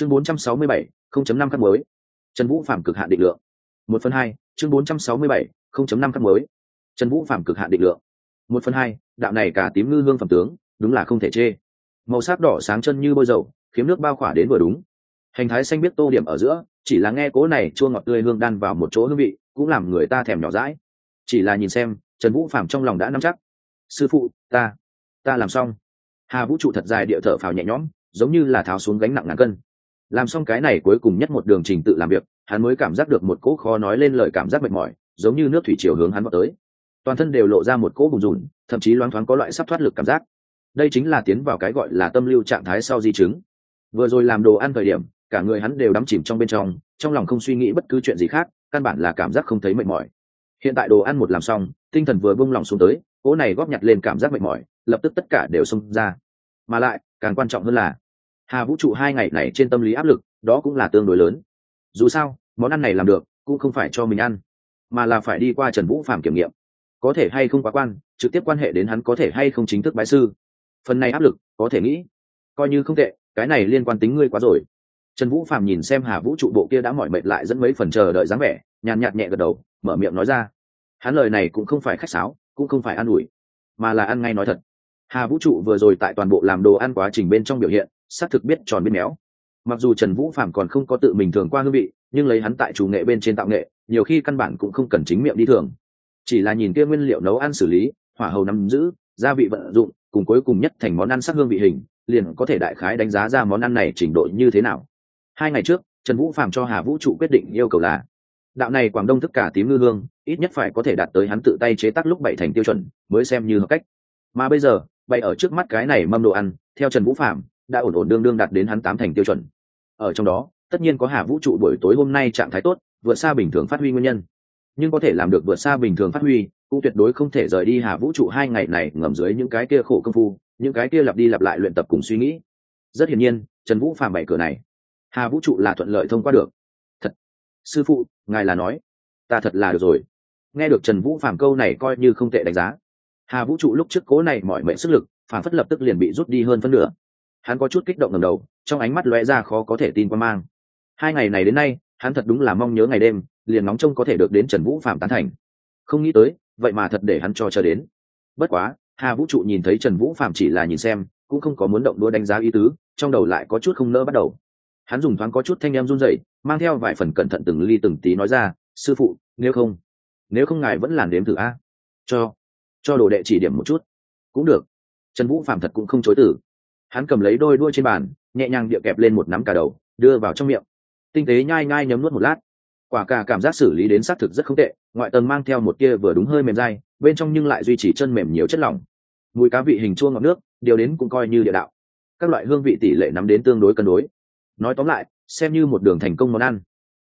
chương 467, 0.5 cắt mới. Trần vũ phạm cực hạn định lượng. Một phần hai chương 467, 0.5 cắt mới. Trần vũ phạm cực hạn định lượng. Một phần hai đạo này cả tím ngư hương phẩm tướng đúng là không thể chê. Màu sắc đỏ sáng chân như bôi dầu khiếm nước bao khỏa đến vừa đúng. Hành thái xanh biết tô điểm ở giữa chỉ là nghe cố này chua ngọt tươi hương đan vào một chỗ hương vị cũng làm người ta thèm nhỏ dãi. chỉ là nhìn xem trần vũ phạm trong lòng đã nắm chắc. Sư phụ ta ta làm xong. Hà vũ trụ thật dài địa thở phào nhẹ nhõm giống như là tháo xuống gánh nặng ngàn cân làm xong cái này cuối cùng nhất một đường trình tự làm việc, hắn mới cảm giác được một cỗ khó nói lên lời cảm giác mệt mỏi, giống như nước thủy chiều hướng hắn vào tới. Toàn thân đều lộ ra một cỗ bùn rùn, thậm chí loáng thoáng có loại sắp thoát lực cảm giác. Đây chính là tiến vào cái gọi là tâm lưu trạng thái sau di chứng. Vừa rồi làm đồ ăn thời điểm, cả người hắn đều đắm chìm trong bên trong trong lòng không suy nghĩ bất cứ chuyện gì khác, căn bản là cảm giác không thấy mệt mỏi. Hiện tại đồ ăn một làm xong, tinh thần vừa bung lòng xuống tới, cỗ này góp nhặt lên cảm giác mệt mỏi, lập tức tất cả đều xông ra. Mà lại, càng quan trọng hơn là hà vũ trụ hai ngày này trên tâm lý áp lực, đó cũng là tương đối lớn. Dù sao, món ăn này làm được, cũng không phải cho mình ăn, mà là phải đi qua trần vũ phạm kiểm nghiệm. Có thể hay không quá quan, trực tiếp quan hệ đến hắn có thể hay không chính thức bái sư. Phần này áp lực, có thể nghĩ, coi như không tệ, cái này liên quan tính ngươi quá rồi. Trần vũ phạm nhìn xem hà vũ trụ bộ kia đã mỏi mệt lại dẫn mấy phần chờ đợi dáng vẻ, nhàn nhạt nhẹ gật đầu, mở miệng nói ra. Hắn lời này cũng không phải khách sáo, cũng không phải an ủi, mà là ăn ngay nói thật. Hà vũ trụ vừa rồi tại toàn bộ làm đồ ăn quá trình bên trong biểu hiện xác thực biết tròn biết méo. Mặc dù trần vũ phạm còn không có tự mình thường qua hương vị, nhưng lấy hắn tại chủ nghệ bên trên tạo nghệ, nhiều khi căn bản cũng không cần chính miệng đi thường. Chỉ là nhìn kia nguyên liệu nấu ăn xử lý, hỏa hầu nắm giữ, gia vị vận dụng, cùng cuối cùng nhất thành món ăn sắc hương vị hình, liền có thể đại khái đánh giá ra món ăn này trình độ như thế nào. Hai ngày trước, trần vũ phạm cho hà vũ trụ quyết định yêu cầu là, đạo này quảng đông thức cả tím ngư hương, ít nhất phải có thể đạt tới hắn tự tay chế tác lúc bảy thành tiêu chuẩn, mới xem như hợp cách. Mà bây giờ, bày ở trước mắt cái này mâm đồ ăn, theo trần vũ phạm đã ổn ổn đương đương đạt đến hắn tám thành tiêu chuẩn. Ở trong đó, tất nhiên có hà vũ trụ buổi tối hôm nay trạng thái tốt, vượt xa bình thường phát huy nguyên nhân. Nhưng có thể làm được vượt xa bình thường phát huy, cũng tuyệt đối không thể rời đi hà vũ trụ hai ngày này ngầm dưới những cái kia khổ công phu, những cái kia lặp đi lặp lại luyện tập cùng suy nghĩ. Rất hiển nhiên, trần vũ phạm bảy cửa này. Hà vũ trụ là thuận lợi thông qua được. Thật. Sư phụ, ngài là nói. Ta thật là được rồi. Nghe được trần vũ phạm câu này coi như không tệ đánh giá. Hà vũ trụ lúc trước cố này mọi mệnh sức lực phản phất lập tức liền bị rút đi hơn phân nửa hắn có chút kích động ngầm đầu, trong ánh mắt lóe ra khó có thể tin qua mang. Hai ngày này đến nay, hắn thật đúng là mong nhớ ngày đêm, liền nóng trông có thể được đến trần vũ phạm tán thành. Không nghĩ tới, vậy mà thật để hắn cho chờ đến. Bất quá, hà vũ trụ nhìn thấy trần vũ phạm chỉ là nhìn xem, cũng không có muốn động đua đánh giá ý tứ, trong đầu lại có chút không nỡ bắt đầu. Hắn dùng thoáng có chút thanh em run rẩy, mang theo vài phần cẩn thận từng ly từng tí nói ra, sư phụ, nếu không nếu không ngài vẫn làm đếm thử a. Cho cho đồ đệ chỉ điểm một chút. Cũng được. Trần vũ phạm thật cũng không chối tử hắn cầm lấy đôi đuôi trên bàn, nhẹ nhàng địa kẹp lên một nắm cà đầu, đưa vào trong miệng. Tinh tế nhai nhai nhấm nuốt một lát. Quả cà cảm giác xử lý đến xác thực rất không tệ, ngoại tầng mang theo một kia vừa đúng hơi mềm dai, bên trong nhưng lại duy trì chân mềm nhiều chất lỏng. Mùi cá vị hình chua ngọt nước, điều đến cũng coi như địa đạo. Các loại hương vị tỷ lệ nắm đến tương đối cân đối. Nói tóm lại, xem như một đường thành công món ăn.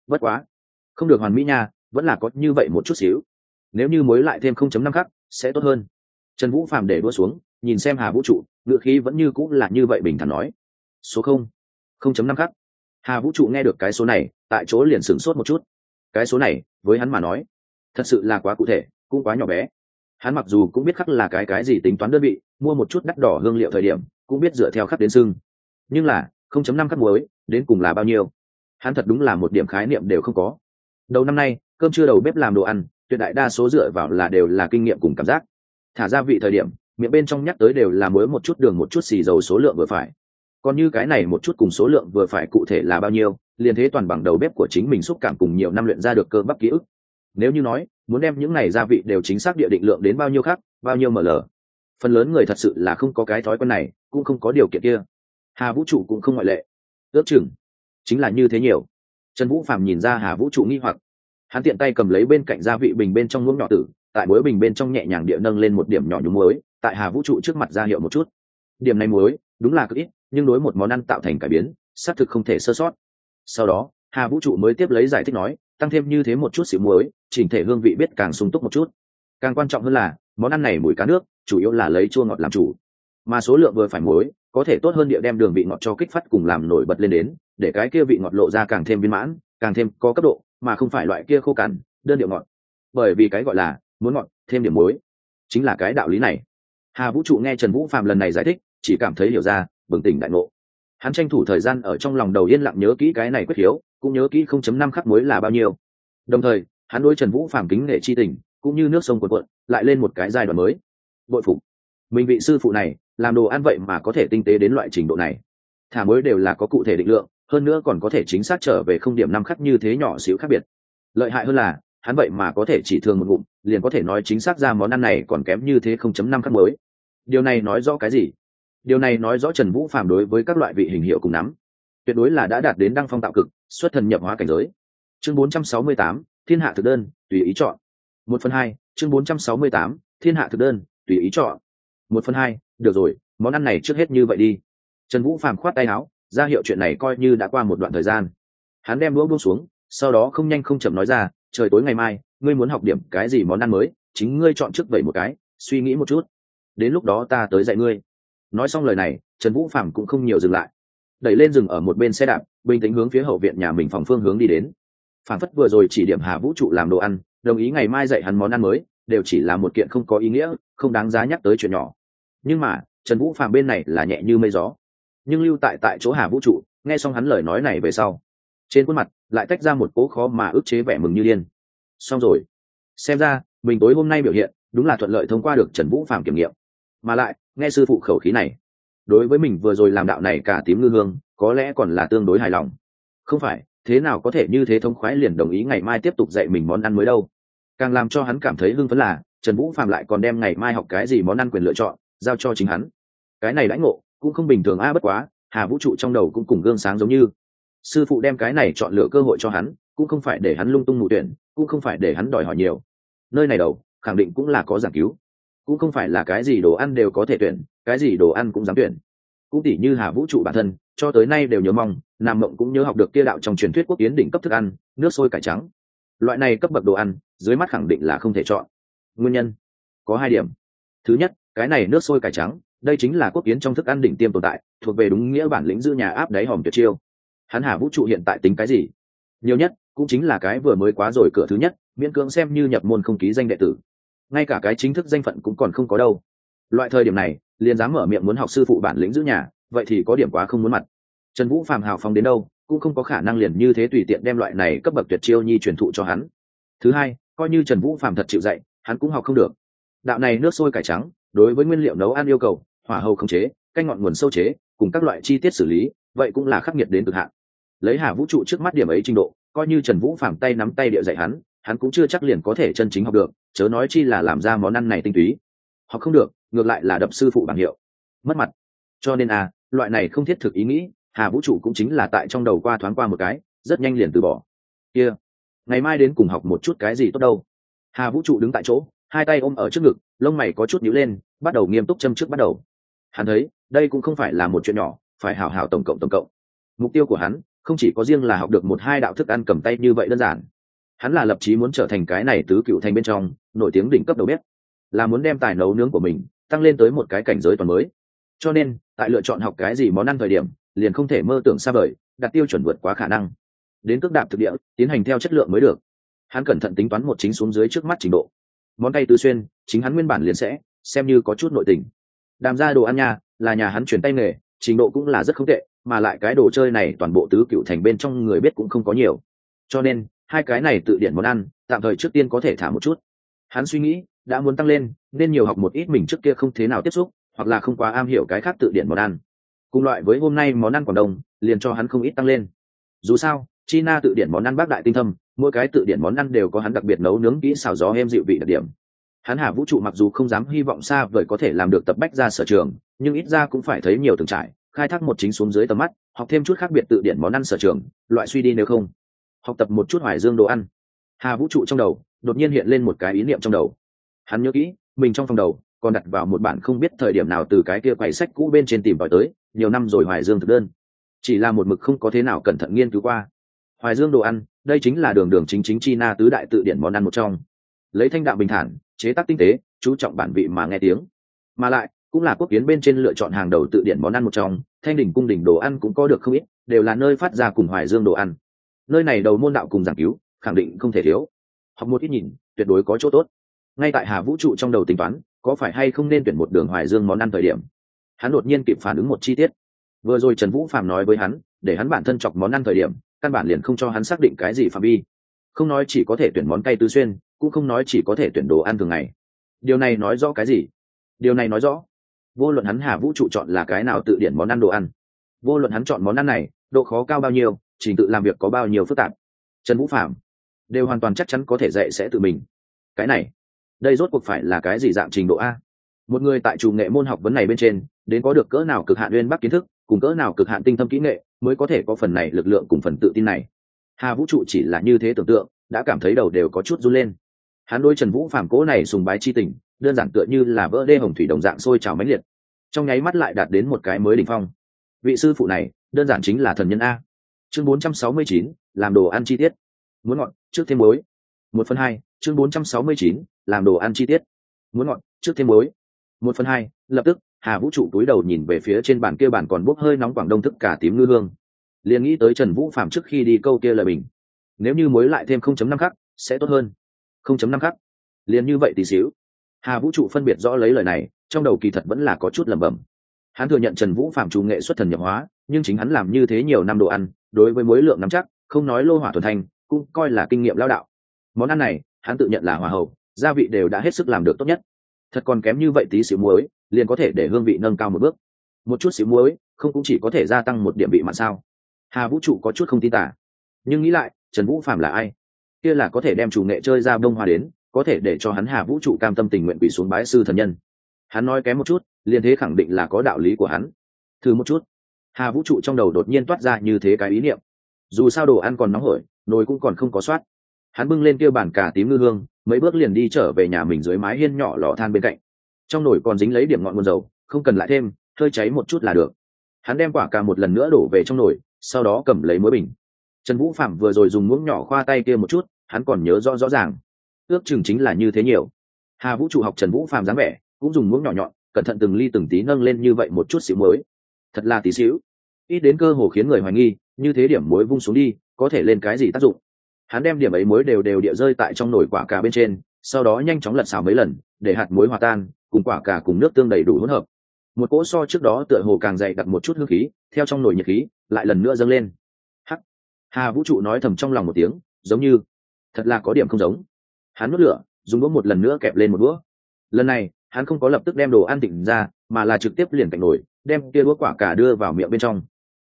Bất quá, không được hoàn mỹ nha, vẫn là có như vậy một chút xíu. Nếu như mới lại thêm 0.5 khắc, sẽ tốt hơn. Trần vũ phàm để đua xuống nhìn xem hà vũ trụ ngựa khí vẫn như cũng là như vậy bình thản nói. Số không không chấm năm khắc. Hà vũ trụ nghe được cái số này, tại chỗ liền sửng sốt một chút. Cái số này, với hắn mà nói, thật sự là quá cụ thể, cũng quá nhỏ bé. Hắn mặc dù cũng biết khắc là cái cái gì tính toán đơn vị, mua một chút đắt đỏ hương liệu thời điểm, cũng biết dựa theo khắc đến sưng nhưng là, không chấm năm khắc muối, đến cùng là bao nhiêu? Hắn thật đúng là một điểm khái niệm đều không có. Đầu năm nay, cơm chưa đầu bếp làm đồ ăn, tuyệt đại đa số dựa vào là đều là kinh nghiệm cùng cảm giác. Thả ra vị thời điểm miệng bên trong nhắc tới đều là mới một chút đường một chút xì dầu số lượng vừa phải. Còn như cái này một chút cùng số lượng vừa phải cụ thể là bao nhiêu, liền thế toàn bằng đầu bếp của chính mình xúc cảm cùng nhiều năm luyện ra được cơ bắp ký ức. Nếu như nói, muốn đem những này gia vị đều chính xác địa định lượng đến bao nhiêu khác, bao nhiêu ml. Phần lớn người thật sự là không có cái thói quen này, cũng không có điều kiện kia. Hà vũ trụ cũng không ngoại lệ. Ước chừng, chính là như thế nhiều. Trần vũ phạm nhìn ra hà vũ trụ nghi hoặc. Hắn tiện tay cầm lấy bên cạnh gia vị bình bên trong muỗng nhỏ tử, tại muối bình bên trong nhẹ nhàng địa nâng lên một điểm nhỏ nhúng muối tại hà vũ trụ trước mặt ra hiệu một chút. Điểm này muối, đúng là cực ít, nhưng đối một món ăn tạo thành cải biến, xác thực không thể sơ sót. Sau đó, hà vũ trụ mới tiếp lấy giải thích nói, tăng thêm như thế một chút xíu muối, chỉnh thể hương vị biết càng sung túc một chút. Càng quan trọng hơn là, món ăn này mùi cá nước, chủ yếu là lấy chua ngọt làm chủ. Mà số lượng vừa phải muối, có thể tốt hơn địa đem đường vị ngọt cho kích phát cùng làm nổi bật lên đến, để cái kia vị ngọt lộ ra càng thêm viên mãn, càng thêm có cấp độ, mà không phải loại kia khô cằn, đơn điệu ngọt. Bởi vì cái gọi là muốn ngọt, thêm điểm muối, chính là cái đạo lý này hà vũ trụ nghe trần vũ phạm lần này giải thích, chỉ cảm thấy hiểu ra, bừng tỉnh đại ngộ. Hắn tranh thủ thời gian ở trong lòng đầu yên lặng nhớ kỹ cái này quyết hiếu, cũng nhớ kỹ không chấm năm khắc muối là bao nhiêu. Đồng thời, hắn đối trần vũ phàm kính nể chi tình, cũng như nước sông cuộn cuộn, lại lên một cái giai đoạn mới. Bội phục. Mình vị sư phụ này, làm đồ ăn vậy mà có thể tinh tế đến loại trình độ này. Thả muối đều là có cụ thể định lượng, hơn nữa còn có thể chính xác trở về không điểm năm khắc như thế nhỏ xíu khác biệt. Lợi hại hơn là, hắn vậy mà có thể chỉ thường một ngụm liền có thể nói chính xác ra món ăn này còn kém như thế không chấm năm khắc mới. Điều này nói rõ cái gì? Điều này nói rõ trần vũ phàm đối với các loại vị hình hiệu cùng nắm. Tuyệt đối là đã đạt đến đăng phong tạo cực xuất thần nhập hóa cảnh giới. Chương 468, thiên hạ thực đơn tùy ý chọn. Một phần hai chương 468, thiên hạ thực đơn tùy ý chọn. Một phần hai được rồi món ăn này trước hết như vậy đi. Trần vũ phàm khoát tay áo ra hiệu chuyện này coi như đã qua một đoạn thời gian. Hắn đem đũa buông xuống sau đó không nhanh không chậm nói ra trời tối ngày mai ngươi muốn học điểm cái gì món ăn mới, chính ngươi chọn trước vậy một cái, suy nghĩ một chút. Đến lúc đó ta tới dạy ngươi. Nói xong lời này, trần vũ phạm cũng không nhiều dừng lại. Đẩy lên rừng ở một bên xe đạp, bình tĩnh hướng phía hậu viện nhà mình phòng phương hướng đi đến. Phản phất vừa rồi chỉ điểm hà vũ trụ làm đồ ăn, đồng ý ngày mai dạy hắn món ăn mới, đều chỉ là một kiện không có ý nghĩa, không đáng giá nhắc tới chuyện nhỏ. Nhưng mà, trần vũ phạm bên này là nhẹ như mây gió. Nhưng lưu tại tại chỗ hà vũ trụ, nghe xong hắn lời nói này về sau, trên khuôn mặt lại tách ra một cố khó mà ức chế vẻ mừng như điên xong rồi. Xem ra, mình tối hôm nay biểu hiện, đúng là thuận lợi thông qua được trần vũ phạm kiểm nghiệm. Mà lại, nghe sư phụ khẩu khí này, đối với mình vừa rồi làm đạo này cả tím ngư hương, có lẽ còn là tương đối hài lòng. Không phải, thế nào có thể như thế thông khoái liền đồng ý ngày mai tiếp tục dạy mình món ăn mới đâu. Càng làm cho hắn cảm thấy hưng phấn là, trần vũ phạm lại còn đem ngày mai học cái gì món ăn quyền lựa chọn, giao cho chính hắn. Cái này lãnh ngộ, cũng không bình thường a, bất quá, hà vũ trụ trong đầu cũng cùng gương sáng giống như. Sư phụ đem cái này chọn lựa cơ hội cho hắn cũng không phải để hắn lung tung mù tuyển, cũng không phải để hắn đòi hỏi nhiều. Nơi này đầu, khẳng định cũng là có giảng cứu. Cũng không phải là cái gì đồ ăn đều có thể tuyển, cái gì đồ ăn cũng dám tuyển. Cũng tỉ như hà vũ trụ bản thân, cho tới nay đều nhớ mong, nam mộng cũng nhớ học được kia đạo trong truyền thuyết quốc tiến đỉnh cấp thức ăn, nước sôi cải trắng. Loại này cấp bậc đồ ăn, dưới mắt khẳng định là không thể chọn. Nguyên nhân? Có hai điểm. Thứ nhất, cái này nước sôi cải trắng, đây chính là quốc yến trong thức ăn đỉnh tiêm tồn tại, thuộc về đúng nghĩa bản lĩnh giữ nhà áp đáy hòm tuyệt chiêu. Hắn hà vũ trụ hiện tại tính cái gì? Nhiều nhất cũng chính là cái vừa mới quá rồi cửa thứ nhất, miễn cưỡng xem như nhập môn không ký danh đệ tử. Ngay cả cái chính thức danh phận cũng còn không có đâu. Loại thời điểm này, liền dám mở miệng muốn học sư phụ bản lĩnh giữ nhà, vậy thì có điểm quá không muốn mặt. Trần vũ phàm hào phong đến đâu, cũng không có khả năng liền như thế tùy tiện đem loại này cấp bậc tuyệt chiêu nhi truyền thụ cho hắn. Thứ hai, coi như trần vũ phàm thật chịu dạy, hắn cũng học không được. Đạo này nước sôi cải trắng, đối với nguyên liệu nấu ăn yêu cầu, hỏa hầu khống chế, canh ngọn nguồn sâu chế, cùng các loại chi tiết xử lý, vậy cũng là khắc nghiệt đến cực hạn. Lấy hà vũ trụ trước mắt điểm ấy trình độ coi như trần vũ phàm tay nắm tay địa dạy hắn hắn cũng chưa chắc liền có thể chân chính học được, chớ nói chi là làm ra món ăn này tinh túy. Học không được, ngược lại là đập sư phụ bảng hiệu. Mất mặt. Cho nên à loại này không thiết thực ý nghĩ, hà vũ trụ cũng chính là tại trong đầu qua thoáng qua một cái, rất nhanh liền từ bỏ. Kia、yeah. ngày mai đến cùng học một chút cái gì tốt đâu. Hà vũ trụ đứng tại chỗ, hai tay ôm ở trước ngực, lông mày có chút nhíu lên, bắt đầu nghiêm túc châm trước bắt đầu. Hắn thấy, đây cũng không phải là một chuyện nhỏ, phải hào hào tổng cộng tổng cộng. Mục tiêu của hắn không chỉ có riêng là học được một hai đạo thức ăn cầm tay như vậy đơn giản. Hắn là lập chí muốn trở thành cái này tứ cựu thành bên trong, nổi tiếng đỉnh cấp đầu bếp. Là muốn đem tài nấu nướng của mình, tăng lên tới một cái cảnh giới toàn mới. Cho nên, tại lựa chọn học cái gì món ăn thời điểm, liền không thể mơ tưởng xa vời, đặt tiêu chuẩn vượt quá khả năng. Đến cước đạp thực địa, tiến hành theo chất lượng mới được. Hắn cẩn thận tính toán một chính xuống dưới trước mắt trình độ. Món tay tứ xuyên, chính hắn nguyên bản liền sẽ, xem như có chút nội tình. Đàm ra đồ ăn nha, là nhà hắn chuyển tay nghề, trình độ cũng là rất không tệ mà lại cái đồ chơi này toàn bộ tứ cựu thành bên trong người biết cũng không có nhiều. Cho nên, hai cái này tự điển món ăn, tạm thời trước tiên có thể thả một chút. Hắn suy nghĩ, đã muốn tăng lên, nên nhiều học một ít mình trước kia không thế nào tiếp xúc, hoặc là không quá am hiểu cái khác tự điển món ăn. Cùng loại với hôm nay món ăn quảng đông, liền cho hắn không ít tăng lên. Dù sao, china tự điển món ăn bác đại tinh thâm, mỗi cái tự điển món ăn đều có hắn đặc biệt nấu nướng kỹ xào gió em dịu vị đặc điểm. Hắn hà vũ trụ mặc dù không dám hy vọng xa vời có thể làm được tập bách ra sở trường, nhưng ít ra cũng phải thấy nhiều từng trải khai thác một chính xuống dưới tầm mắt, học thêm chút khác biệt tự điển món ăn sở trường, loại suy đi nếu không. Học tập một chút hoài dương đồ ăn. Hà vũ trụ trong đầu, đột nhiên hiện lên một cái ý niệm trong đầu. Hắn nhớ kỹ, mình trong phòng đầu, còn đặt vào một bản không biết thời điểm nào từ cái kia quầy sách cũ bên trên tìm tòi tới, nhiều năm rồi hoài dương thực đơn. Chỉ là một mực không có thế nào cẩn thận nghiên cứu qua. Hoài dương đồ ăn, đây chính là đường đường chính chính chi na tứ đại tự điển món ăn một trong. Lấy thanh đạo bình thản, chế tác tinh tế, chú trọng bản vị mà nghe tiếng. Mà lại cũng là quốc kiến bên trên lựa chọn hàng đầu tự điển món ăn một trong, thanh đỉnh cung đỉnh đồ ăn cũng có được không ít, đều là nơi phát ra cùng hoài dương đồ ăn. Nơi này đầu môn đạo cùng giảng cứu, khẳng định không thể thiếu. Học một ít nhìn, tuyệt đối có chỗ tốt. Ngay tại hà vũ trụ trong đầu tính toán, có phải hay không nên tuyển một đường hoài dương món ăn thời điểm? Hắn đột nhiên kịp phản ứng một chi tiết. Vừa rồi trần vũ phạm nói với hắn, để hắn bản thân chọc món ăn thời điểm, căn bản liền không cho hắn xác định cái gì phạm vi. Không nói chỉ có thể tuyển món cay tứ xuyên, cũng không nói chỉ có thể tuyển đồ ăn thường ngày. Điều này nói rõ cái gì? Điều này nói rõ vô luận hắn hà vũ trụ chọn là cái nào tự điển món ăn đồ ăn, vô luận hắn chọn món ăn này, độ khó cao bao nhiêu, trình tự làm việc có bao nhiêu phức tạp, trần vũ phạm đều hoàn toàn chắc chắn có thể dạy sẽ tự mình. Cái này, đây rốt cuộc phải là cái gì dạng trình độ a? Một người tại chủ nghệ môn học vấn này bên trên, đến có được cỡ nào cực hạn uyên bắc kiến thức, cùng cỡ nào cực hạn tinh thâm kỹ nghệ, mới có thể có phần này lực lượng cùng phần tự tin này. Hà vũ trụ chỉ là như thế tưởng tượng, đã cảm thấy đầu đều có chút run lên. Hắn đôi trần vũ Phạm cố này sùng bái chi tình đơn giản tựa như là vỡ đê hồng thủy đồng dạng sôi trào mãnh liệt. Trong nháy mắt lại đạt đến một cái mới đỉnh phong. Vị sư phụ này đơn giản chính là thần nhân a. Chương 469, làm đồ ăn chi tiết. Muốn ngọn trước thêm muối. Một phần hai chương 469, làm đồ ăn chi tiết. Muốn ngọn trước thêm muối. Một phần hai lập tức hà vũ trụ túi đầu nhìn về phía trên bàn kia bàn còn bốc hơi nóng quảng đông thức cả tím ngư hương. Liền nghĩ tới trần vũ phạm trước khi đi câu kia lời bình. Nếu như muối lại thêm 0.5 khắc sẽ tốt hơn. 0.5 khắc. Liền như vậy tí xíu hà vũ trụ phân biệt rõ lấy lời này, trong đầu kỳ thật vẫn là có chút lẩm bẩm. Hắn thừa nhận trần vũ phạm chủ nghệ xuất thần nhập hóa, nhưng chính hắn làm như thế nhiều năm đồ ăn, đối với mối lượng nắm chắc, không nói lô hỏa thuần thanh, cũng coi là kinh nghiệm lao đạo. Món ăn này, hắn tự nhận là hòa hậu, gia vị đều đã hết sức làm được tốt nhất. Thật còn kém như vậy tí xíu muối, liền có thể để hương vị nâng cao một bước. Một chút xíu muối, không cũng chỉ có thể gia tăng một điểm vị mà sao. Hà vũ trụ có chút không tin tả. Nhưng nghĩ lại, trần vũ phạm là ai? Kia là có thể đem chủ nghệ chơi ra bông hoa đến có thể để cho hắn hà vũ trụ cam tâm tình nguyện quỷ xuống bái sư thần nhân. Hắn nói kém một chút, liền thế khẳng định là có đạo lý của hắn. Thử một chút. Hà vũ trụ trong đầu đột nhiên toát ra như thế cái ý niệm. Dù sao đồ ăn còn nóng hổi, nồi cũng còn không có soát. Hắn bưng lên kia bàn cà tím ngư hương, mấy bước liền đi trở về nhà mình dưới mái hiên nhỏ lò than bên cạnh. Trong nồi còn dính lấy điểm ngọn nguồn dầu, không cần lại thêm, hơi cháy một chút là được. Hắn đem quả cà một lần nữa đổ về trong nồi, sau đó cầm lấy muối bình. Trần vũ phạm vừa rồi dùng muỗng nhỏ khoa tay kia một chút, hắn còn nhớ rõ rõ ràng ước chừng chính là như thế nhiều. Hà vũ trụ học trần vũ phàm dáng vẻ, cũng dùng muỗng nhỏ nhọn, cẩn thận từng ly từng tí nâng lên như vậy một chút xíu muối thật là tí xíu. Ít đến cơ hồ khiến người hoài nghi, như thế điểm muối vung xuống đi, có thể lên cái gì tác dụng? Hắn đem điểm ấy muối đều đều địa rơi tại trong nồi quả cà bên trên, sau đó nhanh chóng lật xào mấy lần, để hạt muối hòa tan, cùng quả cà cùng nước tương đầy đủ hỗn hợp. Một cỗ so trước đó tựa hồ càng dày đặt một chút hương khí, theo trong nồi nhiệt khí, lại lần nữa dâng lên. Hắc. Hà vũ trụ nói thầm trong lòng một tiếng, giống như, thật là có điểm không giống hắn nuốt lửa, dùng đũa một lần nữa kẹp lên một đũa. Lần này, hắn không có lập tức đem đồ ăn tỉnh ra, mà là trực tiếp liền cạnh nồi, đem kia đũa quả cả đưa vào miệng bên trong.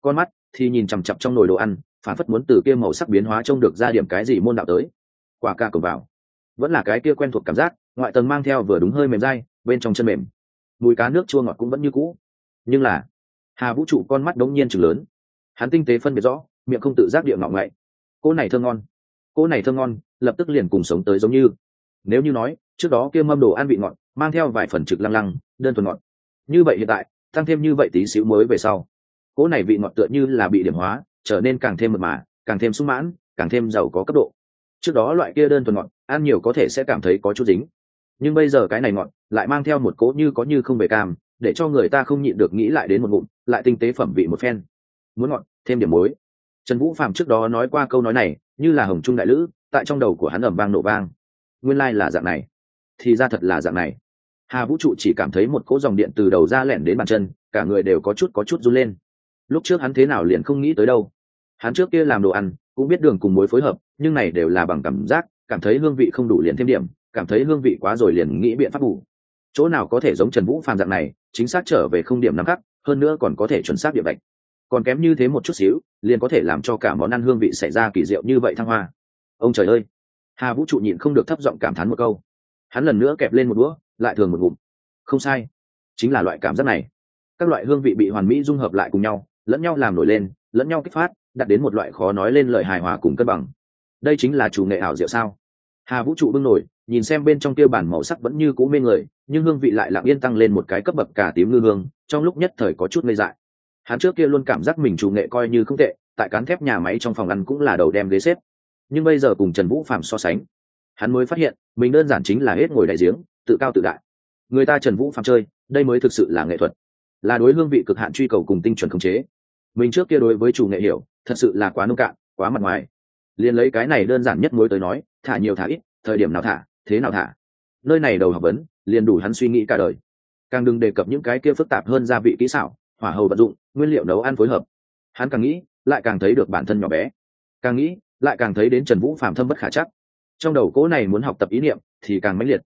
Con mắt thì nhìn chằm chặp trong nồi đồ ăn, phản phất muốn từ kia màu sắc biến hóa trông được ra điểm cái gì môn đạo tới. Quả cả cầm vào. Vẫn là cái kia quen thuộc cảm giác, ngoại tầng mang theo vừa đúng hơi mềm dai, bên trong chân mềm. Mùi cá nước chua ngọt cũng vẫn như cũ. Nhưng là, hà vũ trụ con mắt đống nhiên chừng lớn. Hắn tinh tế phân biệt rõ, miệng không tự giác địa ngọng ngậy. Cỗ này thơ ngon. Cỗ này thơ ngon lập tức liền cùng sống tới giống như. Nếu như nói, trước đó kia mâm đồ ăn vị ngọt, mang theo vài phần trực lăng lăng, đơn thuần ngọt. Như vậy hiện tại, tăng thêm như vậy tí xíu mới về sau. Cỗ này vị ngọt tựa như là bị điểm hóa, trở nên càng thêm mật mà, càng thêm sung mãn, càng thêm giàu có cấp độ. Trước đó loại kia đơn thuần ngọt, ăn nhiều có thể sẽ cảm thấy có chút dính. Nhưng bây giờ cái này ngọt, lại mang theo một cỗ như có như không về cam, để cho người ta không nhịn được nghĩ lại đến một ngụm, lại tinh tế phẩm vị một phen. Muốn ngọt, thêm điểm muối. Trần vũ phạm trước đó nói qua câu nói này, như là hồng trung đại lữ tại trong đầu của hắn ầm vang nổ vang. Nguyên lai、like、là dạng này. Thì ra thật là dạng này. Hà vũ trụ chỉ cảm thấy một cỗ dòng điện từ đầu ra lẻn đến bàn chân, cả người đều có chút có chút run lên. Lúc trước hắn thế nào liền không nghĩ tới đâu. Hắn trước kia làm đồ ăn, cũng biết đường cùng mối phối hợp, nhưng này đều là bằng cảm giác, cảm thấy hương vị không đủ liền thêm điểm, cảm thấy hương vị quá rồi liền nghĩ biện pháp bù. Chỗ nào có thể giống trần vũ phàm dạng này, chính xác trở về không điểm nắm khắc, hơn nữa còn có thể chuẩn xác địa bệnh còn kém như thế một chút xíu, liền có thể làm cho cả món ăn hương vị xảy ra kỳ diệu như vậy thăng hoa ông trời ơi! Hà vũ trụ nhịn không được thấp giọng cảm thán một câu. Hắn lần nữa kẹp lên một đũa, lại thường một ngụm. Không sai. Chính là loại cảm giác này. Các loại hương vị bị hoàn mỹ dung hợp lại cùng nhau, lẫn nhau làm nổi lên, lẫn nhau kích phát, đặt đến một loại khó nói lên lời hài hòa cùng cân bằng. Đây chính là chủ nghệ ảo diệu sao? Hà vũ trụ bưng nổi, nhìn xem bên trong kia bản màu sắc vẫn như cũ mê người, nhưng hương vị lại lặng yên tăng lên một cái cấp bậc cả tím ngư hương, trong lúc nhất thời có chút ngây dại. Hắn trước kia luôn cảm giác mình chủ nghệ coi như không tệ, tại cán thép nhà máy trong phòng ăn cũng là đầu đem ghế xếp nhưng bây giờ cùng trần vũ phạm so sánh, hắn mới phát hiện mình đơn giản chính là hết ngồi đại giếng, tự cao tự đại. Người ta trần vũ phạm chơi, đây mới thực sự là nghệ thuật, là đối hương vị cực hạn truy cầu cùng tinh chuẩn khống chế. Mình trước kia đối với chủ nghệ hiểu, thật sự là quá nông cạn, quá mặt ngoài. Liền lấy cái này đơn giản nhất mối tới nói, thả nhiều thả ít, thời điểm nào thả, thế nào thả. Nơi này đầu học vấn, liền đủ hắn suy nghĩ cả đời. Càng đừng đề cập những cái kia phức tạp hơn gia vị kỹ xảo, hỏa hầu vận dụng, nguyên liệu nấu ăn phối hợp. Hắn càng nghĩ, lại càng thấy được bản thân nhỏ bé. Càng nghĩ lại càng thấy đến trần vũ phạm thâm bất khả chắc. Trong đầu cỗ này muốn học tập ý niệm thì càng mãnh liệt.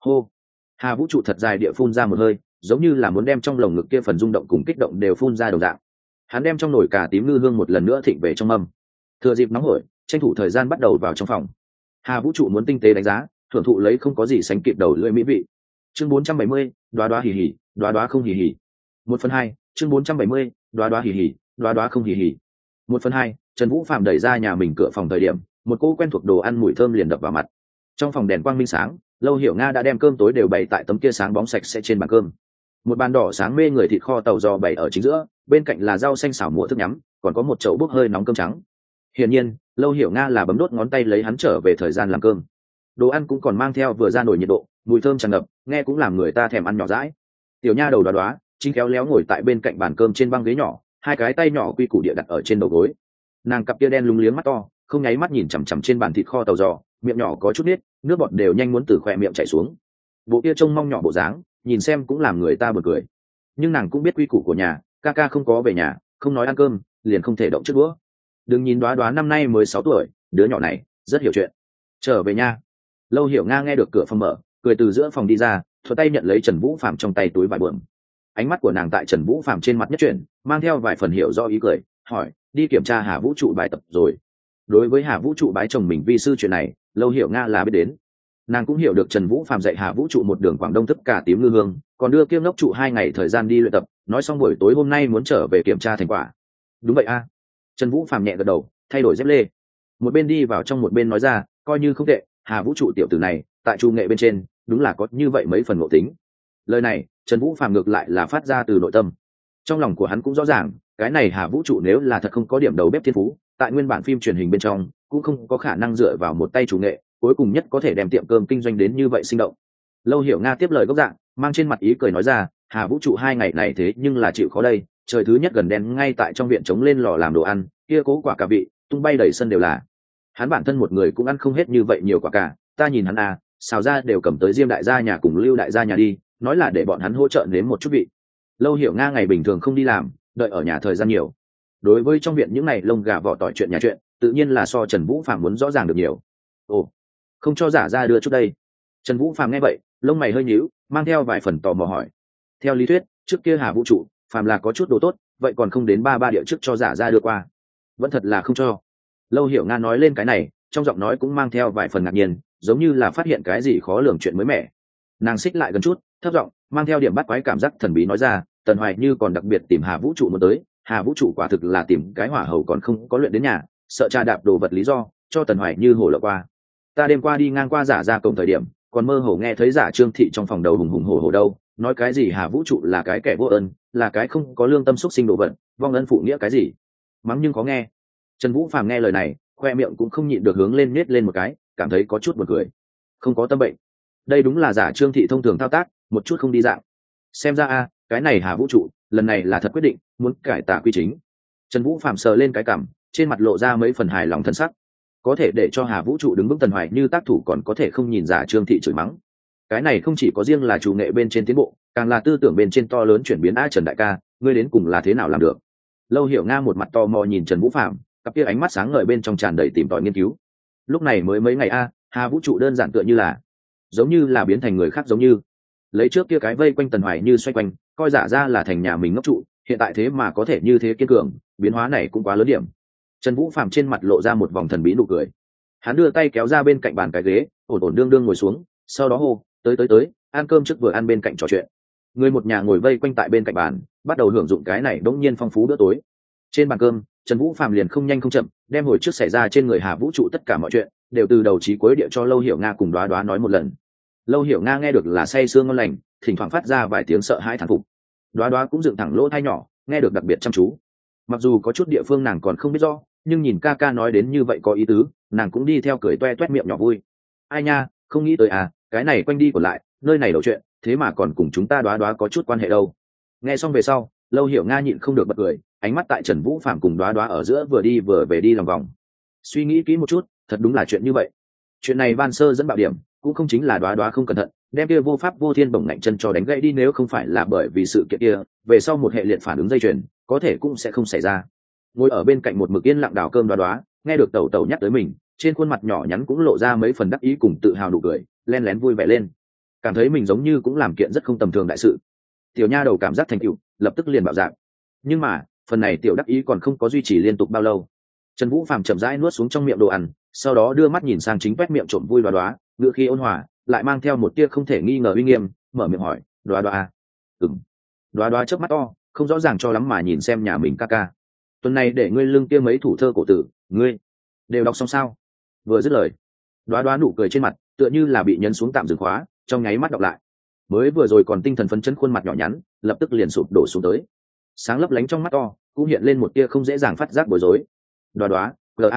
Hô! Hà vũ trụ thật dài địa phun ra một hơi giống như là muốn đem trong lồng ngực kia phần rung động cùng kích động đều phun ra đồng dạng. Hắn đem trong nồi cà tím ngư hương một lần nữa thịnh về trong mâm. Thừa dịp nóng hổi tranh thủ thời gian bắt đầu vào trong phòng. Hà vũ trụ muốn tinh tế đánh giá thưởng thụ lấy không có gì sánh kịp đầu lưỡi mỹ vị. Chương 470, đoá đoá hì hì đoá đoá không hì hì. Một phần hai chương 470, đoá đoá hì hì đoá đoá không hì hì một phần hai, trần vũ phạm đẩy ra nhà mình cửa phòng thời điểm, một cô quen thuộc đồ ăn mùi thơm liền đập vào mặt. Trong phòng đèn quang minh sáng, lâu hiểu nga đã đem cơm tối đều bày tại tấm kia sáng bóng sạch sẽ trên bàn cơm. Một bàn đỏ sáng mê người thịt kho tàu giò bày ở chính giữa, bên cạnh là rau xanh xảo mùa thức nhắm, còn có một chậu bốc hơi nóng cơm trắng. Hiển nhiên, lâu hiểu nga là bấm đốt ngón tay lấy hắn trở về thời gian làm cơm. Đồ ăn cũng còn mang theo vừa ra nổi nhiệt độ, mùi thơm tràn ngập, nghe cũng làm người ta thèm ăn nhỏ rãi tiểu nha đầu đoá đoá, chính kéo léo ngồi tại bên cạnh bàn cơm trên băng ghế nhỏ hai cái tay nhỏ quy củ địa đặt ở trên đầu gối. Nàng cặp tia đen lúng liếng mắt to, không nháy mắt nhìn chằm chằm trên bàn thịt kho tàu giò miệng nhỏ có chút nít nước bọt đều nhanh muốn từ khoe miệng chảy xuống. Bộ tia trông mong nhỏ bộ dáng, nhìn xem cũng làm người ta bật cười. Nhưng nàng cũng biết quy củ của nhà, ca ca không có về nhà, không nói ăn cơm, liền không thể động trước đũa. Đừng nhìn đoá đoá năm nay mới sáu tuổi, đứa nhỏ này, rất hiểu chuyện. Trở về nhà. Lâu hiểu nga nghe được cửa phòng mở, cười từ giữa phòng đi ra thuật tay nhận lấy trần vũ phạm trong tay túi vải bượm ánh mắt của nàng tại trần vũ phạm trên mặt nhất chuyển, mang theo vài phần hiểu do ý cười, hỏi, đi kiểm tra hà vũ trụ bài tập rồi. Đối với hà vũ trụ bái chồng mình vi sư chuyện này, lâu hiểu nga là biết đến. Nàng cũng hiểu được trần vũ phạm dạy hà vũ trụ một đường quảng đông thức cả tím ngư hương, còn đưa kiêm ngốc trụ hai ngày thời gian đi luyện tập, nói xong buổi tối hôm nay muốn trở về kiểm tra thành quả. Đúng vậy a. Trần vũ phạm nhẹ gật đầu, thay đổi dép lê. Một bên đi vào trong một bên nói ra, coi như không tệ, hà vũ trụ tiểu tử này, tại chu nghệ bên trên, đúng là có như vậy mấy phần ngộ tính. Lời này trần vũ phàm ngược lại là phát ra từ nội tâm. Trong lòng của hắn cũng rõ ràng, cái này hà vũ trụ nếu là thật không có điểm đầu bếp thiên phú, tại nguyên bản phim truyền hình bên trong, cũng không có khả năng dựa vào một tay chủ nghệ, cuối cùng nhất có thể đem tiệm cơm kinh doanh đến như vậy sinh động. Lâu hiểu nga tiếp lời gốc dạng, mang trên mặt ý cười nói ra, hà vũ trụ hai ngày này thế nhưng là chịu khó đây, trời thứ nhất gần đen ngay tại trong viện trống lên lò làm đồ ăn, kia cố quả cả vị, tung bay đầy sân đều là. Hắn bản thân một người cũng ăn không hết như vậy nhiều quả cả ta nhìn hắn à xào ra đều cầm tới diêm đại gia nhà cùng lưu đại gia nhà đi nói là để bọn hắn hỗ trợ nếm một chút vị. Lâu hiểu nga ngày bình thường không đi làm, đợi ở nhà thời gian nhiều. Đối với trong viện những ngày lông gà vỏ tỏi chuyện nhà chuyện, tự nhiên là so trần vũ phạm muốn rõ ràng được nhiều. Ồ, không cho giả ra đưa chút đây. Trần vũ phạm nghe vậy, lông mày hơi nhíu, mang theo vài phần tò mò hỏi. Theo lý thuyết, trước kia hà vũ trụ, phàm là có chút đồ tốt, vậy còn không đến ba ba địa trước cho giả ra đưa qua. Vẫn thật là không cho. Lâu hiểu nga nói lên cái này, trong giọng nói cũng mang theo vài phần ngạc nhiên, giống như là phát hiện cái gì khó lường chuyện mới mẻ. Nàng xích lại gần chút thấp giọng, mang theo điểm bắt quái cảm giác thần bí nói ra, tần hoài như còn đặc biệt tìm hà vũ trụ muốn tới. Hà vũ trụ quả thực là tìm cái hỏa hầu còn không có luyện đến nhà, sợ cha đạp đồ vật lý do, cho tần hoài như hổ lộ qua. Ta đêm qua đi ngang qua giả ra cổng thời điểm, còn mơ hồ nghe thấy giả trương thị trong phòng đầu hùng hùng hổ hổ đâu, nói cái gì hà vũ trụ là cái kẻ vô ơn là cái không có lương tâm xúc sinh đồ vật, vong ân phụ nghĩa cái gì? Mắng nhưng có nghe. Trần vũ phàm nghe lời này, khoe miệng cũng không nhịn được hướng lên nết lên một cái, cảm thấy có chút buồn cười. Không có tâm bệnh. Đây đúng là giả trương thị thông thường thao tác một chút không đi dạng. Xem ra a, cái này hà vũ trụ, lần này là thật quyết định, muốn cải tả quy chính. Trần vũ phạm sờ lên cái cảm, trên mặt lộ ra mấy phần hài lòng thân sắc. Có thể để cho hà vũ trụ đứng vững tần hoài như tác thủ còn có thể không nhìn giả trương thị chửi mắng. Cái này không chỉ có riêng là chủ nghệ bên trên tiến bộ, càng là tư tưởng bên trên to lớn chuyển biến a trần đại ca, ngươi đến cùng là thế nào làm được? Lâu hiểu nga một mặt to mò nhìn trần vũ phạm cặp kia ánh mắt sáng ngời bên trong tràn đầy tìm tòi nghiên cứu. Lúc này mới mấy ngày a, hà vũ trụ đơn giản tựa như là, giống như là biến thành người khác giống như lấy trước kia cái vây quanh tần hoài như xoay quanh, coi giả ra là thành nhà mình ngốc trụ, hiện tại thế mà có thể như thế kiên cường, biến hóa này cũng quá lớn điểm. Trần vũ phạm trên mặt lộ ra một vòng thần bí nụ cười. Hắn đưa tay kéo ra bên cạnh bàn cái ghế, ổn ổn đương đương ngồi xuống, sau đó hô, tới tới tới, ăn cơm trước vừa ăn bên cạnh trò chuyện. Người một nhà ngồi vây quanh tại bên cạnh bàn, bắt đầu hưởng dụng cái này đ ỗ n g nhiên phong phú bữa tối. Trên bàn cơm, trần vũ phạm liền không nhanh không chậm, đem hồi trước xảy ra trên người hà vũ trụ tất cả mọi chuyện, đều từ đầu trí cuối địa cho lâu hiểu nga cùng đoá đoá nói một lần lâu hiểu nga nghe được là say sương ngon lành, thỉnh thoảng phát ra vài tiếng sợ hãi thản phục. Đoá đoá cũng dựng thẳng lỗ thai nhỏ, nghe được đặc biệt chăm chú. Mặc dù có chút địa phương nàng còn không biết rõ, nhưng nhìn ca ca nói đến như vậy có ý tứ, nàng cũng đi theo cười toe toét miệng nhỏ vui. Ai nha, không nghĩ tới à cái này quanh đi còn lại, nơi này đầu chuyện, thế mà còn cùng chúng ta đoá đoá có chút quan hệ đâu. Nghe xong về sau, lâu hiểu nga nhịn không được bật cười, ánh mắt tại trần vũ phạm cùng đoá đoá ở giữa vừa đi vừa về đi lòng vòng. Suy nghĩ kỹ một chút, thật đúng là chuyện như vậy. Chuyện này ban sơ dẫn bạo điểm cũng không chính là đoá đoá không cẩn thận, đem kia vô pháp vô thiên bổng ngạnh chân cho đánh gãy đi nếu không phải là bởi vì sự kiện kia, về sau một hệ liệt phản ứng dây chuyền, có thể cũng sẽ không xảy ra. Ngồi ở bên cạnh một mực yên lặng đào cơm đoá đoá, nghe được tẩu tẩu nhắc tới mình, trên khuôn mặt nhỏ nhắn cũng lộ ra mấy phần đắc ý cùng tự hào nụ cười, len lén vui vẻ lên. Cảm thấy mình giống như cũng làm kiện rất không tầm thường đại sự. Tiểu nha đầu cảm giác thành cựu lập tức liền bạo dạng. Nhưng mà, phần này tiểu đắc ý còn không có duy trì liên tục bao lâu. Trần vũ phàm chậm rãi nuốt xuống trong miệng đồ ăn, sau đó đưa mắt nhìn sang chính quét miệng trộm vui đoá đoá ngựa khi ôn hòa lại mang theo một tia không thể nghi ngờ uy nghiêm mở miệng hỏi đoá đoá à? ừng đoá đoá trước mắt to không rõ ràng cho lắm mà nhìn xem nhà mình ca ca. Tuần này để ngươi lưng kia mấy thủ thơ cổ tử ngươi đều đọc xong sao? Vừa dứt lời đoá đoá nụ cười trên mặt tựa như là bị nhấn xuống tạm dừng khóa trong nháy mắt đọc lại. Mới vừa rồi còn tinh thần phấn chấn khuôn mặt nhỏ nhắn lập tức liền sụp đổ xuống tới. Sáng lấp lánh trong mắt to cũng hiện lên một tia không dễ dàng phát giác bối rối. Đoá đoá gag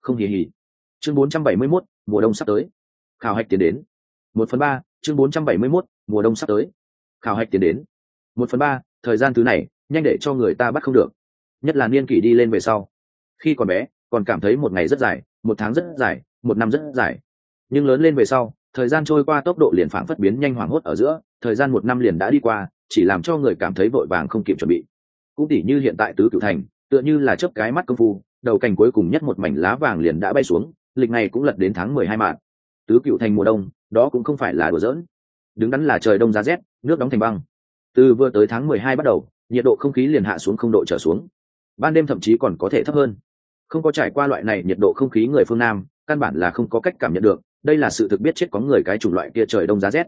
không hì hì. Chương 471, mùa đông sắp tới khảo hạch tiến đến. Một phần ba chương 471, mùa đông sắp tới. Khảo hạch tiến đến. Một phần ba thời gian thứ này nhanh để cho người ta bắt không được. Nhất là niên kỷ đi lên về sau. Khi còn bé còn cảm thấy một ngày rất dài một tháng rất dài một năm rất dài. Nhưng lớn lên về sau thời gian trôi qua tốc độ liền phảng phất biến nhanh hoảng hốt ở giữa thời gian một năm liền đã đi qua chỉ làm cho người cảm thấy vội vàng không kịp chuẩn bị. Cũng tỉ như hiện tại tứ cửu thành tựa như là chớp cái mắt công phu đầu cành cuối cùng nhất một mảnh lá vàng liền đã bay xuống lịch này cũng lật đến tháng mười hai mạng tứ cựu thành mùa đông, đó cũng không phải là đùa giỡn. Đứng đắn là trời đông giá rét, nước đóng thành băng. Từ vừa tới tháng mười hai bắt đầu, nhiệt độ không khí liền hạ xuống không độ trở xuống. Ban đêm thậm chí còn có thể thấp hơn. Không có trải qua loại này nhiệt độ không khí người phương nam, căn bản là không có cách cảm nhận được, đây là sự thực biết chết có người cái chủng loại kia trời đông giá rét.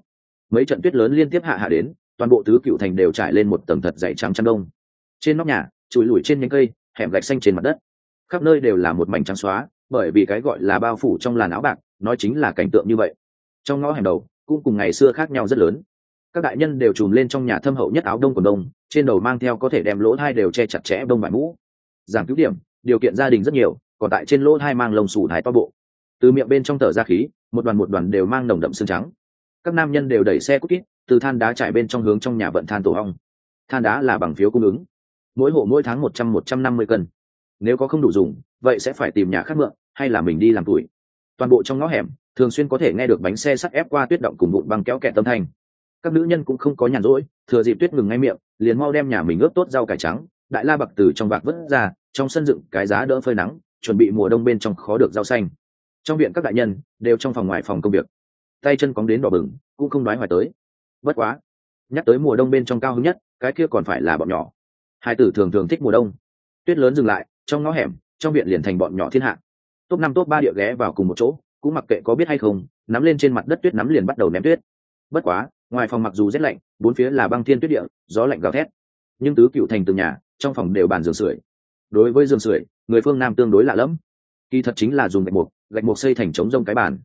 Mấy trận tuyết lớn liên tiếp hạ hạ đến, toàn bộ tứ cựu thành đều trải lên một tầng thật dày trắng chăn đông. Trên nóc nhà chùi lùi trên nhánh cây, hẻm gạch xanh trên mặt đất. Khắp nơi đều là một mảnh trắng xóa, bởi vì cái gọi là bao phủ trong làn áo bạc nói chính là cảnh tượng như vậy. Trong ngõ hẻm đầu, cũng cùng ngày xưa khác nhau rất lớn. Các đại nhân đều trùm lên trong nhà thâm hậu nhất áo đông quần đông, trên đầu mang theo có thể đem lỗ thai đều che chặt chẽ đông vải mũ. Giảm cứu điểm, điều kiện gia đình rất nhiều, còn tại trên lỗ thai mang lồng sủ thái to bộ. Từ miệng bên trong thở ra khí, một đoàn một đoàn đều mang nồng đậm xương trắng. Các nam nhân đều đẩy xe cút kít, từ than đá chạy bên trong hướng trong nhà vận than tổ hong than đá là bằng phiếu cung ứng. Mỗi hộ mỗi tháng một trăm một trăm năm mươi cân. Nếu có không đủ dùng, vậy sẽ phải tìm nhà khác mượn, hay là mình đi làm tuổi toàn bộ trong ngõ hẻm, thường xuyên có thể nghe được bánh xe sắt ép qua tuyết động cùng bụi băng kéo kẹt tâm thanh. Các nữ nhân cũng không có nhàn rỗi, thừa dịp tuyết ngừng ngay miệng, liền mau đem nhà mình ướp tốt rau cải trắng, đại la bạc từ trong bạc vứt ra, trong sân dựng cái giá đỡ phơi nắng, chuẩn bị mùa đông bên trong khó được rau xanh. Trong viện các đại nhân đều trong phòng ngoài phòng công việc. Tay chân cóng đến đỏ bừng, cũng không nói hoài tới. Bất quá, nhắc tới mùa đông bên trong cao hứng nhất, cái kia còn phải là bọn nhỏ. Hai tử thường thường thích mùa đông. Tuyết lớn dừng lại, trong ngõ hẻm, trong viện liền thành bọn nhỏ thiên hạ top năm, top ba địa ghé vào cùng một chỗ, cũng mặc kệ có biết hay không, nắm lên trên mặt đất tuyết nắm liền bắt đầu ném tuyết. Bất quá, ngoài phòng mặc dù rét lạnh, bốn phía là băng thiên tuyết địa, gió lạnh gào thét. Nhưng tứ cựu thành từng nhà, trong phòng đều bàn giường sưởi. Đối với giường sưởi, người phương nam tương đối lạ lẫm. Kỳ thật chính là dùng gạch mục gạch mục xây thành trống rông cái bàn.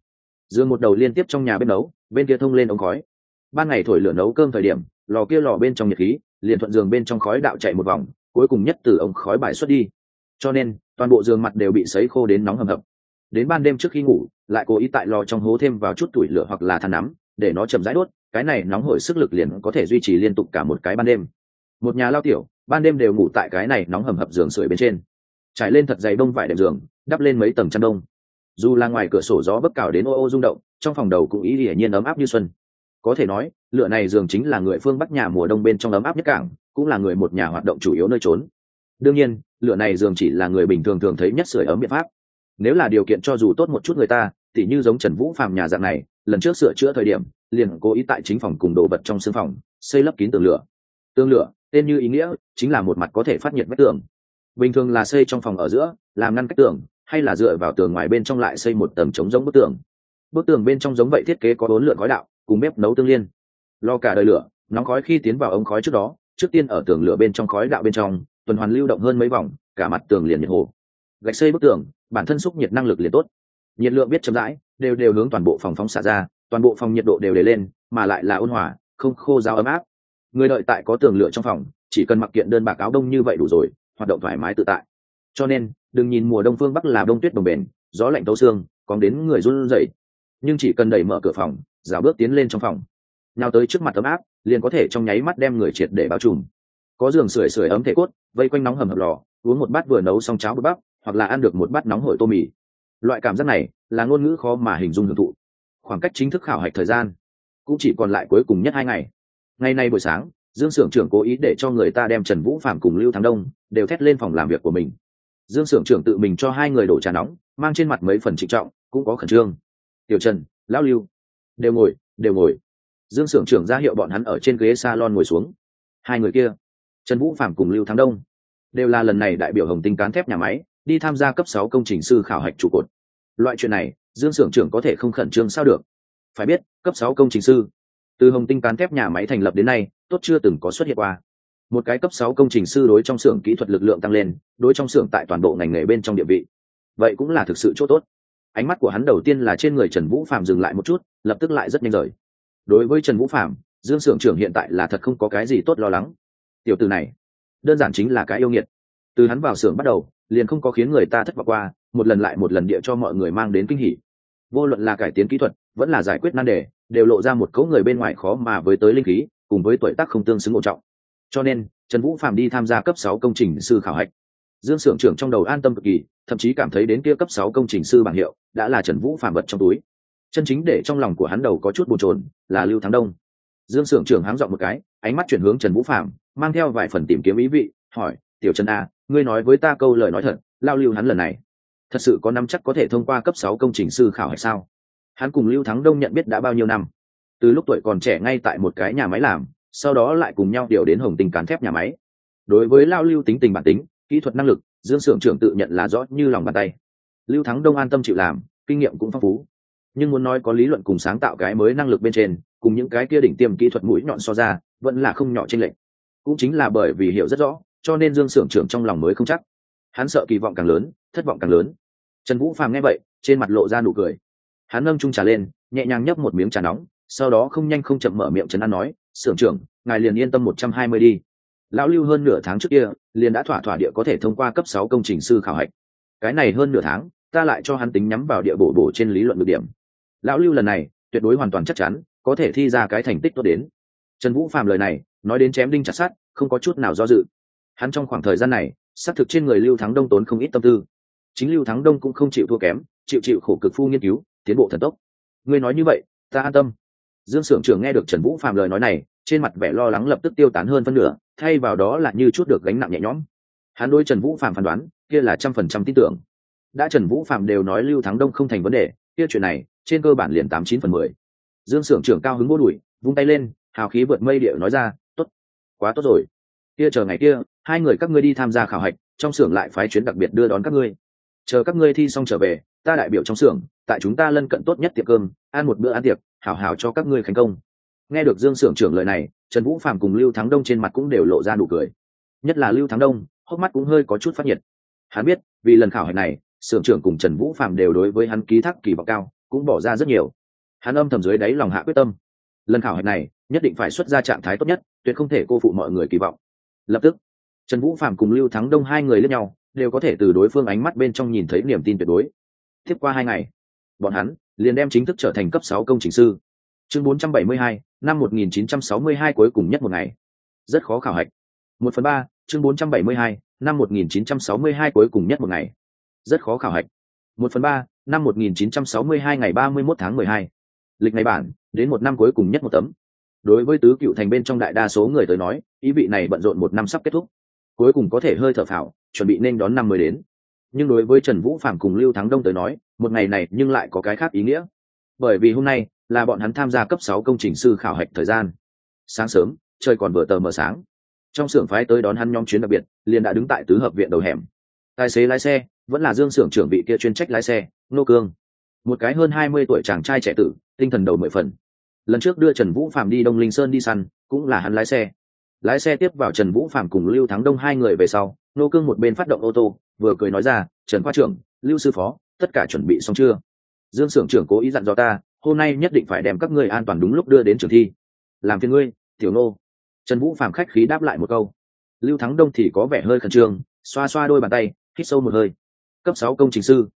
Giường một đầu liên tiếp trong nhà bên nấu, bên kia thông lên ống khói. Ban ngày thổi lửa nấu cơm thời điểm, lò kia lò bên trong nhiệt khí, liền thuận giường bên trong khói đạo chạy một vòng, cuối cùng nhất từ ống khói bài xuất đi. Cho nên toàn bộ giường mặt đều bị sấy khô đến nóng hầm hập. Đến ban đêm trước khi ngủ, lại cố ý tại lò trong hố thêm vào chút tuổi lửa hoặc là than nắm, để nó chậm rãi đốt, cái này nóng hổi sức lực liền có thể duy trì liên tục cả một cái ban đêm. Một nhà lao tiểu, ban đêm đều ngủ tại cái này nóng hầm hập giường sưởi bên trên. Trải lên thật dày đông vải đệm giường, đắp lên mấy tầng chăn đông. Dù là ngoài cửa sổ gió bấc cào đến ô ô rung động, trong phòng đầu cũng ý hiển nhiên ấm áp như xuân. Có thể nói, lựa này giường chính là người phương bắc nhà mùa đông bên trong ấm áp nhất cảng, cũng là người một nhà hoạt động chủ yếu nơi trốn. Đương nhiên lửa này dường chỉ là người bình thường thường thấy nhất sưởi ấm biện pháp. Nếu là điều kiện cho dù tốt một chút người ta, tỉ như giống trần vũ phàm nhà dạng này, lần trước sửa chữa thời điểm, liền cố ý tại chính phòng cùng đồ vật trong xương phòng, xây lấp kín tường lửa. Tường lửa, tên như ý nghĩa, chính là một mặt có thể phát nhiệt vách tường. Bình thường là xây trong phòng ở giữa, làm ngăn cách tường, hay là dựa vào tường ngoài bên trong lại xây một tầng chống giống bức tường. Bức tường bên trong giống vậy thiết kế có bốn lượn khói đạo, cùng bếp nấu tương liên. Lo cả đời lửa, nóng khói khi tiến vào ống khói trước đó, trước tiên ở tường lửa bên trong khói đạo bên trong tuần hoàn lưu động hơn mấy vòng, cả mặt tường liền nhiệt hồ. Gạch xây bức tường, bản thân xúc nhiệt năng lực liền tốt. Nhiệt lượng biết chậm rãi, đều đều hướng toàn bộ phòng phóng xả ra, toàn bộ phòng nhiệt độ đều để lên, mà lại là ôn hòa, không khô ráo ấm áp. Người đợi tại có tường lửa trong phòng, chỉ cần mặc kiện đơn bạc áo đông như vậy đủ rồi, hoạt động thoải mái tự tại. Cho nên, đừng nhìn mùa đông phương bắc là đông tuyết đồng bền, gió lạnh tấu xương còn đến người run rẩy. Nhưng chỉ cần đẩy mở cửa phòng, rào bước tiến lên trong phòng. Nào tới trước mặt ấm áp, liền có thể trong nháy mắt đem người triệt để bao trùm có giường sưởi sưởi ấm thể cốt, vây quanh nóng hầm hập lò, uống một bát vừa nấu xong cháo bột bắp, hoặc là ăn được một bát nóng hổi tô mì. Loại cảm giác này là ngôn ngữ khó mà hình dung hưởng thụ. Khoảng cách chính thức khảo hạch thời gian cũng chỉ còn lại cuối cùng nhất hai ngày. Ngày nay buổi sáng, dương s ư ở n g trưởng cố ý để cho người ta đem trần vũ phạm cùng lưu thắng đông đều thét lên phòng làm việc của mình. Dương s ư ở n g trưởng tự mình cho hai người đổ trà nóng, mang trên mặt mấy phần trịnh trọng, cũng có khẩn trương. Tiểu trần, lão lưu. Đều ngồi đều ngồi. Dương s ư ở n g trưởng ra hiệu bọn hắn ở trên ghế s a lon ngồi xuống. Hai người kia trần vũ phạm cùng lưu thắng đông đều là lần này đại biểu hồng tinh cán thép nhà máy, đi tham gia cấp sáu công trình sư khảo hạch trụ cột. Loại chuyện này, dương s ư ở n g trưởng có thể không khẩn trương sao được. Phải biết, cấp sáu công trình sư, từ hồng tinh cán thép nhà máy thành lập đến nay, tốt chưa từng có xuất hiện qua. Một cái cấp sáu công trình sư đối trong xưởng kỹ thuật lực lượng tăng lên, đối trong xưởng tại toàn bộ ngành nghề bên trong địa vị. Vậy cũng là thực sự chỗ tốt. Ánh mắt của hắn đầu tiên là trên người trần vũ phạm dừng lại một chút, lập tức lại rất nhanh rời. Đối với trần vũ phạm dương xưởng trưởng hiện tại là thật không có cái gì tốt lo lắng tiểu từ này, đơn giản chính là cái yêu nghiệt. Từ hắn vào xưởng bắt đầu, liền không có khiến người ta thất vọng qua, một lần lại một lần địa cho mọi người mang đến kinh hỉ. Vô luận là cải tiến kỹ thuật, vẫn là giải quyết nan đề, đều lộ ra một cấu người bên ngoài khó mà với tới linh khí, cùng với tuổi tác không tương xứng ngộ trọng. Cho nên, trần vũ phạm đi tham gia cấp sáu công trình sư khảo hạch. Dương s ư ở n g trưởng trong đầu an tâm cực kỳ, thậm chí cảm thấy đến kia cấp sáu công trình sư bảng hiệu đã là trần vũ phạm vật trong túi. Chân chính để trong lòng của hắn đầu có chút bồn trồn là lưu thắng đông dương s ư ở n g trưởng háng dọn một cái, ánh mắt chuyển hướng trần vũ phạm mang theo vài phần tìm kiếm ý vị, hỏi, tiểu trần a ngươi nói với ta câu lời nói thật, lao lưu hắn lần này, thật sự có năm chắc có thể thông qua cấp sáu công trình sư khảo hay sao? Hắn cùng lưu thắng đông nhận biết đã bao nhiêu năm? Từ lúc tuổi còn trẻ ngay tại một cái nhà máy làm, sau đó lại cùng nhau điều đến hồng tình cán thép nhà máy. Đối với lao lưu tính tình bản tính, kỹ thuật năng lực, dương s ư ở n g trưởng tự nhận là rõ như lòng bàn tay. Lưu thắng đông an tâm chịu làm, kinh nghiệm cũng phong phú nhưng muốn nói có lý luận cùng sáng tạo cái mới năng lực bên trên, cùng những cái kia đỉnh tiêm kỹ thuật mũi nhọn so ra, vẫn là không nhỏ trên lệnh cũng chính là bởi vì hiểu rất rõ, cho nên dương s ư ở n g trưởng trong lòng mới không chắc. Hắn sợ kỳ vọng càng lớn, thất vọng càng lớn. Trần vũ phàm nghe vậy, trên mặt lộ ra nụ cười. Hắn nâng trung trà lên, nhẹ nhàng nhấp một miếng trà nóng, sau đó không nhanh không chậm mở miệng trấn an nói, sưởng trưởng, ngài liền yên tâm một trăm hai mươi đi. Lão lưu hơn nửa tháng trước kia, liền đã thỏa thỏa địa có thể thông qua cấp sáu công trình sư khảo hạch. Cái này hơn nửa tháng, ta lại cho hắn tính nhắm vào địa bổ bổ trên lý luận ngược điểm lão lưu lần này, tuyệt đối hoàn toàn chắc chắn, có thể thi ra cái thành tích tốt đến. Trần vũ phạm lời này, nói đến chém đinh chặt sát không có chút nào do dự. Hắn trong khoảng thời gian này, xác thực trên người lưu thắng đông tốn không ít tâm tư. Chính lưu thắng đông cũng không chịu thua kém, chịu chịu khổ cực phu nghiên cứu, tiến bộ thần tốc. Ngươi nói như vậy, ta an tâm. Dương s ư ở n g trưởng nghe được trần vũ phạm lời nói này, trên mặt vẻ lo lắng lập tức tiêu tán hơn phân nửa, thay vào đó là như chút được gánh nặng nhẹ nhõm. Hắn đôi trần vũ phạm phán đoán, kia là trăm phần trăm tin tưởng. Đã trần vũ phạm đều nói lưu thắng đông không thành vấn đề, kia chuyện này trên cơ bản liền tám chín phần mười. Dương s ư ở n g trưởng cao hứng vô đùi vung tay lên, hào khí vượt mây địa nói ra t ố t quá tốt rồi. Kia chờ ngày kia, hai người các ngươi đi tham gia khảo hạch, trong xưởng lại phái chuyến đặc biệt đưa đón các ngươi. Chờ các ngươi thi xong trở về, ta đại biểu trong xưởng, tại chúng ta lân cận tốt nhất tiệc cơm, ăn một bữa ăn tiệc, hảo hảo cho các ngươi thành công. Nghe được dương sưởng trưởng lời này, trần vũ phạm cùng lưu thắng đông trên mặt cũng đều lộ ra nụ cười. Nhất là lưu thắng đông, hốc mắt cũng hơi có chút phát nhiệt. Hắn biết, vì lần khảo hạch này, sưởng trưởng cùng trần vũ phạm đều đối với hắn ký thác kỳ vọng cao cũng bỏ ra rất nhiều. Hắn âm thầm dưới đáy lòng hạ quyết tâm. Lần khảo hạch này nhất định phải xuất ra trạng thái tốt nhất tuyệt không thể cô phụ mọi người kỳ vọng. Lập tức trần vũ phạm cùng lưu thắng đông hai người lẫn nhau đều có thể từ đối phương ánh mắt bên trong nhìn thấy niềm tin tuyệt đối. Tiếp qua hai ngày bọn hắn liền đem chính thức trở thành cấp sáu công trình sư. Chương 472, năm 1962 cuối cùng nhất một ngày. Rất khó khảo hạch. Một phần ba chương 472, năm 1962 cuối cùng nhất một ngày. Rất khó khảo hạch. Một phần ba năm 1962 ngày 31 tháng 12. lịch ngày bản, đến một năm cuối cùng nhất một tấm. Đối với tứ cựu thành bên trong đại đa số người tới nói, ý vị này bận rộn một năm sắp kết thúc. Cuối cùng có thể hơi thở phào, chuẩn bị nên đón năm mới đến. Nhưng đối với trần vũ phạm cùng lưu thắng đông tới nói, một ngày này nhưng lại có cái khác ý nghĩa. Bởi vì hôm nay là bọn hắn tham gia cấp sáu công trình sư khảo hạch thời gian. Sáng sớm, trời còn vừa tờ mờ sáng. Trong xưởng phái tới đón hắn nhóm chuyến đặc biệt, liền đã đứng tại tứ hợp viện đầu hẻm. Tài xế lái xe vẫn là dương xưởng trưởng vị kia chuyên trách lái xe, nô cương. Một cái hơn hai mươi tuổi chàng trai trẻ tử, tinh thần đầu mười phần. Lần trước đưa trần vũ phạm đi đông linh sơn đi săn, cũng là hắn lái xe. Lái xe tiếp vào trần vũ phạm cùng lưu thắng đông hai người về sau, nô cương một bên phát động ô tô, vừa cười nói ra, trần khoa trưởng, lưu sư phó, tất cả chuẩn bị xong chưa? Dương xưởng trưởng cố ý dặn dò ta, hôm nay nhất định phải đem các ngươi an toàn đúng lúc đưa đến trường thi. Làm phiền ngươi, tiểu nô. Trần vũ Phạm khách khí đáp lại một câu. Lưu thắng đông thì có vẻ hơi khẩn trương, xoa xoa đôi bàn tay, hít sâu một hơi cấp sáu công trình sư.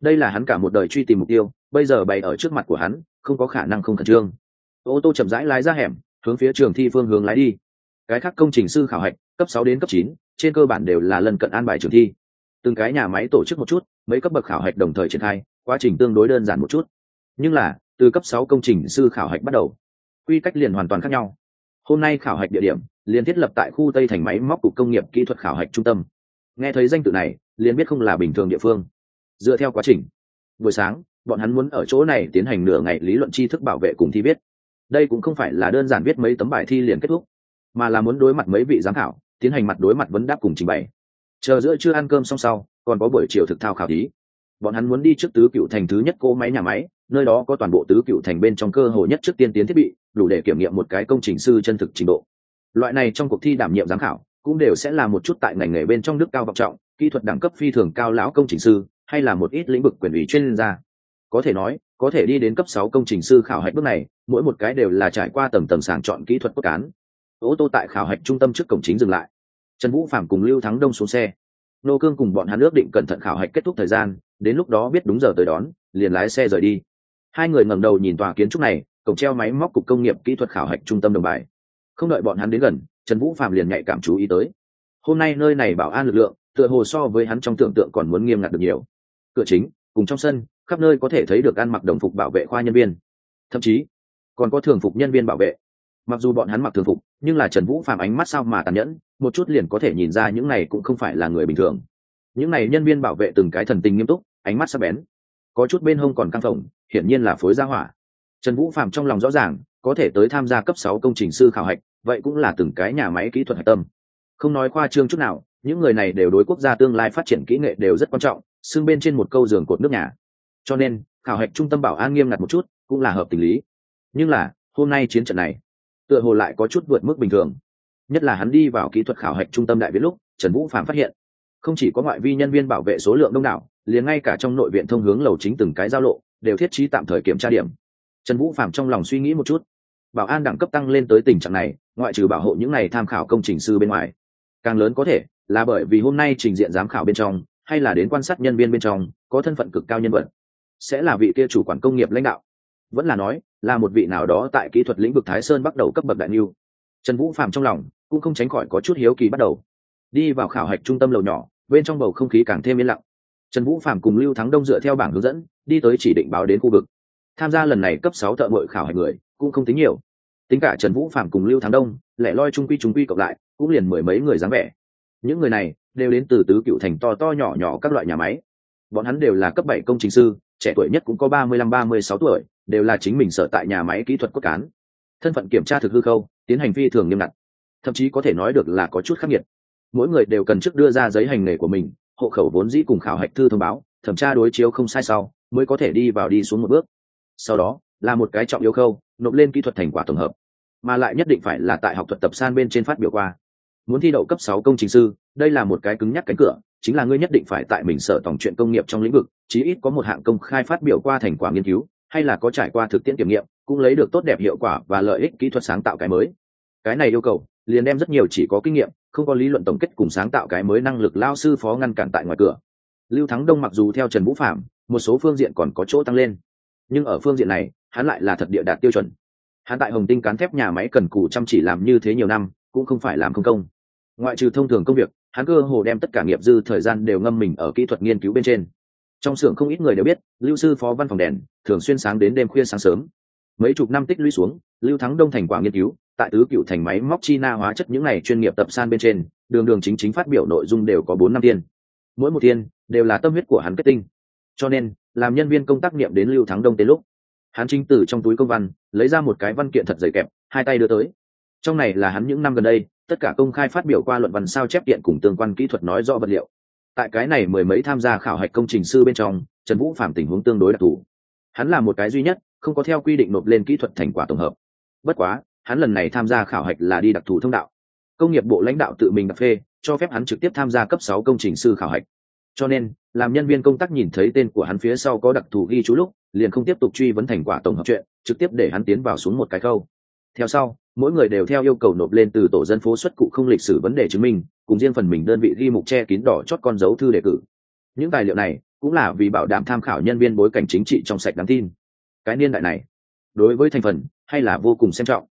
Đây là hắn cả một đời truy tìm mục tiêu, bây giờ bày ở trước mặt của hắn, không có khả năng không khẩn trương. Ô tô chậm rãi lái ra hẻm, hướng phía trường thi phương hướng lái đi. Cái khác công trình sư khảo hạch, cấp sáu đến cấp chín, trên cơ bản đều là lần cận an bài trường thi. Từng cái nhà máy tổ chức một chút, mấy cấp bậc khảo hạch đồng thời triển khai, quá trình tương đối đơn giản một chút. Nhưng là, từ cấp sáu công trình sư khảo hạch bắt đầu, quy cách liền hoàn toàn khác nhau. Hôm nay khảo hạch địa điểm, liền thiết lập tại khu tây thành máy móc cục công nghiệp kỹ thuật khảo hạch trung tâm. Nghe thấy danh tự này liền biết không là bình thường địa phương. Dựa theo quá trình, buổi sáng, bọn hắn muốn ở chỗ này tiến hành nửa ngày lý luận tri thức bảo vệ cùng thi viết. Đây cũng không phải là đơn giản viết mấy tấm bài thi liền kết thúc, mà là muốn đối mặt mấy vị giám khảo, tiến hành mặt đối mặt vấn đáp cùng trình bày. Chờ giữa chưa ăn cơm xong sau, còn có buổi chiều thực thao khảo thí. Bọn hắn muốn đi trước tứ cựu thành thứ nhất cỗ máy nhà máy, nơi đó có toàn bộ tứ cựu thành bên trong cơ hội nhất trước tiên tiến thiết bị, đủ để kiểm nghiệm một cái công trình sư chân thực trình độ. Loại này trong cuộc thi đảm nhiệm giám khảo, cũng đều sẽ là một chút tại ngành nghề bên trong nước cao vọng trọng kỹ thuật đẳng cấp phi thường cao lão công trình sư, hay là một ít lĩnh vực quyền ủy chuyên gia. Có thể nói, có thể đi đến cấp sáu công trình sư khảo hạch bước này, mỗi một cái đều là trải qua tầng tầng sàng chọn kỹ thuật cốt cán. Ô tô tại khảo hạch trung tâm trước cổng chính dừng lại. Trần vũ phạm cùng lưu thắng đông xuống xe. Nô cương cùng bọn hắn ước định cẩn thận khảo hạch kết thúc thời gian, đến lúc đó biết đúng giờ tới đón, liền lái xe rời đi. Hai người ngẩng đầu nhìn tòa kiến trúc này, cổng treo máy móc cục công nghiệp kỹ thuật khảo hạch trung tâm đồng bài. Không đợi bọn hắn đến gần, trần vũ phạm liền nhạy cảm chú ý tới. Hôm nay nơi này bảo an lực lượng tựa hồ so với hắn trong tưởng tượng còn muốn nghiêm ngặt được nhiều. Cửa chính, cùng trong sân, khắp nơi có thể thấy được ăn mặc đồng phục bảo vệ khoa nhân viên. Thậm chí, còn có thường phục nhân viên bảo vệ. Mặc dù bọn hắn mặc thường phục, nhưng là trần vũ phạm ánh mắt sao mà tàn nhẫn, một chút liền có thể nhìn ra những này cũng không phải là người bình thường. Những này nhân viên bảo vệ từng cái thần tình nghiêm túc, ánh mắt sắp bén. Có chút bên hông còn căng phồng, hiển nhiên là phối gia hỏa. Trần vũ phạm trong lòng rõ ràng, có thể tới tham gia cấp sáu công trình sư khảo hạch, vậy cũng là từng cái nhà máy kỹ thuật hạch tâm. Không nói khoa trương chút nào những người này đều đối quốc gia tương lai phát triển kỹ nghệ đều rất quan trọng, xưng bên trên một câu giường cột nước nhà. Cho nên, khảo hạch trung tâm bảo an nghiêm ngặt một chút cũng là hợp tình lý. Nhưng là, hôm nay chiến trận này, tựa hồ lại có chút vượt mức bình thường. Nhất là hắn đi vào kỹ thuật khảo hạch trung tâm đại viết lúc, trần vũ phạm phát hiện, không chỉ có ngoại vi nhân viên bảo vệ số lượng đông đảo, liền ngay cả trong nội viện thông hướng lầu chính từng cái giao lộ, đều thiết trí tạm thời kiểm tra điểm. Trần vũ phạm trong lòng suy nghĩ một chút. Bảo an đẳng cấp tăng lên tới tình trạng này, ngoại trừ bảo hộ những n à y tham khảo công trình sư bên ngoài, càng lớn có thể là bởi vì hôm nay trình diện giám khảo bên trong, hay là đến quan sát nhân viên bên trong, có thân phận cực cao nhân vật, sẽ là vị kia chủ quản công nghiệp lãnh đạo. Vẫn là nói, là một vị nào đó tại kỹ thuật lĩnh vực thái sơn bắt đầu cấp bậc đại niu trần vũ phạm trong lòng, cũng không tránh khỏi có chút hiếu kỳ bắt đầu. Đi vào khảo hạch trung tâm lầu nhỏ, bên trong bầu không khí càng thêm yên lặng. Trần vũ phạm cùng lưu thắng đông dựa theo bảng hướng dẫn, đi tới chỉ định báo đến khu vực. Tham gia lần này cấp sáu thợ mội khảo hạch người, cũng không tính nhiều. Tính cả trần vũ phạm cùng lưu thắng đông, lẻ loi trung quy trung quy cộng lại, cũng liền mười mấy người dáng vẻ những người này đều đến từ tứ cựu thành to to nhỏ nhỏ các loại nhà máy. Bọn hắn đều là cấp bảy công trình sư, trẻ tuổi nhất cũng có ba mươi lăm, ba mươi sáu tuổi, đều là chính mình sở tại nhà máy kỹ thuật cốt cán. Thân phận kiểm tra thực hư khâu, tiến hành phi thường nghiêm ngặt. Thậm chí có thể nói được là có chút khắc nghiệt. Mỗi người đều cần trước đưa ra giấy hành nghề của mình, hộ khẩu vốn dĩ cùng khảo hạch thư thông báo, thẩm tra đối chiếu không sai sau, mới có thể đi vào đi xuống một bước. Sau đó, là một cái trọng yếu khâu, nộp lên kỹ thuật thành quả tổng hợp. Mà lại nhất định phải là tại học thuật tập san bên trên phát biểu qua muốn thi đậu cấp sáu công trình sư, đây là một cái cứng nhắc cánh cửa, chính là ngươi nhất định phải tại mình sở tổng chuyện công nghiệp trong lĩnh vực, chí ít có một hạng công khai phát biểu qua thành quả nghiên cứu, hay là có trải qua thực tiễn kiểm nghiệm, cũng lấy được tốt đẹp hiệu quả và lợi ích kỹ thuật sáng tạo cái mới. Cái này yêu cầu, liền đem rất nhiều chỉ có kinh nghiệm, không có lý luận tổng kết cùng sáng tạo cái mới năng lực lao sư phó ngăn cản tại ngoài cửa. Lưu thắng đông mặc dù theo trần vũ phạm, một số phương diện còn có chỗ tăng lên, nhưng ở phương diện này, hắn lại là thật địa đạt tiêu chuẩn. Hắn tại hồng tinh cán thép nhà máy cần cù chăm chỉ làm như thế nhiều năm, cũng không phải làm không công ngoại trừ thông thường công việc, hắn cơ hồ đem tất cả nghiệp dư thời gian đều ngâm mình ở kỹ thuật nghiên cứu bên trên. Trong xưởng không ít người đều biết, lưu sư phó văn phòng đèn, thường xuyên sáng đến đêm khuya sáng sớm. Mấy chục năm tích lũy xuống, lưu thắng đông thành quả nghiên cứu, tại tứ cựu thành máy móc chi na hóa chất những này chuyên nghiệp tập san bên trên, đường đường chính chính phát biểu nội dung đều có bốn năm tiên mỗi một tiên đều là tâm huyết của hắn kết tinh. Cho nên, làm nhân viên công tác niệm đến lưu thắng đông tới lúc, hắn chính từ trong túi công văn, lấy ra một cái văn kiện thật dày kẹp, hai tay đưa tới. Trong này là hắn những năm gần đây tất cả công khai phát biểu qua luận văn sao chép điện cùng tương quan kỹ thuật nói rõ vật liệu. Tại cái này mười mấy tham gia khảo hạch công trình sư bên trong, trần vũ phạm tình huống tương đối đặc thù. Hắn là một cái duy nhất, không có theo quy định nộp lên kỹ thuật thành quả tổng hợp. Bất quá, hắn lần này tham gia khảo hạch là đi đặc thù thông đạo. Công nghiệp bộ lãnh đạo tự mình đặt phê, cho phép hắn trực tiếp tham gia cấp sáu công trình sư khảo hạch. Cho nên, làm nhân viên công tác nhìn thấy tên của hắn phía sau có đặc thù ghi chú lúc, liền không tiếp tục truy vấn thành quả tổng hợp chuyện, trực tiếp để hắn tiến vào xuống một cái câu theo sau mỗi người đều theo yêu cầu nộp lên từ tổ dân phố xuất cụ không lịch sử vấn đề chứng minh, cùng riêng phần mình đơn vị ghi mục che kín đỏ chót con dấu thư đề cử. Những tài liệu này cũng là vì bảo đảm tham khảo nhân viên bối cảnh chính trị trong sạch đáng tin. Cái niên đại này, đối với thành phần hay là vô cùng xem trọng.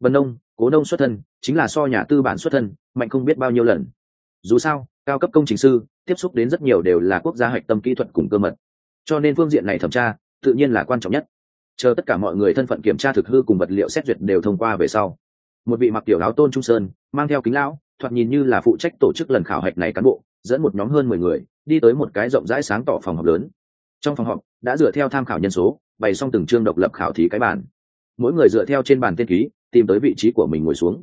Vân nông, cố nông xuất thân, chính là so nhà tư bản xuất thân, mạnh không biết bao nhiêu lần. Dù sao, cao cấp công trình sư, tiếp xúc đến rất nhiều đều là quốc gia hạch tâm kỹ thuật cùng cơ mật. Cho nên phương diện này thẩm tra, tự nhiên là quan trọng nhất chờ tất cả mọi người thân phận kiểm tra thực hư cùng vật liệu xét duyệt đều thông qua về sau. Một vị mặc tiểu áo tôn trung sơn, mang theo kính lão, thoạt nhìn như là phụ trách tổ chức lần khảo hạch này cán bộ, dẫn một nhóm hơn mười người, đi tới một cái rộng rãi sáng tỏ phòng họp lớn. Trong phòng họp, đã dựa theo tham khảo nhân số, bày xong từng chương độc lập khảo thí cái bản mỗi người dựa theo trên bàn tên ký, tìm tới vị trí của mình ngồi xuống.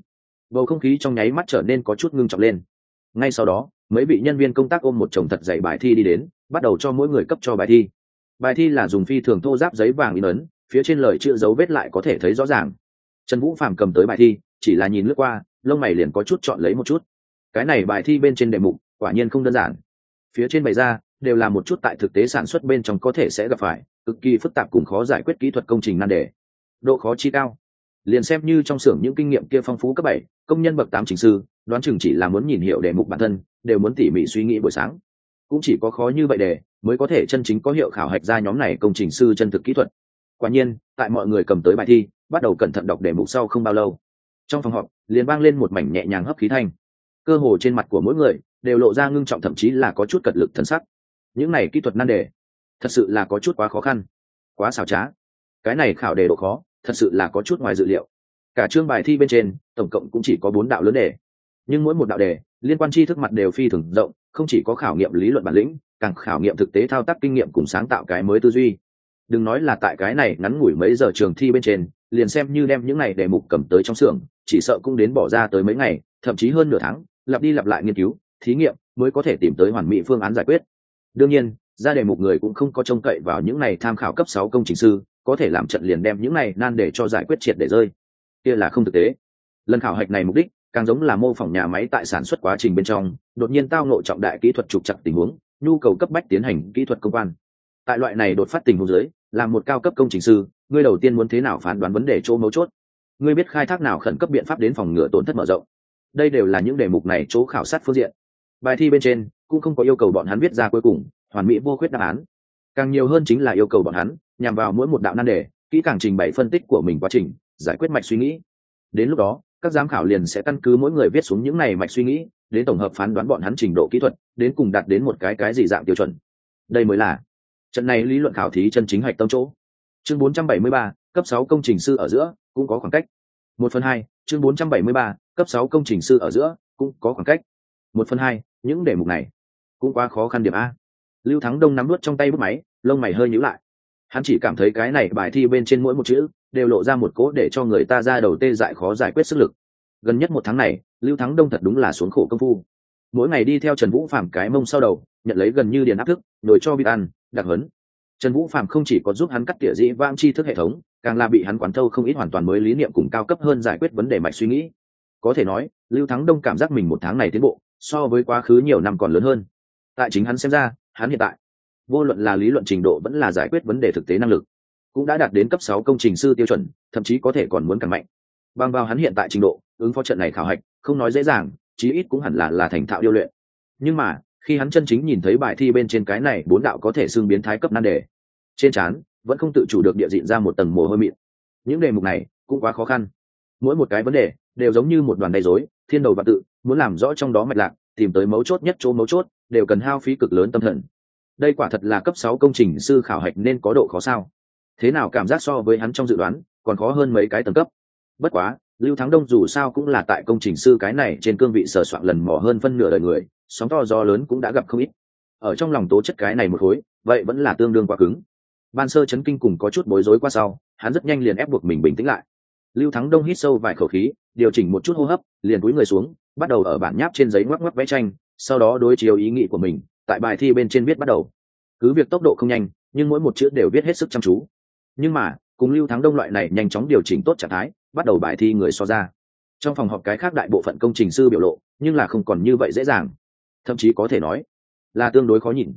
Bầu không khí trong nháy mắt trở nên có chút ngưng trọng lên. Ngay sau đó, mấy vị nhân viên công tác ôm một chồng thật dạy bài thi đi đến, bắt đầu cho mỗi người cấp cho bài thi. Bài thi là dùng phi thường thô giáp giấy vàng in ấn phía trên lời chữ dấu vết lại có thể thấy rõ ràng. Trần vũ phàm cầm tới bài thi, chỉ là nhìn lướt qua, lông mày liền có chút chọn lấy một chút. Cái này bài thi bên trên đề mục, quả nhiên không đơn giản. Phía trên bày ra, đều là một chút tại thực tế sản xuất bên trong có thể sẽ gặp phải, cực kỳ phức tạp cùng khó giải quyết kỹ thuật công trình nan đề. Độ khó chi cao. Liền xem như trong xưởng những kinh nghiệm kia phong phú cấp bảy, công nhân bậc tám chính sư, đoán chừng chỉ là muốn nhìn hiệu đề mục bản thân, đều muốn tỉ mỉ suy nghĩ buổi sáng. Cũng chỉ có khó như vậy để, mới có thể chân chính có hiệu khảo hạch ra nhóm này công trình sư chân thực kỹ thuật quả nhiên, tại mọi người cầm tới bài thi, bắt đầu cẩn thận đọc đề mục sau không bao lâu. Trong phòng họp, liền vang lên một mảnh nhẹ nhàng hấp khí thanh. Cơ hồ trên mặt của mỗi người, đều lộ ra ngưng trọng thậm chí là có chút cật lực thân sắc. Những này kỹ thuật nan đề, thật sự là có chút quá khó khăn, quá xảo trá. Cái này khảo đề độ khó, thật sự là có chút ngoài dự liệu. Cả chương bài thi bên trên, tổng cộng cũng chỉ có bốn đạo lớn đề. Nhưng mỗi một đạo đề, liên quan tri thức mặt đều phi thường rộng, không chỉ có khảo nghiệm lý luận bản lĩnh, càng khảo nghiệm thực tế thao tác kinh nghiệm cùng sáng tạo cái mới tư duy đừng nói là tại cái này ngắn ngủi mấy giờ trường thi bên trên, liền xem như đem những này đề mục cầm tới trong xưởng, chỉ sợ cũng đến bỏ ra tới mấy ngày, thậm chí hơn nửa tháng, lặp đi lặp lại nghiên cứu, thí nghiệm mới có thể tìm tới hoàn mỹ phương án giải quyết. Đương nhiên, ra đề mục người cũng không có trông cậy vào những này tham khảo cấp sáu công trình sư, có thể làm trận liền đem những này nan để cho giải quyết triệt để rơi. Kia là không thực tế. Lần khảo hạch này mục đích, càng giống là mô phỏng nhà máy tại sản xuất quá trình bên trong, đột nhiên tao ngộ trọng đại kỹ thuật trục chặt tình huống, nhu cầu cấp bách tiến hành kỹ thuật công quan. Tại loại này đột phát tình huống dưới là một cao cấp công trình sư, ngươi đầu tiên muốn thế nào phán đoán vấn đề chỗ mấu chốt? Ngươi biết khai thác nào khẩn cấp biện pháp đến phòng ngừa tổn thất mở rộng? Đây đều là những đề mục này chỗ khảo sát phương diện. Bài thi bên trên cũng không có yêu cầu bọn hắn viết ra cuối cùng, hoàn mỹ vô khuyết đáp án. Càng nhiều hơn chính là yêu cầu bọn hắn nhằm vào mỗi một đạo nan đề, kỹ càng trình bày phân tích của mình quá trình, giải quyết mạch suy nghĩ. Đến lúc đó, các giám khảo liền sẽ căn cứ mỗi người viết xuống những này mạch suy nghĩ, đến tổng hợp phán đoán bọn hắn trình độ kỹ thuật, đến cùng đạt đến một cái cái gì dạng tiêu chuẩn. Đây mới là trận này lý luận khảo thí chân chính hạch tâm chỗ. Chương 473, cấp 6 công trình sư ở giữa cũng có khoảng cách. Một phần hai chương 473, cấp 6 công trình sư ở giữa cũng có khoảng cách. Một phần hai những đề mục này cũng quá khó khăn điểm a. Lưu thắng đông nắm nuốt trong tay bút máy lông mày hơi nhíu lại. Hắn chỉ cảm thấy cái này bài thi bên trên mỗi một chữ đều lộ ra một cố để cho người ta ra đầu tê dại khó giải quyết sức lực. Gần nhất một tháng này lưu thắng đông thật đúng là xuống khổ công phu. Mỗi ngày đi theo trần vũ phạm cái mông sau đầu nhận lấy gần như điền áp thức nổi cho bị ăn đặc huấn. trần vũ phạm không chỉ có giúp hắn cắt tỉa dĩ vãng tri thức hệ thống, càng là bị hắn quán thâu không ít hoàn toàn mới lý niệm cùng cao cấp hơn giải quyết vấn đề mạch suy nghĩ. Có thể nói, lưu thắng đông cảm giác mình một tháng này tiến bộ, so với quá khứ nhiều năm còn lớn hơn. Tại chính hắn xem ra, hắn hiện tại, vô luận là lý luận trình độ vẫn là giải quyết vấn đề thực tế năng lực, cũng đã đạt đến cấp sáu công trình sư tiêu chuẩn, thậm chí có thể còn muốn càng mạnh. Bằng vào hắn hiện tại trình độ, ứng phó trận này khảo hạch, không nói dễ dàng, chí ít cũng hẳn là là thành thạo điêu luyện. Nhưng mà khi hắn chân chính nhìn thấy bài thi bên trên cái này, bốn đạo có thể xương biến thái cấp nan đề. Trên trán, vẫn không tự chủ được địa diện ra một tầng mồ hôi mịn. Những đề mục này cũng quá khó khăn. Mỗi một cái vấn đề đều giống như một đoàn đầy dối thiên đầu và tự, muốn làm rõ trong đó mạch lạc, tìm tới mấu chốt nhất chỗ mấu chốt, đều cần hao phí cực lớn tâm thần. Đây quả thật là cấp sáu công trình sư khảo hạch nên có độ khó sao. Thế nào cảm giác so với hắn trong dự đoán, còn khó hơn mấy cái tầng cấp. Bất quá, lưu thắng đông dù sao cũng là tại công trình sư cái này trên cương vị sờ soạn lần mò hơn phân nửa đời người sóng to gió lớn cũng đã gặp không ít. Ở trong lòng tố chất cái này một khối, vậy vẫn là tương đương quá cứng. Ban sơ chấn kinh cùng có chút bối rối qua sau, hắn rất nhanh liền ép buộc mình bình tĩnh lại. Lưu thắng đông hít sâu vài khẩu khí, điều chỉnh một chút hô hấp, liền cúi người xuống, bắt đầu ở bản nháp trên giấy ngoắc ngoắc vẽ tranh, sau đó đối chiếu ý nghĩ của mình, tại bài thi bên trên viết bắt đầu. Cứ việc tốc độ không nhanh, nhưng mỗi một chữ đều viết hết sức chăm chú. Nhưng mà, cùng lưu thắng đông loại này nhanh chóng điều chỉnh tốt trạng thái, bắt đầu bài thi người so ra. Trong phòng họp cái khác đại bộ phận công trình sư biểu lộ, nhưng là không còn như vậy dễ dàng thậm chí có thể nói là tương đối khó nhìn.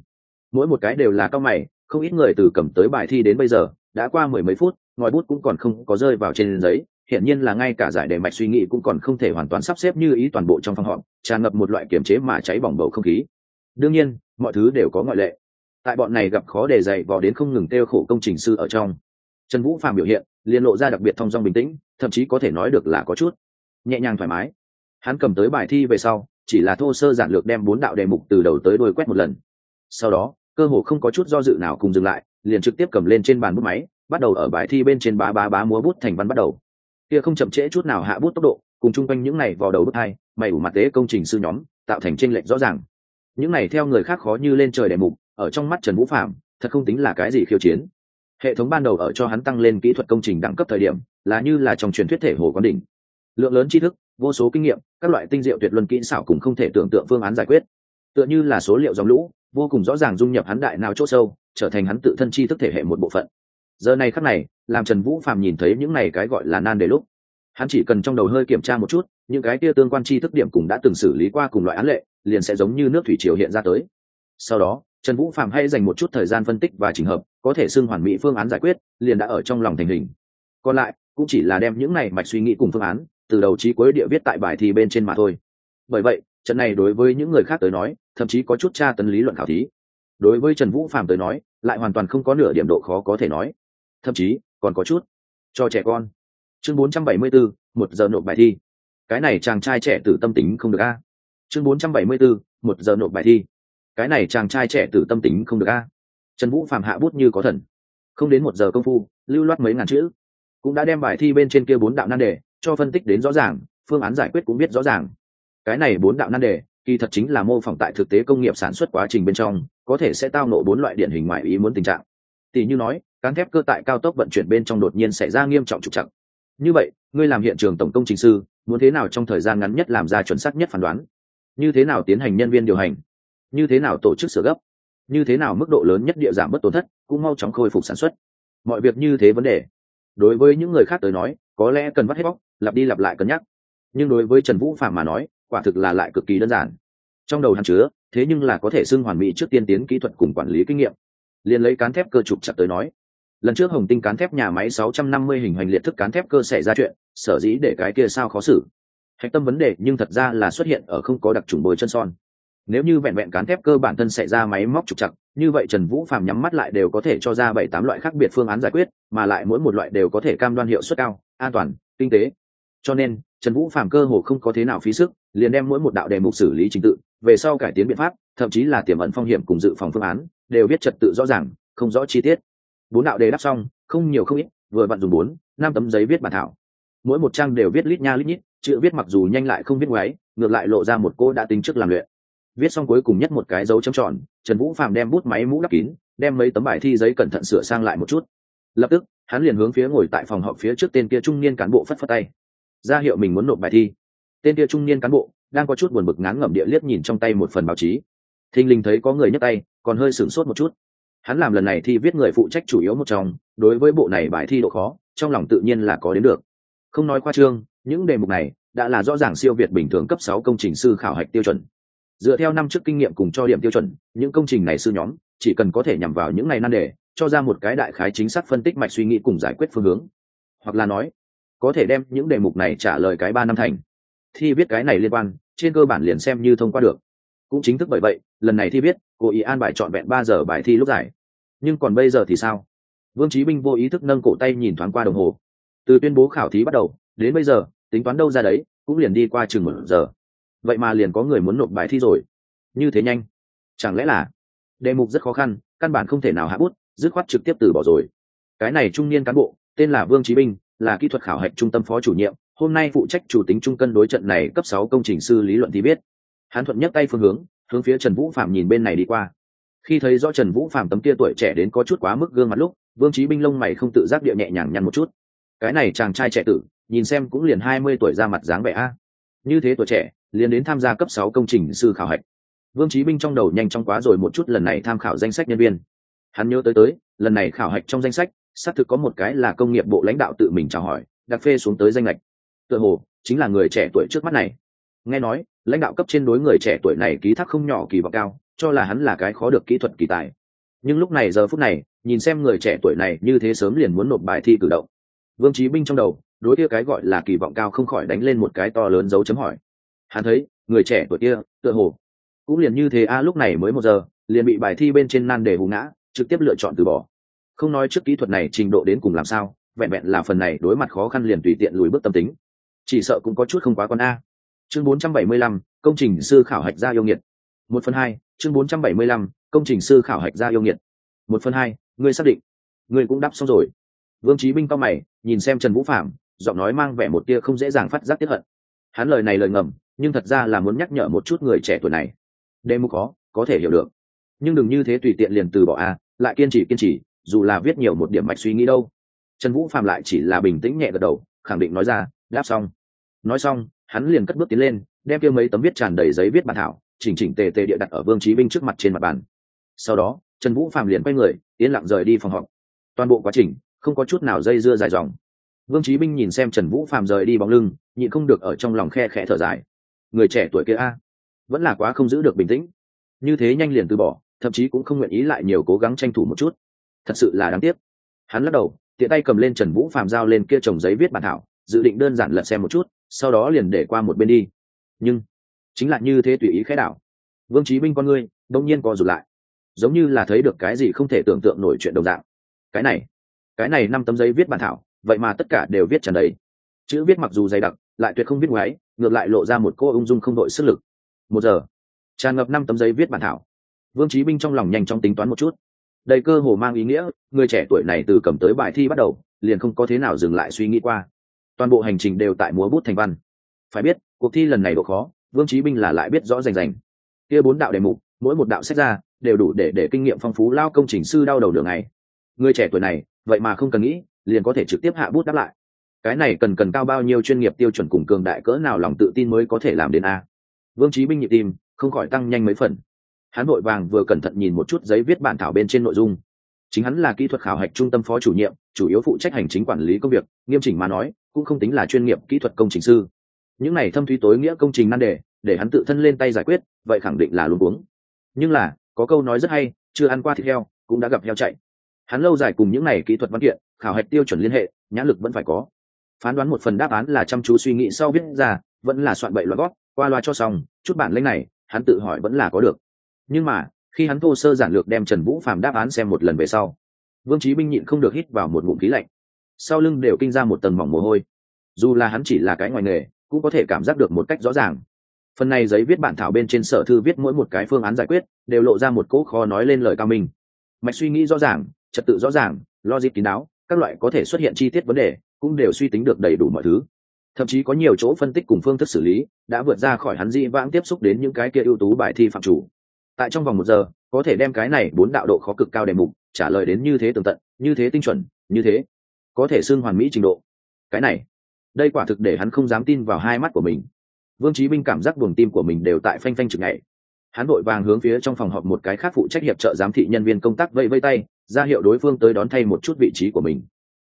Mỗi một cái đều là cao mày, không ít người từ cầm tới bài thi đến bây giờ, đã qua mười mấy phút, ngòi bút cũng còn không có rơi vào trên giấy. Hiển nhiên là ngay cả giải đề mạch suy nghĩ cũng còn không thể hoàn toàn sắp xếp như ý toàn bộ trong phòng họp, tràn ngập một loại kiểm chế mà cháy bỏng bầu không khí. Đương nhiên, mọi thứ đều có ngoại lệ. Tại bọn này gặp khó để dạy vò đến không ngừng tiêu khổ công trình sư ở trong. Trần vũ phạm biểu hiện liên lộ ra đặc biệt thong dong bình tĩnh, thậm chí có thể nói được là có chút nhẹ nhàng thoải mái. Hắn cầm tới bài thi về sau chỉ là thô sơ giản lược đem bốn đạo đề mục từ đầu tới đôi quét một lần. Sau đó, cơ hồ không có chút do dự nào cùng dừng lại, liền trực tiếp cầm lên trên bàn bút máy, bắt đầu ở bài thi bên trên bá bá bá múa bút thành văn bắt đầu. Kia không chậm trễ chút nào hạ bút tốc độ, cùng chung quanh những này vào đầu bút hai, mày ủ mặt tế công trình sư nhóm, tạo thành tranh lệch rõ ràng. Những này theo người khác khó như lên trời đề mục, ở trong mắt trần vũ phạm thật không tính là cái gì khiêu chiến. Hệ thống ban đầu ở cho hắn tăng lên kỹ thuật công trình đẳng cấp thời điểm, là như là trong truyền thuyết thể hồ quán đỉnh. Lượng lớn tri thức vô số kinh nghiệm, các loại tinh diệu tuyệt luân kỹ xảo cũng không thể tưởng tượng phương án giải quyết. Tựa như là số liệu dòng lũ, vô cùng rõ ràng dung nhập hắn đại nào chỗ sâu, trở thành hắn tự thân chi thức thể hệ một bộ phận. Giờ này khắc này, làm trần vũ phạm nhìn thấy những này cái gọi là nan đề lúc, hắn chỉ cần trong đầu hơi kiểm tra một chút, những cái kia tương quan chi thức điểm cùng đã từng xử lý qua cùng loại án lệ, liền sẽ giống như nước thủy triều hiện ra tới. Sau đó, trần vũ phạm hay dành một chút thời gian phân tích và trình hợp, có thể xưng hoàn mỹ phương án giải quyết, liền đã ở trong lòng thành hình. Còn lại, cũng chỉ là đem những này mạch suy nghĩ cùng phương án từ đầu chí cuối địa viết tại bài thi bên trên mà thôi. Bởi vậy trận này đối với những người khác tới nói thậm chí có chút tra tấn lý luận khảo thí. Đối với trần vũ phàm tới nói lại hoàn toàn không có nửa điểm độ khó có thể nói. Thậm chí còn có chút. Cho trẻ con. Chương 474, một giờ nộp bài thi. Cái này chàng trai trẻ tử tâm tính không được a. Chương 474, một giờ nộp bài thi. Cái này chàng trai trẻ tử tâm tính không được a. Trần vũ phàm hạ bút như có thần. Không đến một giờ công phu lưu loát mấy ngàn chữ. Cũng đã đem bài thi bên trên kia bốn đạo nan đề cho phân tích đến rõ ràng, phương án giải quyết cũng biết rõ ràng. Cái này bốn đạo nan đề, kỳ thật chính là mô phỏng tại thực tế công nghiệp sản xuất quá trình bên trong, có thể sẽ tao nộ bốn loại điển hình ngoại ý muốn tình trạng. Tỷ như nói, cán thép cơ tại cao tốc vận chuyển bên trong đột nhiên xảy ra nghiêm trọng trục chặt như vậy, ngươi làm hiện trường tổng công trình sư, muốn thế nào trong thời gian ngắn nhất làm ra chuẩn xác nhất phán đoán? Như thế nào tiến hành nhân viên điều hành? Như thế nào tổ chức sửa gấp? Như thế nào mức độ lớn nhất địa giảm bất tổn thất, cũng mau chóng khôi phục sản xuất? Mọi việc như thế vấn đề. Đối với những người khác tới nói, có lẽ cần vắt hết bóc lặp đi lặp lại cân nhắc. Nhưng đối với trần vũ phạm mà nói, quả thực là lại cực kỳ đơn giản. Trong đầu hắn chứa, thế nhưng là có thể xưng hoàn mỹ trước tiên tiến kỹ thuật cùng quản lý kinh nghiệm. Liền lấy cán thép cơ trục chặt tới nói, lần trước hồng tinh cán thép nhà máy 650 hình hành liệt thức cán thép cơ xảy ra chuyện, sở dĩ để cái kia sao khó xử. Hạch tâm vấn đề nhưng thật ra là xuất hiện ở không có đặc trùng bồi chân son. Nếu như vẹn vẹn cán thép cơ bản thân xảy ra máy móc trục chặt, như vậy trần vũ phàm nhắm mắt lại đều có thể cho ra bảy tám loại khác biệt phương án giải quyết, mà lại mỗi một loại đều có thể cam đoan hiệu suất cao, an toàn, kinh tế cho nên, trần vũ Phạm cơ hồ không có thế nào phí sức, liền đem mỗi một đạo đề mục xử lý trình tự, về sau cải tiến biện pháp, thậm chí là tiềm ẩn phong hiểm cùng dự phòng phương án, đều viết trật tự rõ ràng, không rõ chi tiết. Bốn đạo đề đáp xong, không nhiều không ít, vừa vặn dùng bốn, năm tấm giấy viết bản thảo. Mỗi một trang đều viết lít nha lít nhít, chữ viết mặc dù nhanh lại không viết ngoáy, ngược lại lộ ra một cô đã tính trước làm luyện. Viết xong cuối cùng nhất một cái dấu chấm tròn, trần vũ phạm đem bút máy mũ đắp kín, đem mấy tấm bài thi giấy cẩn thận sửa sang lại một chút. Lập tức, hắn liền hướng phía ngồi tại phòng họp phía trước tên kia trung niên cán bộ phất phất tay ra hiệu mình muốn nộp bài thi. Tên kia trung niên cán bộ đang có chút buồn bực ngán ngẩm địa liếc nhìn trong tay một phần báo chí. Thình lình thấy có người nhấc tay, còn hơi sửng sốt một chút. Hắn làm lần này thi viết người phụ trách chủ yếu một trong, đối với bộ này bài thi độ khó, trong lòng tự nhiên là có đến được. Không nói khoa trương, những đề mục này đã là rõ ràng siêu việt bình thường cấp sáu công trình sư khảo hạch tiêu chuẩn. Dựa theo năm trước kinh nghiệm cùng cho điểm tiêu chuẩn, những công trình này sư nhóm chỉ cần có thể nhằm vào những ngày nan đề, cho ra một cái đại khái chính xác phân tích mạch suy nghĩ cùng giải quyết phương hướng. Hoặc là nói có thể đem những đề mục này trả lời cái ba năm thành. Thi viết cái này liên quan, trên cơ bản liền xem như thông qua được. Cũng chính thức bởi vậy, lần này thi viết cố ý an bài trọn vẹn ba giờ bài thi lúc giải. Nhưng còn bây giờ thì sao? Vương trí binh vô ý thức nâng cổ tay nhìn thoáng qua đồng hồ. Từ tuyên bố khảo thí bắt đầu, đến bây giờ, tính toán đâu ra đấy, cũng liền đi qua chừng một giờ. Vậy mà liền có người muốn nộp bài thi rồi. Như thế nhanh. Chẳng lẽ là đề mục rất khó khăn, căn bản không thể nào hạ bút, dứt khoát trực tiếp từ bỏ rồi. Cái này trung niên cán bộ, tên là vương trí binh là kỹ thuật khảo hạch trung tâm phó chủ nhiệm, hôm nay phụ trách chủ tính trung cân đối trận này cấp sáu công trình sư lý luận thì biết. Hắn thuận nhấc tay phương hướng hướng phía trần vũ phạm nhìn bên này đi qua. Khi thấy rõ trần vũ phạm tấm kia tuổi trẻ đến có chút quá mức gương mặt lúc, vương trí binh lông mày không tự giác địa nhẹ nhàng nhăn một chút. Cái này chàng trai trẻ tử, nhìn xem cũng liền hai mươi tuổi ra mặt dáng vẻ a. Như thế tuổi trẻ, liền đến tham gia cấp sáu công trình sư khảo hạch. Vương trí binh trong đầu nhanh chóng quá rồi một chút lần này tham khảo danh sách nhân viên. Hắn nhớ tới tới, lần này khảo hạch trong danh sách xác thực có một cái là công nghiệp bộ lãnh đạo tự mình chào hỏi đặc phê xuống tới danh lệch tựa hồ, chính là người trẻ tuổi trước mắt này. Nghe nói, lãnh đạo cấp trên đối người trẻ tuổi này ký thác không nhỏ kỳ vọng cao, cho là hắn là cái khó được kỹ thuật kỳ tài. Nhưng lúc này giờ phút này, nhìn xem người trẻ tuổi này như thế sớm liền muốn nộp bài thi cử động. Vương trí binh trong đầu, đối kia cái gọi là kỳ vọng cao không khỏi đánh lên một cái to lớn dấu chấm hỏi. Hắn thấy, người trẻ tuổi kia tựa hồ, cũng liền như thế a, lúc này mới một giờ, liền bị bài thi bên trên nan đề hù ngã, trực tiếp lựa chọn từ bỏ không nói trước kỹ thuật này trình độ đến cùng làm sao vẹn vẹn là phần này đối mặt khó khăn liền tùy tiện lùi bước tâm tính. Chỉ sợ cũng có chút không quá con a. Chương 475, công trình sư khảo hạch ra yêu nghiệt. Một phần hai chương 475, công trình sư khảo hạch ra yêu nghiệt. Một phần hai ngươi xác định. Ngươi cũng đáp xong rồi. Vương trí binh cao mày nhìn xem trần vũ phạm giọng nói mang vẻ một tia không dễ dàng phát giác tiếp hận. Hắn lời này lời ngầm nhưng thật ra là muốn nhắc nhở một chút người trẻ tuổi này. Đêm mục có có thể hiểu được. Nhưng đừng như thế tùy tiện liền từ bỏ a à, lại kiên trì kiên trì dù là viết nhiều một điểm mạch suy nghĩ đâu. Trần vũ phạm lại chỉ là bình tĩnh nhẹ gật đầu, khẳng định nói ra, đáp xong. Nói xong, hắn liền cất bước tiến lên, đem kia mấy tấm viết tràn đầy giấy viết bản thảo, chỉnh chỉnh tề tề địa đặt ở vương trí binh trước mặt trên mặt bàn. Sau đó, trần vũ phạm liền quay người, yên lặng rời đi phòng họp. Toàn bộ quá trình, không có chút nào dây dưa dài dòng. Vương trí binh nhìn xem trần vũ phạm rời đi bóng lưng, nhịn không được ở trong lòng khe khẽ thở dài. Người trẻ tuổi kia a, vẫn là quá không giữ được bình tĩnh. Như thế nhanh liền từ bỏ, thậm chí cũng không nguyện ý lại nhiều cố gắng tranh thủ một chút thật sự là đáng tiếc. Hắn lắc đầu, tiện tay cầm lên trần vũ phàm giao lên kia trồng giấy viết bản thảo, dự định đơn giản lật xem một chút, sau đó liền để qua một bên đi. Nhưng, chính là như thế tùy ý khẽ đảo. Vương trí binh con ngươi, đông nhiên co rụt lại. Giống như là thấy được cái gì không thể tưởng tượng nổi chuyện đồng dạng. Cái này cái này năm tấm giấy viết bản thảo, vậy mà tất cả đều viết trần đấy chữ viết mặc dù dày đặc, lại tuyệt không viết ngoái ngược lại lộ ra một cô ung dung không đội sức lực. Một giờ, tràn ngập năm tấm giấy viết bản thảo. Vương trí binh trong lòng nhanh chóng tính toán một chút đầy cơ hồ mang ý nghĩa, người trẻ tuổi này từ cầm tới bài thi bắt đầu, liền không có thế nào dừng lại suy nghĩ qua. Toàn bộ hành trình đều tại múa bút thành văn. Phải biết, cuộc thi lần này độ khó, vương trí binh là lại biết rõ rành rành. Kia bốn đạo đề mục, mỗi một đạo sách ra, đều đủ để để kinh nghiệm phong phú lao công trình sư đau đầu đường này người trẻ tuổi này, vậy mà không cần nghĩ, liền có thể trực tiếp hạ bút đáp lại. Cái này cần cần cao bao nhiêu chuyên nghiệp tiêu chuẩn cùng cường đại cỡ nào lòng tự tin mới có thể làm đến a? Vương trí binh nhịp tim, không khỏi tăng nhanh mấy phần hắn vội vàng vừa cẩn thận nhìn một chút giấy viết bản thảo bên trên nội dung. Chính hắn là kỹ thuật khảo hạch trung tâm phó chủ nhiệm, chủ yếu phụ trách hành chính quản lý công việc, nghiêm chỉnh mà nói, cũng không tính là chuyên nghiệp kỹ thuật công trình sư. Những này thâm thúy tối nghĩa công trình nan đề, để hắn tự thân lên tay giải quyết, vậy khẳng định là luôn uống nhưng là, có câu nói rất hay, chưa ăn qua thịt heo, cũng đã gặp heo chạy. Hắn lâu dài cùng những này kỹ thuật văn kiện, khảo hạch tiêu chuẩn liên hệ, nhãn lực vẫn phải có. Phán đoán một phần đáp án là chăm chú suy nghĩ sau viết ra, vẫn là soạn bậy loa gót, qua loa cho xong, chút bản lĩnh này, hắn tự hỏi vẫn là có được nhưng mà, khi hắn thô sơ giản lược đem trần vũ phàm đáp án xem một lần về sau, vương trí binh nhịn không được hít vào một ngụm khí lạnh. Sau lưng đều kinh ra một tầng mỏng mồ hôi. Dù là hắn chỉ là cái ngoài nghề, cũng có thể cảm giác được một cách rõ ràng. Phần này giấy viết bản thảo bên trên sở thư viết mỗi một cái phương án giải quyết, đều lộ ra một cỗ kho nói lên lời cao minh. Mạch suy nghĩ rõ ràng, trật tự rõ ràng, logic kín đáo, các loại có thể xuất hiện chi tiết vấn đề, cũng đều suy tính được đầy đủ mọi thứ. Thậm chí có nhiều chỗ phân tích cùng phương thức xử lý, đã vượt ra khỏi hắn di vãng tiếp xúc đến những cái kia ưu tú bài thi phạm chủ tại trong vòng một giờ, có thể đem cái này bốn đạo độ khó cực cao đề mục trả lời đến như thế tường tận, như thế tinh chuẩn, như thế có thể xưng hoàn mỹ trình độ. Cái này, đây quả thực để hắn không dám tin vào hai mắt của mình. Vương trí binh cảm giác buồng tim của mình đều tại phanh phanh chừng ngày hắn vội vàng hướng phía trong phòng họp một cái khác phụ trách hiệp trợ giám thị nhân viên công tác vây vây tay, ra hiệu đối phương tới đón thay một chút vị trí của mình.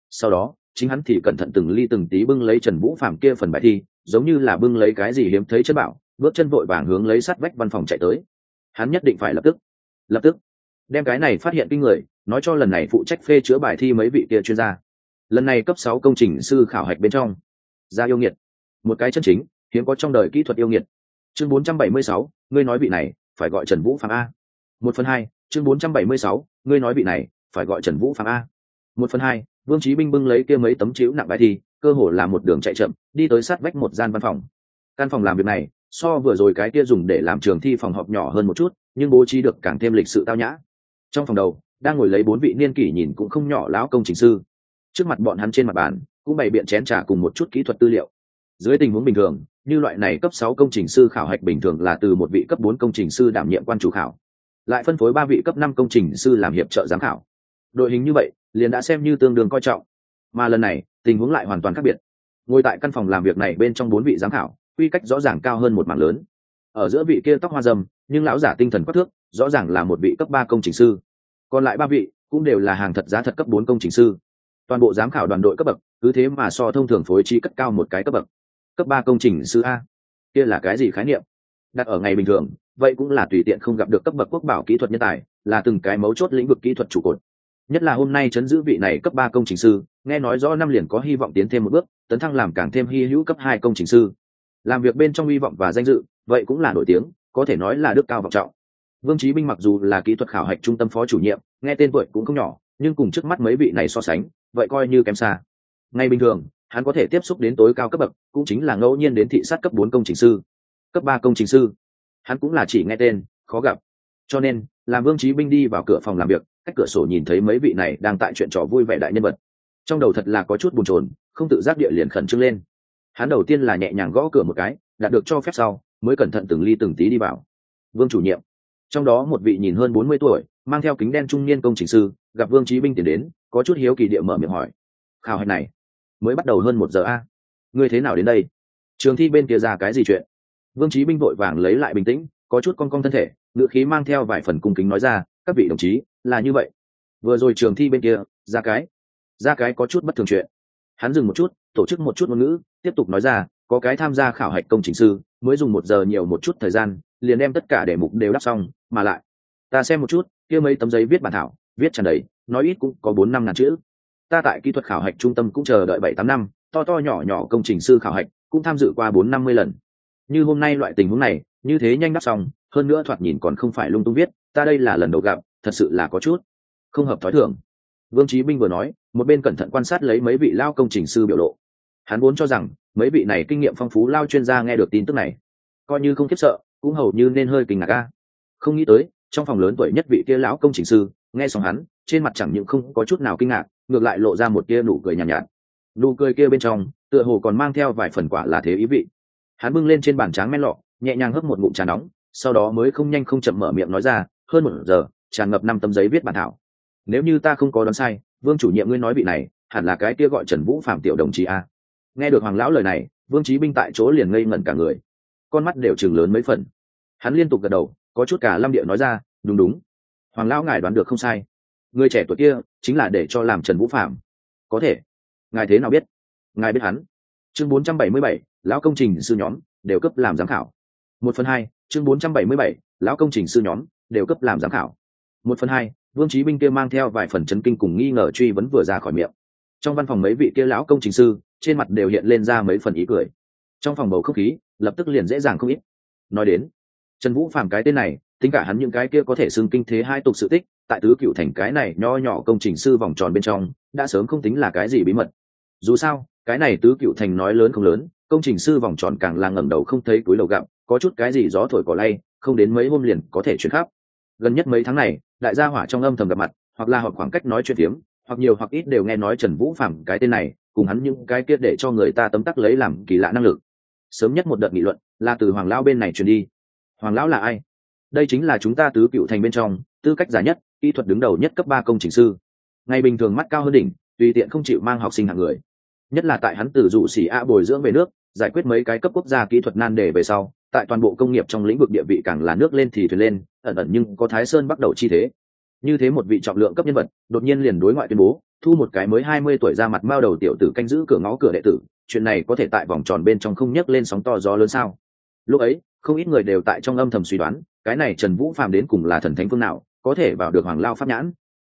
Sau đó, chính hắn thì cẩn thận từng ly từng tí bưng lấy trần vũ phạm kia phần bài thi, giống như là bưng lấy cái gì hiếm thấy chân bảo, bước chân vội vàng hướng lấy sát vách văn phòng chạy tới hắn nhất định phải lập tức. Lập tức. Đem cái này phát hiện kinh người nói cho lần này phụ trách phê chữa bài thi mấy vị kia chuyên gia. Lần này cấp sáu công trình sư khảo hạch bên trong. Ra yêu nghiệt. Một cái chân chính hiếm có trong đời kỹ thuật yêu nghiệt. Chương 476, ngươi nói vị này phải gọi trần vũ phạm a. Một phần hai chương 476, ngươi nói vị này phải gọi trần vũ phạm a. Một phần hai vương trí binh bưng lấy kia mấy tấm chiếu nặng bài thi cơ hồ là một đường chạy chậm đi tới sát vách một gian văn phòng. Căn phòng làm việc này so vừa rồi cái kia dùng để làm trường thi phòng họp nhỏ hơn một chút, nhưng bố trí được càng thêm lịch sự tao nhã. Trong phòng đầu, đang ngồi lấy bốn vị niên kỷ nhìn cũng không nhỏ lão công trình sư. Trước mặt bọn hắn trên mặt bàn, cũng bày biện chén trà cùng một chút kỹ thuật tư liệu. Dưới tình huống bình thường, như loại này cấp sáu công trình sư khảo hạch bình thường là từ một vị cấp bốn công trình sư đảm nhiệm quan chủ khảo. Lại phân phối ba vị cấp năm công trình sư làm hiệp trợ giám khảo. Đội hình như vậy, liền đã xem như tương đương coi trọng. Mà lần này, tình huống lại hoàn toàn khác biệt. Ngồi tại căn phòng làm việc này bên trong bốn vị giám khảo quy cách rõ ràng cao hơn một mảng lớn. Ở giữa vị kia tóc hoa dâm, nhưng lão giả tinh thần quắc thước, rõ ràng là một vị cấp ba công trình sư. Còn lại ba vị cũng đều là hàng thật giá thật cấp bốn công trình sư. Toàn bộ giám khảo đoàn đội cấp bậc, cứ thế mà so thông thường phối trí cất cao một cái cấp bậc. Cấp ba công trình sư a, kia là cái gì khái niệm? Đặt ở ngày bình thường, vậy cũng là tùy tiện không gặp được cấp bậc quốc bảo kỹ thuật nhân tài, là từng cái mấu chốt lĩnh vực kỹ thuật trụ cột. Nhất là hôm nay chấn giữ vị này cấp ba công trình sư, nghe nói rõ năm liền có hy vọng tiến thêm một bước, tấn thăng làm càng thêm hy hữu cấp hai công trình sư làm việc bên trong hy vọng và danh dự, vậy cũng là nổi tiếng, có thể nói là đức cao vọng trọng. Vương trí binh mặc dù là kỹ thuật khảo hạch trung tâm phó chủ nhiệm, nghe tên tuổi cũng không nhỏ, nhưng cùng trước mắt mấy vị này so sánh, vậy coi như kém xa. Ngay bình thường, hắn có thể tiếp xúc đến tối cao cấp bậc, cũng chính là ngẫu nhiên đến thị sát cấp bốn công trình sư. Cấp ba công trình sư, hắn cũng là chỉ nghe tên, khó gặp. Cho nên, làm vương trí binh đi vào cửa phòng làm việc, cách cửa sổ nhìn thấy mấy vị này đang tại chuyện trò vui vẻ đại nhân vật. Trong đầu thật là có chút buồn chồn, không tự giác địa liền khẩn trương lên hắn đầu tiên là nhẹ nhàng gõ cửa một cái, đạt được cho phép sau, mới cẩn thận từng ly từng tí đi vào. Vương chủ nhiệm. Trong đó một vị nhìn hơn bốn mươi tuổi, mang theo kính đen trung niên công trình sư, gặp vương trí binh tiến đến, có chút hiếu kỳ địa mở miệng hỏi. Khảo hạch này, mới bắt đầu hơn một giờ a. Ngươi thế nào đến đây? Trường thi bên kia ra cái gì chuyện? Vương trí binh vội vàng lấy lại bình tĩnh, có chút con con thân thể, ngựa khí mang theo vài phần cung kính nói ra, các vị đồng chí, là như vậy. Vừa rồi trường thi bên kia, ra cái ra cái có chút bất thường chuyện hắn dừng một chút, tổ chức một chút ngôn ngữ, tiếp tục nói ra, có cái tham gia khảo hạch công trình sư, mới dùng một giờ nhiều một chút thời gian, liền đem tất cả đề mục đều đắp xong, mà lại, ta xem một chút, kia mấy tấm giấy viết bản thảo, viết tràn đầy, nói ít cũng có bốn năm ngàn chữ. Ta tại kỹ thuật khảo hạch trung tâm cũng chờ đợi bảy tám năm, to to nhỏ nhỏ công trình sư khảo hạch cũng tham dự qua bốn năm mươi lần. Như hôm nay loại tình huống này, như thế nhanh đắp xong, hơn nữa thoạt nhìn còn không phải lung tung viết, ta đây là lần đầu gặp, thật sự là có chút không hợp thói thường. Vương trí binh vừa nói một bên cẩn thận quan sát lấy mấy vị lao công trình sư biểu lộ. Hắn vốn cho rằng mấy vị này kinh nghiệm phong phú lao chuyên gia nghe được tin tức này coi như không khiếp sợ cũng hầu như nên hơi kinh ngạc ca không nghĩ tới trong phòng lớn tuổi nhất vị kia lão công trình sư nghe xong hắn trên mặt chẳng những không có chút nào kinh ngạc ngược lại lộ ra một kia nụ cười nhàn nhạt, nhạt. Nụ cười kia bên trong tựa hồ còn mang theo vài phần quả là thế ý vị. Hắn bưng lên trên bàn tráng men lọ nhẹ nhàng hấp một ngụm trà nóng sau đó mới không nhanh không chậm mở miệng nói ra hơn một giờ tràn ngập năm tấm giấy viết bản thảo. Nếu như ta không có đoán sai vương chủ nhiệm ngươi nói vị này hẳn là cái kia gọi trần vũ phạm tiểu đồng chí a. Nghe được hoàng lão lời này vương trí binh tại chỗ liền ngây ngẩn cả người. Con mắt đều chừng lớn mấy phần. Hắn liên tục gật đầu có chút cả lâm địa nói ra đúng đúng. Hoàng lão ngài đoán được không sai. Người trẻ tuổi kia chính là để cho làm trần vũ phạm có thể. Ngài thế nào biết? Ngài biết hắn. Chương 477, lão công trình sư nhóm đều cấp làm giám khảo. Một phần hai chương 477, lão công trình sư nhóm đều cấp làm giám khảo. Một phần hai vương trí binh kia mang theo vài phần chấn kinh cùng nghi ngờ truy vấn vừa ra khỏi miệng. Trong văn phòng mấy vị kia lão công trình sư, trên mặt đều hiện lên ra mấy phần ý cười. Trong phòng bầu không khí, lập tức liền dễ dàng không ít. Nói đến, trần vũ phàm cái tên này, tính cả hắn những cái kia có thể xưng kinh thế hai tục sự tích, tại tứ cựu thành cái này nho nhỏ công trình sư vòng tròn bên trong, đã sớm không tính là cái gì bí mật. Dù sao, cái này tứ cựu thành nói lớn không lớn, công trình sư vòng tròn càng là ngẩng đầu không thấy túi lầu gặm, có chút cái gì gió thổi cỏ lay, không đến mấy hôm liền có thể chuyển khắp gần nhất mấy tháng này đại gia hỏa trong âm thầm gặp mặt hoặc là hoặc khoảng cách nói chuyện tiếng, hoặc nhiều hoặc ít đều nghe nói trần vũ phạm cái tên này cùng hắn những cái kia để cho người ta tấm tắc lấy làm kỳ lạ năng lực. Sớm nhất một đợt nghị luận là từ hoàng lão bên này truyền đi. Hoàng lão là ai? Đây chính là chúng ta tứ cựu thành bên trong tư cách giả nhất kỹ thuật đứng đầu nhất cấp ba công trình sư. Ngày bình thường mắt cao hơn đỉnh tùy tiện không chịu mang học sinh hạng người. Nhất là tại hắn từ dụ xỉ a bồi dưỡng về nước giải quyết mấy cái cấp quốc gia kỹ thuật nan đề về sau tại toàn bộ công nghiệp trong lĩnh vực địa vị càng là nước lên thì thuyền lên ẩn ẩn nhưng có thái sơn bắt đầu chi thế. Như thế một vị trọng lượng cấp nhân vật, đột nhiên liền đối ngoại tuyên bố, thu một cái mới hai mươi tuổi ra mặt mao đầu tiểu tử canh giữ cửa ngõ cửa đệ tử, chuyện này có thể tại vòng tròn bên trong không nhấc lên sóng to gió lớn sao? Lúc ấy, không ít người đều tại trong âm thầm suy đoán, cái này trần vũ phàm đến cùng là thần thánh phương nào, có thể vào được hoàng lao pháp nhãn.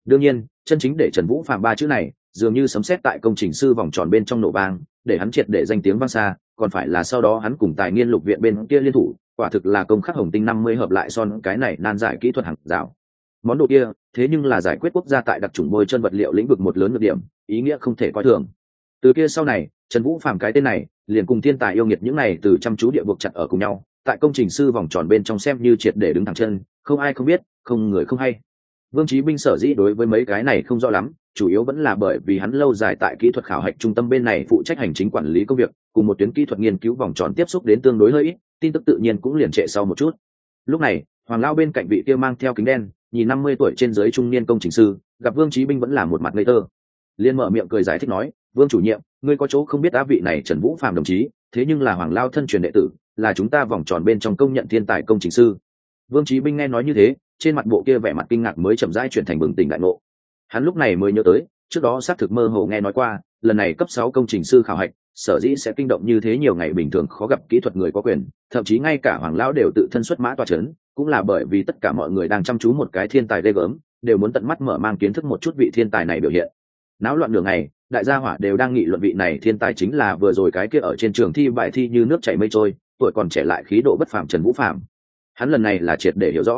Đương nhiên, chân chính để trần vũ phàm ba chữ này, dường như sấm xét tại công trình sư vòng tròn bên trong nổ vang, để hắn triệt để danh tiếng vang xa còn phải là sau đó hắn cùng tài nghiên lục viện bên kia liên thủ, quả thực là công khắc hồng tinh năm mươi hợp lại son cái này nan giải kỹ thuật hàng rào. Món đồ kia, thế nhưng là giải quyết quốc gia tại đặc trùng bôi chân vật liệu lĩnh vực một lớn ngược điểm, ý nghĩa không thể coi thường. Từ kia sau này, trần vũ phàm cái tên này, liền cùng thiên tài yêu nghiệt những này từ chăm chú địa buộc chặt ở cùng nhau, tại công trình sư vòng tròn bên trong xem như triệt để đứng thẳng chân, không ai không biết, không người không hay. Vương trí binh sở dĩ đối với mấy cái này không rõ lắm, chủ yếu vẫn là bởi vì hắn lâu dài tại kỹ thuật khảo hạch trung tâm bên này phụ trách hành chính quản lý công việc cùng một tuyến kỹ thuật nghiên cứu vòng tròn tiếp xúc đến tương đối hơi ít, tin tức tự nhiên cũng liền trệ sau một chút. Lúc này, hoàng lao bên cạnh vị kia mang theo kính đen, nhìn năm mươi tuổi trên dưới trung niên công trình sư, gặp vương trí binh vẫn là một mặt ngây thơ. Liên mở miệng cười giải thích nói, vương chủ nhiệm, ngươi có chỗ không biết á vị này trần vũ phạm đồng chí, thế nhưng là hoàng lao thân truyền đệ tử, là chúng ta vòng tròn bên trong công nhận thiên tài công trình sư. Vương trí binh nghe nói như thế, trên mặt bộ kia vẻ mặt kinh ngạc mới chậm rãi chuyển thành bừng tỉnh đại ngộ. Hắn lúc này mới nhớ tới, trước đó xác thực mơ hồ nghe nói qua, lần này cấp sáu công trình sư khảo hạch sở dĩ sẽ kinh động như thế nhiều ngày bình thường khó gặp kỹ thuật người có quyền, thậm chí ngay cả hoàng lão đều tự thân xuất mã toa c h ấ n cũng là bởi vì tất cả mọi người đang chăm chú một cái thiên tài ghê gớm, đều muốn tận mắt mở mang kiến thức một chút vị thiên tài này biểu hiện. Náo loạn đường này đại gia hỏa đều đang nghị luận vị này thiên tài chính là vừa rồi cái kia ở trên trường thi bài thi như nước chảy mây trôi, tuổi còn trẻ lại khí độ bất phàm trần vũ phàm. hắn lần này là triệt để hiểu rõ.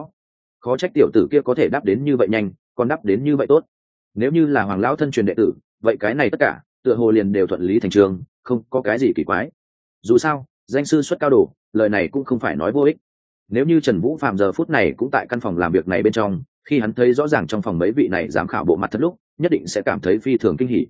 Khó trách tiểu tử kia có thể đáp đến như vậy nhanh, còn đáp đến như vậy tốt. Nếu như là hoàng lão thân truyền đệ tử, vậy cái này tất cả, tựa hồ liền đều thuận lý thành trường không có cái gì kỳ quái. Dù sao, danh sư xuất cao đồ, lời này cũng không phải nói vô ích. Nếu như trần vũ phạm giờ phút này cũng tại căn phòng làm việc này bên trong, khi hắn thấy rõ ràng trong phòng mấy vị này giám khảo bộ mặt thật lúc, nhất định sẽ cảm thấy phi thường kinh hỉ.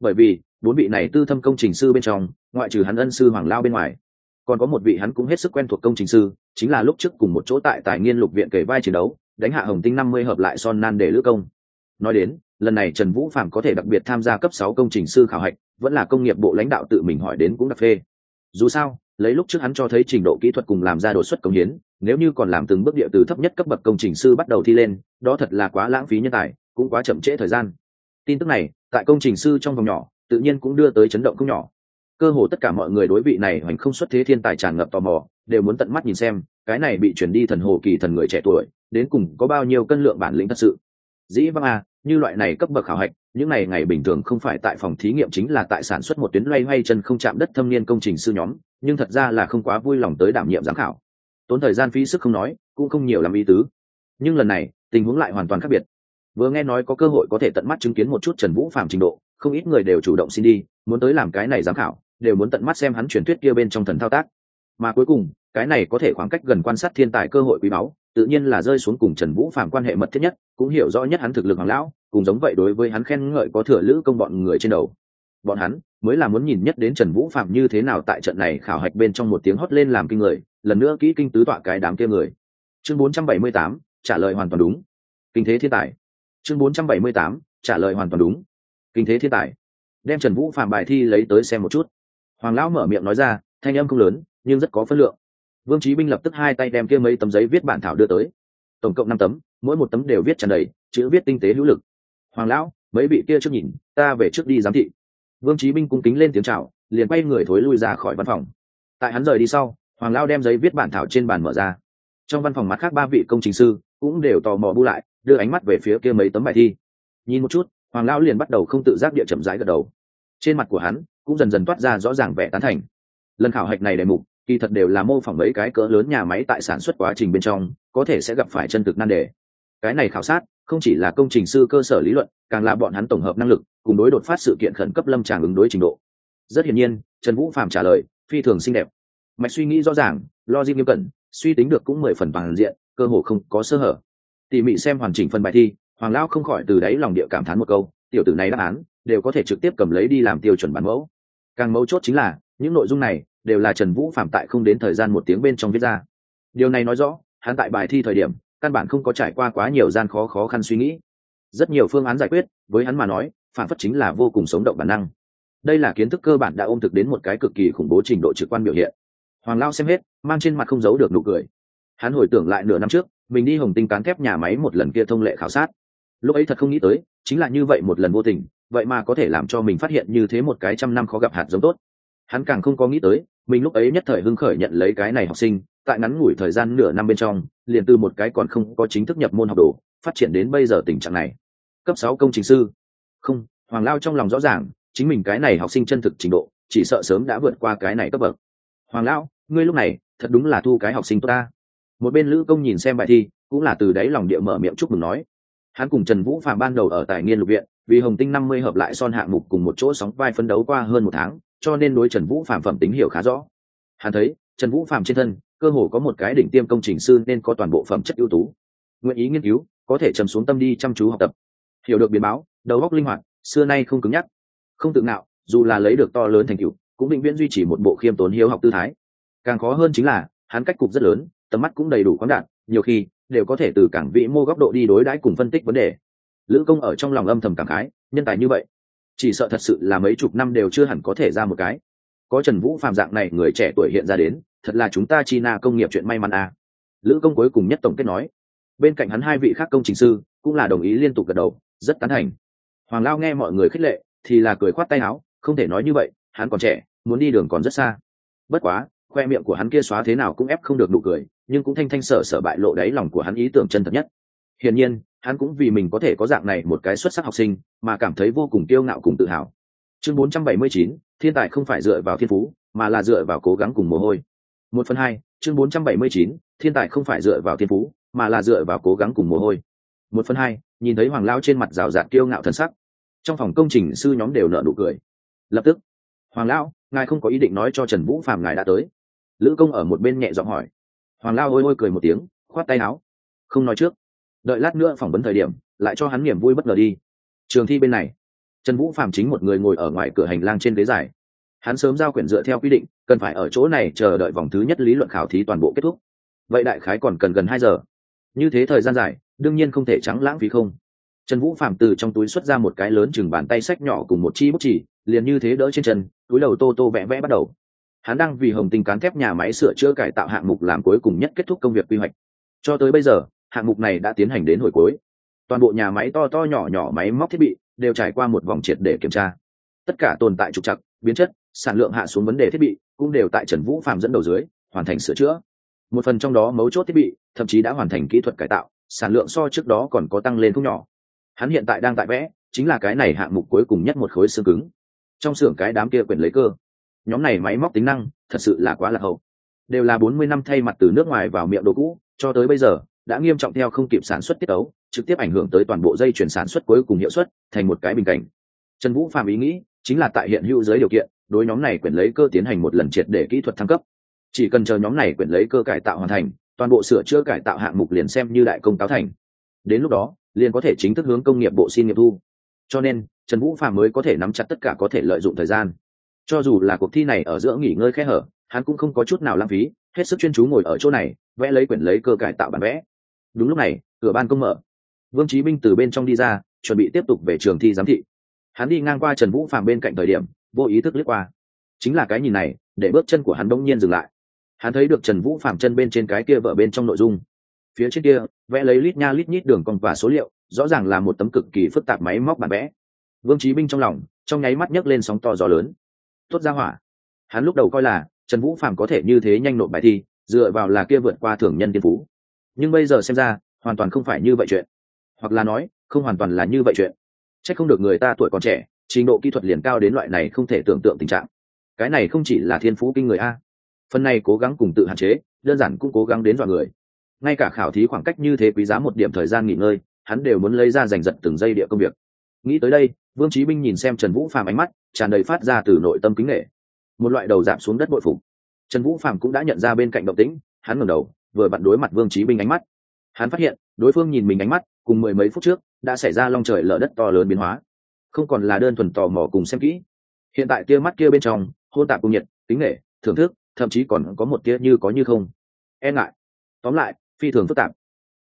Bởi vì, bốn vị này tư thâm công trình sư bên trong, ngoại trừ hắn ân sư hoàng lao bên ngoài, còn có một vị hắn cũng hết sức quen thuộc công trình sư, chính là lúc trước cùng một chỗ tại tài nghiên lục viện kể vai chiến đấu, đánh hạ hồng tinh năm mươi hợp lại son nan để lữ công. Nói đến lần này trần vũ phạm có thể đặc biệt tham gia cấp sáu công trình sư khảo hạch, vẫn là công nghiệp bộ lãnh đạo tự mình hỏi đến cũng đặc phê. Dù sao, lấy lúc trước hắn cho thấy trình độ kỹ thuật cùng làm ra đột xuất công hiến, nếu như còn làm từng bước địa từ thấp nhất cấp bậc công trình sư bắt đầu thi lên, đó thật là quá lãng phí nhân tài, cũng quá chậm trễ thời gian. Tin tức này, tại công trình sư trong vòng nhỏ, tự nhiên cũng đưa tới chấn động không nhỏ. Cơ hồ tất cả mọi người đối vị này hoành không xuất thế thiên tài tràn ngập tò mò, đều muốn tận mắt nhìn xem, cái này bị chuyển đi thần hồ kỳ thần người trẻ tuổi, đến cùng có bao nhiêu cân lượng bản lĩnh thật sự. Dĩ vâng à như loại này cấp bậc khảo hạch, những này ngày bình thường không phải tại phòng thí nghiệm chính là tại sản xuất một tuyến loay hoay chân không chạm đất thâm niên công trình sư nhóm, nhưng thật ra là không quá vui lòng tới đảm nhiệm giám khảo. Tốn thời gian phí sức không nói, cũng không nhiều làm ý tứ. Nhưng lần này, tình huống lại hoàn toàn khác biệt. Vừa nghe nói có cơ hội có thể tận mắt chứng kiến một chút trần vũ phạm trình độ, không ít người đều chủ động xin đi, muốn tới làm cái này giám khảo, đều muốn tận mắt xem hắn truyền thuyết kia bên trong thần thao tác. Mà cuối cùng, cái này có thể khoảng cách gần quan sát thiên tài cơ hội quý báu tự nhiên là rơi xuống cùng trần vũ phạm quan hệ mật thiết nhất cũng hiểu rõ nhất hắn thực lực hoàng lão cùng giống vậy đối với hắn khen ngợi có thừa lữ công bọn người trên đầu. Bọn hắn mới là muốn nhìn nhất đến trần vũ phạm như thế nào tại trận này khảo hạch bên trong một tiếng hót lên làm kinh người lần nữa kỹ kinh tứ tọa cái đám kia người. Chương 478, trả lời hoàn toàn đúng. Kinh thế thiên tài. Chương 478, trả lời hoàn toàn đúng. Kinh thế thiên tài. Đem trần vũ phạm bài thi lấy tới xem một chút. Hoàng lão mở miệng nói ra thanh âm không lớn nhưng rất có phân lượng vương trí binh lập tức hai tay đem kia mấy tấm giấy viết bản thảo đưa tới. Tổng cộng năm tấm, mỗi một tấm đều viết tràn đầy, chữ viết tinh tế hữu lực. Hoàng lão, mấy vị kia trước nhìn, ta về trước đi giám thị. Vương trí binh cung kính lên tiếng chào, liền quay người thối lui ra khỏi văn phòng. Tại hắn rời đi sau, hoàng lao đem giấy viết bản thảo trên bàn mở ra. Trong văn phòng mặt khác ba vị công trình sư cũng đều tò mò bu lại, đưa ánh mắt về phía kia mấy tấm bài thi. Nhìn một chút, hoàng lao liền bắt đầu không tự giác địa chậm rãi gật đầu. Trên mặt của hắn cũng dần dần toát ra rõ ràng vẻ tán thành. Lần khảo hạch này đề mục kỳ thật đều là mô phỏng mấy cái cỡ lớn nhà máy tại sản xuất quá trình bên trong, có thể sẽ gặp phải chân thực nan đề. Cái này khảo sát, không chỉ là công trình sư cơ sở lý luận, càng là bọn hắn tổng hợp năng lực, cùng đối đột phát sự kiện khẩn cấp lâm tràng ứng đối trình độ. Rất hiển nhiên, trần vũ phạm trả lời, phi thường xinh đẹp. Mạch suy nghĩ rõ ràng, logic nghiêm cẩn, suy tính được cũng mười phần bằng diện, cơ hồ không có sơ hở. Tỉ mỉ xem hoàn chỉnh phần bài thi, hoàng lão không khỏi từ đáy lòng địa cảm thán một câu, tiểu tử này đáp án, đều có thể trực tiếp cầm lấy đi làm tiêu chuẩn bản mẫu. Càng mấu chốt chính là, những nội dung này đều là trần vũ phạm tại không đến thời gian một tiếng bên trong viết ra. Điều này nói rõ, hắn tại bài thi thời điểm, căn bản không có trải qua quá nhiều gian khó khó khăn suy nghĩ. Rất nhiều phương án giải quyết, với hắn mà nói, phản phất chính là vô cùng sống động bản năng. Đây là kiến thức cơ bản đã ôm thực đến một cái cực kỳ khủng bố trình độ trực quan biểu hiện. Hoàng lao xem hết, mang trên mặt không giấu được nụ cười. Hắn hồi tưởng lại nửa năm trước, mình đi hồng tinh cán thép nhà máy một lần kia thông lệ khảo sát. Lúc ấy thật không nghĩ tới, chính là như vậy một lần vô tình, vậy mà có thể làm cho mình phát hiện như thế một cái trăm năm khó gặp hạt giống tốt. Hắn càng không có nghĩ tới mình lúc ấy nhất thời hưng khởi nhận lấy cái này học sinh, tại ngắn ngủi thời gian nửa năm bên trong, liền từ một cái còn không có chính thức nhập môn học đồ, phát triển đến bây giờ tình trạng này. Cấp sáu công trình sư. Không, hoàng lao trong lòng rõ ràng, chính mình cái này học sinh chân thực trình độ, chỉ sợ sớm đã vượt qua cái này cấp bậc. Hoàng lão ngươi lúc này, thật đúng là thu cái học sinh tốt ta. Một bên lữ công nhìn xem bài thi, cũng là từ đáy lòng địa mở miệng chúc mừng nói. Hắn cùng trần vũ phạm ban đầu ở tài nghiên lục viện, vì hồng tinh năm mươi hợp lại son hạng mục cùng một chỗ sóng vai phân đấu qua hơn một tháng cho nên đối trần vũ phạm phẩm tính hiểu khá rõ. Hắn thấy, trần vũ phạm trên thân, cơ hồ có một cái đỉnh tiêm công trình sư nên có toàn bộ phẩm chất ưu tú. Nguyện ý nghiên cứu, có thể trầm xuống tâm đi chăm chú học tập. Hiểu được biến báo, đầu óc linh hoạt, xưa nay không cứng nhắc. Không tự ngạo, dù là lấy được to lớn thành tựu, cũng định viễn duy trì một bộ khiêm tốn hiếu học tư thái. Càng khó hơn chính là, hắn cách cục rất lớn, tầm mắt cũng đầy đủ khoáng đạt, nhiều khi, đều có thể từ cảng vĩ mô góc độ đi đối đãi cùng phân tích vấn đề. Lữ công ở trong lòng âm thầm cảm khái, nhân tài như vậy chỉ sợ thật sự là mấy chục năm đều chưa hẳn có thể ra một cái. Có trần vũ phạm dạng này người trẻ tuổi hiện ra đến, thật là chúng ta chi na công nghiệp chuyện may mắn à. lữ công cuối cùng nhất tổng kết nói, bên cạnh hắn hai vị khác công trình sư cũng là đồng ý liên tục gật đầu, rất tán thành. Hoàng lao nghe mọi người khích lệ, thì là cười khoát tay áo, không thể nói như vậy, hắn còn trẻ, muốn đi đường còn rất xa. Bất quá, khoe miệng của hắn kia xóa thế nào cũng ép không được nụ cười, nhưng cũng thanh thanh sở sở bại lộ đáy lòng của hắn ý tưởng chân thật nhất hiển nhiên hắn cũng vì mình có thể có dạng này một cái xuất sắc học sinh mà cảm thấy vô cùng kiêu ngạo cùng tự hào. Chương 479, thiên tài không phải dựa vào thiên phú mà là dựa vào cố gắng cùng mồ hôi. Một phần hai chương 479, thiên tài không phải dựa vào thiên phú mà là dựa vào cố gắng cùng mồ hôi. Một phần hai nhìn thấy hoàng lao trên mặt rào rạt kiêu ngạo thần sắc. Trong phòng công trình sư nhóm đều nợ nụ cười. Lập tức hoàng lão ngài không có ý định nói cho trần vũ phàm ngài đã tới. Lữ công ở một bên nhẹ giọng hỏi. Hoàng lao ôi ôi cười một tiếng khoát tay áo. Không nói trước đợi lát nữa phỏng vấn thời điểm, lại cho hắn niềm vui bất ngờ đi. Trường thi bên này, trần vũ phạm chính một người ngồi ở ngoài cửa hành lang trên ghế dài. Hắn sớm giao quyển dựa theo quy định, cần phải ở chỗ này chờ đợi vòng thứ nhất lý luận khảo thí toàn bộ kết thúc. Vậy đại khái còn cần gần hai giờ. Như thế thời gian dài, đương nhiên không thể trắng lãng phí không. Trần vũ phạm từ trong túi xuất ra một cái lớn chừng bàn tay sách nhỏ cùng một chi bút chỉ liền như thế đỡ trên chân, túi đầu tô tô vẽ vẽ bắt đầu. Hắn đang vì hồng tình cán thép nhà máy sửa chữa cải tạo hạng mục làm cuối cùng nhất kết thúc công việc quy hoạch. Cho tới bây giờ hạng mục này đã tiến hành đến hồi cuối. Toàn bộ nhà máy to to nhỏ nhỏ máy móc thiết bị đều trải qua một vòng triệt để kiểm tra. Tất cả tồn tại trục chặt, biến chất sản lượng hạ xuống vấn đề thiết bị cũng đều tại trần vũ phạm dẫn đầu dưới hoàn thành sửa chữa. Một phần trong đó mấu chốt thiết bị thậm chí đã hoàn thành kỹ thuật cải tạo sản lượng so trước đó còn có tăng lên không nhỏ. Hắn hiện tại đang tại vẽ chính là cái này hạng mục cuối cùng nhất một khối xương cứng. Trong xưởng cái đám kia quyền lấy cơ. Nhóm này máy móc tính năng thật sự là quá là hậu. Đều là bốn mươi năm thay mặt từ nước ngoài vào miệng đồ cũ cho tới bây giờ đã nghiêm trọng theo không kịp sản xuất tiết ấu, trực tiếp ảnh hưởng tới toàn bộ dây chuyển sản xuất cuối cùng hiệu suất thành một cái bình cảnh. Trần vũ phạm ý nghĩ chính là tại hiện hữu giới điều kiện, đối nhóm này quyền lấy cơ tiến hành một lần triệt để kỹ thuật thăng cấp. Chỉ cần chờ nhóm này quyền lấy cơ cải tạo hoàn thành, toàn bộ sửa chữa cải tạo hạng mục liền xem như đại công cáo thành. Đến lúc đó, liền có thể chính thức hướng công nghiệp bộ xin nghiệp thu. Cho nên, trần vũ phạm mới có thể nắm chặt tất cả có thể lợi dụng thời gian. Cho dù là cuộc thi này ở giữa nghỉ ngơi khe hở, hắn cũng không có chút nào lãng phí, hết sức chuyên chú ngồi ở chỗ này, vẽ lấy quyển lấy cơ cải tạo bản vẽ đúng lúc này, cửa ban công mở. Vương trí binh từ bên trong đi ra, chuẩn bị tiếp tục về trường thi giám thị. Hắn đi ngang qua trần vũ phạm bên cạnh thời điểm, vô ý thức lướt qua. Chính là cái nhìn này, để bước chân của hắn đông nhiên dừng lại. Hắn thấy được trần vũ phạm chân bên trên cái kia vợ bên trong nội dung. Phía trên kia, vẽ lấy lít nha lít nhít đường cong và số liệu, rõ ràng là một tấm cực kỳ phức tạp máy móc bản vẽ. Vương trí binh trong lòng, trong nháy mắt nhấc lên sóng to gió lớn. Tốt ra hỏa. Hắn lúc đầu coi là, trần vũ phạm có thể như thế nhanh nộp bài thi, dựa vào là kia vượt qua thường nhân tiên phú nhưng bây giờ xem ra, hoàn toàn không phải như vậy chuyện. Hoặc là nói, không hoàn toàn là như vậy chuyện. C h ắ c không được người ta tuổi còn trẻ, trình độ kỹ thuật liền cao đến loại này không thể tưởng tượng tình trạng. Cái này không chỉ là thiên phú kinh người a. Phần này cố gắng cùng tự hạn chế, đơn giản cũng cố gắng đến dọa người. Ngay cả khảo thí khoảng cách như thế quý giá một điểm thời gian nghỉ ngơi, hắn đều muốn lấy ra giành giật từng giây địa công việc. Nghĩ tới đây, vương trí binh nhìn xem trần vũ phàm ánh mắt, tràn đầy phát ra từ nội tâm kính nghệ một loại đầu giảm xuống đất bội phục. Trần vũ phàm cũng đã nhận ra bên cạnh động tĩnh, hắn ngẩng đầu vừa vặn đối mặt vương trí binh ánh mắt. Hắn phát hiện, đối phương nhìn mình ánh mắt, cùng mười mấy phút trước, đã xảy ra long trời lở đất to lớn biến hóa. Không còn là đơn thuần tò mò cùng xem kỹ. Hiện tại tia mắt kia bên trong, hôn tạp cung nhiệt, tính nghệ, thưởng thức, thậm chí còn có một tia như có như không. E ngại. Tóm lại, phi thường phức tạp.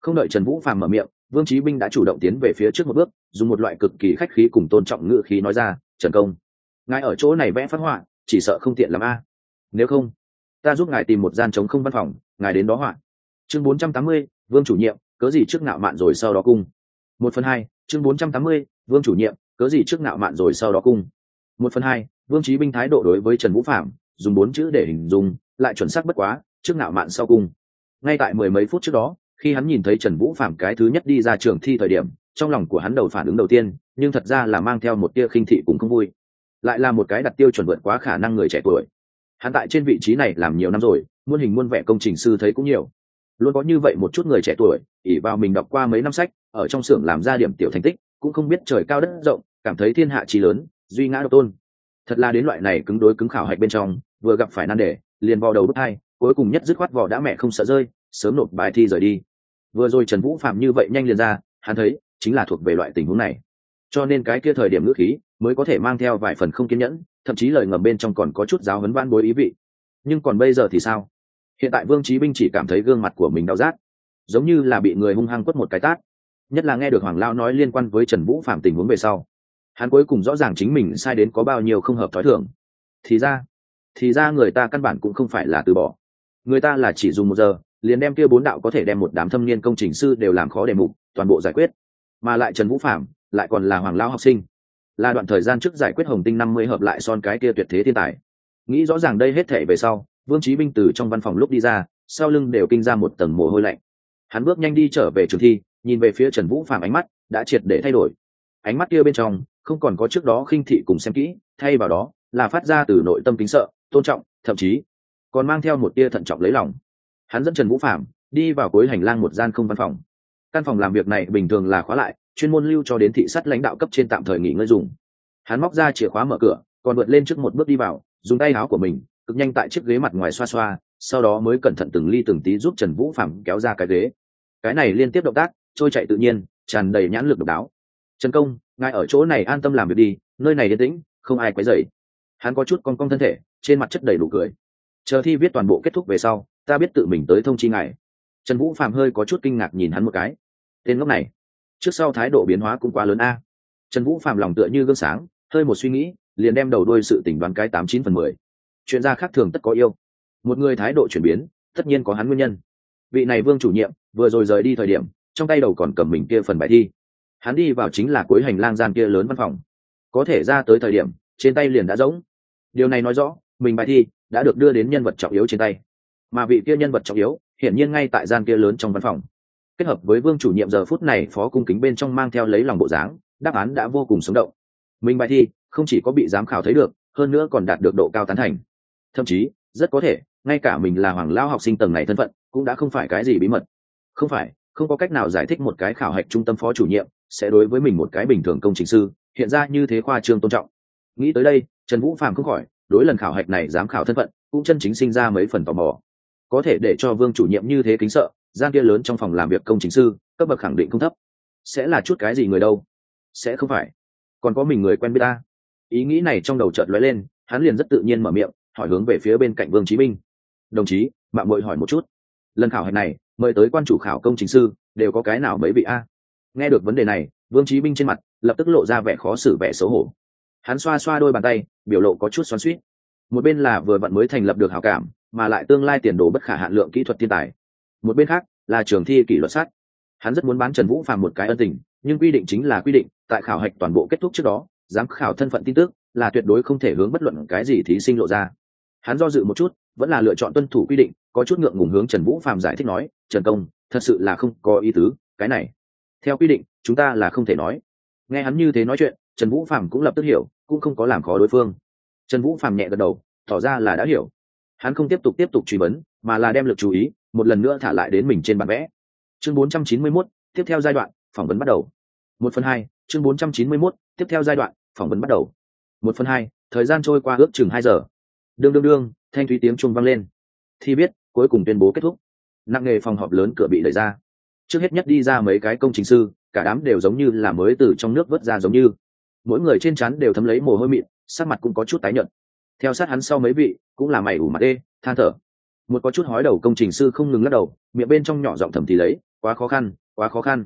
Không đợi trần vũ phàm mở miệng, vương trí binh đã chủ động tiến về phía trước một bước, dùng một loại cực kỳ khách khí cùng tôn trọng ngữ khí nói ra, trần công, ngài ở chỗ này vẽ phát họa, chỉ sợ không tiện lắm a. Nếu không ta giúp ngài tìm một gian trống không văn phòng, ngài đến đó họa. Chương bốn trăm tám mươi, vương chủ nhiệm, cớ gì trước nạo mạn rồi sau đó cung? Một phần hai, chương bốn trăm tám mươi, vương chủ nhiệm, cớ gì trước nạo mạn rồi sau đó cung? Một phần hai, vương trí binh thái độ đối với trần vũ phạm dùng bốn chữ để hình dung, lại chuẩn xác bất quá, trước nạo mạn sau cung. Ngay tại mười mấy phút trước đó, khi hắn nhìn thấy trần vũ phạm cái thứ nhất đi ra trường thi thời điểm, trong lòng của hắn đầu phản ứng đầu tiên, nhưng thật ra là mang theo một tia khinh thị cũng không vui. Lại là một cái đặt tiêu chuẩn vượt quá khả năng người trẻ tuổi hắn tại trên vị trí này làm nhiều năm rồi, muôn hình muôn vẻ công trình sư thấy cũng nhiều. Luôn có như vậy một chút người trẻ tuổi ỉ vào mình đọc qua mấy năm sách, ở trong xưởng làm ra điểm tiểu thành tích, cũng không biết trời cao đất rộng, cảm thấy thiên hạ trí lớn, duy ngã độc tôn. Thật là đến loại này cứng đối cứng khảo hạch bên trong, vừa gặp phải nan đề, liền vào đầu đốt hai, cuối cùng nhất dứt khoát vỏ đã mẹ không sợ rơi, sớm nộp bài thi rời đi. Vừa rồi trần vũ phạm như vậy nhanh liền ra, hắn thấy, chính là thuộc về loại tình huống này. Cho nên cái kia thời điểm ngữ khí, mới có thể mang theo vài phần không kiên nhẫn thậm chí lời ngầm bên trong còn có chút giáo huấn van bối ý vị. Nhưng còn bây giờ thì sao? Hiện tại vương trí binh chỉ cảm thấy gương mặt của mình đau rát, giống như là bị người hung hăng quất một cái tát. Nhất là nghe được hoàng lao nói liên quan với trần vũ phạm tình huống về sau, hắn cuối cùng rõ ràng chính mình sai đến có bao nhiêu không hợp t h ó i thưởng thì ra thì ra người ta căn bản cũng không phải là từ bỏ. Người ta là chỉ dùng một giờ, liền đem kia bốn đạo có thể đem một đám thâm niên công trình sư đều làm khó đề mục, toàn bộ giải quyết. Mà lại trần vũ phạm lại còn là hoàng lao học sinh là đoạn thời gian trước giải quyết hồng tinh năm mươi hợp lại son cái kia tuyệt thế thiên tài. Nghĩ rõ ràng đây hết thể về sau, vương trí binh từ trong văn phòng lúc đi ra, sau lưng đều kinh ra một tầng mồ hôi lạnh. Hắn bước nhanh đi trở về trường thi, nhìn về phía trần vũ phàm ánh mắt đã triệt để thay đổi. Ánh mắt kia bên trong, không còn có trước đó khinh thị cùng xem kỹ, thay vào đó là phát ra từ nội tâm kính sợ, tôn trọng, thậm chí còn mang theo một tia thận trọng lấy lòng. Hắn dẫn trần vũ phạm đi vào cuối hành lang một gian không văn phòng. Căn phòng làm việc này bình thường là khóa lại chuyên môn lưu cho đến thị sát lãnh đạo cấp trên tạm thời nghỉ ngơi dùng. Hắn móc ra chìa khóa mở cửa, còn vượt lên trước một bước đi vào, dùng tay áo của mình, cực nhanh tại chiếc ghế mặt ngoài xoa xoa, sau đó mới cẩn thận từng ly từng tí giúp trần vũ phẳng kéo ra cái ghế. Cái này liên tiếp động tác, trôi chạy tự nhiên, tràn đầy nhãn lực độc đáo. Trần công, ngài ở chỗ này an tâm làm việc đi, nơi này yên tĩnh, không ai quấy dày hắn có chút con cong thân thể, trên mặt chất đầy đủ cười. Chờ thi viết toàn bộ kết thúc về sau, ta biết tự mình tới thông chi ngài. Trần vũ phạm hơi có chút kinh ngạc nhìn hắn một cái. Tên ngốc này trước sau thái độ biến hóa cũng quá lớn a. Trần vũ phàm lòng tựa như gương sáng, hơi một suy nghĩ, liền đem đầu đôi sự tỉnh đoán cái tám chín phần mười. Chuyện gia khác thường tất có yêu. Một người thái độ chuyển biến, tất nhiên có hắn nguyên nhân. Vị này vương chủ nhiệm, vừa rồi rời đi thời điểm, trong tay đầu còn cầm mình kia phần bài thi. Hắn đi vào chính là cuối hành lang gian kia lớn văn phòng. Có thể ra tới thời điểm, trên tay liền đã rỗng. Điều này nói rõ, mình bài thi đã được đưa đến nhân vật trọng yếu trên tay. Mà vị kia nhân vật trọng yếu, hiển nhiên ngay tại gian kia lớn trong văn phòng kết hợp với vương chủ nhiệm giờ phút này phó cung kính bên trong mang theo lấy lòng bộ dáng, đáp án đã vô cùng sống động. Mình bài thi, không chỉ có bị giám khảo thấy được, hơn nữa còn đạt được độ cao tán thành. Thậm chí, rất có thể, ngay cả mình là hoàng lao học sinh tầng này thân phận, cũng đã không phải cái gì bí mật. Không phải, không có cách nào giải thích một cái khảo hạch trung tâm phó chủ nhiệm sẽ đối với mình một cái bình thường công trình sư, hiện ra như thế khoa trương tôn trọng. Nghĩ tới đây, trần vũ phàm không khỏi, đối lần khảo hạch này giám khảo thân phận, cũng chân chính sinh ra mấy phần tò mò. Có thể để cho vương chủ nhiệm như thế kính sợ gian kia lớn trong phòng làm việc công trình sư, cấp bậc khẳng định không thấp. Sẽ là chút cái gì người đâu? Sẽ không phải. Còn có mình người quen biết ta. Ý nghĩ này trong đầu chợt lóe lên, hắn liền rất tự nhiên mở miệng, hỏi hướng về phía bên cạnh vương chí minh. Đồng chí, mạng mội hỏi một chút. Lần khảo hạch này, mời tới quan chủ khảo công trình sư, đều có cái nào mấy vị a? Nghe được vấn đề này, vương chí minh trên mặt lập tức lộ ra vẻ khó xử vẻ xấu hổ. Hắn xoa xoa đôi bàn tay, biểu lộ có chút xoắn suýt một bên là vừa vặn mới thành lập được hảo cảm, mà lại tương lai tiền đồ bất khả hạn lượng kỹ thuật thiên tài một bên khác là trường thi kỷ luật sát. Hắn rất muốn bán trần vũ phàm một cái ân tình, nhưng quy định chính là quy định, tại khảo hạch toàn bộ kết thúc trước đó, giám khảo thân phận tin tức là tuyệt đối không thể hướng bất luận cái gì thí sinh lộ ra. Hắn do dự một chút, vẫn là lựa chọn tuân thủ quy định, có chút ngượng ngùng hướng trần vũ phàm giải thích nói, trần công, thật sự là không có ý tứ, cái này, theo quy định, chúng ta là không thể nói. Nghe hắn như thế nói chuyện, trần vũ phàm cũng lập tức hiểu, cũng không có làm khó đối phương. Trần vũ phàm nhẹ gật đầu, tỏ ra là đã hiểu. Hắn không tiếp tục tiếp tục truy vấn mà là đem lực chú ý một lần nữa thả lại đến mình trên bản vẽ. Chương 491, tiếp theo giai đoạn phỏng vấn bắt đầu. Một phần hai chương 491, tiếp theo giai đoạn phỏng vấn bắt đầu. Một phần hai thời gian trôi qua ước chừng hai giờ. Đương đương đương thanh thúy tiếng trung vang lên. Thi biết cuối cùng tuyên bố kết thúc. Nặng nghề phòng họp lớn cửa bị đẩy ra. Trước hết nhất đi ra mấy cái công trình sư cả đám đều giống như là mới từ trong nước vớt ra giống như. Mỗi người trên chắn đều thấm lấy mồ hôi mịn sắc mặt cũng có chút tái nhợt. Theo sát hắn sau mấy vị cũng là mày ủ mặt ê than thở một có chút hói đầu công trình sư không ngừng lắc đầu, miệng bên trong nhỏ giọng thầm thì lấy, quá khó khăn, quá khó khăn.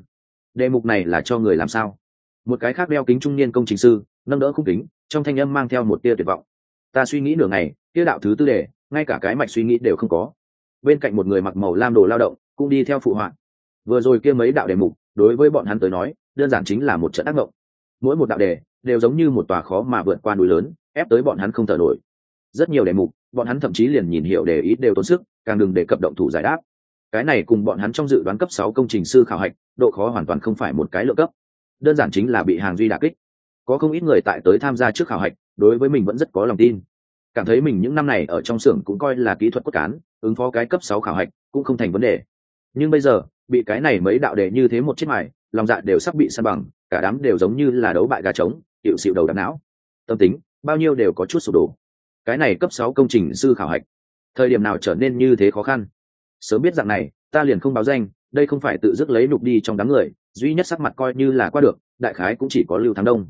Đề mục này là cho người làm sao? Một cái khác đeo kính trung niên công trình sư, nâng đỡ khung kính, trong thanh âm mang theo một tia tuyệt vọng. Ta suy nghĩ nửa ngày tia đạo thứ tư đề, ngay cả cái mạch suy nghĩ đều không có. Bên cạnh một người mặc màu lam đồ lao động, cũng đi theo phụ họa. Vừa rồi kia mấy đạo đề mục, đối với bọn hắn tới nói, đơn giản chính là một trận ác mộng. Mỗi một đạo đề, đều giống như một tòa khó mà vượt qua núi lớn, ép tới bọn hắn không thở nổi. Rất nhiều đề mục bọn hắn thậm chí liền nhìn hiểu để ý đều tốn sức, càng đừng đề cập động thủ giải đáp. Cái này cùng bọn hắn trong dự đoán cấp sáu công trình sư khảo hạch, độ khó hoàn toàn không phải một cái lượng cấp. Đơn giản chính là bị hàng duy đà kích. Có không ít người tại tới tham gia trước khảo hạch, đối với mình vẫn rất có lòng tin. Cảm thấy mình những năm này ở trong xưởng cũng coi là kỹ thuật cốt cán, ứng phó cái cấp sáu khảo hạch cũng không thành vấn đề. Nhưng bây giờ, bị cái này mấy đạo đề như thế một chiếc mài, lòng dạ đều sắp bị săn bằng, cả đám đều giống như là đấu bại gà trống, hiệu xịu đầu đập não. Tâm tính, bao nhiêu đều có chút sụp đổ cái này cấp sáu công trình sư khảo hạch. Thời điểm nào trở nên như thế khó khăn? Sớm biết dạng này, ta liền không báo danh, đây không phải tự dứt lấy nục đi trong đám người, duy nhất sắc mặt coi như là qua được, đại khái cũng chỉ có lưu thắng đông.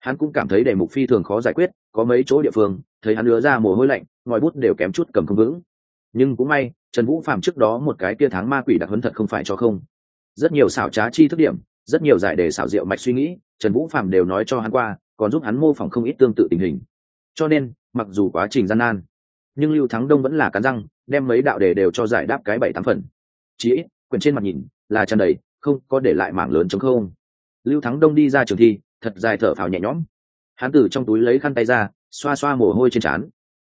Hắn cũng cảm thấy đề mục phi thường khó giải quyết, có mấy chỗ địa phương, thấy hắn lứa ra mồ hôi lạnh, ngòi bút đều kém chút cầm không vững. Nhưng cũng may, trần vũ phạm trước đó một cái kia tháng ma quỷ đặc hấn thật không phải cho không. Rất nhiều xảo trá chi thức điểm, rất nhiều giải đề xảo diệu mạch suy nghĩ, trần vũ phạm đều nói cho hắn qua, còn giúp hắn mô phỏng không ít tương tự tình hình. Cho nên mặc dù quá trình gian nan, nhưng lưu thắng đông vẫn là cắn răng, đem mấy đạo đề đều cho giải đáp cái bảy tám phần. Chí ít, quyển trên mặt nhìn là tràn đầy, không có để lại mảng lớn chống không. Lưu thắng đông đi ra trường thi, thật dài thở phào nhẹ nhõm. Hắn từ trong túi lấy khăn tay ra, xoa xoa mồ hôi trên trán.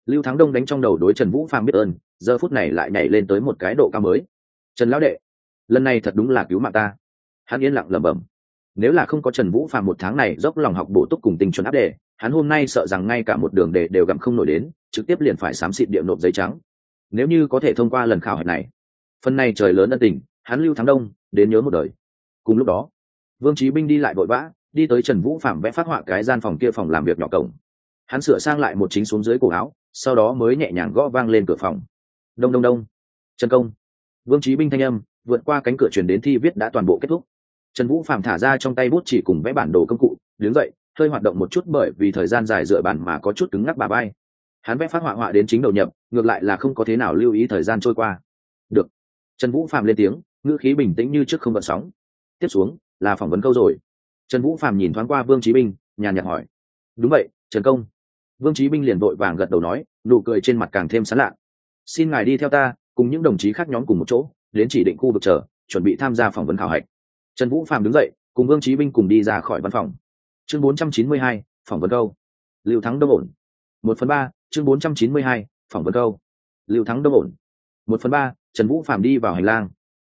Lưu thắng đông đánh trong đầu đối trần vũ phàm biết ơn, giờ phút này lại nhảy lên tới một cái độ cao mới. Trần lão đệ, lần này thật đúng là cứu mạng ta. Hắn yên lặng lẩm bẩm. Nếu là không có trần vũ phàm một tháng này dốc lòng học bổ túc cùng tình chuẩn áp đề hắn hôm nay sợ rằng ngay cả một đường đề đều gặm không nổi đến, trực tiếp liền phải xám xịt điệu nộp giấy trắng. Nếu như có thể thông qua lần khảo hạch này, phần này trời lớn ân tình, hắn lưu thắng đông, đến nhớ một đời. Cùng lúc đó, vương trí binh đi lại vội vã, đi tới trần vũ phạm vẽ phát họa cái gian phòng kia phòng làm việc nhỏ cổng. Hắn sửa sang lại một chính xuống dưới cổ áo, sau đó mới nhẹ nhàng gõ vang lên cửa phòng. Đông đông đông. Trần công. Vương trí binh thanh âm, vượt qua cánh cửa chuyển đến thi viết đã toàn bộ kết thúc. Trần vũ phạm thả ra trong tay bút chỉ cùng vẽ bản đồ công cụ, đứng dậy hơi hoạt động một chút bởi vì thời gian dài dựa bàn mà có chút cứng ngắc bà bay. Hắn vẽ phát họa họa đến chính đầu nhập, ngược lại là không có thế nào lưu ý thời gian trôi qua. Được. Trần vũ phạm lên tiếng, ngữ khí bình tĩnh như trước không vận sóng. Tiếp xuống, là phỏng vấn câu rồi. Trần vũ phạm nhìn thoáng qua vương trí binh nhàn nhạt hỏi. Đúng vậy, trần công. Vương trí binh liền vội vàng gật đầu nói, nụ cười trên mặt càng thêm sán lạ. Xin ngài đi theo ta, cùng những đồng chí khác nhóm cùng một chỗ, đến chỉ định khu vực chờ, chuẩn bị tham gia phỏng vấn khảo hạch. Trần vũ phạm đứng dậy, cùng vương trí binh cùng đi ra khỏi văn phòng chương 492, phỏng vấn câu. Lưu thắng đông ổn. Một phần ba chương 492, phỏng vấn câu. Lưu thắng đông ổn. Một phần ba trần vũ phạm đi vào hành lang.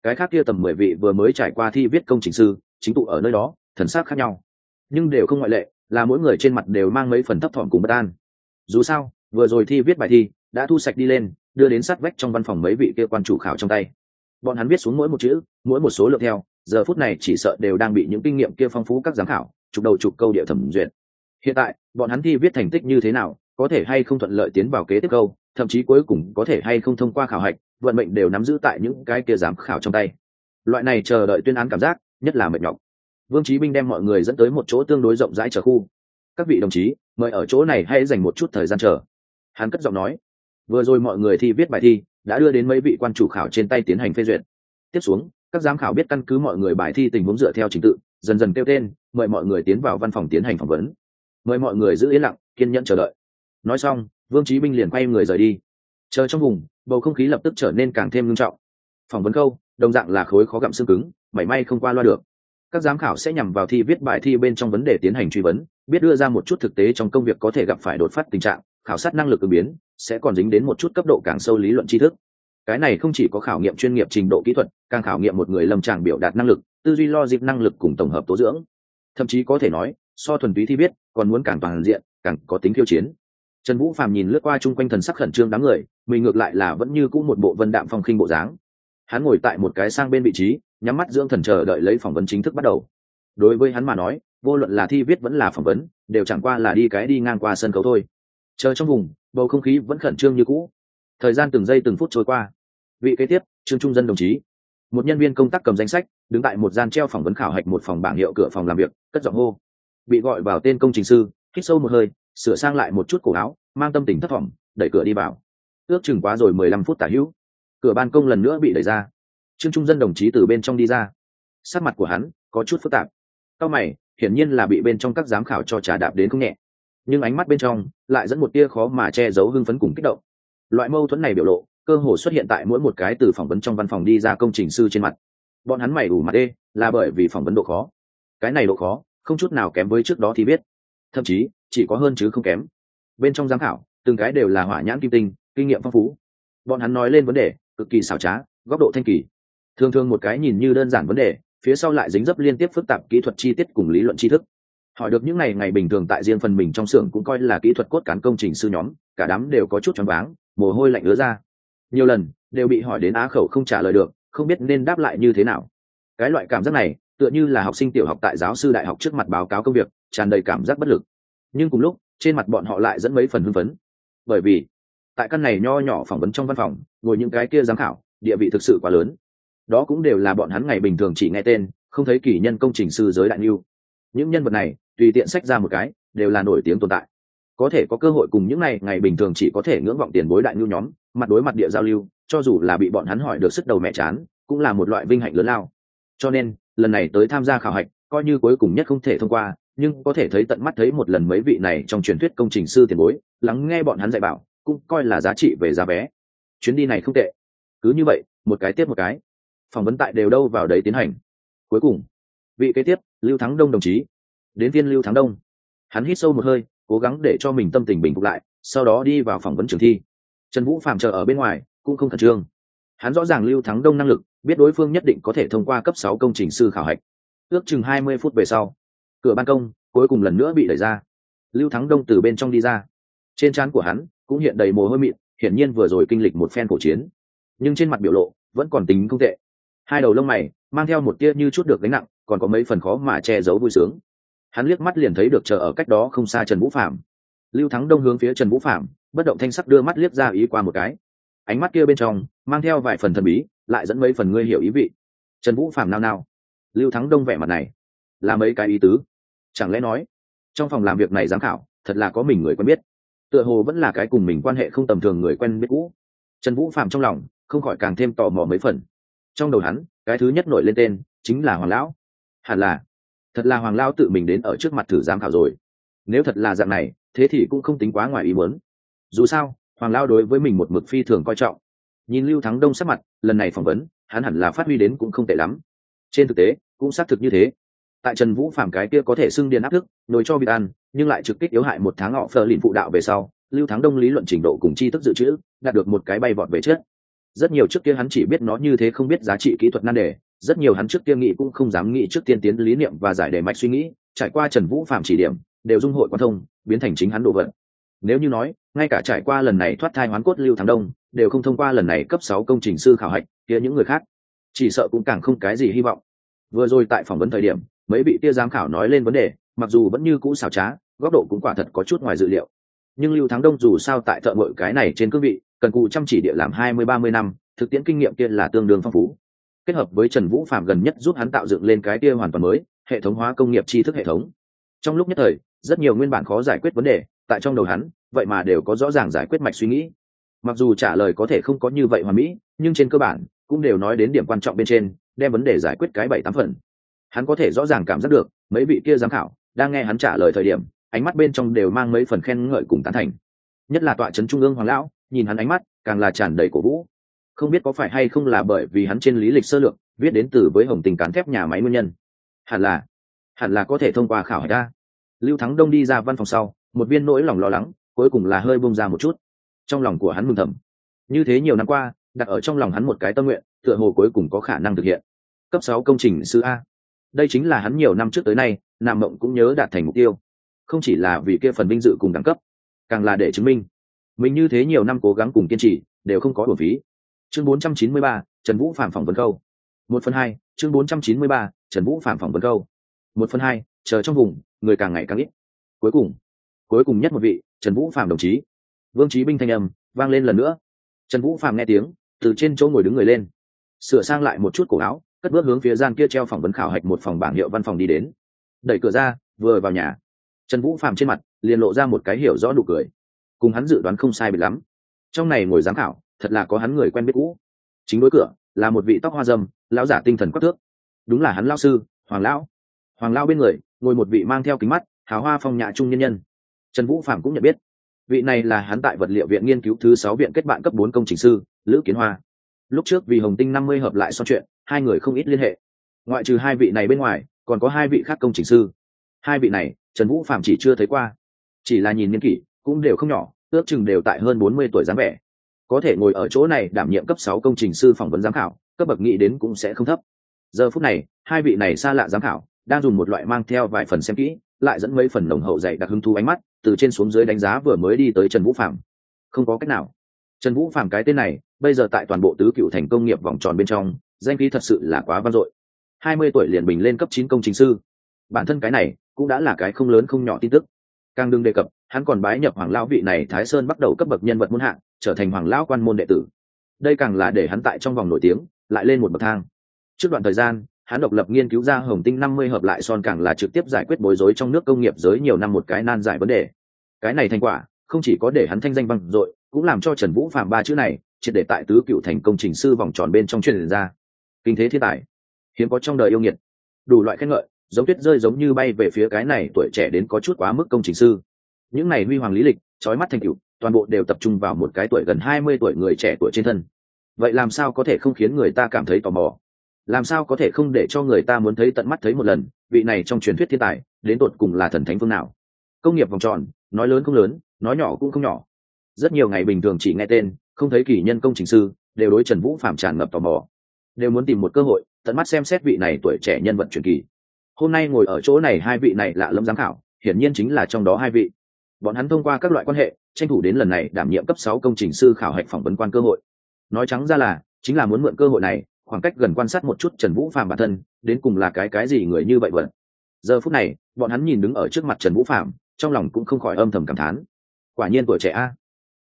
Cái khác kia tầm mười vị vừa mới trải qua thi viết công trình sư chính tụ ở nơi đó thần sắc khác nhau. Nhưng đều không ngoại lệ là mỗi người trên mặt đều mang mấy phần thấp thỏm cùng bất an. Dù sao vừa rồi thi viết bài thi đã thu sạch đi lên đưa đến sát vách trong văn phòng mấy vị kia quan chủ khảo trong tay. Bọn hắn viết xuống mỗi một chữ mỗi một số lượng theo giờ phút này chỉ sợ đều đang bị những kinh nghiệm kia phong phú các giám khảo chụp đầu chụp câu địa thẩm duyệt. Hiện tại, bọn hắn thi viết thành tích như thế nào, có thể hay không thuận lợi tiến vào kế tiếp câu, thậm chí cuối cùng có thể hay không thông qua khảo hạch, vận mệnh đều nắm giữ tại những cái kia giám khảo trong tay. Loại này chờ đợi tuyên án cảm giác, nhất là mệt nhọc. Vương trí binh đem mọi người dẫn tới một chỗ tương đối rộng rãi chờ khu. Các vị đồng chí, mời ở chỗ này hãy dành một chút thời gian chờ. Hắn cất giọng nói. Vừa rồi mọi người thi viết bài thi, đã đưa đến mấy vị quan chủ khảo trên tay tiến hành phê duyệt. Tiếp xuống, các giám khảo biết căn cứ mọi người bài thi tình huống dựa theo trình tự dần dần kêu tên, mời mọi người tiến vào văn phòng tiến hành phỏng vấn. Mời mọi người giữ yên lặng, kiên nhẫn chờ đợi. Nói xong, vương trí binh liền quay người rời đi. Chờ trong vùng, bầu không khí lập tức trở nên càng thêm nghiêm trọng. Phỏng vấn câu, đồng dạng là khối khó gặm xương cứng, mảy may không qua loa được. Các giám khảo sẽ nhằm vào thi viết bài thi bên trong vấn đề tiến hành truy vấn, biết đưa ra một chút thực tế trong công việc có thể gặp phải đột phát tình trạng, khảo sát năng lực ứng biến, sẽ còn dính đến một chút cấp độ càng sâu lý luận tri thức cái này không chỉ có khảo nghiệm chuyên nghiệp trình độ kỹ thuật, càng khảo nghiệm một người lâm tràng biểu đạt năng lực, tư duy lo dịp năng lực cùng tổng hợp tố dưỡng. Thậm chí có thể nói, so thuần túy thi viết còn muốn càng toàn diện, càng có tính khiêu chiến. Trần vũ phàm nhìn lướt qua chung quanh thần sắc khẩn trương đám người, mình ngược lại là vẫn như cũ một bộ vân đạm phong khinh bộ dáng. Hắn ngồi tại một cái sang bên vị trí, nhắm mắt dưỡng thần chờ đợi lấy phỏng vấn chính thức bắt đầu. Đối với hắn mà nói, vô luận là thi viết vẫn là phỏng vấn, đều chẳng qua là đi cái đi ngang qua sân khấu thôi. Chờ trong vùng, bầu không khí vẫn khẩn trương như cũ thời gian từng giây từng phút trôi qua. Vị kế tiếp, trương trung dân đồng chí. Một nhân viên công tác cầm danh sách, đứng tại một gian treo phỏng vấn khảo hạch một phòng bảng hiệu cửa phòng làm việc, cất giọng hô. Bị gọi vào tên công trình sư, hít sâu một hơi, sửa sang lại một chút cổ áo, mang tâm tình thất vọng đẩy cửa đi vào. Ước chừng quá rồi mười lăm phút tả hữu. Cửa ban công lần nữa bị đẩy ra. Trương trung dân đồng chí từ bên trong đi ra. Sắc mặt của hắn có chút phức tạp. Cao mày, hiển nhiên là bị bên trong các giám khảo cho trà đạp đến không nhẹ. Nhưng ánh mắt bên trong lại dẫn một tia khó mà che giấu hưng phấn cùng kích động loại mâu thuẫn này biểu lộ, cơ hồ xuất hiện tại mỗi một cái từ phỏng vấn trong văn phòng đi ra công trình sư trên mặt. Bọn hắn mày đủ mặt đê, là bởi vì phỏng vấn độ khó. Cái này độ khó, không chút nào kém với trước đó thì biết. Thậm chí, chỉ có hơn chứ không kém. Bên trong giám khảo, từng cái đều là hỏa nhãn kim tinh, kinh nghiệm phong phú. Bọn hắn nói lên vấn đề, cực kỳ xảo trá, góc độ thanh kỳ. Thường thường một cái nhìn như đơn giản vấn đề, phía sau lại dính dấp liên tiếp phức tạp kỹ thuật chi tiết cùng lý luận tri thức. Hỏi được những ngày ngày bình thường tại riêng phần mình trong xưởng cũng coi là kỹ thuật cốt cán công trình sư nhóm, cả đám đều có chút choáng váng mồ hôi lạnh ứa ra. Nhiều lần, đều bị hỏi đến á khẩu không trả lời được, không biết nên đáp lại như thế nào. Cái loại cảm giác này, tựa như là học sinh tiểu học tại giáo sư đại học trước mặt báo cáo công việc, tràn đầy cảm giác bất lực. Nhưng cùng lúc, trên mặt bọn họ lại dẫn mấy phần hưng phấn. Bởi vì, tại căn này nho nhỏ phỏng vấn trong văn phòng, ngồi những cái kia giám khảo, địa vị thực sự quá lớn. Đó cũng đều là bọn hắn ngày bình thường chỉ nghe tên, không thấy kỷ nhân công trình sư giới đại niu những nhân vật này, tùy tiện sách ra một cái, đều là nổi tiếng tồn tại có thể có cơ hội cùng những này, ngày bình thường chỉ có thể ngưỡng vọng tiền bối đại nhu nhóm, mặt đối mặt địa giao lưu, cho dù là bị bọn hắn hỏi được sức đầu mẹ chán, cũng là một loại vinh hạnh lớn lao. Cho nên, lần này tới tham gia khảo hạch, coi như cuối cùng nhất không thể thông qua, nhưng có thể thấy tận mắt thấy một lần mấy vị này trong truyền thuyết công trình sư tiền bối, lắng nghe bọn hắn dạy bảo, cũng coi là giá trị về giá vé. Chuyến đi này không tệ. Cứ như vậy, một cái tiếp một cái. Phỏng vấn tại đều đâu vào đấy tiến hành. Cuối cùng, vị kế tiếp, lưu thắng đông đồng chí. Đến viên lưu thắng đông. Hắn hít sâu một hơi cố gắng để cho mình tâm tình bình phục lại, sau đó đi vào phỏng vấn trường thi. Trần vũ phạm chờ ở bên ngoài, cũng không khẩn trương. Hắn rõ ràng lưu thắng đông năng lực, biết đối phương nhất định có thể thông qua cấp sáu công trình sư khảo hạch. Ước chừng hai mươi phút về sau, cửa ban công cuối cùng lần nữa bị đẩy ra. Lưu thắng đông từ bên trong đi ra. Trên trán của hắn cũng hiện đầy mồ hôi mịn, hiển nhiên vừa rồi kinh lịch một phen cổ chiến. Nhưng trên mặt biểu lộ vẫn còn tính không tệ. Hai đầu lông mày mang theo một tia như chút được gánh nặng, còn có mấy phần khó mà che giấu vui sướng hắn liếc mắt liền thấy được chờ ở cách đó không xa trần vũ phạm lưu thắng đông hướng phía trần vũ phạm bất động thanh sắc đưa mắt liếc ra ý qua một cái. Ánh mắt kia bên trong, mang theo vài phần thần bí, lại dẫn mấy phần ngươi hiểu ý vị. Trần vũ phạm nao nao. Lưu thắng đông vẻ mặt này, là mấy cái ý tứ? Chẳng lẽ nói, trong phòng làm việc này giám khảo, thật là có mình người quen biết? Tựa hồ vẫn là cái cùng mình quan hệ không tầm thường người quen biết cũ. Trần vũ phạm trong lòng, không khỏi càng thêm tò mò mấy phần. Trong đầu hắn, cái thứ nhất nổi lên tên, chính là hoàng lão. Hẳn là thật là hoàng lao tự mình đến ở trước mặt thử giám khảo rồi. Nếu thật là dạng này, thế thì cũng không tính quá ngoài ý muốn. Dù sao, hoàng lao đối với mình một mực phi thường coi trọng. Nhìn lưu thắng đông sắc mặt, lần này phỏng vấn, hắn hẳn là phát huy đến cũng không tệ lắm. Trên thực tế, cũng xác thực như thế. Tại trần vũ phạm cái kia có thể xưng điền áp thức nối cho vịt ăn, nhưng lại trực tiếp yếu hại một tháng họ phờ lìn phụ đạo về sau, lưu thắng đông lý luận trình độ cùng chi thức dự trữ, đạt được một cái bay vọt về trước. Rất nhiều trước kia hắn chỉ biết nó như thế không biết giá trị kỹ thuật nan đề rất nhiều hắn trước kia nghĩ cũng không dám nghĩ trước tiên tiến lý niệm và giải đề mạch suy nghĩ, trải qua trần vũ phạm chỉ điểm, đều dung hội quan thông, biến thành chính hắn đồ vật. Nếu như nói, ngay cả trải qua lần này thoát thai hoán cốt lưu thắng đông, đều không thông qua lần này cấp sáu công trình sư khảo hạch kia những người khác. Chỉ sợ cũng càng không cái gì hy vọng. Vừa rồi tại phỏng vấn thời điểm, mấy vị tia giám khảo nói lên vấn đề, mặc dù vẫn như cũ xảo trá, góc độ cũng quả thật có chút ngoài dự liệu. Nhưng lưu thắng đông dù sao tại thợ ngội cái này trên cương vị, cần cụ chăm chỉ địa làm hai mươi, ba mươi năm, thực tiễn kinh nghiệm kia là tương đương phong phú kết hợp với trần vũ phạm gần nhất giúp hắn tạo dựng lên cái kia hoàn toàn mới, hệ thống hóa công nghiệp tri thức hệ thống. Trong lúc nhất thời, rất nhiều nguyên bản khó giải quyết vấn đề, tại trong đầu hắn, vậy mà đều có rõ ràng giải quyết mạch suy nghĩ. Mặc dù trả lời có thể không có như vậy hoàn mỹ, nhưng trên cơ bản, cũng đều nói đến điểm quan trọng bên trên, đem vấn đề giải quyết cái bảy tám phần. Hắn có thể rõ ràng cảm giác được, mấy vị kia giám khảo, đang nghe hắn trả lời thời điểm, ánh mắt bên trong đều mang mấy phần khen ngợi cùng tán thành. Nhất là tọa trấn trung ương hoàng lão, nhìn hắn ánh mắt, càng là tràn đầy cổ vũ không biết có phải hay không là bởi vì hắn trên lý lịch sơ lược, viết đến từ với hồng tình cán thép nhà máy nguyên nhân. Hẳn là hẳn là có thể thông qua khảo hải ta lưu thắng đông đi ra văn phòng sau, một viên nỗi lòng lo lắng, cuối cùng là hơi bông ra một chút. Trong lòng của hắn mừng thầm. Như thế nhiều năm qua, đặt ở trong lòng hắn một cái tâm nguyện, tựa hồ cuối cùng có khả năng thực hiện. Cấp sáu công trình sư a. Đây chính là hắn nhiều năm trước tới nay nam mộng cũng nhớ đạt thành mục tiêu. Không chỉ là vì kia phần vinh dự cùng đẳng cấp, càng là để chứng minh. Mình như thế nhiều năm cố gắng cùng kiên trì, đều không có bổ phí chương 493, trần vũ phạm phỏng vấn câu. Một phần hai chương 493, trần vũ phạm phỏng vấn câu. Một phần hai chờ trong vùng người càng ngày càng ít. Cuối cùng cuối cùng nhất một vị trần vũ phạm đồng chí. Vương trí binh thanh âm vang lên lần nữa. Trần vũ phạm nghe tiếng từ trên chỗ ngồi đứng người lên. Sửa sang lại một chút cổ áo cất bước hướng phía gian kia treo phỏng vấn khảo hạch một phòng bảng hiệu văn phòng đi đến. Đẩy cửa ra vừa vào nhà trần vũ phạm trên mặt liền lộ ra một cái hiểu rõ nụ cười. Cùng hắn dự đoán không sai bị lắm. Trong này ngồi giám khảo thật là có hắn người quen biết cũ. Chính đối cửa, là một vị tóc hoa dâm, lão giả tinh thần quắc thước. Đúng là hắn lao sư, hoàng lão. Hoàng lão bên người, ngồi một vị mang theo kính mắt, hào hoa phong nhã trung nhân nhân. Trần vũ phạm cũng nhận biết. Vị này là hắn tại vật liệu viện nghiên cứu thứ sáu viện kết bạn cấp bốn công trình sư, lữ kiến hoa. Lúc trước vì hồng tinh năm mươi hợp lại so chuyện, hai người không ít liên hệ. Ngoại trừ hai vị này bên ngoài, còn có hai vị khác công trình sư. Hai vị này, trần vũ phạm chỉ chưa thấy qua. Chỉ là nhìn niên kỷ, cũng đều không nhỏ, ước chừng đều tại hơn bốn mươi tuổi dáng vẻ có thể ngồi ở chỗ này đảm nhiệm cấp sáu công trình sư phỏng vấn giám khảo, cấp bậc nghĩ đến cũng sẽ không thấp. Giờ phút này, hai vị này xa lạ giám khảo, đang dùng một loại mang theo vài phần xem kỹ, lại dẫn mấy phần nồng hậu dạy đặc hứng thú ánh mắt, từ trên xuống dưới đánh giá vừa mới đi tới trần vũ phạm không có cách nào. Trần vũ phạm cái tên này, bây giờ tại toàn bộ tứ cựu thành công nghiệp vòng tròn bên trong, danh khí thật sự là quá vang dội. Hai mươi tuổi liền bình lên cấp chín công trình sư. Bản thân cái này, cũng đã là cái không lớn không nhỏ tin tức. Càng đừng đề cập, hắn còn bái nhập hoàng lão vị này thái sơn bắt đầu cấp bậc nhân vật muôn hạng trở thành hoàng lão quan môn đệ tử. Đây càng là để hắn tại trong vòng nổi tiếng, lại lên một bậc thang. Trước đoạn thời gian, hắn độc lập nghiên cứu ra hồng tinh năm mươi hợp lại son càng là trực tiếp giải quyết bối rối trong nước công nghiệp giới nhiều năm một cái nan giải vấn đề. Cái này thành quả, không chỉ có để hắn thanh danh vang dội, cũng làm cho trần vũ phạm ba chữ này, triệt để tại tứ cựu thành công trình sư vòng tròn bên trong truyền ra. Kinh thế thiên tài, hiếm có trong đời yêu nghiệt. Đủ loại khen ngợi, giống tuyết rơi giống như bay về phía cái này tuổi trẻ đến có chút quá mức công trình sư. Những này huy hoàng lý lịch trói mắt thành cựu toàn bộ đều tập trung vào một cái tuổi gần hai mươi tuổi người trẻ tuổi trên thân. Vậy làm sao có thể không khiến người ta cảm thấy tò mò? Làm sao có thể không để cho người ta muốn thấy tận mắt thấy một lần, vị này trong truyền thuyết thiên tài, đến tột cùng là thần thánh phương nào? Công nghiệp vòng tròn, nói lớn không lớn, nói nhỏ cũng không nhỏ. Rất nhiều ngày bình thường chỉ nghe tên, không thấy kỳ nhân công trình sư, đều đối trần vũ phạm tràn ngập tò mò. Đều muốn tìm một cơ hội, tận mắt xem xét vị này tuổi trẻ nhân vật truyền kỳ. Hôm nay ngồi ở chỗ này hai vị này lạ lâm giám khảo, hiển nhiên chính là trong đó hai vị. Bọn hắn thông qua các loại quan hệ tranh thủ đến lần này đảm nhiệm cấp sáu công trình sư khảo hạch phỏng vấn quan cơ hội. Nói trắng ra là, chính là muốn mượn cơ hội này, khoảng cách gần quan sát một chút trần vũ phạm bản thân, đến cùng là cái cái gì người như vậy vậy. Giờ phút này, bọn hắn nhìn đứng ở trước mặt trần vũ phạm trong lòng cũng không khỏi âm thầm cảm thán. Quả nhiên tuổi trẻ a.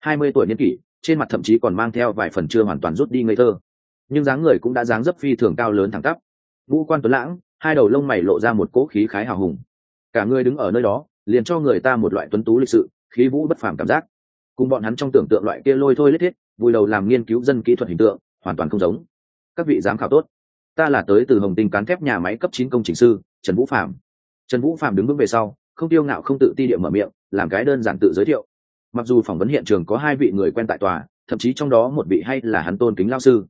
Hai mươi tuổi niên kỷ, trên mặt thậm chí còn mang theo vài phần chưa hoàn toàn rút đi ngây thơ. Nhưng dáng người cũng đã dáng dấp phi thường cao lớn thẳng tắp. Vũ quan tuấn lãng, hai đầu lông mày lộ ra một cỗ khí khái hào hùng. Cả người đứng ở nơi đó, liền cho người ta một loại tuấn tú lịch sự khí vũ bất phàm cảm giác. Cùng bọn hắn trong tưởng tượng loại kia lôi thôi lết thiết, vui đầu làm nghiên cứu dân kỹ thuật hình tượng, hoàn toàn không giống. Các vị giám khảo tốt. Ta là tới từ hồng tinh cán thép nhà máy cấp chín công trình sư, trần vũ phạm trần vũ phạm đứng bước về sau, không tiêu ngạo, không tự ti địa mở miệng, làm cái đơn giản tự giới thiệu. Mặc dù phỏng vấn hiện trường có hai vị người quen tại tòa, thậm chí trong đó một vị hay là hắn tôn kính lao sư.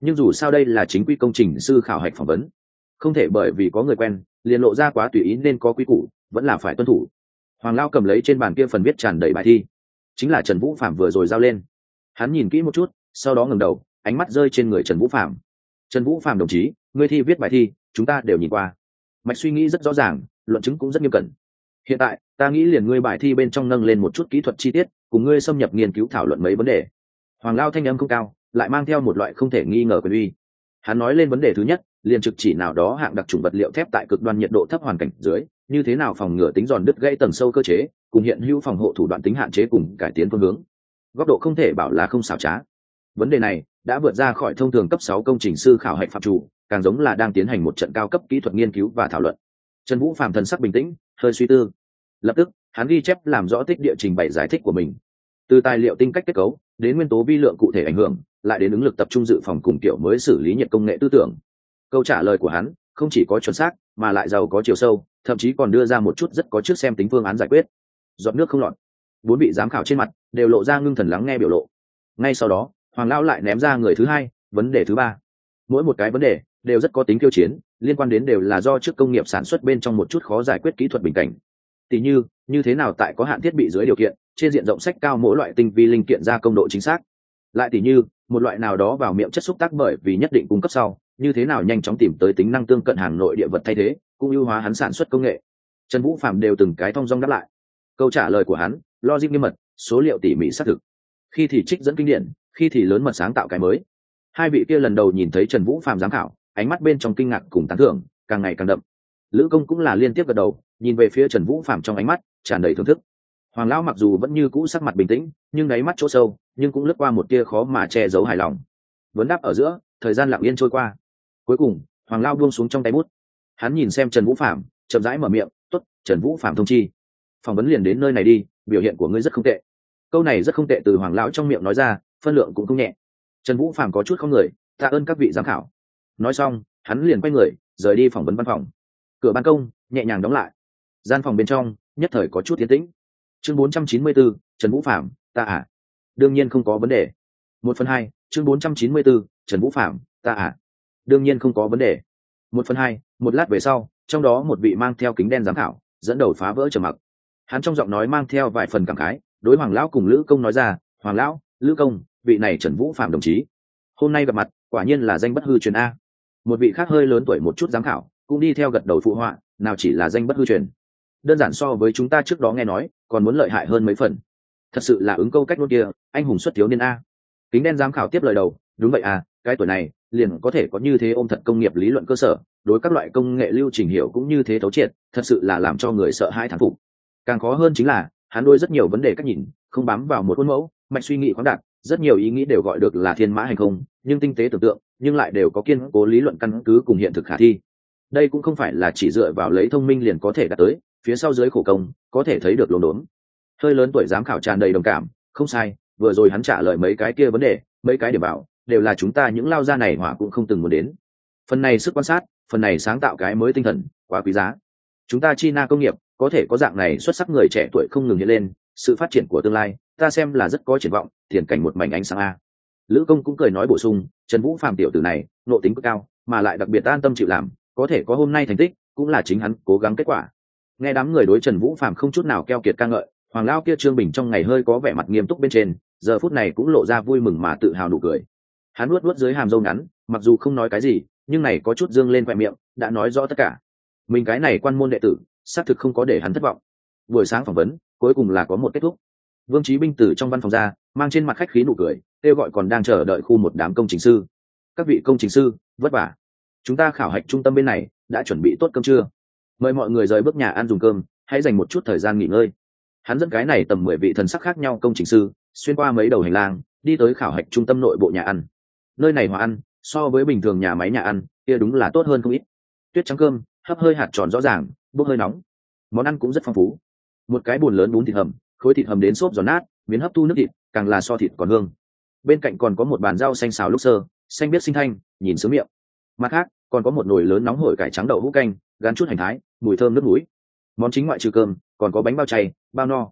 Nhưng dù sao đây là chính quy công trình sư khảo hạch phỏng vấn. Không thể bởi vì có người quen, liền lộ ra quá tùy ý nên có quy củ, vẫn là phải tuân thủ hoàng lao cầm lấy trên bàn kia phần viết tràn đầy bài thi. Chính là trần vũ phạm vừa rồi giao lên. Hắn nhìn kỹ một chút, sau đó ngẩng đầu, ánh mắt rơi trên người trần vũ phạm trần vũ phạm đồng chí, ngươi thi viết bài thi, chúng ta đều nhìn qua. Mạch suy nghĩ rất rõ ràng, luận chứng cũng rất nghiêm cẩn. Hiện tại, ta nghĩ liền ngươi bài thi bên trong nâng lên một chút kỹ thuật chi tiết, cùng ngươi xâm nhập nghiên cứu thảo luận mấy vấn đề. Hoàng lao thanh âm không cao, lại mang theo một loại không thể nghi ngờ quyền uy. Hắn nói lên vấn đề thứ nhất, liền trực chỉ nào đó hạng đặc trùng vật liệu thép tại cực đoan nhiệt độ thấp hoàn cảnh dưới như thế nào phòng ngừa tính giòn đứt gãy tầng sâu cơ chế, cùng hiện hữu phòng hộ thủ đoạn tính hạn chế cùng cải tiến phương hướng. Góc độ không thể bảo là không xảo trá. Vấn đề này đã vượt ra khỏi thông thường cấp sáu công trình sư khảo hạch phạm chủ, càng giống là đang tiến hành một trận cao cấp kỹ thuật nghiên cứu và thảo luận. Trần vũ phạm thần sắc bình tĩnh, hơi suy tư. Lập tức, hắn ghi chép làm rõ tích địa trình bày giải thích của mình. Từ tài liệu tinh cách kết cấu, đến nguyên tố vi lượng cụ thể ảnh hưởng, lại đến ứng lực tập trung dự phòng cùng kiểu mới xử lý nhiệt công nghệ tư tưởng. Câu trả lời của hắn không chỉ có chuẩn xác, mà lại giàu có chiều sâu, thậm chí còn đưa ra một chút rất có trước xem tính phương án giải quyết. Dọn nước không lọt. Bốn vị giám khảo trên mặt đều lộ ra ngưng thần lắng nghe biểu lộ. Ngay sau đó, hoàng lao lại ném ra người thứ hai, vấn đề thứ ba. Mỗi một cái vấn đề đều rất có tính kiêu chiến, liên quan đến đều là do trước công nghiệp sản xuất bên trong một chút khó giải quyết kỹ thuật bình cảnh. Tỷ như như thế nào tại có hạn thiết bị dưới điều kiện, trên diện rộng sách cao mỗi loại tinh vi linh kiện ra công độ chính xác. Lại tỷ như, một loại nào đó vào miệng chất xúc tác bởi vì nhất định cung cấp sau như thế nào nhanh chóng tìm tới tính năng tương cận hàng nội địa vật thay thế, cũng ưu hóa hắn sản xuất công nghệ. Trần vũ phạm đều từng cái thong dong đáp lại. Câu trả lời của hắn, logic nghiêm mật, số liệu tỉ mỉ xác thực. Khi thì trích dẫn kinh điển, khi thì lớn mật sáng tạo cái mới. Hai vị kia lần đầu nhìn thấy trần vũ phạm giám khảo, ánh mắt bên trong kinh ngạc cùng tán thưởng, càng ngày càng đậm. Lữ công cũng là liên tiếp gật đầu, nhìn về phía trần vũ phạm trong ánh mắt, tràn đầy thưởng thức. Hoàng lão mặc dù vẫn như cũ sắc mặt bình tĩnh, nhưng đáy mắt chỗ sâu, nhưng cũng lướt qua một tia khó mà che giấu hài lòng. Vấn đáp ở giữa, thời gian lặng yên trôi qua cuối cùng hoàng lao buông xuống trong tay bút. Hắn nhìn xem trần vũ phạm chậm rãi mở miệng t ố t trần vũ phạm thông chi. Phỏng vấn liền đến nơi này đi biểu hiện của ngươi rất không tệ. Câu này rất không tệ từ hoàng lão trong miệng nói ra phân lượng cũng không nhẹ. Trần vũ phạm có chút không người tạ ơn các vị giám khảo. Nói xong hắn liền quay người rời đi phỏng vấn văn phòng. Cửa ban công nhẹ nhàng đóng lại. Gian phòng bên trong nhất thời có chút tiến tĩnh. Chương 494, trần vũ phạm ta à. Đương nhiên không có vấn đề. Một phần hai chương 494, trần vũ phạm ta à đương nhiên không có vấn đề. Một phần hai, một lát về sau, trong đó một vị mang theo kính đen giám khảo, dẫn đầu phá vỡ trầm mặc. Hắn trong giọng nói mang theo vài phần cảm khái, đối hoàng lão cùng lữ công nói ra, hoàng lão, lữ công, vị này trần vũ phạm đồng chí, hôm nay gặp mặt, quả nhiên là danh bất hư truyền a. Một vị khác hơi lớn tuổi một chút giám khảo, cũng đi theo gật đầu phụ họa, nào chỉ là danh bất hư truyền. Đơn giản so với chúng ta trước đó nghe nói, còn muốn lợi hại hơn mấy phần. Thật sự là ứng câu cách nốt kia, anh hùng xuất thiếu niên a. Kính đen giám khảo tiếp lời đầu, đúng vậy à cái tuổi này liền có thể có như thế ôm thật công nghiệp lý luận cơ sở, đối các loại công nghệ lưu trình hiểu cũng như thế thấu triệt, thật sự là làm cho người sợ hai thán phục. Càng khó hơn chính là, hắn đôi rất nhiều vấn đề cách nhìn, không bám vào một khuôn mẫu, mạch suy nghĩ khoáng đạt, rất nhiều ý nghĩ đều gọi được là thiên mã hành không, nhưng tinh tế tưởng tượng, nhưng lại đều có kiên cố lý luận căn cứ cùng hiện thực khả thi. Đây cũng không phải là chỉ dựa vào lấy thông minh liền có thể đạt tới, phía sau dưới khổ công, có thể thấy được lồn đốn. Hơi lớn tuổi giám khảo tràn đầy đồng cảm, không sai, vừa rồi hắn trả lời mấy cái kia vấn đề, mấy cái điểm bảo đều là chúng ta những lao gia này hỏa cũng không từng muốn đến. Phần này sức quan sát, phần này sáng tạo cái mới tinh thần, quá quý giá. Chúng ta chi na công nghiệp, có thể có dạng này xuất sắc người trẻ tuổi không ngừng hiện lên, sự phát triển của tương lai, ta xem là rất có triển vọng, tiền cảnh một mảnh ánh sáng a. Lữ công cũng cười nói bổ sung, trần vũ phạm tiểu tử này, nộ tính cực cao, mà lại đặc biệt an tâm chịu làm, có thể có hôm nay thành tích, cũng là chính hắn cố gắng kết quả. Nghe đám người đối trần vũ phạm không chút nào keo kiệt ca ngợi, hoàng lao kia trương bình trong ngày hơi có vẻ mặt nghiêm túc bên trên, giờ phút này cũng lộ ra vui mừng mà tự hào nụ cười hắn luốt luốt dưới hàm râu ngắn, mặc dù không nói cái gì, nhưng này có chút dương lên khoe miệng, đã nói rõ tất cả. Mình cái này quan môn đệ tử, xác thực không có để hắn thất vọng. Buổi sáng phỏng vấn, cuối cùng là có một kết thúc. Vương trí binh từ trong văn phòng ra, mang trên mặt khách khí nụ cười, kêu gọi còn đang chờ đợi khu một đám công trình sư. Các vị công trình sư, vất vả. Chúng ta khảo hạch trung tâm bên này, đã chuẩn bị tốt cơm trưa. Mời mọi người rời bước nhà ăn dùng cơm, hãy dành một chút thời gian nghỉ ngơi. Hắn dẫn cái này tầm mười vị thần sắc khác nhau công trình sư, xuyên qua mấy đầu hành lang, đi tới khảo hạch trung tâm nội bộ nhà ăn nơi này hòa ăn, so với bình thường nhà máy nhà ăn, kia đúng là tốt hơn không ít. Tuyết trắng cơm, hấp hơi hạt tròn rõ ràng, bốc hơi nóng. Món ăn cũng rất phong phú. Một cái bùn lớn bún thịt hầm, khối thịt hầm đến xốp giòn nát miến hấp thu nước thịt, càng là so thịt còn hương. Bên cạnh còn có một bàn rau xanh xào lúc sơ, xanh biết sinh thanh, nhìn sướng miệng. Mặt khác, còn có một nồi lớn nóng hổi cải trắng đậu hũ canh, gắn chút hành thái, mùi thơm nước mũi món chính ngoại trừ cơm, còn có bánh bao chay, bao no.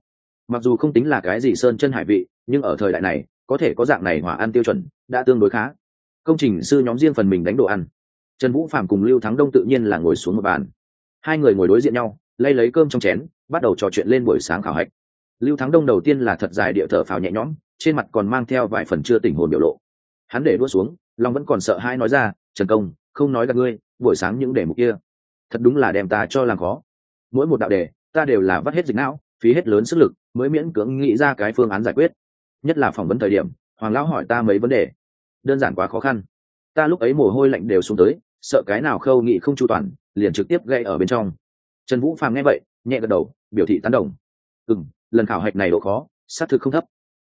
Mặc dù không tính là cái gì sơn chân hải vị, nhưng ở thời đại này có thể có dạng này hỏa ăn tiêu chuẩn, đã tương đối khá. Công trình sư nhóm riêng phần mình đánh đồ ăn. Trần vũ phạm cùng lưu thắng đông tự nhiên là ngồi xuống một bàn. Hai người ngồi đối diện nhau, lay lấy cơm trong chén, bắt đầu trò chuyện lên buổi sáng khảo hạch. Lưu thắng đông đầu tiên là thật dài địa thở phào nhẹ nhõm, trên mặt còn mang theo vài phần chưa tỉnh hồn biểu lộ. Hắn để đua xuống long vẫn còn sợ hai nói ra, trần công, không nói gặp ngươi, buổi sáng những đề mục kia, thật đúng là đem ta cho làm khó. Mỗi một đạo đề, ta đều là vắt hết dịch não, phí hết lớn sức lực, mới miễn cưỡng nghĩ ra cái phương án giải quyết nhất là phỏng vấn thời điểm, hoàng lão hỏi ta mấy vấn đề. Đơn giản quá khó khăn. Ta lúc ấy mồ hôi lạnh đều xuống tới, sợ cái nào khâu nghị không chu toàn, liền trực tiếp gây ở bên trong. Trần vũ phàm nghe vậy, nhẹ gật đầu, biểu thị tán đồng. Ừ m lần khảo hạch này độ khó, xác thực không thấp.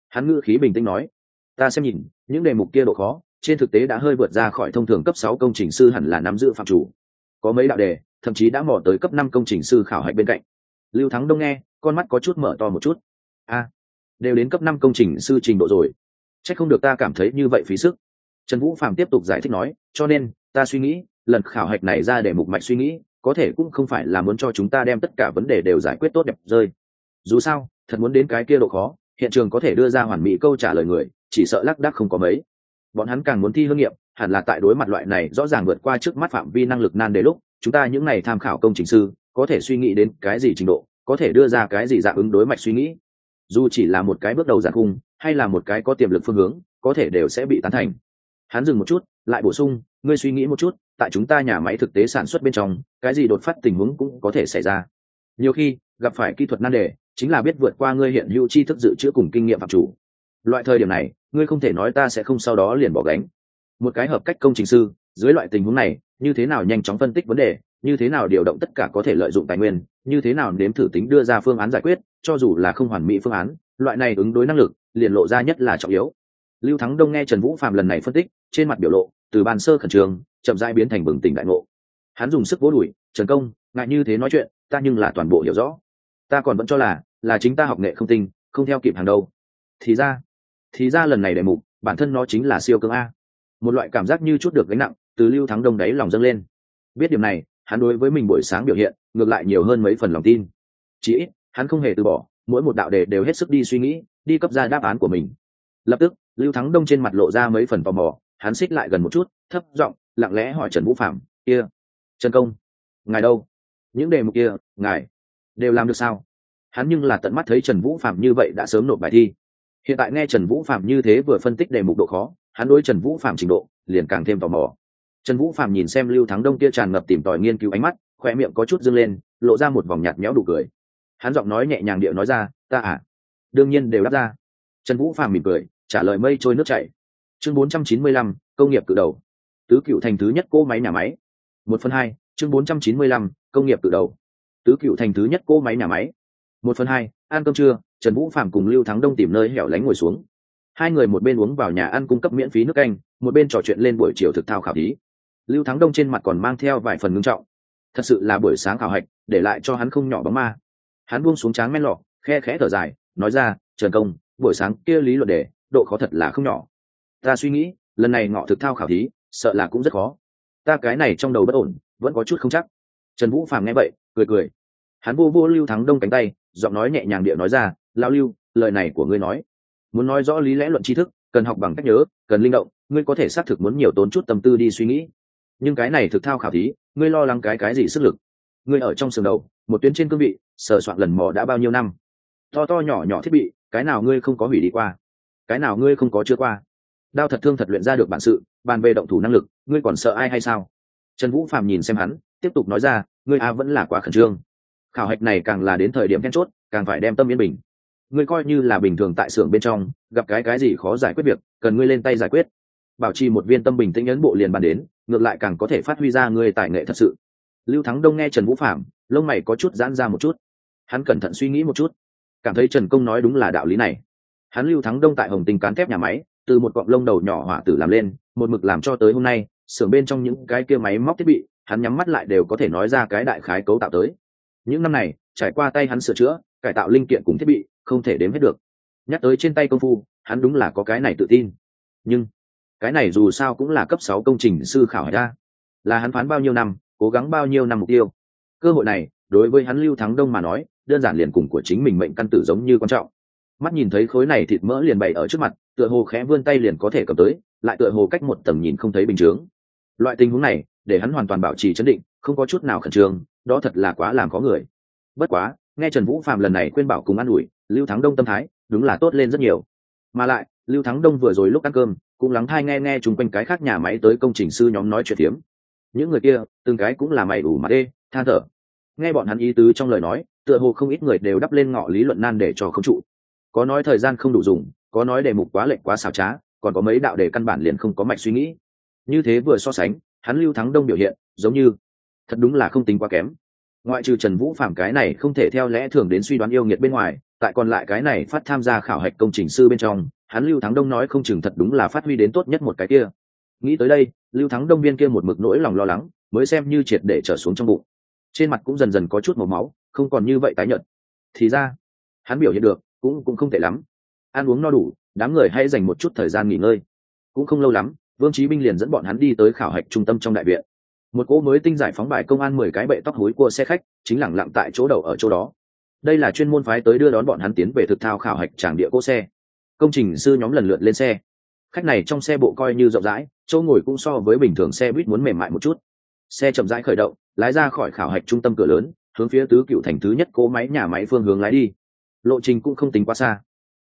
Hắn ngữ khí bình tĩnh nói, ta xem nhìn, những đề mục kia độ khó, trên thực tế đã hơi vượt ra khỏi thông thường cấp sáu công trình sư hẳn là nắm giữ phạm chủ. Có mấy đạo đề, thậm chí đã mò tới cấp năm công trình sư khảo hạch bên cạnh. Lưu thắng đông nghe, con mắt có chút mở to một chút. A đều đến cấp năm công trình sư trình độ rồi. C h ắ c không được ta cảm thấy như vậy phí sức. Trần vũ phạm tiếp tục giải thích nói, cho nên, ta suy nghĩ, lần khảo hạch này ra để mục mạch suy nghĩ, có thể cũng không phải là muốn cho chúng ta đem tất cả vấn đề đều giải quyết tốt đẹp rơi. Dù sao, thật muốn đến cái kia độ khó, hiện trường có thể đưa ra hoàn mỹ câu trả lời người, chỉ sợ lác đác không có mấy. Bọn hắn càng muốn thi hương nghiệm, hẳn là tại đối mặt loại này rõ ràng vượt qua trước mắt phạm vi năng lực nan đề lúc, chúng ta những này tham khảo công trình sư, có thể suy nghĩ đến cái gì trình độ, có thể đưa ra cái gì dạng ứng đối mạch suy nghĩ dù chỉ là một cái bước đầu giản khung, hay là một cái có tiềm lực phương hướng, có thể đều sẽ bị tán thành. Hắn dừng một chút, lại bổ sung, ngươi suy nghĩ một chút, tại chúng ta nhà máy thực tế sản xuất bên trong, cái gì đột phát tình huống cũng có thể xảy ra. Nhiều khi, gặp phải kỹ thuật nan đề, chính là biết vượt qua ngươi hiện hữu tri thức dự trữ cùng kinh nghiệm phạm chủ. Loại thời điểm này, ngươi không thể nói ta sẽ không sau đó liền bỏ gánh. Một cái hợp cách công trình sư, dưới loại tình huống này, như thế nào nhanh chóng phân tích vấn đề như thế nào điều động tất cả có thể lợi dụng tài nguyên, như thế nào nếm thử tính đưa ra phương án giải quyết, cho dù là không hoàn mỹ phương án, loại này ứng đối năng lực, liền lộ ra nhất là trọng yếu. Lưu thắng đông nghe trần vũ phạm lần này phân tích, trên mặt biểu lộ, từ bàn sơ khẩn trương, chậm rãi biến thành bừng tỉnh đại ngộ. Hắn dùng sức vỗ đùi, trần công, ngại như thế nói chuyện, ta nhưng là toàn bộ hiểu rõ. Ta còn vẫn cho là là chính ta học nghệ không tinh, không theo kịp hàng đâu. Thì ra thì ra lần này đề mục, bản thân nó chính là siêu cương a. Một loại cảm giác như chút được gánh nặng, từ lưu thắng đông đáy lòng dâng lên. Biết điểm này hắn đối với mình buổi sáng biểu hiện, ngược lại nhiều hơn mấy phần lòng tin. Chỉ ít, hắn không hề từ bỏ, mỗi một đạo đề đều hết sức đi suy nghĩ, đi cấp ra đáp án của mình. Lập tức, lưu thắng đông trên mặt lộ ra mấy phần tò mò, hắn xích lại gần một chút, thấp giọng, lặng lẽ hỏi trần vũ phạm kia, trần công, ngài đâu? Những đề mục kia, ngài đều làm được sao? Hắn nhưng là tận mắt thấy trần vũ phạm như vậy đã sớm nộp bài thi. Hiện tại nghe trần vũ phạm như thế vừa phân tích đề mục độ khó, hắn đối trần vũ phạm trình độ liền càng thêm tò mò trần vũ phạm nhìn xem lưu thắng đông kia tràn ngập tìm tòi nghiên cứu ánh mắt khoe miệng có chút dâng lên lộ ra một vòng nhạt méo đủ cười. Hắn giọng nói nhẹ nhàng điệu nói ra ta à. Đương nhiên đều đáp ra. Trần vũ phạm mỉm cười trả lời mây trôi nước chảy. Chương 495, công nghiệp cự đầu. Tứ cựu thành thứ nhất cỗ máy nhà máy. Một phần hai chương 495, công nghiệp cự đầu. Tứ cựu thành thứ nhất cỗ máy nhà máy. Một phần hai ăn cơm trưa trần vũ phạm cùng lưu thắng đông tìm nơi hẻo lánh ngồi xuống. Hai người một bên uống vào nhà ăn cung cấp miễn phí nước canh một bên trò chuyện lên buổi chiều thực thao khảo thí lưu thắng đông trên mặt còn mang theo vài phần ngưng trọng. Thật sự là buổi sáng khảo hạch, để lại cho hắn không nhỏ bóng ma. Hắn buông xuống tráng men lọ, khe khẽ thở dài, nói ra, trần công, buổi sáng kia lý luận đề độ khó thật là không nhỏ. Ta suy nghĩ, lần này ngọ thực thao khảo thí, sợ là cũng rất khó. Ta cái này trong đầu bất ổn, vẫn có chút không chắc. Trần vũ phàm nghe vậy, cười cười. Hắn vô vô lưu thắng đông cánh tay, giọng nói nhẹ nhàng địa nói ra lao lưu, lời này của ngươi nói. Muốn nói rõ lý lẽ luận tri thức, cần học bằng cách nhớ, cần linh động, ngươi có thể xác thực muốn nhiều tốn chút tâm tư đi suy nghĩ nhưng cái này thực thao khảo thí, ngươi lo lắng cái cái gì sức lực? Ngươi ở trong sườn đầu, một tuyến trên cương vị, sờ soạn lần mò đã bao nhiêu năm? To to nhỏ nhỏ thiết bị, cái nào ngươi không có hủy đi qua? Cái nào ngươi không có chưa qua? Đao thật thương thật luyện ra được bản sự, bàn về động thủ năng lực, ngươi còn sợ ai hay sao? Trần vũ phàm nhìn xem hắn, tiếp tục nói ra, ngươi a vẫn là quá khẩn trương. Khảo hạch này càng là đến thời điểm then chốt, càng phải đem tâm yên bình. Ngươi coi như là bình thường tại xưởng bên trong, gặp cái cái gì khó giải quyết việc, cần ngươi lên tay giải quyết bảo trì một viên tâm bình tĩnh ấn bộ liền bàn đến, ngược lại càng có thể phát huy ra ngươi tài nghệ thật sự. Lưu thắng đông nghe trần vũ phạm lông mày có chút giãn ra một chút. Hắn cẩn thận suy nghĩ một chút, cảm thấy trần công nói đúng là đạo lý này. Hắn lưu thắng đông tại hồng tinh cán thép nhà máy, từ một cọng lông đầu nhỏ hỏa tử làm lên, một mực làm cho tới hôm nay, xưởng bên trong những cái kia máy móc thiết bị, hắn nhắm mắt lại đều có thể nói ra cái đại khái cấu tạo tới. Những năm này, trải qua tay hắn sửa chữa, cải tạo linh kiện cùng thiết bị, không thể đếm hết được. Nhắc tới trên tay công phu, hắn đúng là có cái này tự tin. Nhưng cái này dù sao cũng là cấp sáu công trình sư khảo ra là hắn phán bao nhiêu năm, cố gắng bao nhiêu năm mục tiêu. Cơ hội này, đối với hắn lưu thắng đông mà nói, đơn giản liền cùng của chính mình mệnh căn tử giống như quan trọng. Mắt nhìn thấy khối này thịt mỡ liền bày ở trước mặt, tựa hồ khẽ vươn tay liền có thể cầm tới, lại tựa hồ cách một tầm nhìn không thấy bình chướng. Loại tình huống này, để hắn hoàn toàn bảo trì chấn định, không có chút nào khẩn trương, đó thật là quá làm có người. Bất quá, nghe trần vũ phạm lần này khuyên bảo cùng an ủi, lưu thắng đông tâm thái, đúng là tốt lên rất nhiều. Mà lại, lưu thắng đông vừa rồi lúc ăn cơm cũng lắng thai nghe nghe chung quanh cái khác nhà máy tới công trình sư nhóm nói chuyện tiếm những người kia, từng cái cũng là mày ủ mặt đê, than thở. Nghe bọn hắn ý tứ trong lời nói, tựa hồ không ít người đều đắp lên ngọ lý luận nan để cho không trụ. Có nói thời gian không đủ dùng, có nói đề mục quá lệnh quá xảo trá, còn có mấy đạo đề căn bản liền không có mạch suy nghĩ. Như thế vừa so sánh, hắn lưu thắng đông biểu hiện, giống như thật đúng là không tính quá kém. Ngoại trừ trần vũ phạm cái này không thể theo lẽ thường đến suy đoán yêu nghiệt bên ngoài, tại còn lại cái này phát tham gia khảo hạch công trình sư bên trong hắn lưu thắng đông nói không chừng thật đúng là phát huy đến tốt nhất một cái kia. Nghĩ tới đây, lưu thắng đông viên kia một mực nỗi lòng lo lắng, mới xem như triệt để trở xuống trong bụng. Trên mặt cũng dần dần có chút màu máu, không còn như vậy tái nhợt. Thì ra, hắn biểu hiện được, cũng cũng không tệ lắm. Ăn uống no đủ, đám người hãy dành một chút thời gian nghỉ ngơi. Cũng không lâu lắm, vương trí binh liền dẫn bọn hắn đi tới khảo hạch trung tâm trong đại viện. Một cỗ mới tinh giải phóng bài công an mười cái bệ tóc hối của xe khách, chính lẳng lặng tại chỗ đầu ở chỗ đó. Đây là chuyên môn phái tới đưa đón bọn hắn tiến về thực thao khảo hạch tràng địa cỗ xe công trình sư nhóm lần lượt lên xe. Khách này trong xe bộ coi như rộng rãi, chỗ ngồi cũng so với bình thường xe buýt muốn mềm mại một chút. Xe chậm rãi khởi động, lái ra khỏi khảo hạch trung tâm cửa lớn, hướng phía tứ cựu thành thứ nhất cố máy nhà máy phương hướng lái đi. Lộ trình cũng không tính quá xa.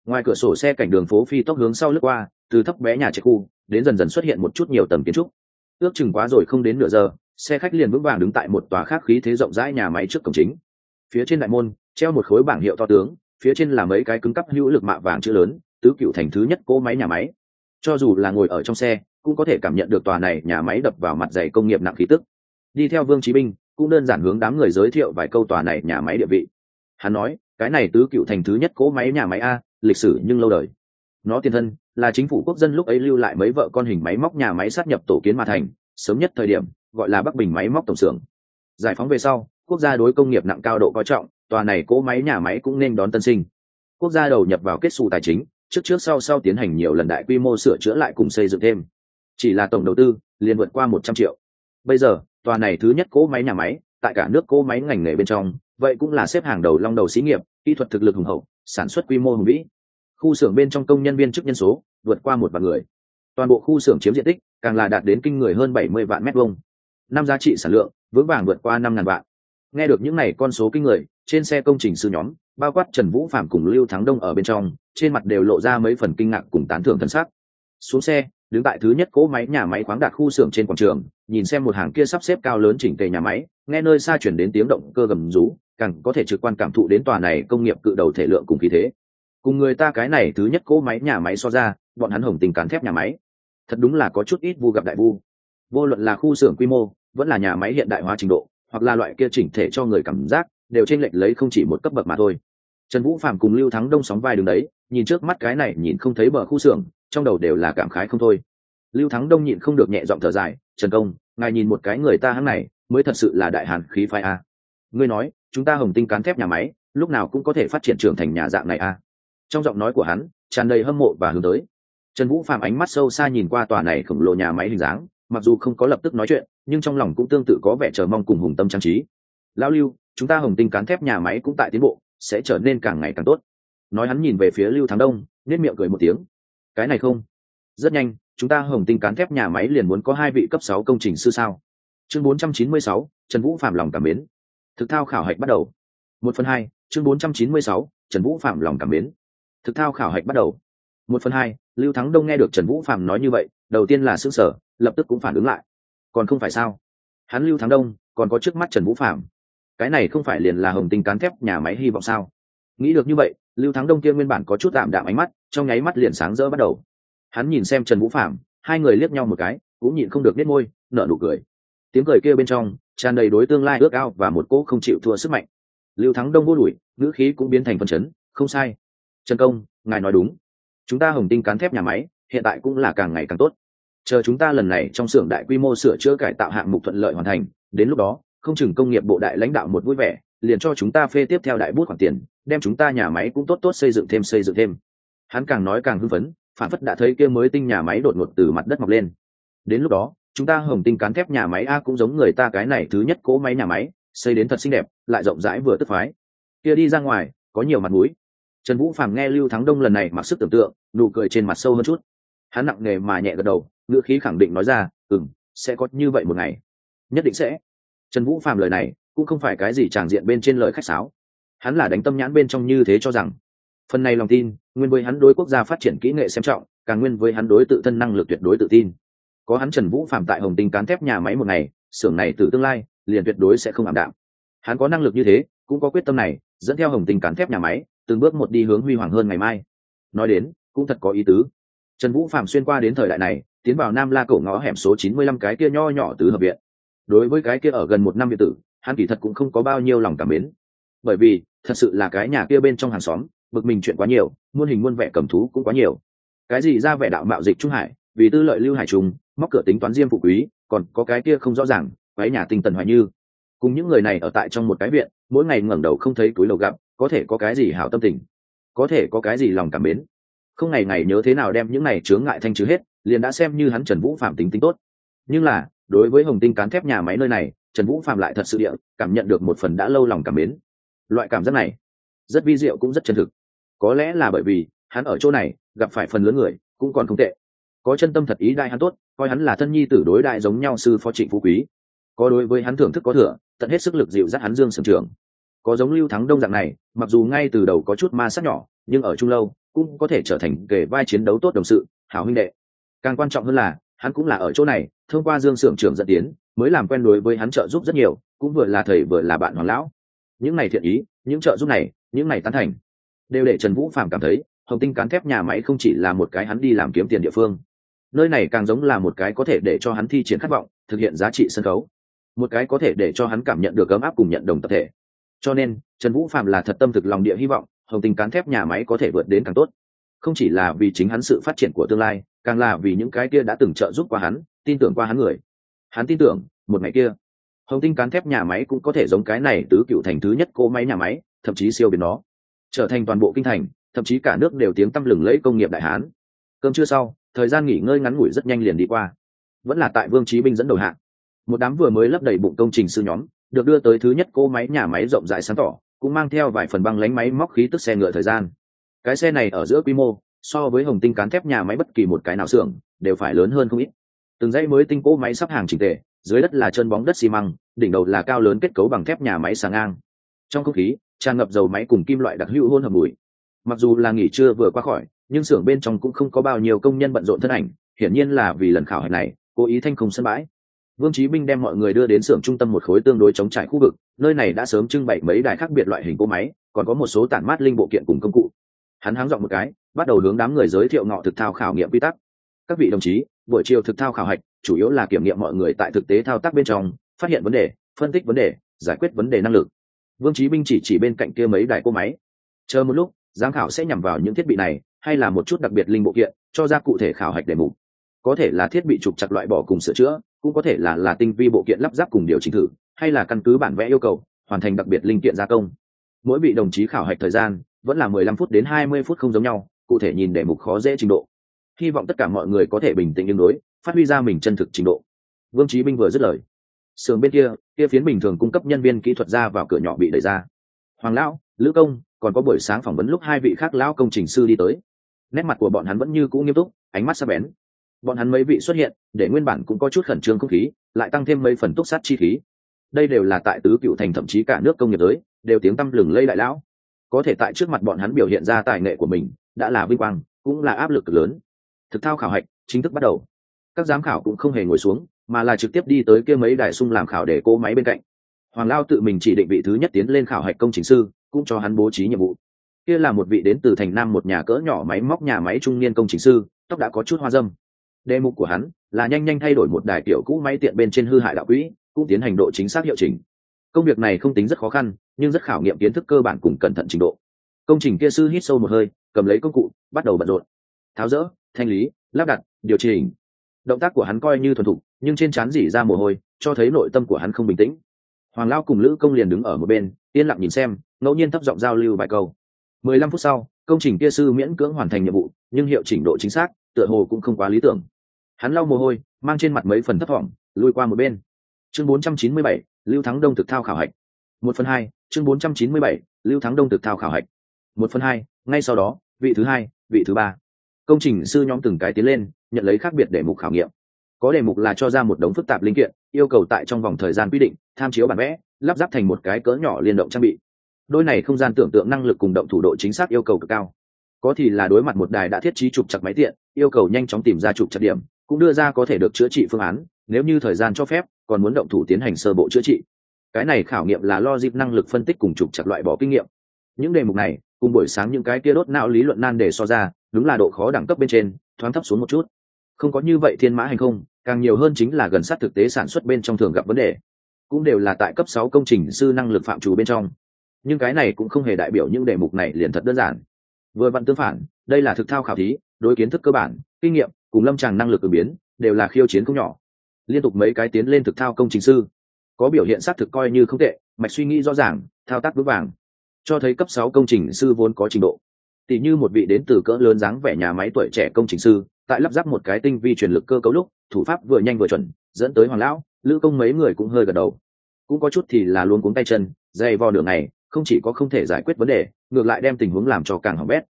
Ngoài cửa sổ xe cảnh đường phố phi tốc hướng sau lướt qua, từ thấp bé nhà chạy khu, đến dần dần xuất hiện một chút nhiều tầng kiến trúc. Ước chừng quá rồi không đến nửa giờ, xe khách liền vững vàng đứng tại một tòa khác khí thế rộng rãi nhà máy trước cổng chính. Phía trên đại môn, treo một khối bảng hiệu to tướng, phía trên là mấy cái cứng cắp hữu lực mạ vàng chữ lớn tứ cựu thành thứ nhất cỗ máy nhà máy. Cho dù là ngồi ở trong xe, cũng có thể cảm nhận được tòa này nhà máy đập vào mặt dày công nghiệp nặng khí tức. Đi theo vương chí binh cũng đơn giản hướng đám người giới thiệu vài câu tòa này nhà máy địa vị. Hắn nói, cái này tứ cựu thành thứ nhất cỗ máy nhà máy a, lịch sử nhưng lâu đời. Nó tiền thân, là chính phủ quốc dân lúc ấy lưu lại mấy vợ con hình máy móc nhà máy sát nhập tổ kiến mà thành, sớm nhất thời điểm, gọi là bắc bình máy móc tổng xưởng. Giải phóng về sau, quốc gia đối công nghiệp nặng cao độ coi trọng, tòa này cỗ máy nhà máy cũng nên đón tân sinh. Quốc gia đầu nhập vào kết xù tài chính trước trước sau sau tiến hành nhiều lần đại quy mô sửa chữa lại cùng xây dựng thêm. Chỉ là tổng đầu tư, liền vượt qua một trăm triệu. Bây giờ, tòa này thứ nhất cỗ máy nhà máy, tại cả nước cỗ máy ngành nghề bên trong, vậy cũng là xếp hàng đầu long đầu xí nghiệp, kỹ thuật thực lực hùng hậu, sản xuất quy mô hùng vĩ. Khu xưởng bên trong công nhân viên chức nhân số, vượt qua một vạn người. Toàn bộ khu xưởng chiếm diện tích, càng là đạt đến kinh người hơn bảy mươi vạn mét vuông. Năm giá trị sản lượng, vững vàng vượt qua năm ngàn vạn. Nghe được những này con số kinh người trên xe công trình sư nhóm, bao quát trần vũ phạm cùng lưu thắng đông ở bên trong, trên mặt đều lộ ra mấy phần kinh ngạc cùng tán thưởng thân sắc. Xuống xe, đứng tại thứ nhất cỗ máy nhà máy khoáng đạt khu xưởng trên quảng trường, nhìn xem một hàng kia sắp xếp cao lớn chỉnh tề nhà máy, nghe nơi xa chuyển đến tiếng động cơ gầm rú, càng có thể trực quan cảm thụ đến tòa này công nghiệp cự đầu thể lượng cùng khí thế. Cùng người ta cái này thứ nhất cỗ máy nhà máy so ra, bọn hắn hồng tình cán thép nhà máy. Thật đúng là có chút ít vu gặp đại vu. Vô luận là khu xưởng quy mô, vẫn là nhà máy hiện đại hóa trình độ, hoặc là loại kia chỉnh thể cho người cảm giác đều trên lệch lấy không chỉ một cấp bậc mà thôi. Trần vũ phạm cùng lưu thắng đông sóng vai đường đấy, nhìn trước mắt cái này nhìn không thấy bờ khu xưởng, trong đầu đều là cảm khái không thôi. Lưu thắng đông nhịn không được nhẹ giọng thở dài, trần công, ngài nhìn một cái người ta hắn này, mới thật sự là đại hàn khí phái a. Ngươi nói, chúng ta hồng tinh cán thép nhà máy, lúc nào cũng có thể phát triển trưởng thành nhà dạng này a. Trong giọng nói của hắn, tràn đầy hâm mộ và hướng tới. Trần vũ phạm ánh mắt sâu xa nhìn qua tòa này khổng lồ nhà máy hình dáng, mặc dù không có lập tức nói chuyện, nhưng trong lòng cũng tương tự có vẻ chờ mong cùng hùng tâm trang trí. Lão lưu chúng ta hồng tinh cán thép nhà máy cũng tại tiến bộ, sẽ trở nên càng ngày càng tốt. Nói hắn nhìn về phía lưu thắng đông nết miệng cười một tiếng. Cái này không. Rất nhanh, chúng ta hồng tinh cán thép nhà máy liền muốn có hai vị cấp sáu công trình sư sao? Chương bốn trăm chín mươi sáu, trần vũ phạm lòng cảm mến. Thực thao khảo hạch bắt đầu. Một phần hai, chương bốn trăm chín mươi sáu, trần vũ phạm lòng cảm mến. Thực thao khảo hạch bắt đầu. Một phần hai, lưu thắng đông nghe được trần vũ phạm nói như vậy, đầu tiên là xương sở lập tức cũng phản ứng lại. Còn không phải sao? Hắn lưu thắng đông, còn có trước mắt trần vũ phạm cái này không phải liền là hồng tinh cán thép nhà máy hy vọng sao? Nghĩ được như vậy, lưu thắng đông kia nguyên bản có chút tạm đạm ánh mắt, trong nháy mắt liền sáng rỡ bắt đầu. Hắn nhìn xem trần vũ phạm hai người liếc nhau một cái, cũng nhịn không được biết môi, nở nụ cười. Tiếng cười kia bên trong, tràn đầy đối tương lai ước ao và một cỗ không chịu thua sức mạnh. Lưu thắng đông vô đuổi, ngữ khí cũng biến thành phần chấn, không sai. Trần công, ngài nói đúng. Chúng ta hồng tinh cán thép nhà máy, hiện tại cũng là càng ngày càng tốt. Chờ chúng ta lần này trong xưởng đại quy mô sửa chữa cải tạo hạng mục thuận lợi hoàn thành, đến lúc đó không chừng công nghiệp bộ đại lãnh đạo một vui vẻ, liền cho chúng ta phê tiếp theo đại bút khoản tiền, đem chúng ta nhà máy cũng tốt tốt xây dựng thêm, xây dựng thêm. Hắn càng nói càng hưng phấn, phản phất đã thấy kia mới tinh nhà máy đột ngột từ mặt đất mọc lên. Đến lúc đó, chúng ta hồng tinh cán thép nhà máy a cũng giống người ta cái này thứ nhất cỗ máy nhà máy, xây đến thật xinh đẹp, lại rộng rãi vừa tức phái. Kia đi ra ngoài, có nhiều mặt mũi. Trần vũ phàm nghe lưu thắng đông lần này mặc sức tưởng tượng, nụ cười trên mặt sâu hơn chút. Hắn nặng nề mà nhẹ gật đầu, ngữ khí khẳng định nói ra, ừm, sẽ có như vậy một ngày. Nhất định sẽ trần vũ phàm lời này cũng không phải cái gì tràng diện bên trên lời khách sáo. Hắn là đánh tâm nhãn bên trong như thế cho rằng, phần này lòng tin, nguyên với hắn đối quốc gia phát triển kỹ nghệ xem trọng, càng nguyên với hắn đối tự thân năng lực tuyệt đối tự tin. Có hắn trần vũ phạm tại hồng tinh cán thép nhà máy một ngày, xưởng này từ tương lai, liền tuyệt đối sẽ không ảm đạm. Hắn có năng lực như thế, cũng có quyết tâm này, dẫn theo hồng tinh cán thép nhà máy, từng bước một đi hướng huy hoàng hơn ngày mai. Nói đến, cũng thật có ý tứ. Trần vũ phạm xuyên qua đến thời đại này, tiến vào nam la cổ ngõ hẻm số chín mươi lăm cái kia nho nhỏ tứ hợp viện đối với cái kia ở gần một năm biệt tử, hắn kỳ thật cũng không có bao nhiêu lòng cảm mến. Bởi vì, thật sự là cái nhà kia bên trong hàng xóm, bực mình chuyện quá nhiều, muôn hình muôn vẻ cầm thú cũng quá nhiều. Cái gì ra vẻ đạo mạo dịch trung hải, vì tư lợi lưu hải trung, móc cửa tính toán riêng phụ quý, còn có cái kia không rõ ràng váy nhà tinh tần hoài như. Cùng những người này ở tại trong một cái viện, mỗi ngày ngẩng đầu không thấy túi lầu gặp, có thể có cái gì hảo tâm tình, có thể có cái gì lòng cảm mến. Không ngày ngày nhớ thế nào đem những này chướng ngại thanh trừ hết, liền đã xem như hắn trần vũ phạm tính tính tốt. Nhưng là đối với hồng tinh cán thép nhà máy nơi này, trần vũ phạm lại thật sự địa cảm nhận được một phần đã lâu lòng cảm mến. Loại cảm giác này, rất vi diệu cũng rất chân thực. Có lẽ là bởi vì, hắn ở chỗ này, gặp phải phần lớn người, cũng còn không tệ. Có chân tâm thật ý đại hắn tốt, coi hắn là thân nhi tử đối đại giống nhau sư phó trịnh phú quý. Có đối với hắn thưởng thức có thừa, tận hết sức lực dịu dắt hắn dương sưởng trường có giống lưu thắng đông dạng này, mặc dù ngay từ đầu có chút ma sát nhỏ, nhưng ở trung lâu, cũng có thể trở thành kề vai chiến đấu tốt đồng sự, hảo huynh đệ. Càng quan trọng hơn là, hắn cũng là ở chỗ này thông qua dương sưởng trưởng dẫn tiến, mới làm quen đối với hắn trợ giúp rất nhiều, cũng vừa là thầy vừa là bạn hoàng lão. Những này thiện ý, những trợ giúp này, những này tán thành, đều để trần vũ phạm cảm thấy, hồng tinh cán thép nhà máy không chỉ là một cái hắn đi làm kiếm tiền địa phương, nơi này càng giống là một cái có thể để cho hắn thi triển khát vọng, thực hiện giá trị sân khấu, một cái có thể để cho hắn cảm nhận được ấm áp cùng nhận đồng tập thể. Cho nên, trần vũ phạm là thật tâm thực lòng địa hy vọng, hồng tinh cán thép nhà máy có thể vượt đến càng tốt. Không chỉ là vì chính hắn sự phát triển của tương lai, càng là vì những cái kia đã từng trợ giúp qua hắn tin tưởng qua hắn người. Hắn tin tưởng, một ngày kia, hồng tinh cán thép nhà máy cũng có thể giống cái này tứ cựu thành thứ nhất cỗ máy nhà máy, thậm chí siêu biến nó. Trở thành toàn bộ kinh thành, thậm chí cả nước đều tiếng tăm lừng lẫy công nghiệp đại hán. Cơm trưa sau, thời gian nghỉ ngơi ngắn ngủi rất nhanh liền đi qua. Vẫn là tại vương trí binh dẫn đầu hạng một đám vừa mới lấp đầy bụng công trình sư nhóm, được đưa tới thứ nhất cỗ máy nhà máy rộng rãi sáng tỏ, cũng mang theo vài phần băng lánh máy móc khí tức xe ngựa thời gian. Cái xe này ở giữa quy mô, so với hồng tinh cán thép nhà máy bất kỳ một cái nào xưởng, đều phải lớn hơn không ít từng dãy mới tinh cỗ máy sắp hàng trình tề, dưới đất là chân bóng đất xi măng, đỉnh đầu là cao lớn kết cấu bằng thép nhà máy sáng ngang. Trong không khí, tràn ngập dầu máy cùng kim loại đặc hữu hôn hợp mùi. Mặc dù là nghỉ trưa vừa qua khỏi, nhưng xưởng bên trong cũng không có bao nhiêu công nhân bận rộn thân ảnh, hiển nhiên là vì lần khảo hạch này, cố ý thanh không sân bãi. Vương chí binh đem mọi người đưa đến xưởng trung tâm một khối tương đối chống trải khu vực, nơi này đã sớm trưng bày mấy đài khác biệt loại hình cỗ máy, còn có một số tản mát linh bộ kiện cùng công cụ. Hắn háng dọn một cái, bắt đầu hướng đám người giới thiệu ngọ thực thao khảo nghiệm quy tắc. Các vị đồng chí buổi chiều thực thao khảo hạch, chủ yếu là kiểm nghiệm mọi người tại thực tế thao tác bên trong, phát hiện vấn đề, phân tích vấn đề, giải quyết vấn đề năng lực. Vương chí binh chỉ chỉ bên cạnh kia mấy đài cỗ máy. Chờ một lúc, giám khảo sẽ nhằm vào những thiết bị này, hay là một chút đặc biệt linh bộ kiện, cho ra cụ thể khảo hạch đề mục. Có thể là thiết bị trục chặt loại bỏ cùng sửa chữa, cũng có thể là là tinh vi bộ kiện lắp ráp cùng điều chỉnh thử, hay là căn cứ bản vẽ yêu cầu, hoàn thành đặc biệt linh kiện gia công. Mỗi vị đồng chí khảo hạch thời gian, vẫn là mười lăm phút đến hai mươi phút không giống nhau, cụ thể nhìn đề mục khó dễ trình độ hy vọng tất cả mọi người có thể bình tĩnh ứng đối, phát huy ra mình chân thực trình độ. Vương trí binh vừa dứt lời. Sườn bên kia kia phiến bình thường cung cấp nhân viên kỹ thuật ra vào cửa nhỏ bị đẩy ra. Hoàng lão, lữ công, còn có buổi sáng phỏng vấn lúc hai vị khác lão công trình sư đi tới. Nét mặt của bọn hắn vẫn như cũ nghiêm túc, ánh mắt sắc bén. Bọn hắn mấy vị xuất hiện, để nguyên bản cũng có chút khẩn trương không khí, lại tăng thêm mấy phần túc sát chi khí. Đây đều là tại tứ cựu thành thậm chí cả nước công nghiệp giới đều tiếng tăm lừng lây đại lão. Có thể tại trước mặt bọn hắn biểu hiện ra tài nghệ của mình, đã là vinh quang, cũng là áp lực lớn thực thao khảo hạch, chính thức bắt đầu. Các giám khảo cũng không hề ngồi xuống, mà là trực tiếp đi tới kia mấy đại sung làm khảo để cố máy bên cạnh. Hoàng lao tự mình chỉ định vị thứ nhất tiến lên khảo hạch công trình sư, cũng cho hắn bố trí nhiệm vụ. Kia là một vị đến từ thành nam một nhà cỡ nhỏ máy móc nhà máy trung niên công trình sư, tóc đã có chút hoa dâm. Đề mục của hắn là nhanh nhanh thay đổi một đài kiểu cũ máy tiện bên trên hư hại đạo quỹ, cũng tiến hành độ chính xác hiệu chỉnh. Công việc này không tính rất khó khăn, nhưng rất khảo nghiệm kiến thức cơ bản cùng cẩn thận trình độ. Công trình kia sư hít sâu một hơi, cầm lấy công cụ, bắt đầu bận rộn. Tháo rỡ thanh lý, lắp đặt, điều chỉnh. Động tác của hắn coi như thuần thục, nhưng trên trán dỉ ra mồ hôi, cho thấy nội tâm của hắn không bình tĩnh. Hoàng lao cùng lữ công liền đứng ở một bên, yên lặng nhìn xem, ngẫu nhiên thấp giọng giao lưu vài câu. Mười lăm phút sau, công trình kia sư miễn cưỡng hoàn thành nhiệm vụ, nhưng hiệu chỉnh độ chính xác, tựa hồ cũng không quá lý tưởng. Hắn lau mồ hôi, mang trên mặt mấy phần thấp thỏm lui qua một bên. Chương bốn trăm chín mươi bảy, lưu thắng đông thực thao khảo hạch. Một phần hai, chương bốn trăm chín mươi bảy, lưu thắng đông thực thao khảo hạch. Một phần hai, ngay sau đó, vị thứ hai, vị thứ ba công trình sư nhóm từng cái tiến lên, nhận lấy khác biệt đề mục khảo nghiệm. Có đề mục là cho ra một đống phức tạp linh kiện, yêu cầu tại trong vòng thời gian quy định, tham chiếu bản vẽ, lắp ráp thành một cái cỡ nhỏ liên động trang bị. Đôi này không gian tưởng tượng năng lực cùng động thủ độ chính xác yêu cầu cực cao. Có thì là đối mặt một đài đã thiết trí trục chặt máy tiện, yêu cầu nhanh chóng tìm ra trục chặt điểm, cũng đưa ra có thể được chữa trị phương án, nếu như thời gian cho phép, còn muốn động thủ tiến hành sơ bộ chữa trị. Cái này khảo nghiệm là lo dịp năng lực phân tích cùng trục chặt loại bỏ kinh nghiệm. Những đề mục này, cùng buổi sáng những cái kia đốt não lý luận nan để so ra đúng là độ khó đẳng cấp bên trên, thoáng thấp xuống một chút. Không có như vậy thiên mã hành không, càng nhiều hơn chính là gần sát thực tế sản xuất bên trong thường gặp vấn đề. Cũng đều là tại cấp sáu công trình sư năng lực phạm trù bên trong. Nhưng cái này cũng không hề đại biểu những đề mục này liền thật đơn giản. Vừa vặn tương phản, đây là thực thao khảo thí, đối kiến thức cơ bản, kinh nghiệm, cùng lâm tràng năng lực ứng biến, đều là khiêu chiến không nhỏ. Liên tục mấy cái tiến lên thực thao công trình sư, có biểu hiện xác thực coi như không tệ, mạch suy nghĩ rõ ràng, thao tác vững vàng. Cho thấy cấp sáu công trình sư vốn có trình độ tỷ như một vị đến từ cỡ lớn dáng vẻ nhà máy tuổi trẻ công trình sư, tại lắp ráp một cái tinh vi truyền lực cơ cấu lúc, thủ pháp vừa nhanh vừa chuẩn, dẫn tới hoàng lão, lữ công mấy người cũng hơi gật đầu. Cũng có chút thì là luôn cuống tay chân, dày vò đường này không chỉ có không thể giải quyết vấn đề, ngược lại đem tình huống làm cho càng hỏng bét.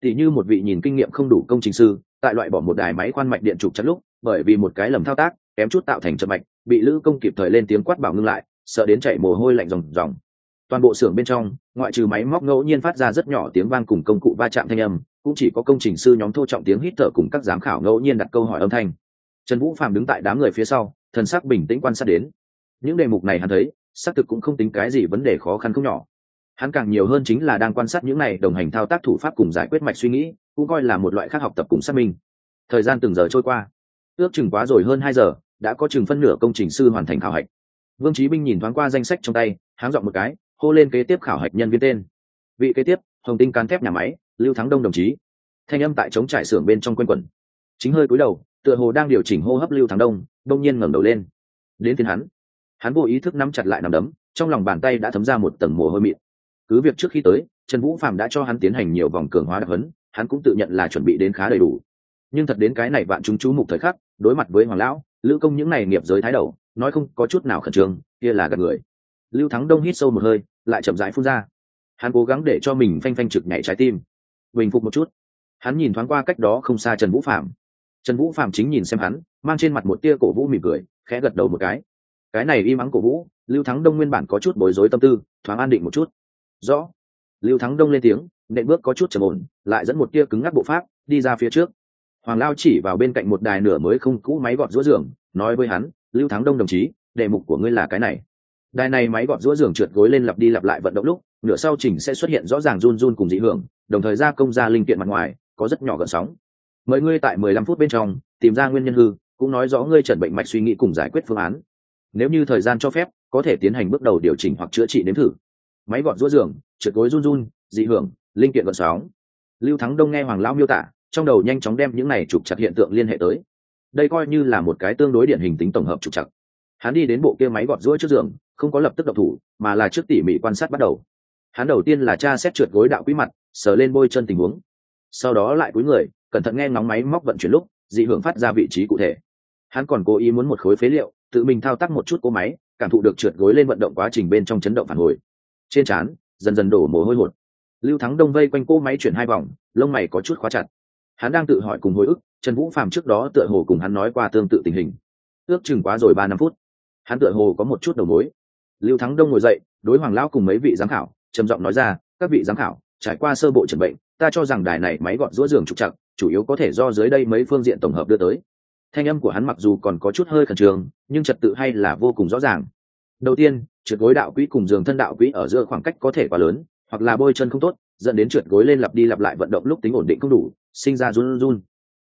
Tỷ như một vị nhìn kinh nghiệm không đủ công trình sư, tại loại bỏ một đài máy khoan mạch điện trục chắn lúc, bởi vì một cái lầm thao tác, kém chút tạo thành chậm mạch, bị lữ công kịp thời lên tiếng quát bảo ngưng lại, sợ đến chạy mồ hôi lạnh ròng ròng toàn bộ xưởng bên trong, ngoại trừ máy móc ngẫu nhiên phát ra rất nhỏ tiếng vang cùng công cụ va chạm thanh âm, cũng chỉ có công trình sư nhóm thô trọng tiếng hít thở cùng các giám khảo ngẫu nhiên đặt câu hỏi âm thanh. Trần vũ phạm đứng tại đám người phía sau, thần sắc bình tĩnh quan sát đến. Những đề mục này hắn thấy, xác thực cũng không tính cái gì vấn đề khó khăn không nhỏ. Hắn càng nhiều hơn chính là đang quan sát những này đồng hành thao tác thủ pháp cùng giải quyết mạch suy nghĩ, cũng coi là một loại khác học tập cùng xác minh. Thời gian từng giờ trôi qua. Ước chừng quá rồi hơn hai giờ, đã có chừng phân nửa công trình sư hoàn thành khảo hạch. Vương trí binh nhìn thoáng qua danh sách trong tay, háng dọn một cái hô lên kế tiếp khảo hạch nhân viên tên. Vị kế tiếp, hồng tinh cán thép nhà máy, lưu thắng đông đồng chí. Thanh âm tại chống trải xưởng bên trong q u a n quẩn. Chính hơi cúi đầu, tựa hồ đang điều chỉnh hô hấp lưu thắng đông đông nhiên ngẩng đầu lên. Đến thiên hắn. Hắn vô ý thức nắm chặt lại nằm đấm, trong lòng bàn tay đã thấm ra một tầng mồ hôi mịn. Cứ việc trước khi tới, trần vũ phạm đã cho hắn tiến hành nhiều vòng cường hóa đặc hấn hắn cũng tự nhận là chuẩn bị đến khá đầy đủ. Nhưng thật đến cái này bạn chúng chú mục thời khắc, đối mặt với hoàng lão, lữ công những này nghiệp giới thái đầu, nói không có chút nào khẩn trương, kia là gặp người lưu thắng đông hít sâu một hơi, lại chậm rãi phun ra. Hắn cố gắng để cho mình phanh phanh trực nhảy trái tim. Bình phục một chút. Hắn nhìn thoáng qua cách đó không xa trần vũ phạm trần vũ phạm chính nhìn xem hắn, mang trên mặt một tia cổ vũ mỉm cười, khẽ gật đầu một cái. Cái này im ắng cổ vũ, lưu thắng đông nguyên bản có chút bối rối tâm tư, thoáng an định một chút. Rõ. Lưu thắng đông lên tiếng nện bước có chút trầm ổn, lại dẫn một tia cứng ngắc bộ pháp, đi ra phía trước. Hoàng lao chỉ vào bên cạnh một đài nửa mới không cũ máy gọt rũa giường, nói với hắn, lưu thắng đông đồng chí, đề mục của ngươi là cái này đài này máy gọt rũa giường trượt gối lên lặp đi lặp lại vận động lúc, nửa sau chỉnh sẽ xuất hiện rõ ràng run run cùng dị hưởng, đồng thời gia công ra linh kiện mặt ngoài, có rất nhỏ gợn sóng. Mời ngươi tại mười lăm phút bên trong, tìm ra nguyên nhân hư, cũng nói rõ ngươi trần bệnh mạch suy nghĩ cùng giải quyết phương án. Nếu như thời gian cho phép, có thể tiến hành bước đầu điều chỉnh hoặc chữa trị nếm thử. Máy gọt rũa giường, trượt gối run run, dị hưởng, linh kiện gợn sóng. Lưu thắng đông nghe hoàng lão miêu tả, trong đầu nhanh chóng đem những này trục chặt hiện tượng liên hệ tới. Đây coi như là một cái tương đối điển hình tính tổng hợp trục chặt hắn đi đến bộ kia máy gọt rũa trước giường không có lập tức độc thủ, mà là trước tỉ mỉ quan sát bắt đầu. Hắn đầu tiên là tra xét trượt gối đạo quý mặt, sờ lên bôi chân tình huống. Sau đó lại cúi người, cẩn thận nghe ngóng máy móc vận chuyển lúc, dị hưởng phát ra vị trí cụ thể. Hắn còn cố ý muốn một khối phế liệu, tự mình thao tác một chút cỗ máy, cảm thụ được trượt gối lên vận động quá trình bên trong chấn động phản hồi. Trên trán, dần dần đổ mồ hôi hột. Lưu thắng đông vây quanh cỗ máy chuyển hai vòng, lông mày có chút khóa chặt. Hắn đang tự hỏi cùng hồi ức, trần vũ phàm trước đó tựa hồ cùng hắn nói qua tương tự tình hình. Ước chừng quá rồi ba năm phút. Hắn tựa hồ có một chút đầu mối lưu thắng đông ngồi dậy, đối hoàng lão cùng mấy vị giám khảo, trầm giọng nói ra, các vị giám khảo, trải qua sơ bộ chẩn bệnh ta cho rằng đài này máy gọn rũa giường trục chặt chủ yếu có thể do dưới đây mấy phương diện tổng hợp đưa tới. Thanh âm của hắn mặc dù còn có chút hơi khẩn trương, nhưng trật tự hay là vô cùng rõ ràng. Đầu tiên, trượt gối đạo quỹ cùng giường thân đạo quỹ ở giữa khoảng cách có thể quá lớn, hoặc là bôi chân không tốt, dẫn đến trượt gối lên lặp đi lặp lại vận động lúc tính ổn định không đủ, sinh ra run run.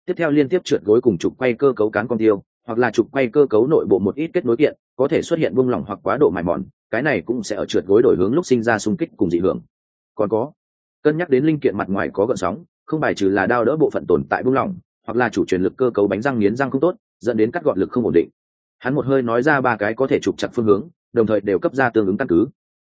Tiếp theo liên tiếp trượt gối cùng trục quay cơ cấu cán con tiêu hoặc là trục quay cơ cấu nội bộ một ít kết nối kiện, có thể xuất hiện buông lỏng hoặc quá độ mài mòn, cái này cũng sẽ ở trượt gối đổi hướng lúc sinh ra xung kích cùng dị hưởng. Còn có, cân nhắc đến linh kiện mặt ngoài có gợn sóng, không bài trừ là đao đỡ bộ phận tồn tại buông lỏng, hoặc là chủ truyền lực cơ cấu bánh răng nghiến răng không tốt, dẫn đến cắt gọn lực không ổn định. Hắn một hơi nói ra ba cái có thể trục chặt phương hướng, đồng thời đều cấp ra tương ứng căn cứ.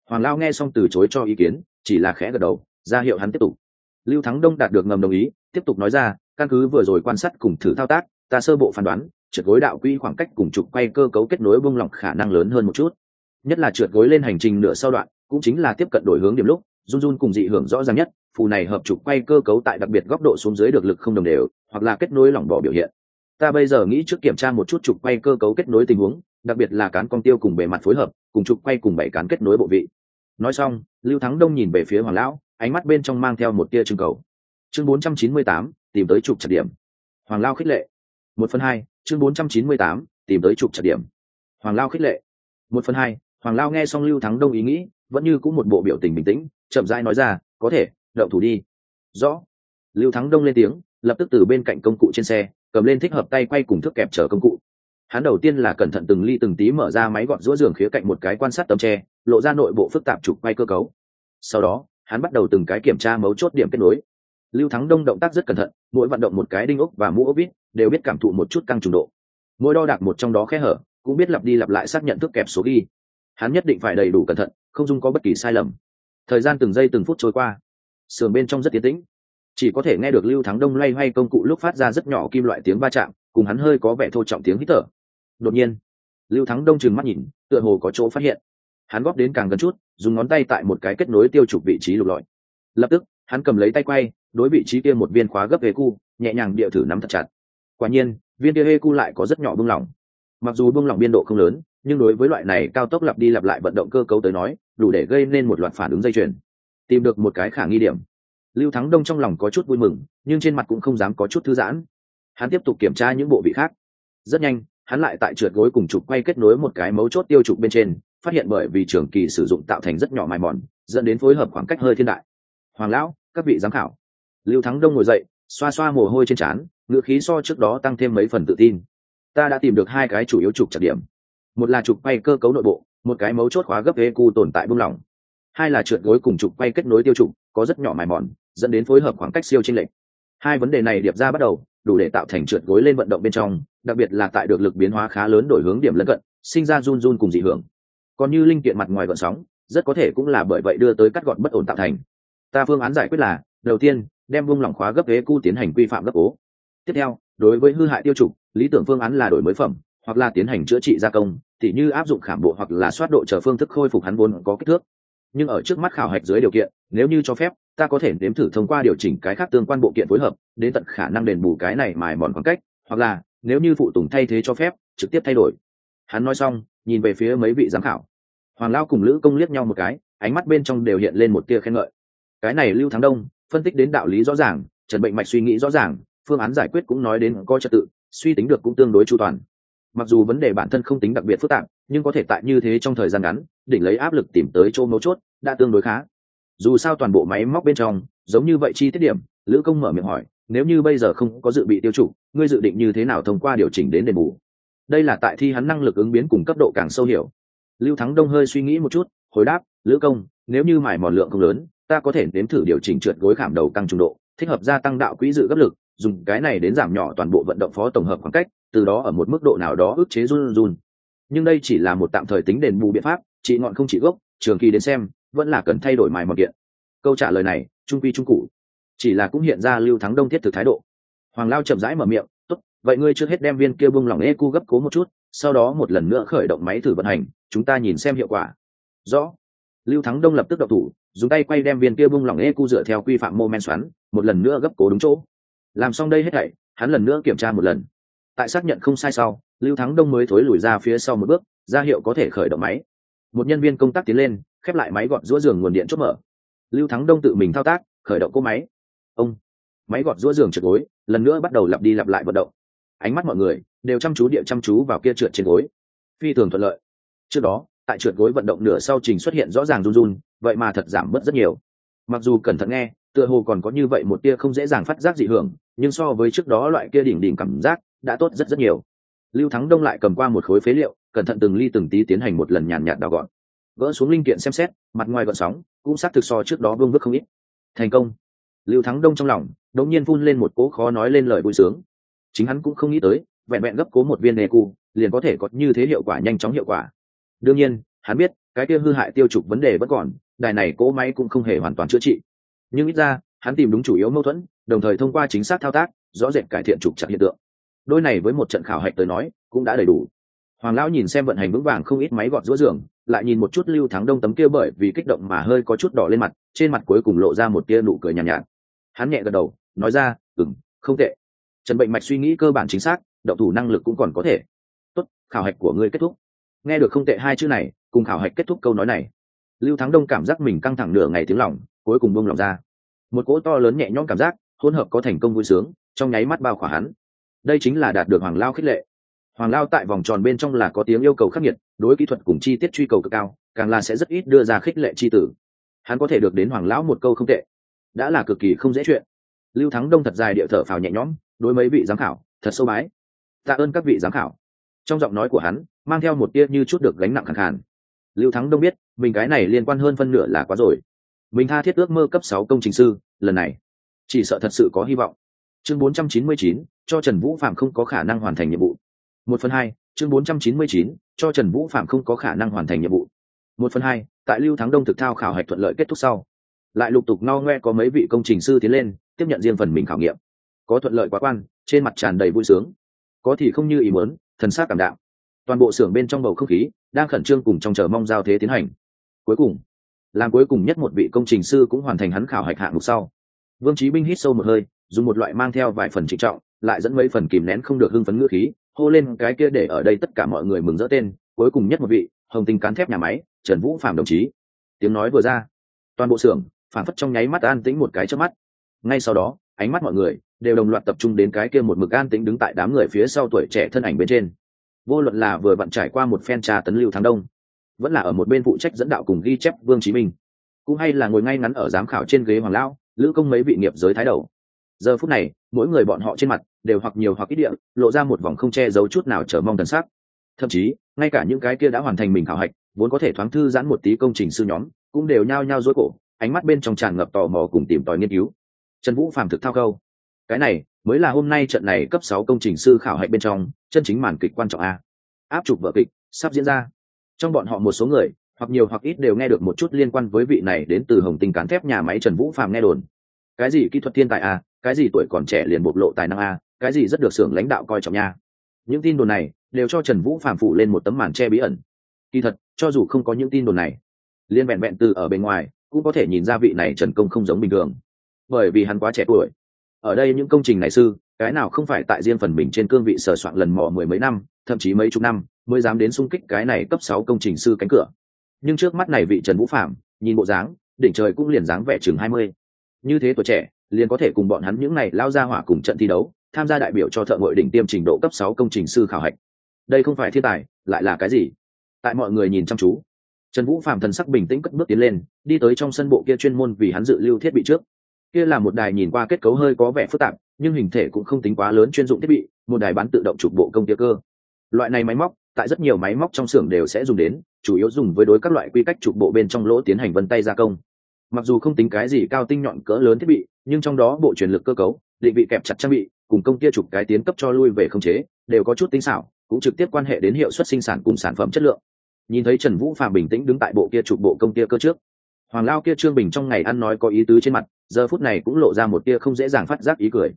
Hoàng lao nghe xong từ chối cho ý kiến, chỉ là khẽ gật đầu, ra hiệu hắn tiếp tục. Lưu thắng đông đạt được ngầm đồng ý, tiếp tục nói ra, căn cứ vừa rồi quan sát cùng thử thao tác, ta sơ bộ phán đoán trượt gối đạo quỹ khoảng cách cùng trục quay cơ cấu kết nối bung lỏng khả năng lớn hơn một chút. Nhất là trượt gối lên hành trình nửa sau đoạn cũng chính là tiếp cận đổi hướng điểm lúc run run cùng dị hưởng rõ ràng nhất phù này hợp trục quay cơ cấu tại đặc biệt góc độ xuống dưới được lực không đồng đều hoặc là kết nối lỏng bỏ biểu hiện. Ta bây giờ nghĩ trước kiểm tra một chút trục quay cơ cấu kết nối tình huống đặc biệt là cán con tiêu cùng bề mặt phối hợp cùng trục quay cùng bảy cán kết nối bộ vị. Nói xong lưu thắng đông nhìn về phía hoàng lão ánh mắt bên trong mang theo một tia trưng cầu. Chương 498, tìm tới trục chặt điểm. Hoàng lao khích lệ. Một phần hai chương 498, tìm tới trục trật điểm. Hoàng lao khích lệ. Một phần hai hoàng lao nghe xong lưu thắng đông ý nghĩ vẫn như cũng một bộ biểu tình bình tĩnh chậm rãi nói ra có thể đậu thủ đi. Rõ. Lưu thắng đông lên tiếng lập tức từ bên cạnh công cụ trên xe cầm lên thích hợp tay quay cùng thước kẹp chở công cụ. Hắn đầu tiên là cẩn thận từng ly từng tí mở ra máy gọn giữa giường khía cạnh một cái quan sát tấm tre lộ ra nội bộ phức tạp trục quay cơ cấu. Sau đó hắn bắt đầu từng cái kiểm tra mấu chốt điểm kết nối. Lưu thắng đông động tác rất cẩn thận mỗi vận động một cái đinh ốc và mũ ốc vít đều biết cảm thụ một chút căng trùng độ. Mỗi đo đạc một trong đó khe hở, cũng biết lặp đi lặp lại xác nhận thức kẹp số ghi. Hắn nhất định phải đầy đủ cẩn thận, không dung có bất kỳ sai lầm. Thời gian từng giây từng phút trôi qua. Sườn bên trong rất tiến tĩnh. Chỉ có thể nghe được lưu thắng đông loay hoay công cụ lúc phát ra rất nhỏ kim loại tiếng va chạm, cùng hắn hơi có vẻ thô trọng tiếng hít thở. Đột nhiên, lưu thắng đông trừng mắt nhìn, tựa hồ có chỗ phát hiện. Hắn góp đến càng gần chút, dùng ngón tay tại một cái kết nối tiêu chụp vị trí lục lọi. Lập tức, hắn cầm lấy tay quay, đối vị trí kia một viên khóa gấp ghế cu, nhẹ nhàng địa thử nắm thật chặt quả nhiên, viên kia hê cu lại có rất nhỏ bung lỏng. Mặc dù bung lỏng biên độ không lớn, nhưng đối với loại này cao tốc lặp đi lặp lại vận động cơ cấu tới nói, đủ để gây nên một loạt phản ứng dây chuyền. Tìm được một cái khả nghi điểm. Lưu thắng đông trong lòng có chút vui mừng, nhưng trên mặt cũng không dám có chút thư giãn. Hắn tiếp tục kiểm tra những bộ vị khác. Rất nhanh, hắn lại tại trượt gối cùng trục quay kết nối một cái mấu chốt tiêu trục bên trên, phát hiện bởi vì trường kỳ sử dụng tạo thành rất nhỏ mài mòn, dẫn đến phối hợp khoảng cách hơi thiên đại. Hoàng lão, các vị giám khảo. Lưu thắng đông ngồi dậy, xoa xoa mồ hôi trên trán ngựa khí so trước đó tăng thêm mấy phần tự tin. Ta đã tìm được hai cái chủ yếu trục trặc điểm. Một là trục quay cơ cấu nội bộ, một cái mấu chốt khóa gấp cu tồn tại buông lỏng. Hai là trượt gối cùng trục quay kết nối tiêu trục, có rất nhỏ mài mòn, dẫn đến phối hợp khoảng cách siêu chênh lệch. Hai vấn đề này điệp ra bắt đầu, đủ để tạo thành trượt gối lên vận động bên trong, đặc biệt là tại được lực biến hóa khá lớn đổi hướng điểm lân cận, sinh ra run run cùng dị hưởng. Còn như linh kiện mặt ngoài gọn sóng, rất có thể cũng là bởi vậy đưa tới cắt gọn bất ổn tạo thành. Ta phương án giải quyết là, đầu tiên, đem buông lỏng khóa gấp ghế cu tiến hành quy phạm gấp ố tiếp theo, đối với hư hại tiêu trục, lý tưởng phương án là đổi mới phẩm, hoặc là tiến hành chữa trị gia công, tỉ như áp dụng khảm bộ hoặc là soát độ chờ phương thức khôi phục hắn vốn có kích thước. Nhưng ở trước mắt khảo hạch dưới điều kiện, nếu như cho phép, ta có thể nếm thử thông qua điều chỉnh cái khác tương quan bộ kiện phối hợp, đến tận khả năng đền bù cái này mài mòn khoảng cách, hoặc là, nếu như phụ tùng thay thế cho phép, trực tiếp thay đổi. Hắn nói xong, nhìn về phía mấy vị giám khảo. Hoàng lao cùng lữ công liếc nhau một cái, ánh mắt bên trong đều hiện lên một tia khen ngợi. Cái này lưu thắng đông, phân tích đến đạo lý rõ ràng, trần bệnh mạch suy nghĩ rõ ràng phương án giải quyết cũng nói đến có trật tự, suy tính được cũng tương đối chu toàn. Mặc dù vấn đề bản thân không tính đặc biệt phức tạp, nhưng có thể tại như thế trong thời gian ngắn, đỉnh lấy áp lực tìm tới chỗ mấu chốt, đã tương đối khá. Dù sao toàn bộ máy móc bên trong, giống như vậy chi tiết điểm, lữ công mở miệng hỏi, nếu như bây giờ không có dự bị tiêu chủ, ngươi dự định như thế nào thông qua điều chỉnh đến đền bù? Đây là tại thi hắn năng lực ứng biến cùng cấp độ càng sâu hiểu. Lưu thắng đông hơi suy nghĩ một chút, hồi đáp, lữ công, nếu như mải mòn lượng không lớn, ta có thể nếm thử điều chỉnh trượt gối khảm đầu căng trung độ, thích hợp gia tăng đạo quỹ dự gấp lực dùng cái này đến giảm nhỏ toàn bộ vận động phó tổng hợp khoảng cách, từ đó ở một mức độ nào đó ức chế run run. Nhưng đây chỉ là một tạm thời tính đền bù biện pháp trị ngọn không chỉ gốc, trường kỳ đến xem, vẫn là cần thay đổi mài một kiện. Câu trả lời này, trung quy trung cụ. Chỉ là cũng hiện ra lưu thắng đông thiết thực thái độ. Hoàng lao chậm rãi mở miệng, tốt, vậy ngươi trước hết đem viên kia bung lỏng e cu gấp cố một chút, sau đó một lần nữa khởi động máy thử vận hành, chúng ta nhìn xem hiệu quả. Rõ. Lưu thắng đông lập tức đậu thủ, dùng tay quay đem viên kia bung lỏng e cu dựa theo quy phạm mô men xoắn, một lần nữa gấp cố đúng chỗ làm xong đây hết thảy, hắn lần nữa kiểm tra một lần. Tại xác nhận không sai sau, lưu thắng đông mới thối lùi ra phía sau một bước, ra hiệu có thể khởi động máy. Một nhân viên công tác tiến lên, khép lại máy gọt giữa giường nguồn điện chốt mở. Lưu thắng đông tự mình thao tác, khởi động cỗ máy. Ông, máy gọt giữa giường trượt gối, lần nữa bắt đầu lặp đi lặp lại vận động. Ánh mắt mọi người đều chăm chú địa chăm chú vào kia trượt trên gối. Phi thường thuận lợi. Trước đó, tại trượt gối vận động nửa sau trình xuất hiện rõ ràng run run, vậy mà thật giảm bớt rất nhiều. Mặc dù cẩn thận nghe, tựa hồ còn có như vậy một tia không dễ dàng phát giác dị hưởng nhưng so với trước đó loại kia đỉnh đỉnh cảm giác, đã tốt rất rất nhiều. Lưu thắng đông lại cầm qua một khối phế liệu, cẩn thận từng ly từng tí tiến hành một lần nhàn nhạt đào gọn. Gỡ xuống linh kiện xem xét, mặt ngoài gọn sóng, cũng xác thực so trước đó vương vức không ít. Thành công. Lưu thắng đông trong lòng, đột nhiên phun lên một cỗ khó nói lên lời vui sướng. Chính hắn cũng không nghĩ tới, vẹn vẹn gấp cố một viên đề cu liền có thể có như thế hiệu quả nhanh chóng hiệu quả. Đương nhiên, hắn biết, cái kia hư hại tiêu trục vấn đề vẫn còn, đài này cỗ máy cũng không hề hoàn toàn chữa trị. Nhưng ít ra, hắn tìm đúng chủ yếu mâu thuẫn đồng thời thông qua chính xác thao tác rõ rệt cải thiện trục chặt hiện tượng. Đôi này với một trận khảo hạch tới nói cũng đã đầy đủ. Hoàng lão nhìn xem vận hành vững vàng không ít máy gọt giữa giường lại nhìn một chút lưu thắng đông tấm kia bởi vì kích động mà hơi có chút đỏ lên mặt trên mặt cuối cùng lộ ra một tia nụ cười nhàn nhạt, nhạt hắn nhẹ gật đầu nói ra ừng không tệ. Trần bệnh mạch suy nghĩ cơ bản chính xác động thủ năng lực cũng còn có thể. Tốt khảo hạch của ngươi kết thúc. Nghe được không tệ hai chữ này cùng khảo hạch kết thúc câu nói này lưu thắng đông cảm giác mình căng thẳng nửa ngày tiếng lòng cuối cùng buông lòng ra. Một cỗ to lớn nhẹ nhõm cảm giác hỗn hợp có thành công vui sướng, trong nháy mắt bao khỏa hắn. Đây chính là đạt được hoàng lao khích lệ. Hoàng lao tại vòng tròn bên trong là có tiếng yêu cầu khắc nghiệt, đối kỹ thuật cùng chi tiết truy cầu cực cao, càng là sẽ rất ít đưa ra khích lệ chi tử. Hắn có thể được đến hoàng lão một câu không tệ. Đã là cực kỳ không dễ chuyện. Lưu thắng đông thật dài địa thở phào nhẹ nhõm, đối mấy vị giám khảo, thật sâu bái. Tạ ơn các vị giám khảo. Trong giọng nói của hắn, mang theo một tia như chút được gánh nặng khẳng khàn. Lưu thắng đông biết, mình cái này liên quan hơn phân nửa là quá rồi. Mình tha thiết ước mơ cấp sáu công trình sư, lần này chỉ sợ thật sự có hy vọng. Chương 499, cho trần vũ phạm không có khả năng hoàn thành nhiệm vụ. Một phần hai chương 499, cho trần vũ phạm không có khả năng hoàn thành nhiệm vụ. Một phần hai tại lưu thắng đông thực thao khảo hạch thuận lợi kết thúc sau lại lục tục no ngoe có mấy vị công trình sư tiến lên tiếp nhận riêng phần mình khảo nghiệm. Có thuận lợi quá quan trên mặt tràn đầy vui sướng. Có thì không như ý muốn thần sát cảm đạo toàn bộ xưởng bên trong bầu không khí đang khẩn trương cùng trong chờ mong giao thế tiến hành. Cuối cùng làm cuối cùng nhất một vị công trình sư cũng hoàn thành hắn khảo hạch hạng mục sau vương trí binh hít sâu một hơi, dùng một loại mang theo vài phần trịnh trọng, lại dẫn mấy phần kìm nén không được hưng phấn ngữ khí, hô lên cái kia để ở đây tất cả mọi người mừng rỡ tên, cuối cùng nhất một vị, hồng tinh cán thép nhà máy, trần vũ phạm đồng chí. Tiếng nói vừa ra, toàn bộ xưởng phản phất trong nháy mắt an tĩnh một cái trước mắt. Ngay sau đó, ánh mắt mọi người đều đồng loạt tập trung đến cái kia một mực an tĩnh đứng tại đám người phía sau tuổi trẻ thân ảnh bên trên. Vô luận là vừa vặn trải qua một phen trà tấn lưu thắng đông, vẫn là ở một bên phụ trách dẫn đạo cùng ghi chép vương chí minh, cũng hay là ngồi ngay ngắn ở giám khảo trên ghế hoàng lão lữ công mấy vị nghiệp giới thái đầu. Giờ phút này, mỗi người bọn họ trên mặt đều hoặc nhiều hoặc ít địa lộ ra một vòng không che giấu chút nào chờ mong thần sắc. Thậm chí, ngay cả những cái kia đã hoàn thành mình khảo hạch, vốn có thể thoáng thư giãn một tí công trình sư nhóm, cũng đều nhao nhao dối cổ, ánh mắt bên trong tràn ngập tò mò cùng tìm tòi nghiên cứu. Trần vũ phàm thực thao câu. Cái này mới là hôm nay trận này cấp sáu công trình sư khảo hạch bên trong chân chính màn kịch quan trọng a. Áp chụp vở kịch sắp diễn ra. Trong bọn họ một số người hoặc nhiều hoặc ít đều nghe được một chút liên quan với vị này đến từ hồng tinh cán thép nhà máy trần vũ phàm nghe đồn. Cái gì kỹ thuật thiên tài a, cái gì tuổi còn trẻ liền bộc lộ tài năng a, cái gì rất được xưởng lãnh đạo coi trọng nha. Những tin đồn này đều cho trần vũ phàm phụ lên một tấm màn che bí ẩn. Kỳ thật, cho dù không có những tin đồn này liên vẹn vẹn từ ở bên ngoài cũng có thể nhìn ra vị này trần công không giống bình thường. Bởi vì hắn quá trẻ tuổi. Ở đây những công trình này sư, cái nào không phải tại riêng phần mình trên cương vị sờ soạn lần mò mười mấy năm, thậm chí mấy chục năm, mới dám đến xung kích cái này cấp sáu công trình sư cánh cửa nhưng trước mắt này vị trần vũ phạm nhìn bộ dáng, đỉnh trời cũng liền dáng vẻ chừng hai mươi. Như thế tuổi trẻ, liền có thể cùng bọn hắn những này lao ra hỏa cùng trận thi đấu, tham gia đại biểu cho thợ ngội đỉnh tiêm trình độ cấp sáu công trình sư khảo hạch. Đây không phải thiên tài, lại là cái gì? Tại mọi người nhìn chăm chú. Trần vũ phạm thần sắc bình tĩnh cất bước tiến lên, đi tới trong sân bộ kia chuyên môn vì hắn dự lưu thiết bị trước. Kia là một đài nhìn qua kết cấu hơi có vẻ phức tạp, nhưng hình thể cũng không tính quá lớn chuyên dụng thiết bị, một đài bán tự động chụp bộ công tia cơ. Loại này máy móc tại rất nhiều máy móc trong xưởng đều sẽ dùng đến, chủ yếu dùng với đối các loại quy cách trục bộ bên trong lỗ tiến hành vân tay gia công. Mặc dù không tính cái gì cao tinh nhọn cỡ lớn thiết bị, nhưng trong đó bộ truyền lực cơ cấu, định vị kẹp chặt trang bị, cùng công kia trục cái tiến cấp cho lui về không chế, đều có chút tinh xảo, cũng trực tiếp quan hệ đến hiệu suất sinh sản cùng sản phẩm chất lượng. Nhìn thấy trần vũ phạm bình tĩnh đứng tại bộ kia trục bộ công kia cơ trước, hoàng lao kia trương bình trong ngày ăn nói có ý tứ trên mặt, giờ phút này cũng lộ ra một tia không dễ dàng phát giác ý cười.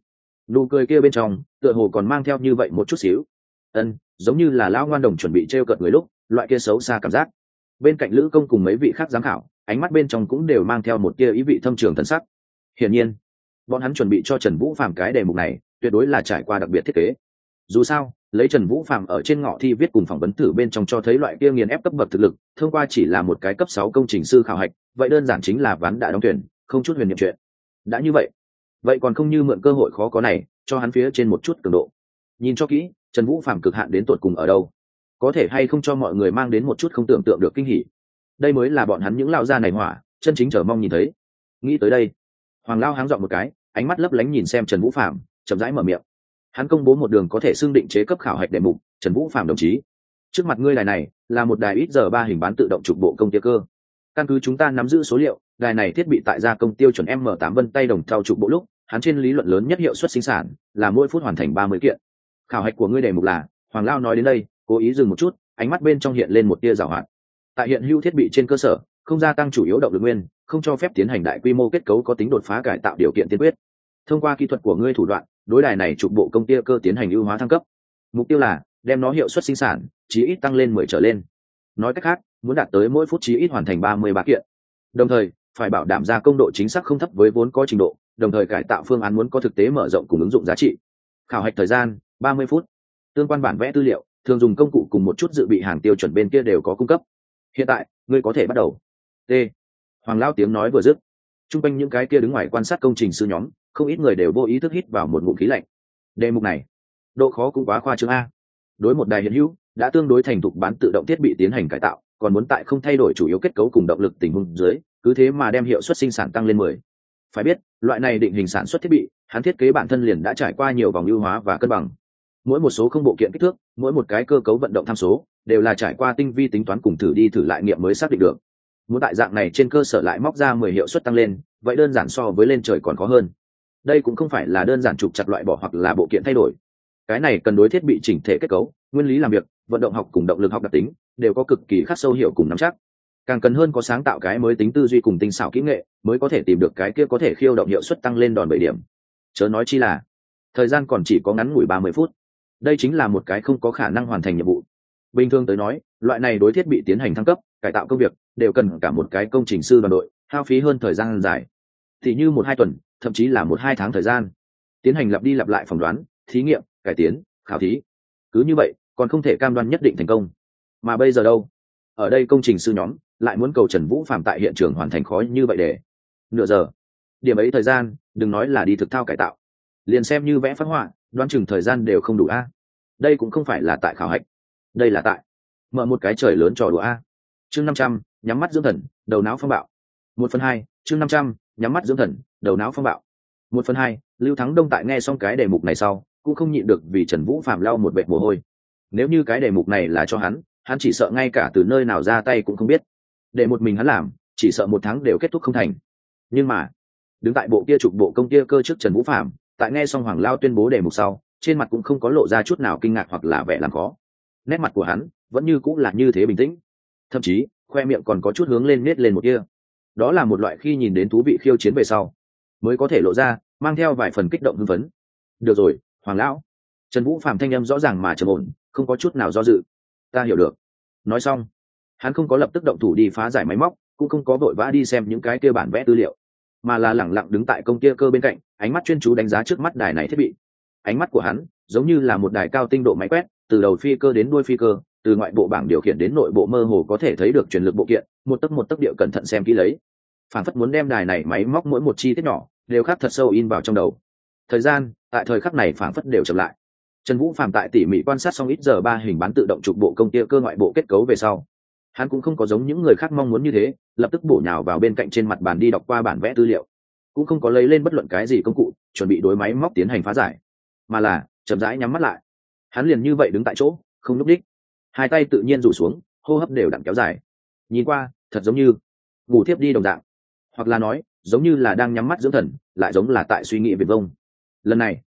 Nụ cười kia bên trong, tựa hồ còn mang theo như vậy một chút xíu. Ân giống như là lao ngoan đồng chuẩn bị t r e o cợt người lúc, loại kia xấu xa cảm giác. Bên cạnh lữ công cùng mấy vị khác giám khảo, ánh mắt bên trong cũng đều mang theo một tia ý vị thâm trường thân sắc. Hiển nhiên, bọn hắn chuẩn bị cho trần vũ phàm cái đề mục này, tuyệt đối là trải qua đặc biệt thiết kế. Dù sao, lấy trần vũ phạm ở trên ngõ thi viết cùng phỏng vấn thử bên trong cho thấy loại kia nghiền ép cấp bậc thực lực, thông qua chỉ là một cái cấp sáu công trình sư khảo hạch, vậy đơn giản chính là ván đã đóng tuyển, không chút huyền nhiệm chuyện. Đã như vậy vậy còn không như mượn cơ hội khó có này, cho hắn phía trên một chút cường độ. Nhìn cho kỹ trần vũ phạm cực hạn đến tột cùng ở đâu? Có thể hay không cho mọi người mang đến một chút không tưởng tượng được kinh hỉ? Đây mới là bọn hắn những lao gia này hỏa, chân chính chờ mong nhìn thấy. Nghĩ tới đây, hoàng lao háng dọn một cái, ánh mắt lấp lánh nhìn xem trần vũ phạm chậm rãi mở miệng. Hắn công bố một đường có thể xưng định chế cấp khảo hạch đề mục, trần vũ phạm đồng chí. Trước mặt ngươi đài này, là một đài ít giờ ba hình bán tự động trục bộ công tiêu cơ. Căn cứ chúng ta nắm giữ số liệu, đài này thiết bị tại gia công tiêu chuẩn m 8 vân tay đồng trao trục bộ lúc, hắn trên lý luận lớn nhất hiệu suất sinh sản là mỗi phút hoàn thành ba mươi kiện khảo hạch của ngươi đề mục là, hoàng lao nói đến đây, cố ý dừng một chút, ánh mắt bên trong hiện lên một tia rào hoạt. Tại hiện hữu thiết bị trên cơ sở, không gia tăng chủ yếu động lực nguyên, không cho phép tiến hành đại quy mô kết cấu có tính đột phá cải tạo điều kiện tiên quyết. Thông qua kỹ thuật của ngươi thủ đoạn, đối đài này trục bộ công ty cơ tiến hành ưu hóa thăng cấp. Mục tiêu là, đem nó hiệu suất sinh sản, chí ít tăng lên mười trở lên. Nói cách khác, muốn đạt tới mỗi phút chí ít hoàn thành ba mươi ba kiện. Đồng thời, phải bảo đảm ra công độ chính xác không thấp với vốn có trình độ, đồng thời cải tạo phương án muốn có thực tế mở rộng cùng ứng dụng giá trị. Khảo hạch thời gian ba mươi phút. Tương quan bản vẽ tư liệu, thường dùng công cụ cùng một chút dự bị hàng tiêu chuẩn bên kia đều có cung cấp. Hiện tại, ngươi có thể bắt đầu. T. Hoàng lao tiếng nói vừa dứt. T r u n g quanh những cái kia đứng ngoài quan sát công trình sư nhóm, không ít người đều vô ý thức hít vào một ngụm khí lạnh. Đề mục này, độ khó cũng quá khoa trương a. Đối một đài hiện hữu, đã tương đối thành thục bán tự động thiết bị tiến hành cải tạo, còn muốn tại không thay đổi chủ yếu kết cấu cùng động lực tình huống dưới, cứ thế mà đem hiệu suất sinh sản tăng lên mười. Phải biết, loại này định hình sản xuất thiết bị, hắn thiết kế bản thân liền đã trải qua nhiều vòng ưu hóa và cân bằng mỗi một số không bộ kiện kích thước, mỗi một cái cơ cấu vận động tham số, đều là trải qua tinh vi tính toán cùng thử đi thử lại nghiệm mới xác định được. Muốn tại dạng này trên cơ sở lại móc ra mười hiệu suất tăng lên, vậy đơn giản so với lên trời còn khó hơn. Đây cũng không phải là đơn giản trục chặt loại bỏ hoặc là bộ kiện thay đổi. Cái này cần đối thiết bị chỉnh thể kết cấu, nguyên lý làm việc, vận động học cùng động lực học đặc tính, đều có cực kỳ khắc sâu hiểu cùng nắm chắc. Càng cần hơn có sáng tạo cái mới tính tư duy cùng tinh xảo kỹ nghệ, mới có thể tìm được cái kia có thể khiêu động hiệu suất tăng lên đòn bẩy điểm. Chớ nói chi là, thời gian còn chỉ có ngắn ngủi ba mươi phút đây chính là một cái không có khả năng hoàn thành nhiệm vụ. Bình thường tới nói, loại này đối thiết bị tiến hành thăng cấp, cải tạo công việc, đều cần cả một cái công trình sư đoàn đội, hao phí hơn thời gian dài. Thì như một hai tuần, thậm chí là một hai tháng thời gian. Tiến hành lặp đi lặp lại phỏng đoán, thí nghiệm, cải tiến, khảo thí. Cứ như vậy, còn không thể cam đoan nhất định thành công. Mà bây giờ đâu? Ở đây công trình sư nhóm lại muốn cầu trần vũ phạm tại hiện trường hoàn thành khó như vậy để. Nửa giờ. Điểm ấy thời gian, đừng nói là đi thực thao cải tạo. Liền xem như vẽ phát họa đoán chừng thời gian đều không đủ a. Đây cũng không phải là tại khảo hạch. Đây là tại. Mở một cái trời lớn trò đùa a. Chương năm trăm, nhắm mắt dưỡng thần, đầu não phong bạo. Một phần hai, chương năm trăm, nhắm mắt dưỡng thần, đầu não phong bạo. Một phần hai, lưu thắng đông tại nghe xong cái đề mục này sau, cũng không nhịn được vì trần vũ phạm lau một vệ mồ hôi. Nếu như cái đề mục này là cho hắn hắn chỉ sợ ngay cả từ nơi nào ra tay cũng không biết. Để một mình hắn làm, chỉ sợ một tháng đều kết thúc không thành. Nhưng mà, đứng tại bộ kia trục bộ công kia cơ chức trần vũ phạm tại nghe xong hoàng lao tuyên bố đề mục sau, trên mặt cũng không có lộ ra chút nào kinh ngạc hoặc là vẻ làm khó. Nét mặt của hắn vẫn như cũng là như thế bình tĩnh. Thậm chí, khoe miệng còn có chút hướng lên nết lên một kia đó là một loại khi nhìn đến thú vị khiêu chiến về sau, mới có thể lộ ra, mang theo vài phần kích động hưng phấn. Được rồi, hoàng lão. Trần vũ phạm thanh â m rõ ràng mà trầm ổn, không có chút nào do dự. Ta hiểu được. Nói xong, hắn không có lập tức động thủ đi phá giải máy móc, cũng không có vội vã đi xem những cái kia bản vẽ tư liệu mà là lẳng lặng đứng tại công kia cơ bên cạnh, ánh mắt chuyên chú đánh giá trước mắt đài này thiết bị. Ánh mắt của hắn giống như là một đài cao tinh độ máy quét, từ đầu phi cơ đến đuôi phi cơ, từ ngoại bộ bảng điều khiển đến nội bộ mơ hồ có thể thấy được truyền lực bộ kiện, một tấc một tấc điệu cẩn thận xem kỹ lấy. Phản phất muốn đem đài này máy móc mỗi một chi tiết nhỏ đều khắc thật sâu in vào trong đầu. Thời gian, tại thời khắc này phản phất đều chậm lại. Trần vũ phạm tại tỉ mỉ quan sát xong ít giờ ba hình bán tự động trục bộ công ty cơ ngoại bộ kết cấu về sau, hắn cũng không có giống những người khác mong muốn như thế lập tức bổ nhào vào bên cạnh trên mặt bàn đi đọc qua bản vẽ tư liệu. Cũng không có lấy lên bất luận cái gì công cụ, chuẩn bị đối máy móc tiến hành phá giải. Mà là, chậm rãi nhắm mắt lại. Hắn liền như vậy đứng tại chỗ, không núp đích. Hai tay tự nhiên rủ xuống, hô hấp đều đặn kéo dài. Nhìn qua, thật giống như ngủ thiếp đi đồng dạng. Hoặc là nói, giống như là đang nhắm mắt dưỡng thần, lại giống là tại suy nghĩ việt vông. Lần này,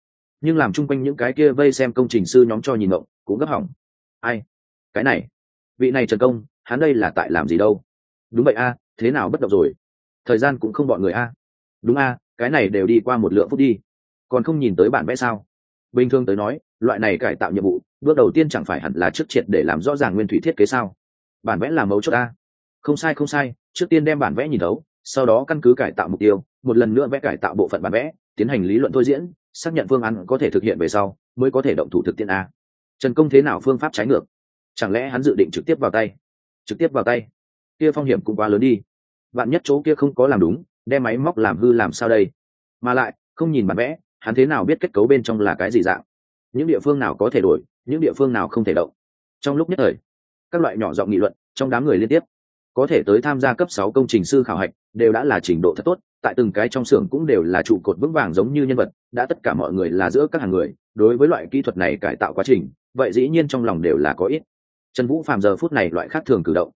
nhưng làm chung quanh những cái kia vây xem công trình sư nhóm cho nhìn ngộng, cũng gấp hỏng. Ai? Cái này, vị này trần công, hắn đây là tại làm gì đâu? Đúng vậy a, thế nào bất động rồi? Thời gian cũng không bọn người a. Đúng a, cái này đều đi qua một lượng phút đi. Còn không nhìn tới bản vẽ sao? Bình thường tới nói, loại này cải tạo nhiệm vụ, bước đầu tiên chẳng phải hẳn là trước triệt để làm rõ ràng nguyên thủy thiết kế sao? Bản vẽ là mấu chốt a. Không sai không sai, trước tiên đem bản vẽ nhìn đấu sau đó căn cứ cải tạo mục tiêu, một lần nữa vẽ cải tạo bộ phận bản vẽ, tiến hành lý luận thôi diễn, xác nhận phương án có thể thực hiện về sau, mới có thể động thủ thực tiễn a. Trần công thế nào phương pháp trái ngược? Chẳng lẽ hắn dự định trực tiếp vào tay? Trực tiếp vào tay kia phong hiểm cũng quá lớn đi. Bạn nhất chỗ kia không có làm đúng, đem máy móc làm hư làm sao đây? Mà lại, không nhìn bản vẽ, hắn thế nào biết kết cấu bên trong là cái gì dạng? Những địa phương nào có thể đổi, những địa phương nào không thể động? Trong lúc nhất thời, các loại nhỏ giọng nghị luận trong đám người liên tiếp. Có thể tới tham gia cấp sáu công trình sư khảo hạch đều đã là trình độ thật tốt, tại từng cái trong xưởng cũng đều là trụ cột vững vàng giống như nhân vật, đã tất cả mọi người là giữa các hàng người, đối với loại kỹ thuật này cải tạo quá trình, vậy dĩ nhiên trong lòng đều là có ít. Trần vũ phàm giờ phút này loại khác thường cử động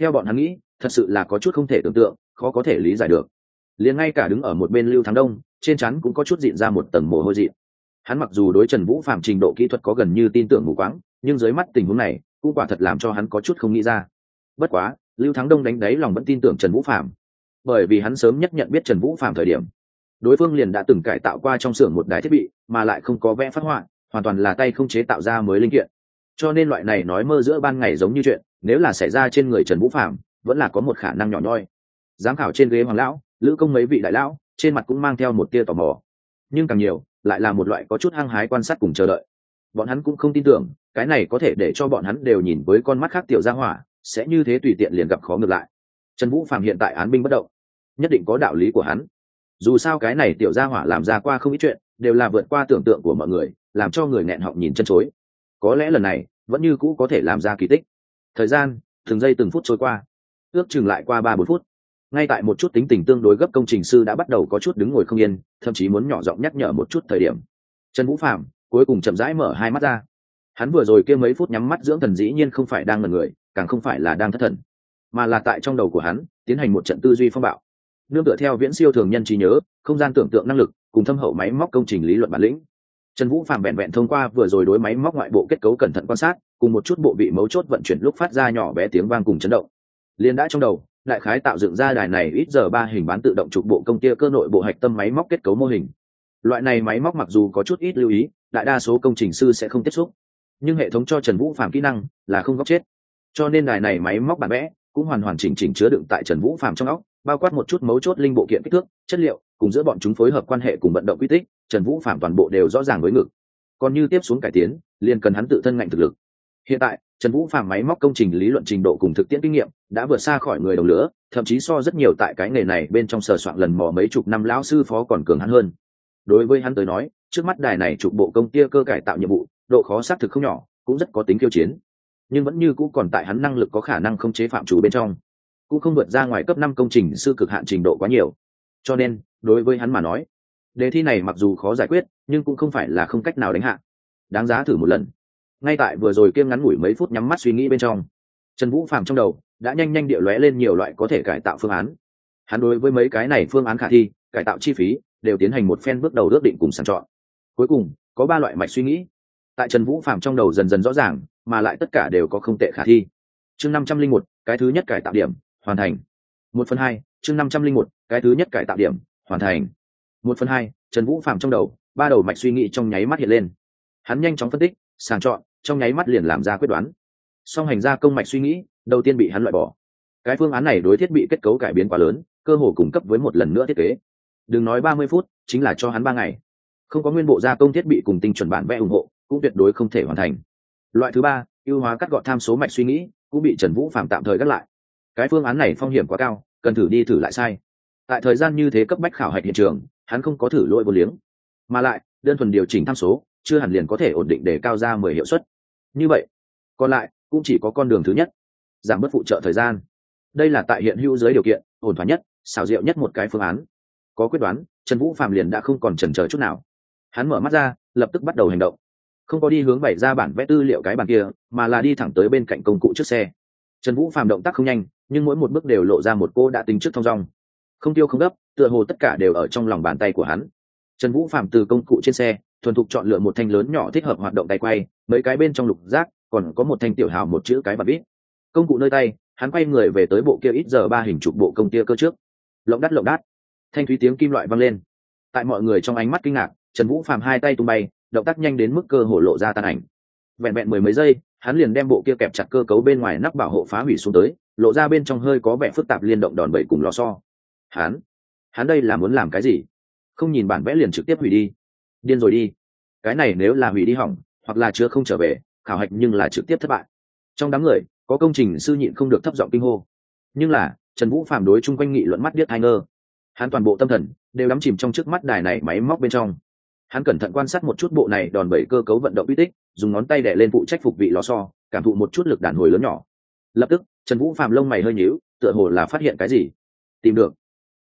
theo bọn hắn nghĩ, thật sự là có chút không thể tưởng tượng, khó có thể lý giải được. Liền ngay cả đứng ở một bên lưu thắng đông, trên chắn cũng có chút dịn ra một tầng mồ hôi dịn. Hắn mặc dù đối trần vũ phạm trình độ kỹ thuật có gần như tin tưởng mù quáng, nhưng dưới mắt tình huống này, cũng quả thật làm cho hắn có chút không nghĩ ra. Bất quá, lưu thắng đông đánh đáy lòng vẫn tin tưởng trần vũ phạm bởi vì hắn sớm nhất nhận biết trần vũ phạm thời điểm, đối phương liền đã từng cải tạo qua trong xưởng một đài thiết bị, mà lại không có vẽ phát họa, hoàn toàn là tay không chế tạo ra mới linh kiện cho nên loại này nói mơ giữa ban ngày giống như chuyện, nếu là xảy ra trên người trần vũ phạm vẫn là có một khả năng nhỏ nhoi. Giám khảo trên ghế hoàng lão, lữ công mấy vị đại lão, trên mặt cũng mang theo một tia tò mò. Nhưng càng nhiều, lại là một loại có chút hăng hái quan sát cùng chờ đợi. Bọn hắn cũng không tin tưởng, cái này có thể để cho bọn hắn đều nhìn với con mắt khác tiểu gia hỏa, sẽ như thế tùy tiện liền gặp khó ngược lại. Trần vũ phạm hiện tại án binh bất động, nhất định có đạo lý của hắn. Dù sao cái này tiểu gia hỏa làm ra qua không ít chuyện, đều là vượt qua tưởng tượng của mọi người, làm cho người nghẹn họng nhìn chân chối có lẽ lần này, vẫn như cũ có thể làm ra kỳ tích. Thời gian, từng giây từng phút trôi qua. Ước chừng lại qua ba bốn phút. Ngay tại một chút tính tình tương đối gấp công trình sư đã bắt đầu có chút đứng ngồi không yên, thậm chí muốn nhỏ giọng nhắc nhở một chút thời điểm. Trần vũ phạm cuối cùng chậm rãi mở hai mắt ra. Hắn vừa rồi kia mấy phút nhắm mắt dưỡng thần dĩ nhiên không phải đang ngần người, càng không phải là đang thất thần, mà là tại trong đầu của hắn, tiến hành một trận tư duy phong bạo. Nương tựa theo viễn siêu thường nhân trí nhớ, không gian tưởng tượng năng lực, cùng thâm hậu máy móc công trình lý luận bản lĩnh trần vũ phàm vẹn vẹn thông qua vừa rồi đối máy móc ngoại bộ kết cấu cẩn thận quan sát, cùng một chút bộ vị mấu chốt vận chuyển lúc phát ra nhỏ bé tiếng vang cùng chấn động. Liên đã trong đầu, đại khái tạo dựng ra đài này ít giờ ba hình bán tự động trục bộ công tia cơ nội bộ hạch tâm máy móc kết cấu mô hình. Loại này máy móc mặc dù có chút ít lưu ý, đại đa số công trình sư sẽ không tiếp xúc. Nhưng hệ thống cho trần vũ phạm kỹ năng là không góc chết. Cho nên đài này máy móc bản vẽ cũng hoàn hoàn chỉnh chỉnh chứa đựng tại trần vũ phạm trong óc, bao quát một chút mấu chốt linh bộ kiện kích thước, chất liệu cùng giữa bọn chúng phối hợp quan hệ cùng vận động quy tích, trần vũ phạm toàn bộ đều rõ ràng với ngực. Còn như tiếp xuống cải tiến, liền cần hắn tự thân ngạnh thực lực. Hiện tại, trần vũ phạm máy móc công trình lý luận trình độ cùng thực tiễn kinh nghiệm đã vượt xa khỏi người đồng lửa, thậm chí so rất nhiều tại cái nghề này bên trong sờ soạn lần mò mấy chục năm lão sư phó còn cường hắn hơn. Đối với hắn tới nói, trước mắt đài này chụp bộ công tia cơ cải tạo nhiệm vụ, độ khó xác thực không nhỏ, cũng rất có tính khiêu chiến. Nhưng vẫn như cũ còn tại hắn năng lực có khả năng không chế phạm chủ bên trong, cũng không vượt ra ngoài cấp năm công trình sư cực hạn trình độ quá nhiều. Cho nên đối với hắn mà nói. Đề thi này mặc dù khó giải quyết, nhưng cũng không phải là không cách nào đánh hạ. Đáng giá thử một lần. Ngay tại vừa rồi kiêm ngắn ngủi mấy phút nhắm mắt suy nghĩ bên trong, trần vũ phàm trong đầu đã nhanh nhanh địa lóe lên nhiều loại có thể cải tạo phương án. Hắn đối với mấy cái này phương án khả thi, cải tạo chi phí đều tiến hành một phen bước đầu ước định cùng sàng chọn. Cuối cùng, có ba loại mạch suy nghĩ. Tại trần vũ phàm trong đầu dần dần rõ ràng, mà lại tất cả đều có không tệ khả thi. Chương năm trăm linh một, cái thứ nhất cải tạo điểm, hoàn thành. Một phần hai, chương năm trăm linh một, cái thứ nhất cải tạo điểm hoàn thành. Một phần hai, trần vũ phạm trong đầu, ba đầu mạch suy nghĩ trong nháy mắt hiện lên. Hắn nhanh chóng phân tích, sàng chọn, trong nháy mắt liền làm ra quyết đoán. Song hành ra công mạch suy nghĩ, đầu tiên bị hắn loại bỏ. Cái phương án này đối thiết bị kết cấu cải biến quá lớn, cơ hồ cung cấp với một lần nữa thiết kế. Đừng nói ba mươi phút, chính là cho hắn ba ngày. Không có nguyên bộ gia công thiết bị cùng tinh chuẩn bản vẽ ủng hộ, cũng tuyệt đối không thể hoàn thành. Loại thứ ba, ưu hóa cắt gọn tham số mạch suy nghĩ, cũng bị trần vũ phạm tạm thời gác lại. Cái phương án này phong hiểm quá cao, cần thử đi thử lại sai tại thời gian như thế cấp bách khảo hạch hiện trường, hắn không có thử lỗi vô liếng. Mà lại, đơn thuần điều chỉnh tham số, chưa hẳn liền có thể ổn định để cao ra mười hiệu suất. Như vậy, còn lại, cũng chỉ có con đường thứ nhất, giảm bớt phụ trợ thời gian. Đây là tại hiện hữu dưới điều kiện, ổn thỏa nhất, xảo diệu nhất một cái phương án. Có quyết đoán, trần vũ phạm liền đã không còn chần chờ chút nào. Hắn mở mắt ra, lập tức bắt đầu hành động. Không có đi hướng bày ra bản vẽ tư liệu cái bàn kia, mà là đi thẳng tới bên cạnh công cụ chiếc xe. Trần vũ phạm động tác không nhanh, nhưng mỗi một bước đều lộ ra một cô đã tính trước thong dong không tiêu không gấp, tựa hồ tất cả đều ở trong lòng bàn tay của hắn. Trần vũ phạm từ công cụ trên xe, thuần thục chọn lựa một thanh lớn nhỏ thích hợp hoạt động tay quay, mấy cái bên trong lục rác còn có một thanh tiểu hào một chữ cái và bít công cụ nơi tay, hắn quay người về tới bộ kia ít giờ ba hình chụp bộ công tia cơ trước. Lộng đắt lộng đắt. Thanh thúy tiếng kim loại vang lên. Tại mọi người trong ánh mắt kinh ngạc, trần vũ phàm hai tay tung bay, động tác nhanh đến mức cơ hổ lộ ra tàn ảnh. Vẹn vẹn mười mấy giây, hắn liền đem bộ kia kẹp chặt cơ cấu bên ngoài nắp bảo hộ phá hủy xuống tới, lộ ra bên trong hơi có vẻ phức tạp liên động đòn bẩy cùng lò so hắn? Hắn đây là muốn làm cái gì? Không nhìn bản vẽ liền trực tiếp hủy đi. Điên rồi đi. Cái này nếu là hủy đi hỏng, hoặc là chưa không trở về, khảo hạch nhưng là trực tiếp thất bại. Trong đám người, có công trình sư nhịn không được thấp giọng kinh hô. Nhưng là, trần vũ phản đối chung quanh nghị luận mắt biết hai ngơ. Hắn toàn bộ tâm thần đều đắm chìm trong trước mắt đài này máy móc bên trong. Hắn cẩn thận quan sát một chút bộ này đòn bẩy cơ cấu vận động uy tích, dùng ngón tay đẻ lên phụ trách phục vị lò so cảm thụ một chút lực đàn hồi lớn nhỏ. Lập tức, trần vũ phàm lông mày hơi nhíu, tựa hồ là phát hiện cái gì? Tìm được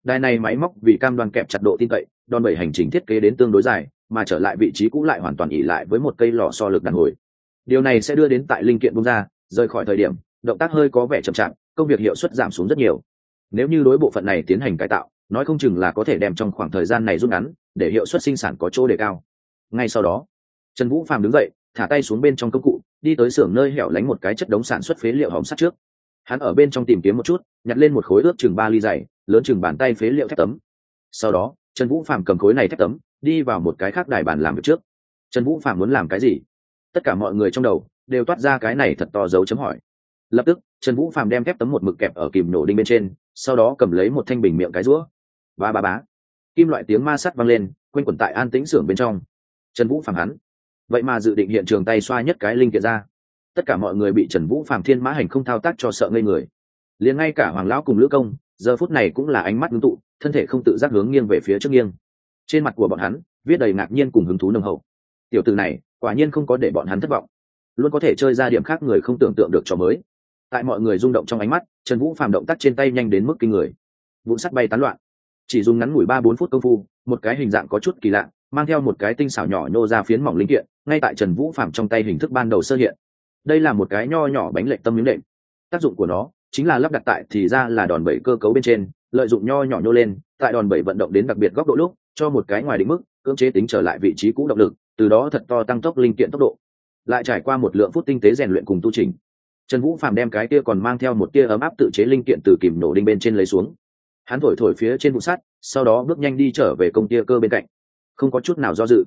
đài này máy móc vì cam đoan kẹp chặt độ tin cậy, đòn bẩy hành trình thiết kế đến tương đối dài, mà trở lại vị trí cũ lại hoàn toàn ỉ lại với một cây lò so lực đàn hồi. Điều này sẽ đưa đến tại linh kiện bung ra, rời khỏi thời điểm, động tác hơi có vẻ chậm chạp, công việc hiệu suất giảm xuống rất nhiều. Nếu như đối bộ phận này tiến hành cải tạo, nói không chừng là có thể đem trong khoảng thời gian này rút ngắn, để hiệu suất sinh sản có chỗ đề cao. Ngay sau đó, trần vũ phàm đứng dậy, thả tay xuống bên trong công cụ, đi tới xưởng nơi hẻo lánh một cái chất đống sản xuất phế liệu hỏng sắt trước. Hắn ở bên trong tìm kiếm một chút, nhặt lên một khối ướp chừng ba ly dày lớn chừng bàn tay phế liệu thép tấm. Sau đó, trần vũ phạm cầm khối này thép tấm, đi vào một cái khác đài bàn làm việc trước. Trần vũ phạm muốn làm cái gì? Tất cả mọi người trong đầu đều toát ra cái này thật to dấu chấm hỏi. Lập tức, trần vũ phạm đem thép tấm một mực kẹp ở kìm nổ đinh bên trên, sau đó cầm lấy một thanh bình miệng cái rũa. Ba ba bá kim loại tiếng ma sắt vang lên, quanh quẩn tại an tĩnh xưởng bên trong. Trần vũ phạm hắn. Vậy mà dự định hiện trường tay xoa nhất cái linh kiện ra. Tất cả mọi người bị trần vũ phạm thiên mã hành không thao tác cho sợ ngây người. Liền ngay cả hoàng lão cùng lữ công giờ phút này cũng là ánh mắt ngưng tụ, thân thể không tự giác hướng nghiêng về phía trước nghiêng. Trên mặt của bọn hắn, viết đầy ngạc nhiên cùng hứng thú nồng hậu. Tiểu từ này, quả nhiên không có để bọn hắn thất vọng. Luôn có thể chơi ra điểm khác người không tưởng tượng được cho mới. Tại mọi người rung động trong ánh mắt, trần vũ phàm động tác trên tay nhanh đến mức kinh người. Vụn sắt bay tán loạn. Chỉ dùng ngắn ngủi ba bốn phút công phu, một cái hình dạng có chút kỳ lạ, mang theo một cái tinh xảo nhỏ nhô ra phiến mỏng linh kiện, ngay tại trần vũ phàm trong tay hình thức ban đầu sơ hiện. Đây là một cái nho nhỏ bánh lệch tâm miếng đệm. Tác dụng của nó chính là lắp đặt tại thì ra là đòn bẩy cơ cấu bên trên, lợi dụng nho nhỏ nhô lên, tại đòn bẩy vận động đến đặc biệt góc độ lúc, cho một cái ngoài định mức, cưỡng chế tính trở lại vị trí cũ động lực, từ đó thật to tăng tốc linh kiện tốc độ. Lại trải qua một lượng phút tinh tế rèn luyện cùng tu trình trần vũ phàm đem cái kia còn mang theo một tia ấm áp tự chế linh kiện từ kìm nổ đinh bên trên lấy xuống. Hắn thổi thổi phía trên vụ sắt, sau đó bước nhanh đi trở về công tia cơ bên cạnh. Không có chút nào do dự.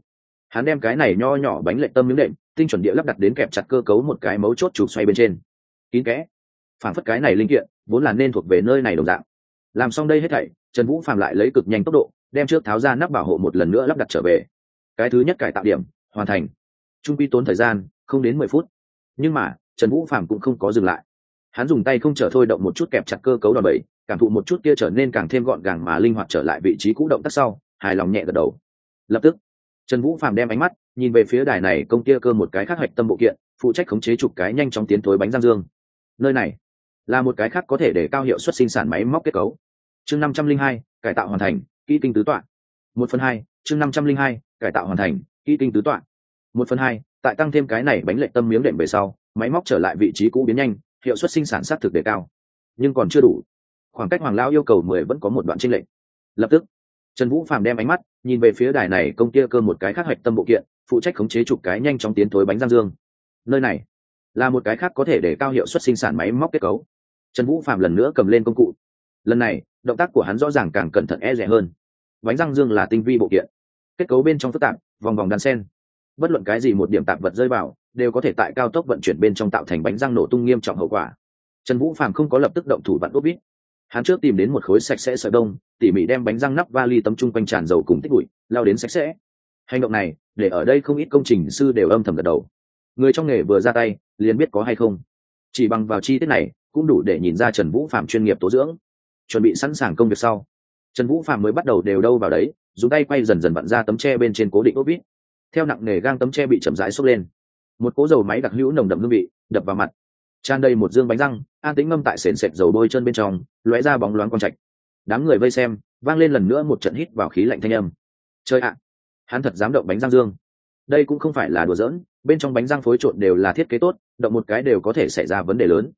Hắn đem cái này nho nhỏ bánh lệ tâm miếng đệm, tinh chuẩn địa lắp đặt đến kẹp chặt cơ cấu một cái mấu chốt chụp xoay bên trên. Kín kẽ phản phất cái này linh kiện, vốn là nên thuộc về nơi này đồng dạng. Làm xong đây hết thảy, trần vũ Phạm lại lấy cực nhanh tốc độ, đem trước tháo ra nắp bảo hộ một lần nữa lắp đặt trở về. Cái thứ nhất cải tạo điểm, hoàn thành. Trung quy tốn thời gian, không đến mười phút. Nhưng mà, trần vũ phạm cũng không có dừng lại. Hắn dùng tay không trở thôi động một chút kẹp chặt cơ cấu đòn bẩy, cảm thụ một chút kia trở nên càng thêm gọn gàng mà linh hoạt trở lại vị trí cũ động tác sau, hài lòng nhẹ gật đầu. Lập tức, trần vũ phạm đem ánh mắt nhìn về phía đài này công tia cơ một cái khác hạch tâm bộ kiện, phụ trách khống chế chụp cái nhanh chóng tiến thối bánh giang dương. Nơi này là một cái khác có thể để cao hiệu suất sinh sản máy móc kết cấu. Chương năm trăm linh hai, cải tạo hoàn thành, kỹ kinh tứ tọa. Một phần hai, chương năm trăm linh hai, cải tạo hoàn thành, kỹ kinh tứ tọa. Một phần hai, tại tăng thêm cái này bánh lệ tâm miếng đệm về sau, máy móc trở lại vị trí cũ biến nhanh, hiệu suất sinh sản s á t thực đề cao. Nhưng còn chưa đủ. Khoảng cách hoàng lao yêu cầu mười vẫn có một đoạn tranh lệch. Lập tức, trần vũ phàm đem ánh mắt nhìn về phía đài này công tia cơ một cái khác hạch tâm bộ kiện, phụ trách khống chế chụp cái nhanh chóng tiến thối bánh giang dương. Nơi này là một cái khác có thể để cao hiệu suất sinh sản máy móc kết cấu. Trần vũ phạm lần nữa cầm lên công cụ. Lần này, động tác của hắn rõ ràng càng cẩn thận e rẻ hơn. Bánh răng dương là tinh vi bộ kiện. Kết cấu bên trong phức tạp, vòng vòng đan sen. Bất luận cái gì một điểm tạp vật rơi vào, đều có thể tại cao tốc vận chuyển bên trong tạo thành bánh răng nổ tung nghiêm trọng hậu quả. Trần vũ phạm không có lập tức động thủ vặn úp bít. hắn trước tìm đến một khối sạch sẽ sợi đông, tỉ mỉ đem bánh răng nắp vali tấm trung quanh tràn dầu cùng tích bụi, lao đến sạch sẽ. Hành động này, để ở đây không ít công trình sư đều âm thầm gật đầu người trong nghề vừa ra tay, liền biết có hay không. Chỉ bằng vào chi tiết này, cũng đủ để nhìn ra trần vũ phạm chuyên nghiệp tố dưỡng. Chuẩn bị sẵn sàng công việc sau, trần vũ phạm mới bắt đầu đều đâu vào đấy, dùng tay quay dần dần vặn ra tấm tre bên trên cố định ốp vít. Theo nặng nề gang tấm tre bị chậm rãi xốc lên, một cố dầu máy đặc hữu nồng đậm hương vị đập vào mặt, tràn đầy một dương bánh răng, an tĩnh ngâm tại sền sệt dầu bôi chân bên trong, lóe ra bóng loáng con trạch. Đám người vây xem, vang lên lần nữa một trận hít vào khí lạnh thanh âm. Chơi ạ, hắn thật dám động bánh răng dương đây cũng không phải là đùa giỡn, bên trong bánh răng phối trộn đều là thiết kế tốt, động một cái đều có thể xảy ra vấn đề lớn.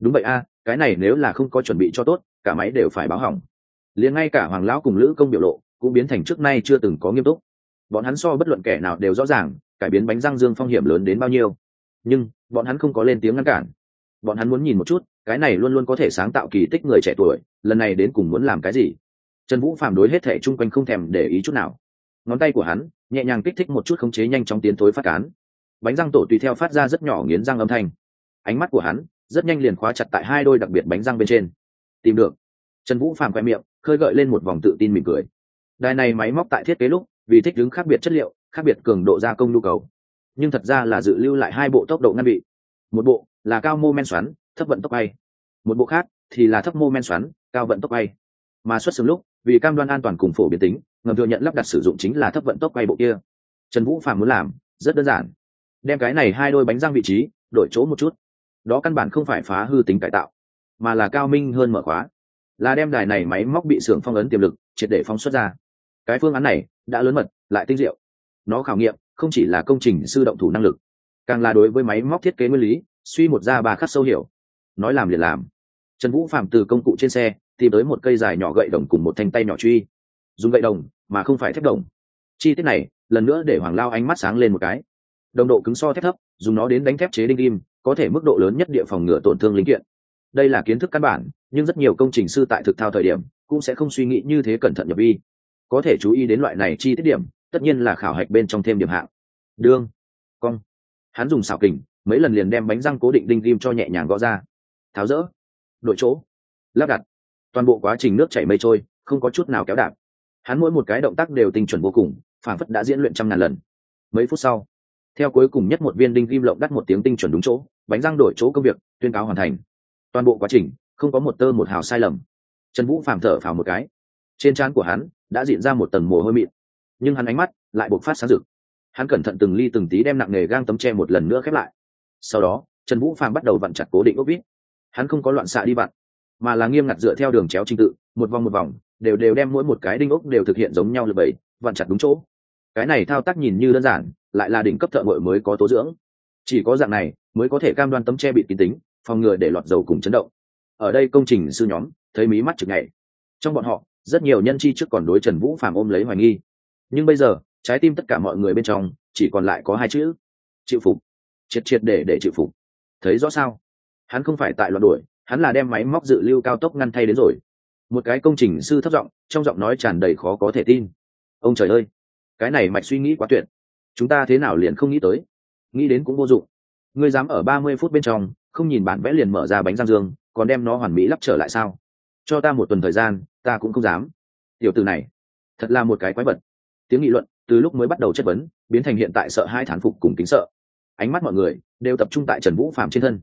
Đúng vậy a, cái này nếu là không có chuẩn bị cho tốt, cả máy đều phải báo hỏng. Liền ngay cả hoàng lão cùng lữ công biểu lộ, cũng biến thành trước nay chưa từng có nghiêm túc. Bọn hắn so bất luận kẻ nào đều rõ ràng, cải biến bánh răng dương phong hiểm lớn đến bao nhiêu. Nhưng, bọn hắn không có lên tiếng ngăn cản. Bọn hắn muốn nhìn một chút, cái này luôn luôn có thể sáng tạo kỳ tích người trẻ tuổi, lần này đến cùng muốn làm cái gì? Trần vũ phàm đối hết thẻ chung quanh không thèm để ý chút nào. Ngón tay của hắn nhẹ nhàng kích thích một chút khống chế nhanh chóng tiến thối phát cán. Bánh răng tổ tùy theo phát ra rất nhỏ nghiến răng âm thanh. Ánh mắt của hắn rất nhanh liền khóa chặt tại hai đôi đặc biệt bánh răng bên trên. Tìm được. Trần vũ phàm khoe miệng, khơi gợi lên một vòng tự tin mỉm cười. Đài này máy móc tại thiết kế lúc, vì thích đứng khác biệt chất liệu, khác biệt cường độ gia công nhu cầu. Nhưng thật ra là dự lưu lại hai bộ tốc độ ngăn bị. Một bộ là cao mô men xoắn, thấp vận tốc bay. Một bộ khác thì là thấp mô men xoắn, cao vận tốc bay. Mà xuất xưởng lúc, vì cam đoan an toàn cùng phổ biến tính ngầm thừa nhận lắp đặt sử dụng chính là thấp vận tốc bay bộ kia. Trần vũ phạm muốn làm, rất đơn giản. Đem cái này hai đôi bánh răng vị trí, đổi chỗ một chút. Đó căn bản không phải phá hư tính cải tạo, mà là cao minh hơn mở khóa. Là đem đài này máy móc bị xưởng phong ấn tiềm lực, triệt để phóng xuất ra. Cái phương án này, đã lớn mật, lại tinh diệu. Nó khảo nghiệm, không chỉ là công trình sư động thủ năng lực, càng là đối với máy móc thiết kế nguyên lý, suy một ra ba khắc sâu hiểu. Nói làm liền làm. Trần vũ phạm từ công cụ trên xe, tìm tới một cây dài nhỏ gậy đồng cùng một thanh tay nhỏ truy. Dùng gậy đồng mà không phải thép đồng. Chi tiết này, lần nữa để hoàng lao ánh mắt sáng lên một cái. Đồng độ cứng so thép thấp, dùng nó đến đánh thép chế đinh kim có thể mức độ lớn nhất địa phòng ngừa tổn thương linh kiện. Đây là kiến thức căn bản, nhưng rất nhiều công trình sư tại thực thao thời điểm, cũng sẽ không suy nghĩ như thế cẩn thận nhập vi. Có thể chú ý đến loại này chi tiết điểm, tất nhiên là khảo hạch bên trong thêm điểm hạng. Đương, cong. Hắn dùng xảo kình, mấy lần liền đem bánh răng cố định đinh kim cho nhẹ nhàng gõ ra. Tháo rỡ. Đội chỗ. Lắp đặt. Toàn bộ quá trình nước chảy mây trôi, không có chút nào kéo đạp hắn mỗi một cái động tác đều tinh chuẩn vô cùng phản phất đã diễn luyện trăm ngàn lần. Mấy phút sau, theo cuối cùng nhất một viên đinh kim lộng đắt một tiếng tinh chuẩn đúng chỗ, bánh răng đổi chỗ công việc, tuyên cáo hoàn thành. Toàn bộ quá trình, không có một tơ một hào sai lầm. Trần vũ phàm thở phào một cái. Trên trán của hắn đã diễn ra một tầng mồ hôi mịn, nhưng hắn ánh mắt lại bộc phát sáng rực. Hắn cẩn thận từng ly từng tí đem nặng nề gang tấm tre một lần nữa khép lại. Sau đó, trần vũ phàm bắt đầu vặn chặt cố định ốc vít. Hắn không có loạn xạ đi vặn, mà là nghiêm ngặt dựa theo đường chéo trình tự, một vòng một vòng đều đều đem mỗi một cái đinh ốc đều thực hiện giống nhau lập bẩy, vặn chặt đúng chỗ. Cái này thao tác nhìn như đơn giản lại là đỉnh cấp thợ mội mới có tố dưỡng. Chỉ có dạng này mới có thể cam đoan tấm tre bị kín tính phòng ngừa để lọt dầu cùng chấn động. Ở đây công trình sư nhóm thấy mí mắt chực ngày trong bọn họ rất nhiều nhân chi trước còn đối trần vũ phàm ôm lấy hoài nghi. Nhưng bây giờ trái tim tất cả mọi người bên trong chỉ còn lại có hai chữ chịu phục. Triệt triệt để để chịu phục. Thấy rõ sao? Hắn không phải tại loạn đuổi hắn là đem máy móc dự lưu cao tốc ngăn thay đến rồi một cái công trình sư thất giọng, trong giọng nói tràn đầy khó có thể tin. Ông trời ơi, cái này mạch suy nghĩ quá tuyệt. Chúng ta thế nào liền không nghĩ tới? Nghĩ đến cũng vô dụng. Ngươi dám ở ba mươi phút bên trong, không nhìn bản vẽ liền mở ra bánh răng dương, còn đem nó hoàn mỹ lắp trở lại sao? Cho ta một tuần thời gian, ta cũng không dám. Tiểu từ này, thật là một cái quái vật. Tiếng nghị luận từ lúc mới bắt đầu chất vấn, biến thành hiện tại sợ hai thán phục cùng kính sợ. Ánh mắt mọi người đều tập trung tại trần vũ phạm trên thân.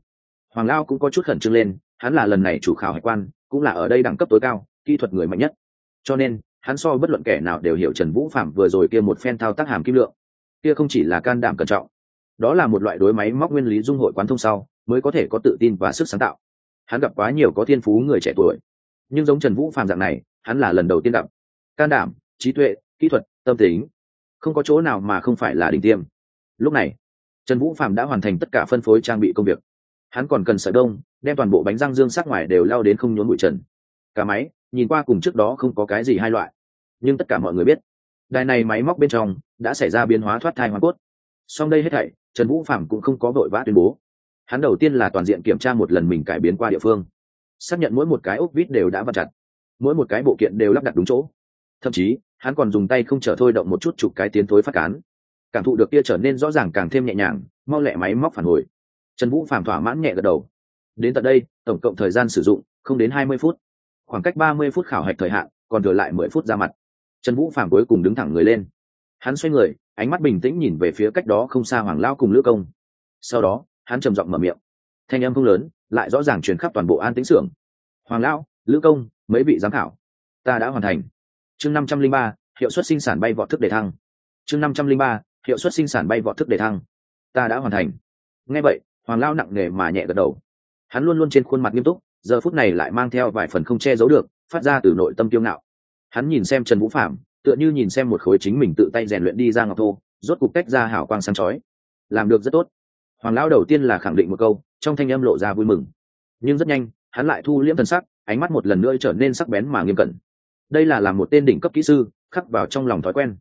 Hoàng lao cũng có chút khẩn trương lên, hắn là lần này chủ khảo hải quan cũng là ở đây đẳng cấp tối cao, kỹ thuật người mạnh nhất. Cho nên, hắn so bất luận kẻ nào đều hiểu trần vũ phạm vừa rồi kia một phen thao tác hàm kim lượng. Kia không chỉ là can đảm cẩn trọng, đó là một loại đối máy móc nguyên lý dung hội quán thông sau, mới có thể có tự tin và sức sáng tạo. Hắn gặp quá nhiều có thiên phú người trẻ tuổi, nhưng giống trần vũ phạm dạng này, hắn là lần đầu tiên gặp. Can đảm, trí tuệ, kỹ thuật, tâm tính, không có chỗ nào mà không phải là đỉnh tiêm. Lúc này, trần vũ phạm đã hoàn thành tất cả phân phối trang bị công việc. Hắn còn cần sợi đông đem toàn bộ bánh răng dương sắc ngoài đều lao đến không nhốn bụi trần. Cả máy, nhìn qua cùng trước đó không có cái gì hai loại. Nhưng tất cả mọi người biết, đài này máy móc bên trong đã xảy ra biến hóa thoát thai hoa cốt. Song đây hết thảy, trần vũ phạm cũng không có vội vã tuyên bố. Hắn đầu tiên là toàn diện kiểm tra một lần mình cải biến qua địa phương. Xác nhận mỗi một cái ốc vít đều đã vặt chặt, mỗi một cái bộ kiện đều lắp đặt đúng chỗ. Thậm chí, hắn còn dùng tay không trở thôi động một chút chụp cái tiến thối phát cán. Cảm thụ được kia trở nên rõ ràng càng thêm nhẹ nhàng, mau lẹ máy móc phản hồi. Trần vũ phạm thỏa mãn nhẹ gật đầu đến tận đây, tổng cộng thời gian sử dụng không đến hai mươi phút. Khoảng cách ba mươi phút khảo hạch thời hạn, còn thừa lại mười phút ra mặt. Trần vũ phàm cuối cùng đứng thẳng người lên. Hắn xoay người, ánh mắt bình tĩnh nhìn về phía cách đó không xa hoàng lao cùng lữ công. Sau đó, hắn trầm giọng mở miệng. Thanh âm không lớn, lại rõ ràng truyền khắp toàn bộ an tĩnh xưởng. Hoàng lão, lữ công, mấy vị giám khảo? Ta đã hoàn thành. Chương năm trăm linh ba, hiệu suất sinh sản bay vọt thức đề thăng. Chương năm trăm linh ba, hiệu suất sinh sản bay vọt thức đề thăng. Ta đã hoàn thành. Ngay vậy, hoàng lao nặng nề mà nhẹ gật đầu hắn luôn luôn trên khuôn mặt nghiêm túc, giờ phút này lại mang theo vài phần không che giấu được, phát ra từ nội tâm kiêu ngạo. Hắn nhìn xem trần vũ phạm tựa như nhìn xem một khối chính mình tự tay rèn luyện đi ra ngọc thô, rốt cục tách ra hảo quang sáng chói. Làm được rất tốt. Hoàng lão đầu tiên là khẳng định một câu, trong thanh âm lộ ra vui mừng. Nhưng rất nhanh, hắn lại thu liễm thần sắc, ánh mắt một lần nữa trở nên sắc bén mà nghiêm cẩn. Đây là làm một tên đỉnh cấp kỹ sư, khắc vào trong lòng thói quen.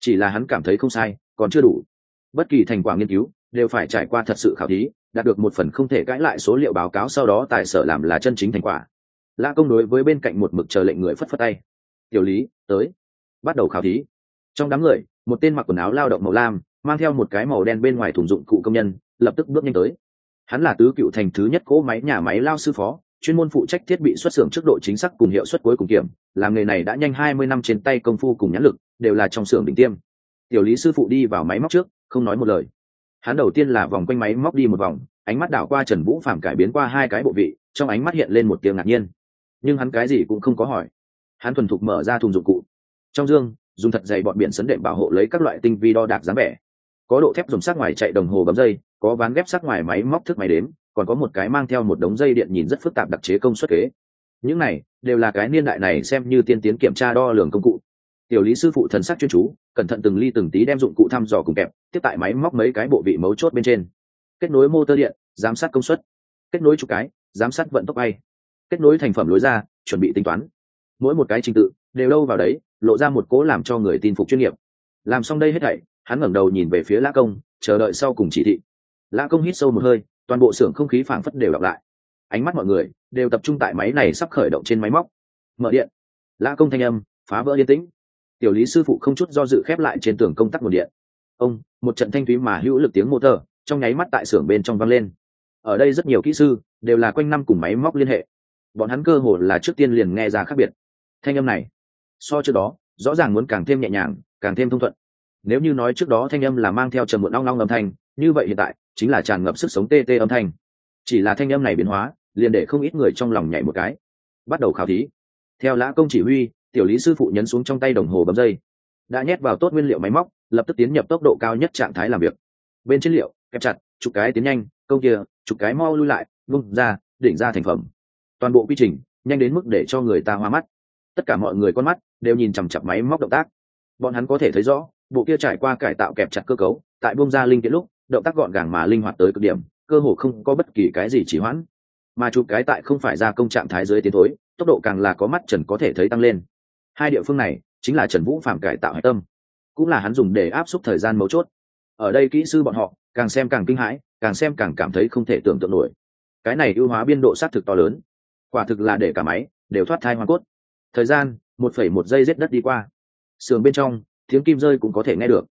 Chỉ là hắn cảm thấy không sai, còn chưa đủ. Bất kỳ thành quả nghiên cứu đều phải trải qua thật sự khảo thí đạt được một phần không thể cãi lại số liệu báo cáo sau đó tại sở làm là chân chính thành quả. Lã công đối với bên cạnh một mực chờ lệnh người phất phất tay. Tiểu lý, tới. Bắt đầu khảo thí. Trong đám người, một tên mặc quần áo lao động màu lam, mang theo một cái màu đen bên ngoài thùng dụng cụ công nhân, lập tức bước nhanh tới. Hắn là tứ cựu thành thứ nhất cỗ máy nhà máy lao sư phó, chuyên môn phụ trách thiết bị xuất xưởng trước độ chính xác cùng hiệu suất cuối cùng kiểm, làm nghề này đã nhanh hai mươi năm trên tay công phu cùng nhãn lực, đều là trong xưởng đỉnh tiêm. Tiểu lý sư phụ đi vào máy móc trước, không nói một lời hắn đầu tiên là vòng quanh máy móc đi một vòng, ánh mắt đảo qua trần vũ phạm cải biến qua hai cái bộ vị, trong ánh mắt hiện lên một tiếng ngạc nhiên. Nhưng hắn cái gì cũng không có hỏi. Hắn thuần thục mở ra thùng dụng cụ. Trong dương, dùng thật dày bọn biển sấn đệm bảo hộ lấy các loại tinh vi đo đạc dáng vẻ. Có độ thép dùng sát ngoài chạy đồng hồ bấm dây, có ván ghép sát ngoài máy móc thức máy đếm, còn có một cái mang theo một đống dây điện nhìn rất phức tạp đặc chế công suất kế. Những này đều là cái niên đại này xem như tiên tiến kiểm tra đo lường công cụ tiểu lý sư phụ thần sắc chuyên chú, cẩn thận từng ly từng tí đem dụng cụ thăm dò cùng kẹp, tiếp tại máy móc mấy cái bộ vị mấu chốt bên trên. Kết nối motor điện, giám sát công suất. Kết nối chục cái, giám sát vận tốc bay. Kết nối thành phẩm lối ra, chuẩn bị tính toán. Mỗi một cái trình tự, đều đâu vào đấy, lộ ra một cố làm cho người tin phục chuyên nghiệp. Làm xong đây hết thảy, hắn ngẩng đầu nhìn về phía lã công, chờ đợi sau cùng chỉ thị. Lã công hít sâu một hơi, toàn bộ xưởng không khí phảng phất đều đọc lại. Ánh mắt mọi người đều tập trung tại máy này sắp khởi động trên máy móc. Mở điện. Lã công thanh âm, phá vỡ yên tĩnh tiểu lý sư phụ không chút do dự khép lại trên tường công tắc nguồn điện. Ông, một trận thanh thúy mà hữu lực tiếng motor, trong nháy mắt tại xưởng bên trong vang lên. Ở đây rất nhiều kỹ sư, đều là quanh năm cùng máy móc liên hệ. Bọn hắn cơ hồ là trước tiên liền nghe ra khác biệt. Thanh âm này, so trước đó, rõ ràng muốn càng thêm nhẹ nhàng, càng thêm thông thuận. Nếu như nói trước đó thanh âm là mang theo trầm muộn long long âm thanh, như vậy hiện tại, chính là tràn ngập sức sống tê tê âm thanh. Chỉ là thanh âm này biến hóa, liền để không ít người trong lòng nhảy một cái. Bắt đầu khảo thí. Theo lã công chỉ huy tiểu lý sư phụ nhấn xuống trong tay đồng hồ bấm dây. Đã nhét vào tốt nguyên liệu máy móc, lập tức tiến nhập tốc độ cao nhất trạng thái làm việc. Bên chất liệu, kẹp chặt, chụp cái tiến nhanh công kia, chụp cái mau lui lại, vung ra, đỉnh ra thành phẩm. Toàn bộ quy trình, nhanh đến mức để cho người ta hoa mắt. Tất cả mọi người con mắt đều nhìn chằm chặp máy móc động tác. Bọn hắn có thể thấy rõ, bộ kia trải qua cải tạo kẹp chặt cơ cấu, tại bông ra linh kiện lúc, động tác gọn gàng mà linh hoạt tới cực điểm, cơ hồ không có bất kỳ cái gì chỉ hoãn. Mà chụp cái tại không phải ra công trạng thái dưới tiến thối, tốc độ càng là có mắt trần có thể thấy tăng lên hai địa phương này chính là trần vũ phạm cải tạo hạch tâm, cũng là hắn dùng để áp suất thời gian mấu chốt. Ở đây kỹ sư bọn họ càng xem càng kinh hãi, càng xem càng cảm thấy không thể tưởng tượng nổi. Cái này ưu hóa biên độ xác thực to lớn, quả thực là để cả máy đều thoát thai hoa cốt. Thời gian, một phẩy một giây rết đất đi qua. Sườn bên trong, tiếng kim rơi cũng có thể nghe được.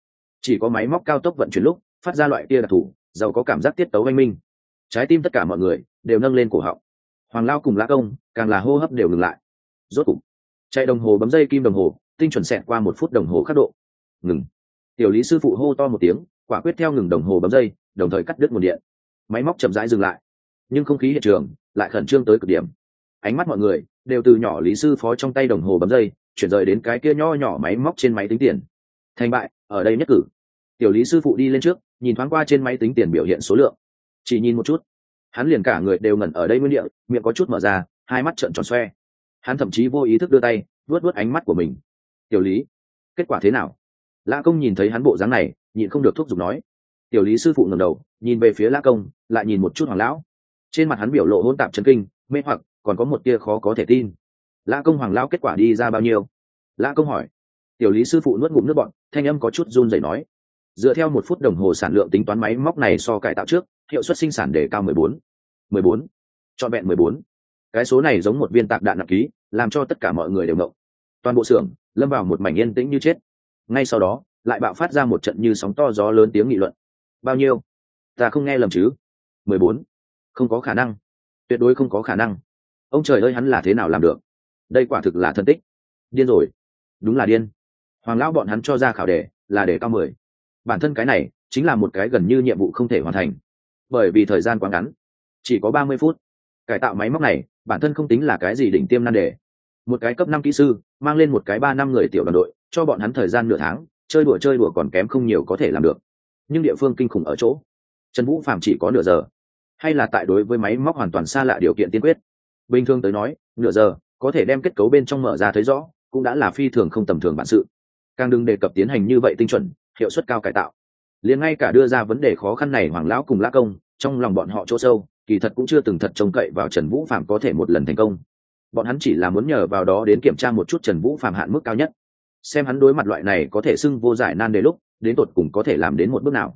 Chỉ có máy móc cao tốc vận chuyển lúc, phát ra loại kia đặc thù, giàu có cảm giác tiết tấu oanh minh. Trái tim tất cả mọi người đều nâng lên cổ họng. Hoàng lao cùng lá công, càng là hô hấp đều ngừng lại. Rốt cục chạy đồng hồ bấm dây kim đồng hồ, tinh chuẩn xẹt qua một phút đồng hồ khắc độ. Ngừng. Tiểu lý sư phụ hô to một tiếng, quả quyết theo ngừng đồng hồ bấm dây, đồng thời cắt đứt nguồn điện. Máy móc chậm rãi dừng lại. Nhưng không khí hiện trường lại khẩn trương tới cực điểm. Ánh mắt mọi người đều từ nhỏ lý sư phó trong tay đồng hồ bấm dây, chuyển rời đến cái kia nho nhỏ máy móc trên máy tính tiền. Thành bại, ở đây nhất cử. Tiểu lý sư phụ đi lên trước, nhìn thoáng qua trên máy tính tiền biểu hiện số lượng. Chỉ nhìn một chút. Hắn liền cả người đều ngẩn ở đây nguyên địa, miệng có chút mở ra, hai mắt trợn tròn xoe hắn thậm chí vô ý thức đưa tay vớt vớt ánh mắt của mình. Tiểu lý, kết quả thế nào? Lã công nhìn thấy hắn bộ dáng này, nhịn không được thúc giục nói. Tiểu lý sư phụ ngầm đầu, nhìn về phía lã công, lại nhìn một chút hoàng lão. Trên mặt hắn biểu lộ hôn tạp chân kinh, mê hoặc, còn có một tia khó có thể tin. Lã công hoàng lão kết quả đi ra bao nhiêu? Lã công hỏi. Tiểu lý sư phụ nuốt ngụm nước bọn thanh âm có chút run rẩy nói. Dựa theo một phút đồng hồ sản lượng tính toán máy móc này so cải tạo trước, hiệu suất sinh sản đề cao mười bốn. Mười bốn. Trọn vẹn mười bốn cái số này giống một viên tạc đạn nặng ký, làm cho tất cả mọi người đều ngộng. Toàn bộ xưởng lâm vào một mảnh yên tĩnh như chết. Ngay sau đó, lại bạo phát ra một trận như sóng to gió lớn tiếng nghị luận. Bao nhiêu? Ta không nghe lầm chứ? Mười bốn. Không có khả năng. Tuyệt đối không có khả năng. Ông trời ơi hắn là thế nào làm được? Đây quả thực là thân tích. Điên rồi. Đúng là điên. Hoàng lão bọn hắn cho ra khảo đề là để cao mười. Bản thân cái này chính là một cái gần như nhiệm vụ không thể hoàn thành. Bởi vì thời gian quá ngắn. Chỉ có ba mươi phút cải tạo máy móc này, bản thân không tính là cái gì đỉnh tiêm nan đề. Một cái cấp năm kỹ sư, mang lên một cái ba năm người tiểu đoàn đội, cho bọn hắn thời gian nửa tháng, chơi đùa chơi đùa còn kém không nhiều có thể làm được. Nhưng địa phương kinh khủng ở chỗ, trần vũ phạm chỉ có nửa giờ. Hay là tại đối với máy móc hoàn toàn xa lạ điều kiện tiên quyết. Bình thường tới nói, nửa giờ, có thể đem kết cấu bên trong mở ra thấy rõ, cũng đã là phi thường không tầm thường bản sự. Càng đừng đề cập tiến hành như vậy tinh chuẩn, hiệu suất cao cải tạo. Liền ngay cả đưa ra vấn đề khó khăn này hoàng lão cùng lã công, trong lòng bọn họ chỗ sâu kỳ thật cũng chưa từng thật trông cậy vào trần vũ phạm có thể một lần thành công. Bọn hắn chỉ là muốn nhờ vào đó đến kiểm tra một chút trần vũ phạm hạn mức cao nhất. Xem hắn đối mặt loại này có thể xưng vô giải nan đề lúc, đến tột cùng có thể làm đến một bước nào.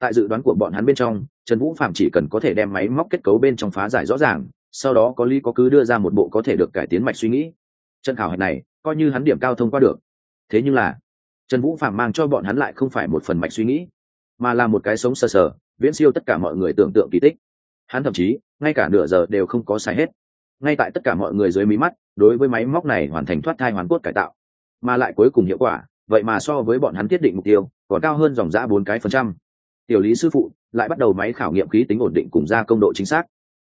Tại dự đoán của bọn hắn bên trong, trần vũ phạm chỉ cần có thể đem máy móc kết cấu bên trong phá giải rõ ràng, sau đó có lý có cứ đưa ra một bộ có thể được cải tiến mạch suy nghĩ. Trận khảo hạch này, coi như hắn điểm cao thông qua được. Thế nhưng là, trần vũ phạm mang cho bọn hắn lại không phải một phần mạch suy nghĩ, mà là một cái sống sờ sờ, viễn siêu tất cả mọi người tưởng tượng kỳ tích hắn thậm chí, ngay cả nửa giờ đều không có xài hết. Ngay tại tất cả mọi người dưới mí mắt, đối với máy móc này hoàn thành thoát thai hoàn cốt cải tạo. Mà lại cuối cùng hiệu quả, vậy mà so với bọn hắn thiết định mục tiêu, còn cao hơn dòng giã bốn cái phần trăm. Tiểu lý sư phụ lại bắt đầu máy khảo nghiệm khí tính ổn định cùng ra công độ chính xác.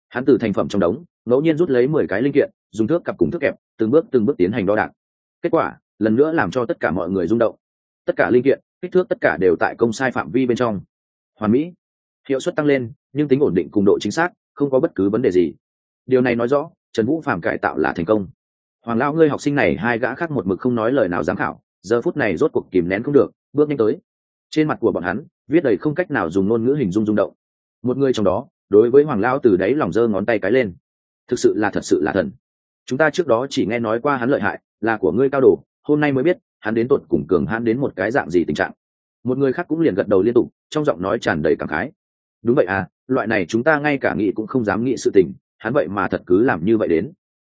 Hắn từ thành phẩm trong đống, ngẫu nhiên rút lấy mười cái linh kiện, dùng thước cặp cùng thước kẹp, từng bước từng bước tiến hành đo đạc. Kết quả, lần nữa làm cho tất cả mọi người rung động. Tất cả linh kiện, kích thước tất cả đều tại công sai phạm vi bên trong. Hoàn mỹ hiệu suất tăng lên, nhưng tính ổn định cùng độ chính xác, không có bất cứ vấn đề gì. Điều này nói rõ, trần vũ phạm cải tạo là thành công. Hoàng lao ngươi học sinh này hai gã khác một mực không nói lời nào giám khảo, giờ phút này rốt cuộc kìm nén không được, bước nhanh tới. Trên mặt của bọn hắn, viết đầy không cách nào dùng ngôn ngữ hình dung rung động. Một người trong đó, đối với hoàng lao từ đấy lòng giơ ngón tay cái lên. Thực sự là thật sự là thần. Chúng ta trước đó chỉ nghe nói qua hắn lợi hại, là của ngươi cao đồ, hôm nay mới biết, hắn đến tột cùng cường hắn đến một cái dạng gì tình trạng. Một người khác cũng liền gật đầu liên tục, trong giọng nói tràn đầy cảm khái đúng vậy à loại này chúng ta ngay cả nghĩ cũng không dám nghĩ sự tình, hắn vậy mà thật cứ làm như vậy đến.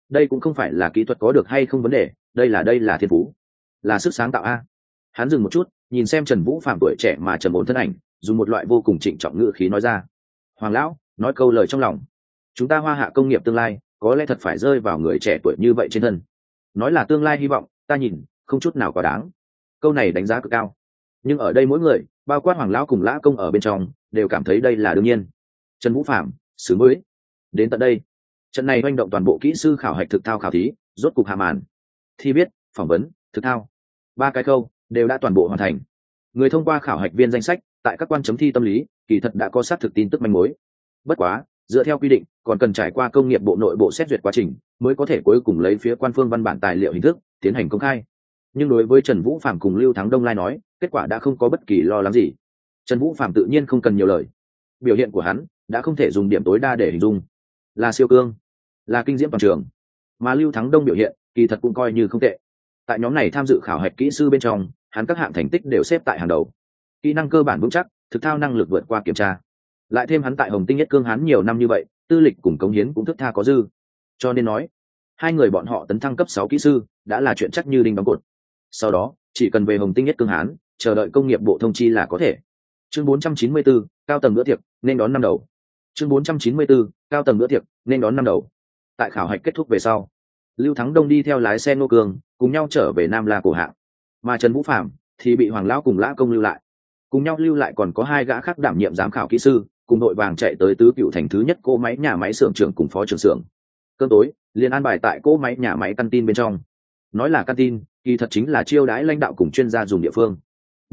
Đây cũng không phải là kỹ thuật có được hay không vấn đề, đây là đây là thiên phú, là sức sáng tạo a. Hắn dừng một chút, nhìn xem trần vũ phạm tuổi trẻ mà trần ổn thân ảnh, dùng một loại vô cùng trịnh trọng ngữ khí nói ra. Hoàng lão, nói câu lời trong lòng. Chúng ta hoa hạ công nghiệp tương lai, có lẽ thật phải rơi vào người trẻ tuổi như vậy trên thân. Nói là tương lai hy vọng, ta nhìn, không chút nào quá đáng. Câu này đánh giá cực cao. Nhưng ở đây mỗi người, bao quát hoàng lão cùng lã công ở bên trong đều cảm thấy đây là đương nhiên. Trần vũ phạm xứ mới đến tận đây, trận này manh động toàn bộ kỹ sư khảo hạch thực thao khảo thí, rốt cục hạ màn. Thi biết phỏng vấn, thực thao. Ba cái câu đều đã toàn bộ hoàn thành. Người thông qua khảo hạch viên danh sách, tại các quan chấm thi tâm lý, kỳ thật đã có xác thực tin tức manh mối. Bất quá, dựa theo quy định, còn cần trải qua công nghiệp bộ nội bộ xét duyệt quá trình, mới có thể cuối cùng lấy phía quan phương văn bản tài liệu hình thức, tiến hành công khai. Nhưng đối với trần vũ phạm cùng lưu thắng đông lai nói, kết quả đã không có bất kỳ lo lắng gì trần vũ phạm tự nhiên không cần nhiều lời. Biểu hiện của hắn đã không thể dùng điểm tối đa để hình dung. Là siêu cương, là kinh diễm toàn trường. Mà lưu thắng đông biểu hiện, kỳ thật cũng coi như không tệ. Tại nhóm này tham dự khảo hạch kỹ sư bên trong, hắn các hạng thành tích đều xếp tại hàng đầu. Kỹ năng cơ bản vững chắc, thực thao năng lực vượt qua kiểm tra. Lại thêm hắn tại hồng tinh nhất cương hắn nhiều năm như vậy, tư lịch cùng cống hiến cũng thức tha có dư. Cho nên nói, hai người bọn họ tấn thăng cấp sáu kỹ sư đã là chuyện chắc như đinh đóng cột. Sau đó, chỉ cần về hồng tinh nhất cương hán chờ đợi công nghiệp bộ thông chi là có thể chương 494, cao tầng bữa tiệc nên đón năm đầu. Chương 494, cao tầng bữa tiệc nên đón năm đầu. Tại khảo hạch kết thúc về sau lưu thắng đông đi theo lái xe nô cường cùng nhau trở về nam la cổ hạng. Mà trần vũ phạm thì bị hoàng lão cùng lã công lưu lại. Cùng nhau lưu lại còn có hai gã khác đảm nhiệm giám khảo kỹ sư cùng đội vàng chạy tới tứ cựu thành thứ nhất cỗ máy nhà máy xưởng trưởng cùng phó trưởng xưởng. Cơn tối liền an bài tại cỗ máy nhà máy căn tin bên trong. Nói là căn tin kỳ thật chính là chiêu đãi lãnh đạo cùng chuyên gia dùng địa phương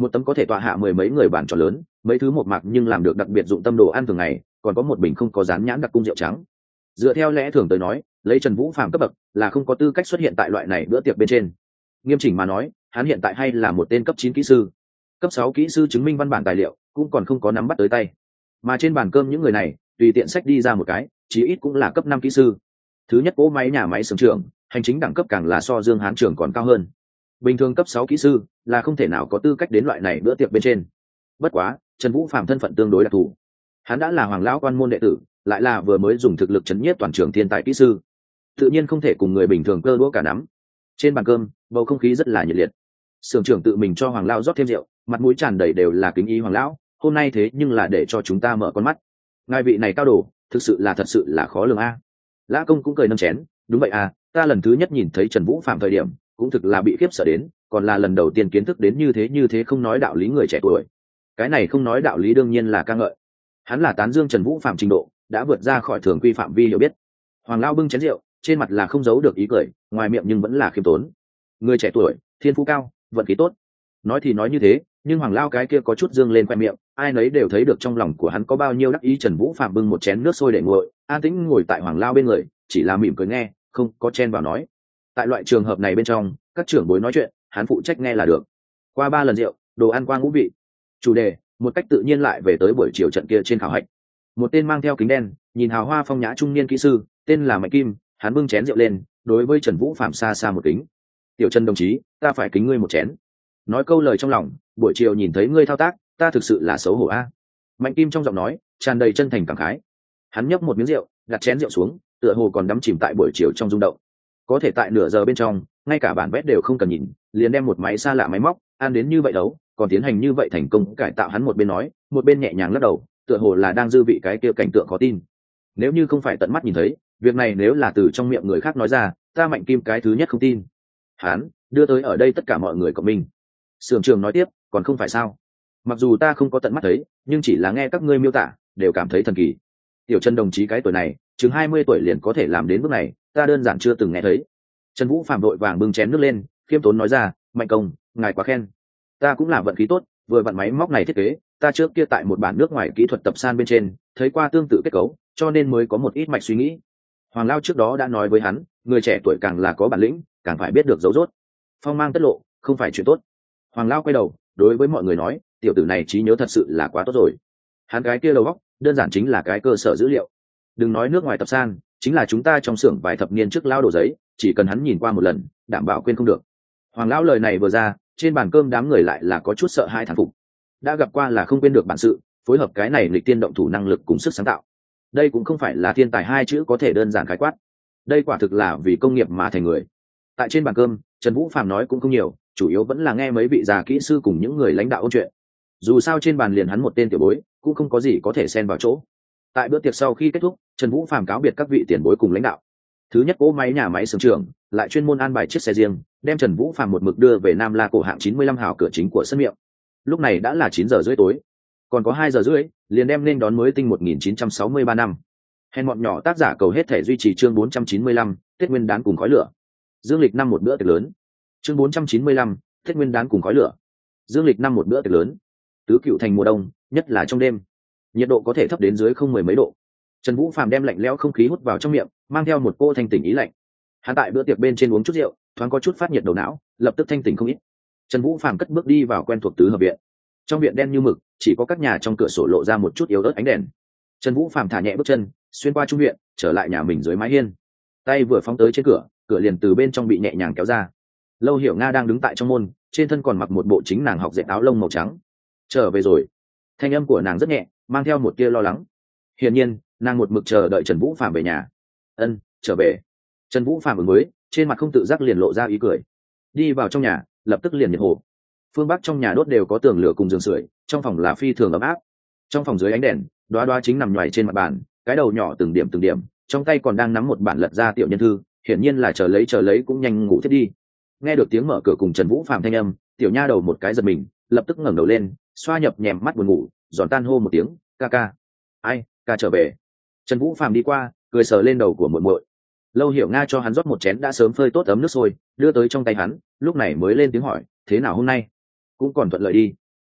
một tấm có thể tọa hạ mười mấy người bàn trò lớn, mấy thứ một mạc nhưng làm được đặc biệt dụng tâm đồ ăn thường ngày, còn có một bình không có rán nhãn đặc cung rượu trắng. Dựa theo lẽ thường tới nói, lấy trần vũ phạm cấp bậc là không có tư cách xuất hiện tại loại này bữa tiệc bên trên. Nghiêm chỉnh mà nói, hắn hiện tại hay là một tên cấp chín kỹ sư. Cấp sáu kỹ sư chứng minh văn bản tài liệu, cũng còn không có nắm bắt tới tay. Mà trên bàn cơm những người này, tùy tiện sách đi ra một cái, chí ít cũng là cấp năm kỹ sư. Thứ nhất cỗ máy nhà máy sưởng trường hành chính đẳng cấp càng là so dương hán trường còn cao hơn bình thường cấp sáu kỹ sư là không thể nào có tư cách đến loại này bữa tiệc bên trên. Bất quá, trần vũ phạm thân phận tương đối đặc thù. Hắn đã là hoàng lão quan môn đệ tử, lại là vừa mới dùng thực lực chấn nhiếp toàn trường thiên tài kỹ sư. Tự nhiên không thể cùng người bình thường cơ đũa cả nắm. Trên bàn cơm, bầu không khí rất là nhiệt liệt. Sưởng trưởng tự mình cho hoàng lao rót thêm rượu, mặt mũi tràn đầy đều là kính ý hoàng lão, hôm nay thế nhưng là để cho chúng ta mở con mắt. Ngài vị này cao đồ, thực sự là thật sự là khó lường a. Lã công cũng cười nâng chén, đúng vậy à ta lần thứ nhất nhìn thấy trần vũ phạm thời điểm cũng thực là bị khiếp sợ đến, còn là lần đầu tiên kiến thức đến như thế như thế không nói đạo lý người trẻ tuổi. Cái này không nói đạo lý đương nhiên là ca ngợi. Hắn là tán dương trần vũ phạm trình độ, đã vượt ra khỏi thường quy phạm vi hiểu biết. Hoàng lao bưng chén rượu, trên mặt là không giấu được ý cười, ngoài miệng nhưng vẫn là khiêm tốn. Người trẻ tuổi, thiên phú cao, vận khí tốt. Nói thì nói như thế, nhưng hoàng lao cái kia có chút dương lên khoe miệng, ai nấy đều thấy được trong lòng của hắn có bao nhiêu đắc ý trần vũ phạm bưng một chén nước sôi để nguội, an tĩnh ngồi tại hoàng lao bên người, chỉ là mỉm cười nghe, không có chen vào nói tại loại trường hợp này bên trong, các trưởng bối nói chuyện, hắn phụ trách nghe là được. Qua ba lần rượu, đồ ăn qua ngũ vị. Chủ đề, một cách tự nhiên lại về tới buổi chiều trận kia trên khảo hạch. Một tên mang theo kính đen, nhìn hào hoa phong nhã trung niên kỹ sư, tên là mạnh kim, hắn bưng chén rượu lên, đối với trần vũ phạm xa xa một kính. Tiểu trần đồng chí, ta phải kính ngươi một chén. Nói câu lời trong lòng, buổi chiều nhìn thấy ngươi thao tác, ta thực sự là xấu hổ a. Mạnh kim trong giọng nói, tràn đầy chân thành cảm khái. Hắn nhấp một miếng rượu, đặt chén rượu xuống, tựa hồ còn đắm chìm tại buổi chiều trong rung động có thể tại nửa giờ bên trong, ngay cả bản vét đều không cần nhìn, liền đem một máy xa lạ máy móc, ăn đến như vậy đấu, còn tiến hành như vậy thành công cải tạo hắn một bên nói, một bên nhẹ nhàng lắc đầu, tựa hồ là đang dư vị cái kia cảnh tượng khó tin. Nếu như không phải tận mắt nhìn thấy, việc này nếu là từ trong miệng người khác nói ra, ta mạnh kim cái thứ nhất không tin. Hắn đưa tới ở đây tất cả mọi người của mình sưởng trường nói tiếp, còn không phải sao? Mặc dù ta không có tận mắt thấy, nhưng chỉ là nghe các ngươi miêu tả, đều cảm thấy thần kỳ. Tiểu chân đồng chí cái tuổi này, chừng hai mươi tuổi liền có thể làm đến bước này ta đơn giản chưa từng nghe thấy. Trần vũ phạm đội vàng bưng chén nước lên, khiêm tốn nói ra, mạnh công, ngài quá khen. Ta cũng là vận khí tốt, vừa vặn máy móc này thiết kế, ta trước kia tại một bản nước ngoài kỹ thuật tập san bên trên, thấy qua tương tự kết cấu, cho nên mới có một ít mạch suy nghĩ. Hoàng lao trước đó đã nói với hắn, người trẻ tuổi càng là có bản lĩnh, càng phải biết được dấu dốt phong mang tất lộ, không phải chuyện tốt. Hoàng lao quay đầu, đối với mọi người nói, tiểu tử này trí nhớ thật sự là quá tốt rồi. Hắn cái kia đầu góc đơn giản chính là cái cơ sở dữ liệu. Đừng nói nước ngoài tập san chính là chúng ta trong xưởng vài thập niên trước lao đồ giấy, chỉ cần hắn nhìn qua một lần, đảm bảo quên không được. Hoàng lão lời này vừa ra, trên bàn cơm đám người lại là có chút sợ hai thản phục. Đã gặp qua là không quên được bản sự, phối hợp cái này lịch tiên động thủ năng lực cùng sức sáng tạo. Đây cũng không phải là thiên tài hai chữ có thể đơn giản khái quát. Đây quả thực là vì công nghiệp mà thành người. Tại trên bàn cơm, trần vũ phạm nói cũng không nhiều, chủ yếu vẫn là nghe mấy vị già kỹ sư cùng những người lãnh đạo ôn chuyện. Dù sao trên bàn liền hắn một tên tiểu bối, cũng không có gì có thể xen vào chỗ tại bữa tiệc sau khi kết thúc, trần vũ phàm cáo biệt các vị tiền bối cùng lãnh đạo. Thứ nhất cỗ máy nhà máy sưởng trường, lại chuyên môn an bài chiếc xe riêng, đem trần vũ phàm một mực đưa về nam la cổ hạng chín mươi lăm hào cửa chính của sân miệng. Lúc này đã là chín giờ rưỡi tối. Còn có hai giờ rưỡi, liền đem nên đón mới tinh một nghìn chín trăm sáu mươi ba năm. Hèn bọn nhỏ tác giả cầu hết thể duy trì chương bốn trăm chín mươi lăm, tết nguyên đán cùng khói lửa. Dương lịch năm một bữa tiệc lớn. Chương bốn trăm chín mươi lăm, tết nguyên đán cùng khói lửa. Dương lịch năm một bữa tiệc lớn. Tứ cựu thành mùa đông, nhất là trong đêm nhiệt độ có thể thấp đến dưới không mười mấy độ. Trần vũ phàm đem lạnh lẽo không khí hút vào trong miệng, mang theo một cô thanh tỉnh ý lạnh. Hắn tại bữa tiệc bên trên uống chút rượu, thoáng có chút phát nhiệt đầu não, lập tức thanh tỉnh không ít. Trần vũ phàm cất bước đi vào quen thuộc tứ hợp viện. Trong viện đen như mực, chỉ có các nhà trong cửa sổ lộ ra một chút yếu ớt ánh đèn. Trần vũ phàm thả nhẹ bước chân, xuyên qua trung viện, trở lại nhà mình dưới mái hiên. Tay vừa phóng tới trên cửa cửa liền từ bên trong bị nhẹ nhàng kéo ra. Lâu hiểu nga đang đứng tại trong môn, trên thân còn mặc một bộ chính nàng học dạy áo lông màu trắng. Trở về rồi. Thanh âm của nàng rất nhẹ mang theo một tia lo lắng. Hiển nhiên, nàng một mực chờ đợi trần vũ phạm về nhà. Ân, trở về. Trần vũ phạm ứng mới, trên mặt không tự giác liền lộ ra ý cười. Đi vào trong nhà, lập tức liền nhiệt hồ. Phương bắc trong nhà đốt đều có tường lửa cùng giường sưởi, trong phòng là phi thường ấm áp. Trong phòng dưới ánh đèn đoá đoá chính nằm nhoài trên mặt bàn, cái đầu nhỏ từng điểm từng điểm, trong tay còn đang nắm một bản lật ra tiểu nhân thư, hiển nhiên là chờ lấy chờ lấy cũng nhanh ngủ thiết đi. Nghe được tiếng mở cửa cùng trần vũ phạm thanh âm, tiểu nha đầu một cái giật mình lập tức ngẩng đầu lên, xoa nhập nhèm mắt buồn ngủ, giòn tan hô một tiếng, ca ca. Ai, ca trở về. Trần vũ phàm đi qua, cười sờ lên đầu của muộn muội. Lâu hiểu nga cho hắn rót một chén đã sớm phơi tốt ấm nước sôi, đưa tới trong tay hắn, lúc này mới lên tiếng hỏi, thế nào hôm nay? Cũng còn thuận lợi đi.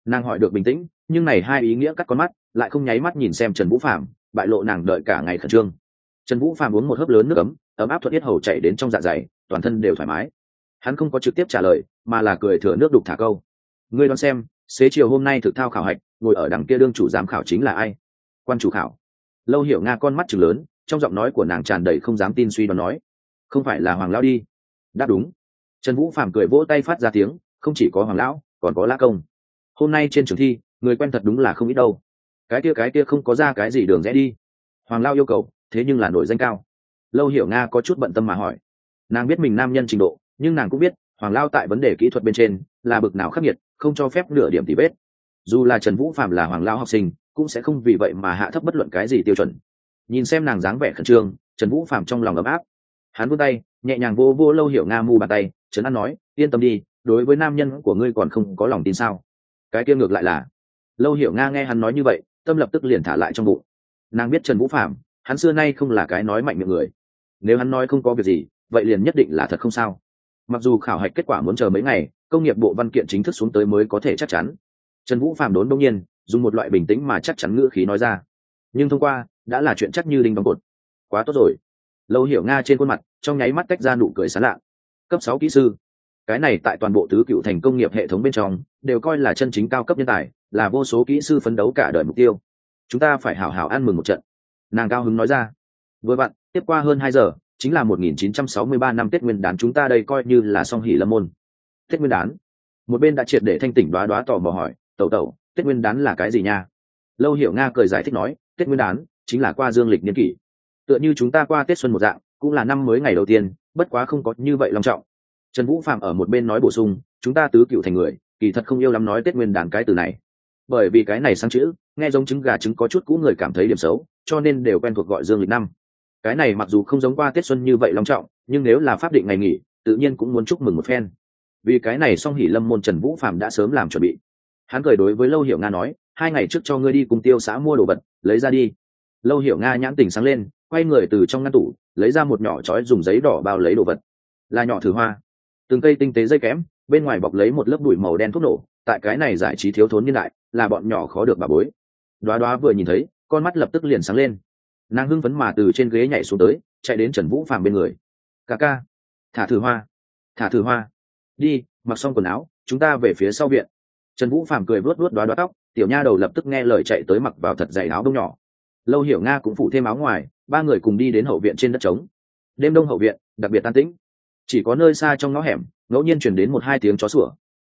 Nàng hỏi được bình tĩnh, nhưng này hai ý nghĩa cắt con mắt, lại không nháy mắt nhìn xem trần vũ phạm bại lộ nàng đợi cả ngày khẩn trương. Trần vũ phạm uống một hớp lớn nước ấm ấm áp thuận yết hầu chạy đến trong dạ dày, toàn thân đều thoải mái. Hắn không có trực tiếp trả lời, mà là cười thừa nước đục thả câu ngươi đoán xem, xế chiều hôm nay thực thao khảo hạch, ngồi ở đằng kia đương chủ giám khảo chính là ai? Quan chủ khảo. Lâu hiểu nga con mắt chừng lớn, trong giọng nói của nàng tràn đầy không dám tin suy đoán nói, không phải là hoàng lão đi? Đáp đúng. Trần vũ phàm cười vỗ tay phát ra tiếng, không chỉ có hoàng lão, còn có lã công. Hôm nay trên trường thi, người quen thật đúng là không ít đâu. Cái kia cái kia không có ra cái gì đường rẽ đi. Hoàng lao yêu cầu, thế nhưng là nổi danh cao. Lâu hiểu nga có chút bận tâm mà hỏi. Nàng biết mình nam nhân trình độ, nhưng nàng cũng biết, hoàng lao tại vấn đề kỹ thuật bên trên là bực nào khắc nghiệt không cho phép nửa điểm tỉ vết. Dù là trần vũ phạm là hoàng lao học sinh, cũng sẽ không vì vậy mà hạ thấp bất luận cái gì tiêu chuẩn. Nhìn xem nàng dáng vẻ khẩn trương, trần vũ phạm trong lòng ấm áp. Hắn vươn tay, nhẹ nhàng vô vô lâu hiểu nga mu bàn tay trấn an nói, yên tâm đi, đối với nam nhân của ngươi còn không có lòng tin sao? Cái kia ngược lại là. Lâu hiểu nga nghe hắn nói như vậy, tâm lập tức liền thả lại trong bụng. Nàng biết trần vũ phạm hắn xưa nay không là cái nói mạnh miệng người. Nếu hắn nói không có việc gì, vậy liền nhất định là thật không sao. Mặc dù khảo hạch kết quả muốn chờ mấy ngày công nghiệp bộ văn kiện chính thức xuống tới mới có thể chắc chắn. Trần vũ phạm đốn đông nhiên, dùng một loại bình tĩnh mà chắc chắn ngữ khí nói ra. Nhưng thông qua, đã là chuyện chắc như đinh đóng cột. Quá tốt rồi. Lâu hiểu nga trên khuôn mặt, trong nháy mắt tách ra nụ cười sán lạ. Cấp sáu kỹ sư. Cái này tại toàn bộ tứ cựu thành công nghiệp hệ thống bên trong, đều coi là chân chính cao cấp nhân tài, là vô số kỹ sư phấn đấu cả đời mục tiêu. Chúng ta phải hảo hảo ăn mừng một trận. Nàng cao hứng nói ra. Vừa vặn, tiếp qua hơn hai giờ, chính là 1963 năm Tết Nguyên đán, chúng ta đây coi như là song hỷ lâm môn. Tết Nguyên đán. Một bên đã triệt để thanh tỉnh đoá đoá tò mò hỏi, "Tẩu tẩu, Tết Nguyên đán là cái gì nha?" Lâu Hiểu Nga cười giải thích nói, "Tết Nguyên đán chính là qua dương lịch niên kỷ. Tựa như chúng ta qua Tết xuân một dạng, cũng là năm mới ngày đầu tiên, bất quá không có như vậy long trọng." Trần Vũ Phạm ở một bên nói bổ sung, "Chúng ta tứ cựu thành người, kỳ thật không yêu lắm nói Tết Nguyên đán cái từ này. Bởi vì cái này sang chữ, nghe giống trứng gà trứng có chút cũ người cảm thấy điểm xấu, cho nên đều quen thuộc gọi dương lịch năm." cái này mặc dù không giống qua tết xuân như vậy long trọng nhưng nếu là pháp định ngày nghỉ tự nhiên cũng muốn chúc mừng một phen vì cái này song hỉ lâm môn trần vũ phạm đã sớm làm chuẩn bị. Hắn cười đối với lâu hiểu nga nói, hai ngày trước cho ngươi đi cùng tiêu xã mua đồ vật, lấy ra đi. Lâu hiểu nga nhãn tình sáng lên, quay người từ trong ngăn tủ, lấy ra một nhỏ chói dùng giấy đỏ bao lấy đồ vật. Là nhỏ thử hoa. Từng cây tinh tế dây kém, bên ngoài bọc lấy một lớp bụi màu đen thuốc nổ, tại cái này giải trí thiếu thốn nhân đại, là bọn nhỏ khó được bà bối. Đoá đoá vừa nhìn thấy, con mắt lập tức liền sáng lên. Nàng hưng phấn mà từ trên ghế nhảy xuống tới, chạy đến trần vũ phàm bên người. Ca ca, thả thử hoa, thả thử hoa đi, mặc xong quần áo, chúng ta về phía sau viện. Trần vũ phàm cười vớt vớt đoá đoá tóc, tiểu nha đầu lập tức nghe lời chạy tới mặc vào thật dày áo đông nhỏ. Lâu hiểu nga cũng phủ thêm áo ngoài, ba người cùng đi đến hậu viện trên đất trống. Đêm đông hậu viện, đặc biệt tan tĩnh. Chỉ có nơi xa trong ngõ hẻm, ngẫu nhiên chuyển đến một hai tiếng chó sủa.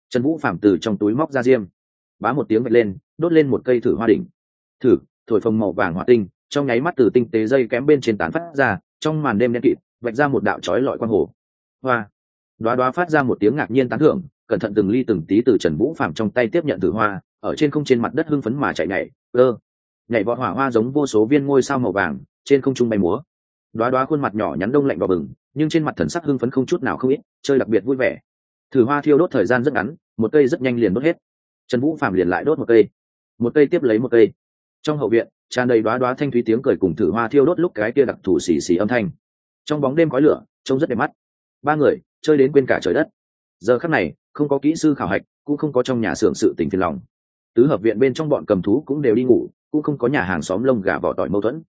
Trần vũ phàm từ trong túi móc ra diêm, bá một tiếng vạch lên, đốt lên một cây thử hoa đỉnh. Thử, thổi phồng màu vàng hỏa tinh, trong nháy mắt từ tinh tế dây kém bên trên tán phát ra, trong màn đêm đen kịt, vạch ra một đạo trói lọi quang hồ. Hoa! Đoá đoá phát ra một tiếng ngạc nhiên tán thưởng, cẩn thận từng ly từng tí từ trần vũ phạm trong tay tiếp nhận thử hoa, ở trên không trên mặt đất hưng phấn mà chạy nhảy, ơ. Nhảy vọt hỏa hoa giống vô số viên ngôi sao màu vàng, trên không trung bay múa. Đoá đoá khuôn mặt nhỏ nhắn đông lạnh vào bừng, nhưng trên mặt thần sắc hưng phấn không chút nào không ít, chơi đặc biệt vui vẻ. Thử hoa thiêu đốt thời gian rất ngắn, một cây rất nhanh liền đốt hết. Trần vũ phạm liền lại đốt một cây. Một cây tiếp lấy một cây. Trong hậu viện, tràn đầy đoá đoá thanh thúy tiếng cười cùng thử hoa thiêu đốt lúc cái kia đặc thù xì xì âm thanh. Trong bóng đêm khói lửa, trông rất đẹp mắt ba người, chơi đến quên cả trời đất. Giờ khắc này, không có kỹ sư khảo hạch, cũng không có trong nhà xưởng sự tình phiền lòng. Tứ hợp viện bên trong bọn cầm thú cũng đều đi ngủ, cũng không có nhà hàng xóm lông gà vỏ tỏi mâu thuẫn.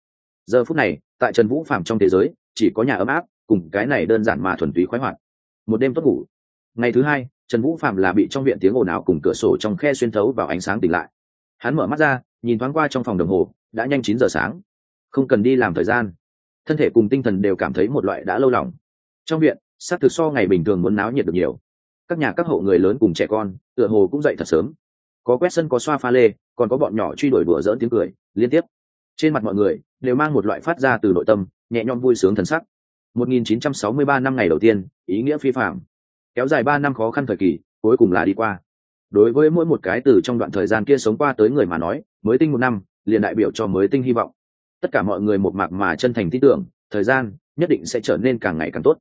Giờ phút này, tại trần vũ phạm trong thế giới, chỉ có nhà ấm áp, cùng cái này đơn giản mà thuần túy khoái hoạt. Một đêm tốt ngủ. Ngày thứ hai, trần vũ phạm là bị trong viện tiếng ồn ào cùng cửa sổ trong khe xuyên thấu vào ánh sáng tỉnh lại. Hắn mở mắt ra, nhìn thoáng qua trong phòng đồng hồ, đã nhanh chín giờ sáng. Không cần đi làm thời gian. Thân thể cùng tinh thần đều cảm thấy một loại đã lâu lòng. Trong viện xác thực so ngày bình thường muốn náo nhiệt được nhiều. Các nhà các hộ người lớn cùng trẻ con, tựa hồ cũng dậy thật sớm. Có quét sân, có xoa pha lê, còn có bọn nhỏ truy đuổi đùa dỡn tiếng cười, liên tiếp. Trên mặt mọi người đều mang một loại phát ra từ nội tâm, nhẹ nhõm vui sướng thần sắc. 1963 năm ngày đầu tiên, ý nghĩa phi phạm. Kéo dài ba năm khó khăn thời kỳ, cuối cùng là đi qua. Đối với mỗi một cái từ trong đoạn thời gian kia sống qua tới người mà nói, mới tinh một năm, liền đại biểu cho mới tinh hy vọng. Tất cả mọi người một mạc mà chân thành tin tưởng, thời gian nhất định sẽ trở nên càng ngày càng tốt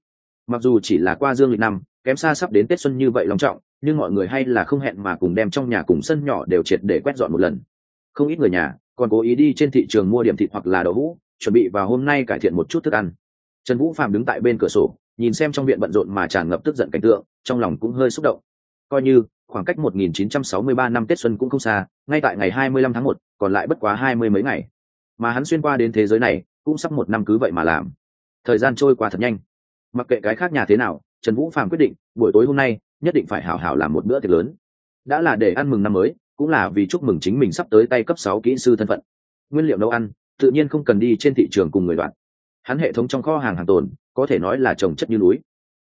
mặc dù chỉ là qua dương lịch năm kém xa sắp đến tết xuân như vậy long trọng nhưng mọi người hay là không hẹn mà cùng đem trong nhà cùng sân nhỏ đều triệt để quét dọn một lần không ít người nhà còn cố ý đi trên thị trường mua điểm thịt hoặc là đậu hũ chuẩn bị vào hôm nay cải thiện một chút thức ăn trần vũ phạm đứng tại bên cửa sổ nhìn xem trong viện bận rộn mà tràn ngập tức giận cảnh tượng trong lòng cũng hơi xúc động coi như khoảng cách 1963 năm Tết xuân cũng không xa, ngay tại ngày 25 tháng 1, còn lại bất quá hai mươi mấy ngày. Mà hắn xuyên qua đến thế giới này, cũng sắp một năm cứ vậy mà làm. Thời gian trôi qua thật nhanh. Mặc kệ cái khác nhà thế nào, Trần Vũ Phàm quyết định, buổi tối hôm nay, nhất định phải hảo hảo làm một bữa tiệc lớn. Đã là để ăn mừng năm mới, cũng là vì chúc mừng chính mình sắp tới tay cấp sáu kỹ sư thân phận. Nguyên liệu nấu ăn, tự nhiên không cần đi trên thị trường cùng người đoạn. Hắn hệ thống trong kho hàng hàng tồn, có thể nói là trồng chất như núi.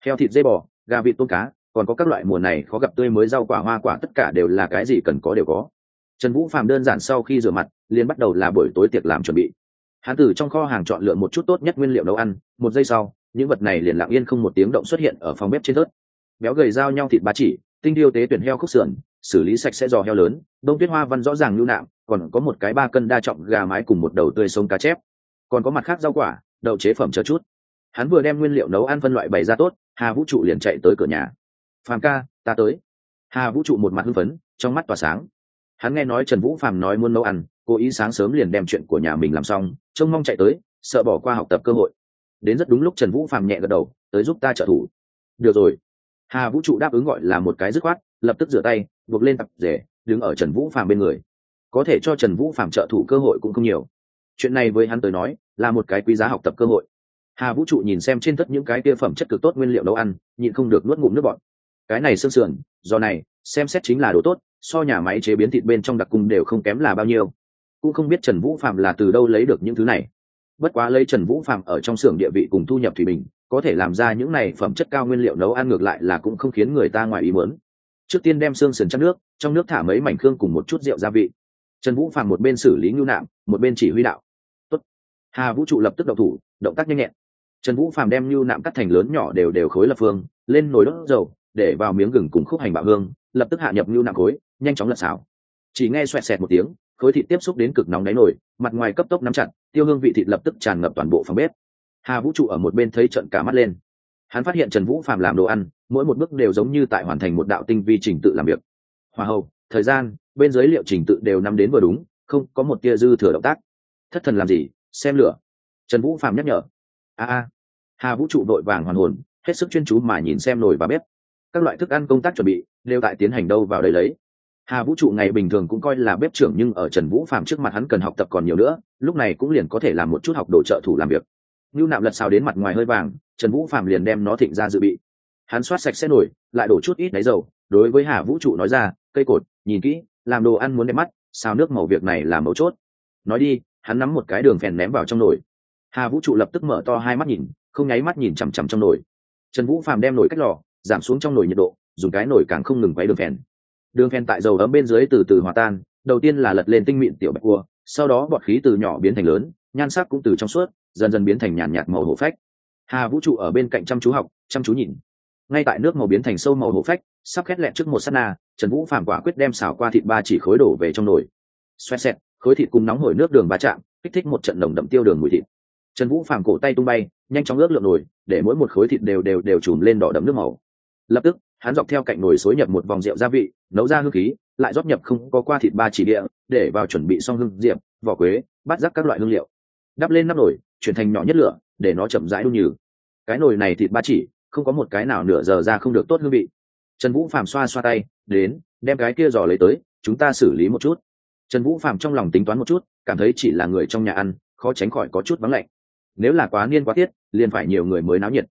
Heo thịt dê bò, gà vịt tôm cá, còn có các loại mùa này khó gặp tươi mới rau quả hoa quả tất cả đều là cái gì cần có đều có trần vũ phạm đơn giản sau khi rửa mặt liền bắt đầu là buổi tối tiệc làm chuẩn bị hắn từ trong kho hàng chọn lựa một chút tốt nhất nguyên liệu nấu ăn một giây sau những vật này liền lặng yên không một tiếng động xuất hiện ở phòng bếp trên tớt béo gầy dao nhau thịt ba chỉ, tinh điêu tế tuyển heo khúc sườn, xử lý sạch sẽ giò heo lớn, đông tuyết hoa văn rõ ràng lưu nạm, còn có một cái ba cân đa trọng gà mái cùng một đầu tươi sống cá chép. Còn có mặt khác rau quả, đậu chế phẩm chờ chút. Hắn vừa đem nguyên liệu nấu ăn phân loại bày ra tốt, hà vũ trụ liền chạy tới cửa nhà. Phàm ca, ta tới. Hà vũ trụ một mặt hưng phấn, trong mắt tỏa sáng. Hắn nghe nói trần vũ phàm nói muốn nấu ăn, cố ý sáng sớm liền đem chuyện của nhà mình làm xong, trông mong chạy tới, sợ bỏ qua học tập cơ hội đến rất đúng lúc trần vũ phàm nhẹ gật đầu, tới giúp ta trợ thủ. Được rồi. Hà vũ trụ đáp ứng gọi là một cái dứt khoát, lập tức rửa tay, buộc lên tập rể, đứng ở trần vũ phàm bên người. Có thể cho trần vũ phàm trợ thủ cơ hội cũng không nhiều. Chuyện này với hắn tới nói, là một cái quý giá học tập cơ hội. Hà vũ trụ nhìn xem trên tất những cái kia phẩm chất cực tốt nguyên liệu nấu ăn, nhịn không được nuốt ngụm nước bọt. Cái này sương sườn, do này, xem xét chính là đồ tốt, so nhà máy chế biến thịt bên trong đặc cung đều không kém là bao nhiêu. Cũng không biết trần vũ phạm là từ đâu lấy được những thứ này bất quá lấy trần vũ phạm ở trong xưởng địa vị cùng thu nhập thủy bình, có thể làm ra những này phẩm chất cao nguyên liệu nấu ăn ngược lại là cũng không khiến người ta ngoài ý muốn. Trước tiên đem xương sườn chắc nước, trong nước thả mấy mảnh khương cùng một chút rượu gia vị. Trần vũ phạm một bên xử lý ngưu nạm, một bên chỉ huy đạo. Tốt. hà vũ trụ lập tức đậu thủ, động tác nhanh nhẹn. Trần vũ phạm đem ngưu nạm cắt thành lớn nhỏ đều đều khối lập phương, lên nồi đốt dầu, để vào miếng gừng cùng khúc hành bạo hương, lập tức hạ nhập ngưu nạm khối, nhanh chóng lật xào. Chỉ nghe xoẹt xẹt một tiếng khối thịt tiếp xúc đến cực nóng đáy nổi, mặt ngoài cấp tốc nắm chặt tiêu hương vị thịt lập tức tràn ngập toàn bộ phòng bếp. Hà vũ trụ ở một bên thấy trận cả mắt lên. Hắn phát hiện trần vũ Phạm làm đồ ăn mỗi một bước đều giống như tại hoàn thành một đạo tinh vi trình tự làm việc. Hòa hậu thời gian bên dưới liệu trình tự đều nắm đến vừa đúng không có một tia dư thừa động tác. Thất thần làm gì xem lửa. Trần vũ Phạm nhắc nhở. A a. Hà vũ trụ đội vàng hoàn hồn hết sức chuyên chú mà nhìn xem nồi và bếp. Các loại thức ăn công tác chuẩn bị đều tại tiến hành đâu vào đây lấy hà vũ trụ ngày bình thường cũng coi là bếp trưởng nhưng ở trần vũ phạm trước mặt hắn cần học tập còn nhiều nữa, lúc này cũng liền có thể làm một chút học đồ trợ thủ làm việc. Như nạm lật xào đến mặt ngoài hơi vàng, trần vũ phạm liền đem nó thịnh ra dự bị. Hắn soát sạch sẽ nổi lại đổ chút ít đáy dầu, đối với hà vũ trụ nói ra, cây cột, nhìn kỹ, làm đồ ăn muốn đẹp mắt sao nước màu việc này là mấu chốt. Nói đi, hắn nắm một cái đường phèn ném vào trong nồi. Hà vũ trụ lập tức mở to hai mắt nhìn, không nháy mắt nhìn chằm chằm trong nồi. Trần vũ phạm đem nồi cách lò, giảm xuống trong nồi nhiệt độ, dùng cái nồi càng không ngừng quấy đường phèn đường phèn tại dầu ấm bên dưới từ từ hòa tan, đầu tiên là lật lên tinh mịn tiểu bạch cua, sau đó bọt khí từ nhỏ biến thành lớn, nhan sắc cũng từ trong suốt, dần dần biến thành nhàn nhạt màu hổ phách. Hà vũ trụ ở bên cạnh chăm chú học, chăm chú nhìn. Ngay tại nước màu biến thành sâu màu hổ phách, sắp khét lẹn trước một s á t na, trần vũ phản quả quyết đem xào qua thịt ba chỉ khối đổ về trong nồi. Xoét xẹt, khối thịt cùng nóng hổi nước đường va chạm, kích thích một trận nồng đậm tiêu đường mùi thịt. Trần vũ phản cổ tay tung bay, nhanh chóng ướt lượng nồi, để mỗi một khối thịt đều đều đều chùm lên đỏ đậm nước màu. Lập tức hắn dọc theo cạnh nồi xối nhập một vòng rượu gia vị, nấu ra hương khí, lại rót nhập không có qua thịt ba chỉ địa, để vào chuẩn bị xong hương diệp, vỏ quế, bắt rắc các loại hương liệu. Đắp lên nắp nồi, chuyển thành nhỏ nhất lửa, để nó chậm rãi đun nhừ. Cái nồi này thịt ba chỉ, không có một cái nào nửa giờ ra không được tốt hương vị. Trần vũ phạm xoa xoa tay, đến, đem cái kia giò lấy tới, chúng ta xử lý một chút. Trần vũ phạm trong lòng tính toán một chút, cảm thấy chỉ là người trong nhà ăn, khó tránh khỏi có chút vắng lạnh. Nếu là quá niên quá tiết, liền phải nhiều người mới náo nhiệt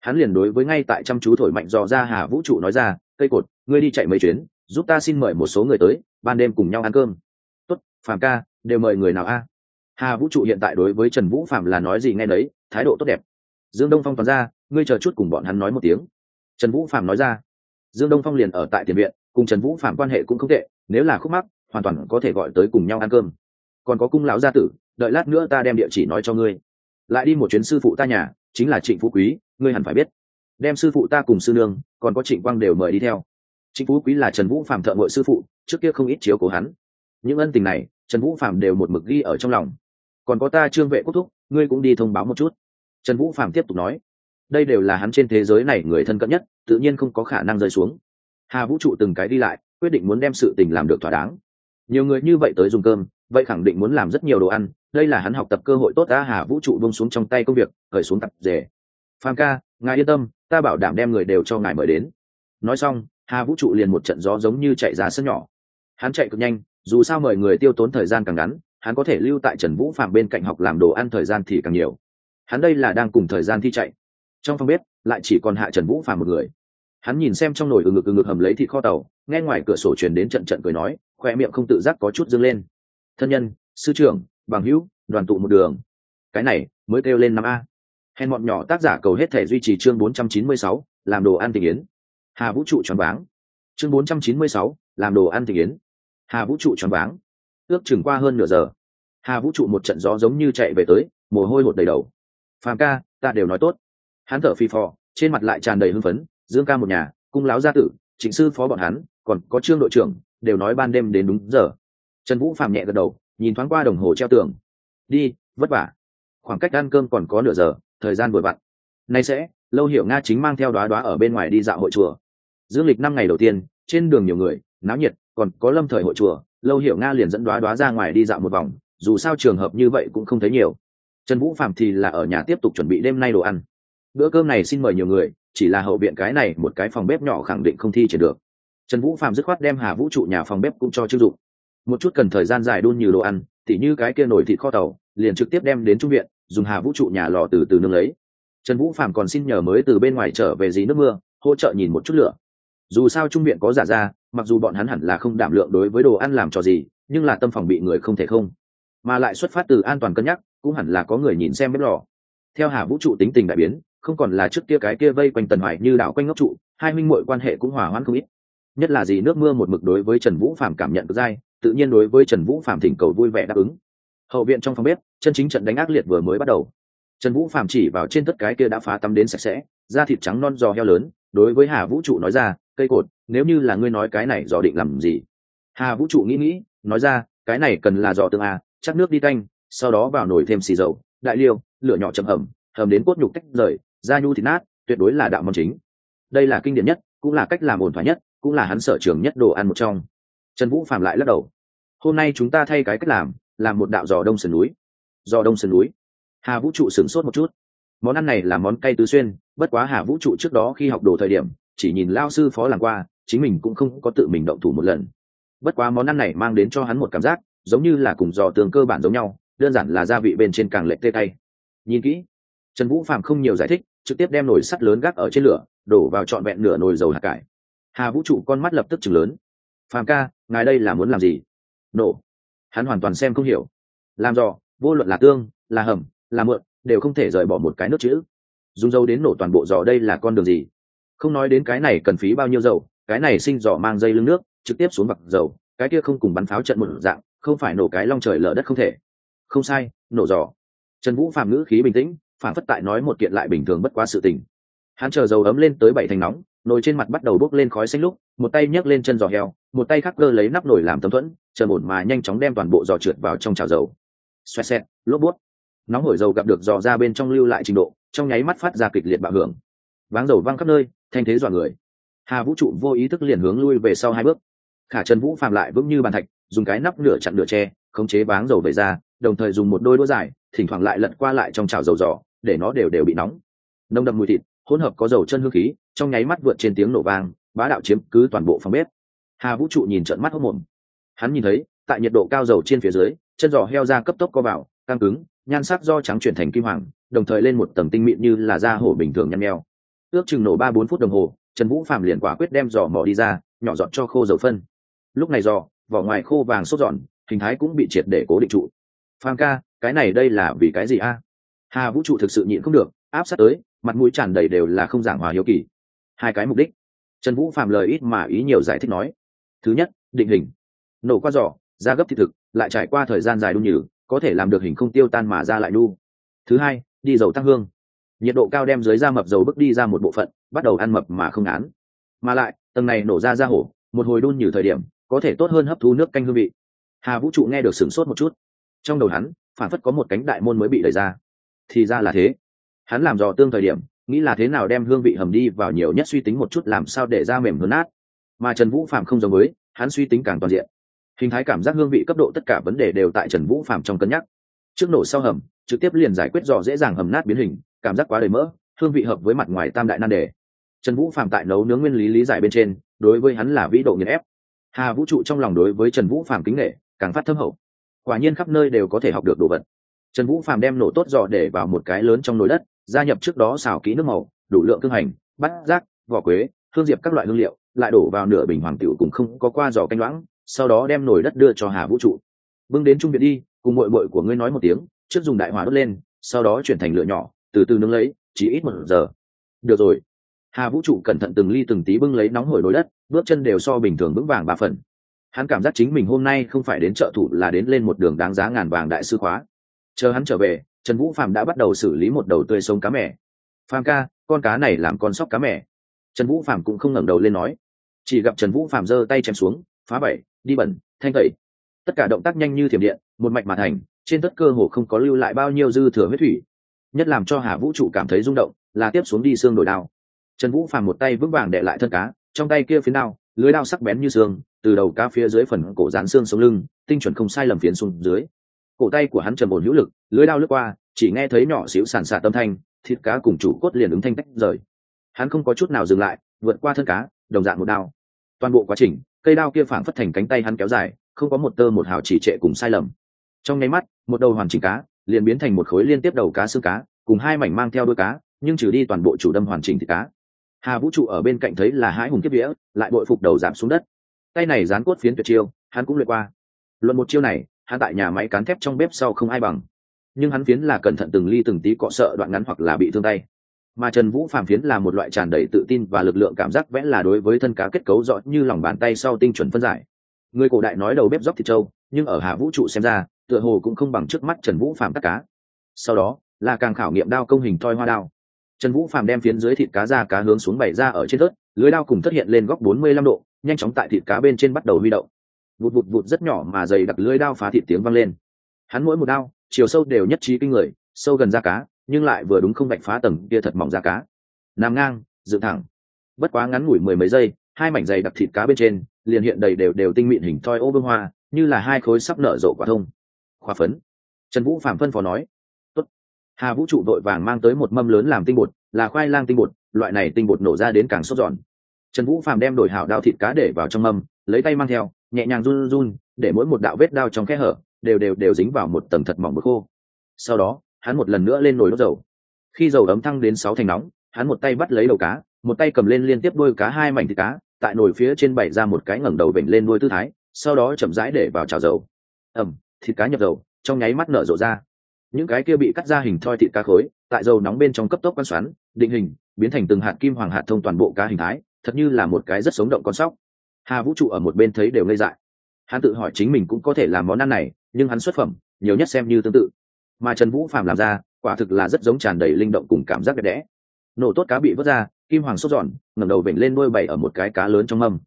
hắn liền đối với ngay tại chăm chú thổi mạnh dò ra hà vũ trụ nói ra cây cột ngươi đi chạy mấy chuyến giúp ta xin mời một số người tới ban đêm cùng nhau ăn cơm. Tuất, phàm ca đều mời người nào a? Hà vũ trụ hiện tại đối với trần vũ phạm là nói gì nghe đấy thái độ tốt đẹp. Dương đông phong toàn ra ngươi chờ chút cùng bọn hắn nói một tiếng. Trần vũ phạm nói ra. Dương đông phong liền ở tại tiền viện cùng trần vũ phạm quan hệ cũng không tệ nếu là khúc mắc hoàn toàn có thể gọi tới cùng nhau ăn cơm. Còn có cung lão gia tử đợi lát nữa ta đem địa chỉ nói cho ngươi. Lại đi một chuyến sư phụ ta nhà chính là trịnh phú quý ngươi hẳn phải biết. Đem sư phụ ta cùng sư nương, còn có trịnh quang đều mời đi theo. Trịnh phú quý là trần vũ phạm thợ ngội sư phụ, trước kia không ít chiếu cố hắn. Những ân tình này, trần vũ phạm đều một mực ghi ở trong lòng. Còn có ta trương vệ quốc thúc, ngươi cũng đi thông báo một chút. Trần vũ phạm tiếp tục nói, đây đều là hắn trên thế giới này người thân cận nhất, tự nhiên không có khả năng rơi xuống. Hà vũ trụ từng cái đi lại, quyết định muốn đem sự tình làm được thỏa đáng. Nhiều người như vậy tới dùng cơm, vậy khẳng định muốn làm rất nhiều đồ ăn, đây là hắn học tập cơ hội tốt đã hà vũ trụ bông xuống trong tay công việc, khởi xuống tập rể phan ca, ngài yên tâm, ta bảo đảm đem người đều cho ngài mời đến. Nói xong, hà vũ trụ liền một trận gió giống như chạy ra sân nhỏ. Hắn chạy cực nhanh, dù sao mời người tiêu tốn thời gian càng ngắn, hắn có thể lưu tại trần vũ phạm bên cạnh học làm đồ ăn thời gian thì càng nhiều. Hắn đây là đang cùng thời gian thi chạy. Trong phòng bếp, lại chỉ còn hạ trần vũ phạm một người. Hắn nhìn xem trong nồi ừ ngực ừ ngực hầm lấy thịt kho tàu, nghe ngoài cửa sổ truyền đến trận trận cười nói, khoe miệng không tự giác có chút dâng lên. Thân nhân, sư trưởng, bằng hữu, đoàn tụ một đường. Cái này, mới kêu lên năm a hèn bọn nhỏ tác giả cầu hết thể duy trì chương 496, làm đồ ăn tình yến. Hà vũ trụ tròn váng. Chương 496, làm đồ ăn tình yến. Hà vũ trụ tròn váng. Ước chừng qua hơn nửa giờ. Hà vũ trụ một trận gió giống như chạy về tới mồ hôi hột đầy đầu. Phàm ca ta đều nói tốt. Hắn thở phì phò trên mặt lại tràn đầy hưng phấn dương ca một nhà cung láo gia tử trịnh sư phó bọn hắn còn có trương đội trưởng đều nói ban đêm đến đúng giờ. Trần vũ phạm nhẹ gật đầu nhìn thoáng qua đồng hồ treo tường. Đi vất vả. Khoảng cách ăn cơm còn có nửa giờ thời gian vừa vặn. Nay sẽ, lâu hiểu nga chính mang theo đoá đoá ở bên ngoài đi dạo hội chùa. Dương lịch năm ngày đầu tiên, trên đường nhiều người, náo nhiệt, còn có lâm thời hội chùa, lâu hiểu nga liền dẫn đoá đoá ra ngoài đi dạo một vòng, dù sao trường hợp như vậy cũng không thấy nhiều. Trần vũ phạm thì là ở nhà tiếp tục chuẩn bị đêm nay đồ ăn. Bữa cơm này xin mời nhiều người, chỉ là hậu viện cái này một cái phòng bếp nhỏ khẳng định không thi triển được. Trần vũ phạm dứt khoát đem hà vũ trụ nhà phòng bếp cũng cho chưng dụng. Một chút cần thời gian dài đun nhiều đồ ăn, tỉ như cái kia nổi thịt kho tàu, liền trực tiếp đem đến trung viện dùng hà vũ trụ nhà lò từ từ nương lấy. Trần vũ phạm còn xin nhờ mới từ bên ngoài trở về dí nước mưa, hỗ trợ nhìn một chút lửa. Dù sao trung viện có giả ra, mặc dù bọn hắn hẳn là không đảm lượng đối với đồ ăn làm trò gì, nhưng là tâm phòng bị người không thể không. Mà lại xuất phát từ an toàn cân nhắc, cũng hẳn là có người nhìn xem bếp lò. Theo hà vũ trụ tính tình đại biến, không còn là trước kia cái kia vây quanh tần hoài như đảo quanh ngốc trụ, hai minh mội quan hệ cũng hòa hoãn không ít. Nhất là gì nước mưa một mực đối với trần vũ phạm cảm nhận được dai, tự nhiên đối với trần vũ phạm thỉnh cầu vui vẻ đáp ứng hậu viện trong phòng bếp, chân chính trận đánh ác liệt vừa mới bắt đầu. Trần vũ phạm chỉ vào trên tất cái kia đã phá tắm đến sạch sẽ, da thịt trắng non giò heo lớn, đối với hà vũ trụ nói ra, cây cột, nếu như là ngươi nói cái này dò định làm gì? Hà vũ trụ nghĩ nghĩ, nói ra, cái này cần là dò tương à chắc nước đi canh, sau đó vào nồi thêm xì dầu, đại liêu, lửa nhỏ chậm hầm hầm đến cốt nhục tách rời, da nhu thịt nát, tuyệt đối là đạo món chính. Đây là kinh điển nhất, cũng là cách làm ổn thỏa nhất, cũng là hắn sở trường nhất đồ ăn một trong. Trần vũ phạm lại lắc đầu, hôm nay chúng ta thay cái cách làm làm một đạo giò đông sườn núi. Giò đông sườn núi. Hà vũ trụ sửng sốt một chút. Món ăn này là món cay tứ xuyên, bất quá hà vũ trụ trước đó khi học đồ thời điểm, chỉ nhìn lao sư phó làm qua, chính mình cũng không có tự mình động thủ một lần. Bất quá món ăn này mang đến cho hắn một cảm giác, giống như là cùng giò tường cơ bản giống nhau, đơn giản là gia vị bên trên càng lệch tê tay. Nhìn kỹ, trần vũ phạm không nhiều giải thích, trực tiếp đem nồi sắt lớn gác ở trên lửa, đổ vào trọn vẹn nửa nồi dầu hạt cải. Hà vũ trụ con mắt lập tức chừng lớn. Phàm ca, ngài đây là muốn làm gì? Nổ hắn hoàn toàn xem không hiểu. Làm dò vô luận là tương, là hầm, là mượn, đều không thể rời bỏ một cái nước chữ. Dùng dầu đến nổ toàn bộ giò đây là con đường gì? Không nói đến cái này cần phí bao nhiêu dầu, cái này sinh giò mang dây lưng nước, trực tiếp xuống vặc dầu, cái kia không cùng bắn pháo trận một dạng, không phải nổ cái long trời lở đất không thể. Không sai, nổ dò. trần vũ phạm ngữ khí bình tĩnh phản phất tại nói một kiện lại bình thường bất quá sự tình. Hắn chờ dầu ấm lên tới bảy thành nóng nồi trên mặt bắt đầu bốc lên khói xanh lúc, một tay nhấc lên chân giò heo, một tay khắc cơ lấy nắp nồi làm tấm thuẫn, chờ ổn mà nhanh chóng đem toàn bộ giò trượt vào trong chảo dầu. Xoẹt xẹt, lốp bút. Nóng hổi dầu gặp được giò ra bên trong lưu lại trình độ, trong nháy mắt phát ra kịch liệt bạo hưởng. Váng dầu văng khắp nơi, thanh thế dọa người. Hà vũ trụ vô ý thức liền hướng lui về sau hai bước. Khả trần vũ phạm lại vững như bàn thạch, dùng cái nắp nửa chặn nửa tre khống chế váng dầu về ra, đồng thời dùng một đôi đũa dài, thỉnh thoảng lại lật qua lại trong chảo dầu giò, để nó đều đều bị nóng. Nông đậm mùi thịt hỗn hợp có dầu chân hương khí, trong nháy mắt vượt trên tiếng nổ vang, bá đạo chiếm cứ toàn bộ phòng bếp. Hà vũ trụ nhìn trận mắt hốc mồm. Hắn nhìn thấy, tại nhiệt độ cao dầu trên phía dưới, chân giò heo ra cấp tốc co vào, căng cứng, nhan sắc do trắng chuyển thành kim hoàng, đồng thời lên một tầng tinh mịn như là da hổ bình thường nhăn nheo. Ước chừng nổ ba bốn phút đồng hồ, trần vũ phạm liền quả quyết đem giò mỏ đi ra, nhỏ dọn cho khô dầu phân. Lúc này giò, vỏ ngoài khô vàng sốt giòn, hình thái cũng bị triệt để cố định trụ. Phàm ca, cái này đây là vì cái gì a? Hà vũ trụ thực sự nhịn không được, áp sát tới mặt mũi tràn đầy đều là không giảng hòa hiếu kỳ. Hai cái mục đích. Trần vũ phạm lời ít mà ý nhiều giải thích nói. Thứ nhất, định hình. Nổ qua giỏ, ra gấp thịt thực, lại trải qua thời gian dài đun nhử có thể làm được hình không tiêu tan mà ra lại đu thứ hai, đi dầu tăng hương. Nhiệt độ cao đem dưới da mập dầu bước đi ra một bộ phận, bắt đầu ăn mập mà không án mà lại, tầng này nổ ra ra hổ, một hồi đun nhử thời điểm, có thể tốt hơn hấp thu nước canh hương vị. Hà vũ trụ nghe được sửng sốt một chút. Trong đầu hắn phản phất có một cánh đại môn mới bị đẩy ra. Thì ra là thế hắn làm dò tương thời điểm, nghĩ là thế nào đem hương vị hầm đi vào nhiều nhất suy tính một chút làm sao để ra mềm hơn nát. Mà trần vũ phạm không giống với, hắn suy tính càng toàn diện. Hình thái cảm giác hương vị cấp độ tất cả vấn đề đều tại trần vũ phạm trong cân nhắc. Trước nổ sau hầm, trực tiếp liền giải quyết dò dễ dàng hầm nát biến hình, cảm giác quá đầy mỡ, hương vị hợp với mặt ngoài tam đại nan đề. Trần vũ phạm tại nấu nướng nguyên lý lý giải bên trên, đối với hắn là vĩ độ nghiền ép. Hà vũ trụ trong lòng đối với trần vũ phạm kính nghệ càng phát thâm hậu. Quả nhiên khắp nơi đều có thể học được đồ vật. Trần vũ phạm đem nổ tốt dò để vào một cái lớn trong nồi đất gia nhập trước đó xào kỹ nước màu, đủ lượng thương hành, bát rác vỏ quế, hương diệp các loại hương liệu, lại đổ vào nửa bình hoàng tiểu cũng không có qua giò canh loãng, sau đó đem nồi đất đưa cho hà vũ trụ. Bưng đến trung viện đi, cùng mội mội của ngươi nói một tiếng, trước dùng đại hỏa đốt lên, sau đó chuyển thành lửa nhỏ, từ từ nướng lấy, chỉ ít một giờ. Được rồi. Hà vũ trụ cẩn thận từng ly từng tí bưng lấy nóng hổi nồi đất, bước chân đều so bình thường vững vàng ba phần. Hắn cảm giác chính mình hôm nay không phải đến trợ thủ là đến lên một đường đáng giá ngàn vàng đại sư khóa. Chờ hắn trở về trần vũ phạm đã bắt đầu xử lý một đầu tươi sống cá mẻ phàm ca, con cá này làm con sóc cá mẻ trần vũ phạm cũng không ngẩng đầu lên nói. Chỉ gặp trần vũ phạm giơ tay chém xuống, phá bảy đi bẩn, thanh tẩy. Tất cả động tác nhanh như thiểm điện, một mạch mà thành, trên tất cơ hồ không có lưu lại bao nhiêu dư thừa huyết thủy. Nhất làm cho hà vũ trụ cảm thấy rung động, là tiếp xuống đi xương đổi đao. Trần vũ phàm một tay vững vàng đệ lại thân cá, trong tay kia phía đao, lưới đao sắc bén như xương, từ đầu cá phía dưới phần cổ dán xương sống lưng, tinh chuẩn không sai lầm phiến xuống dưới cổ tay của hắn trầm ổn hữu lực, lưới đao lướt qua, chỉ nghe thấy nhỏ xíu sàn xạ tâm thanh, thịt cá cùng chủ cốt liền ứng thanh tách rời. Hắn không có chút nào dừng lại, vượt qua thân cá, đồng dạng một đao. Toàn bộ quá trình, cây đao kia phảng phất thành cánh tay hắn kéo dài, không có một tơ một hào chỉ trệ cùng sai lầm. Trong nháy mắt, một đầu hoàn chỉnh cá liền biến thành một khối liên tiếp đầu cá xương cá, cùng hai mảnh mang theo đôi cá, nhưng trừ đi toàn bộ chủ đâm hoàn chỉnh thịt cá. Hà vũ trụ ở bên cạnh thấy là hãi hùng kiếp vĩa lại bội phục đầu giảm xuống đất. Tay này dán cốt phiến tuyệt chiêu, hắn cũng luyện qua. Luận một chiêu này hắn tại nhà máy cán thép trong bếp sau không ai bằng. Nhưng hắn phiến là cẩn thận từng ly từng tí cọ sợ đoạn ngắn hoặc là bị thương tay. Mà trần vũ phàm phiến là một loại tràn đầy tự tin và lực lượng cảm giác vẽ là đối với thân cá kết cấu rõ như lòng bàn tay sau tinh chuẩn phân giải. Người cổ đại nói đầu bếp dốc thịt trâu, nhưng ở hạ vũ trụ xem ra, tựa hồ cũng không bằng trước mắt trần vũ phàm cắt cá. Sau đó, là càng khảo nghiệm đao công hình toi hoa đao. Trần vũ phàm đem phiến dưới thịt cá ra cá hướng xuống bày ra ở trên thớt, lưới đao cùng thất hiện lên góc bốn mươi lăm độ, nhanh chóng tại thịt cá bên trên bắt đầu huy động vụt vụt vụt rất nhỏ mà dày đặc lưới đao phá thịt tiếng vang lên. Hắn mỗi một đao, chiều sâu đều nhất trí kinh người, sâu gần da cá, nhưng lại vừa đúng không bạch phá tầng kia thật mỏng da cá. Nằm ngang, dựng thẳng. Bất quá ngắn ngủi mười mấy giây, hai mảnh dày đặc thịt cá bên trên, liền hiện đầy đều đều tinh mịn hình thoi ô bông hoa, như là hai khối sắp nở rộ quả thông. Khoa phấn. Trần vũ phạm phân phó nói. Tốt. hà vũ trụ đội vàng mang tới một mâm lớn làm tinh bột, là khoai lang tinh bột, loại này tinh bột nổ ra đến càng sốt giòn. Trần vũ phạm đem đổi hảo đao thịt cá để vào trong mâm, lấy tay mang theo nhẹ nhàng run run để mỗi một đạo vết đao trong kẽ hở đều đều đều dính vào một tầng thật mỏng bột khô. Sau đó, hắn một lần nữa lên nồi đốt dầu. Khi dầu ấm thăng đến sáu thành nóng, hắn một tay bắt lấy đầu cá, một tay cầm lên liên tiếp đôi cá hai mảnh thịt cá, tại nồi phía trên bày ra một cái ngẩng đầu vểnh lên đuôi tư thái, sau đó chậm rãi để vào chảo dầu. Ẩm, thịt cá nhập dầu, trong nháy mắt nở rộ ra. Những cái kia bị cắt ra hình thoi thịt cá khối, tại dầu nóng bên trong cấp tốc quan xoắn, định hình, biến thành từng hạt kim hoàng hạt thông toàn bộ cá hình thái, thật như là một cái rất sống động con sóc hà vũ trụ ở một bên thấy đều ngây dại. Hắn tự hỏi chính mình cũng có thể làm món ăn này, nhưng hắn xuất phẩm, nhiều nhất xem như tương tự. Mà trần vũ phạm làm ra, quả thực là rất giống tràn đầy linh động cùng cảm giác đẹp đẽ. Nổ tốt cá bị vớt ra, kim hoàng sốt giòn, ngẩng đầu vểnh lên đôi bày ở một cái cá lớn trong mâm.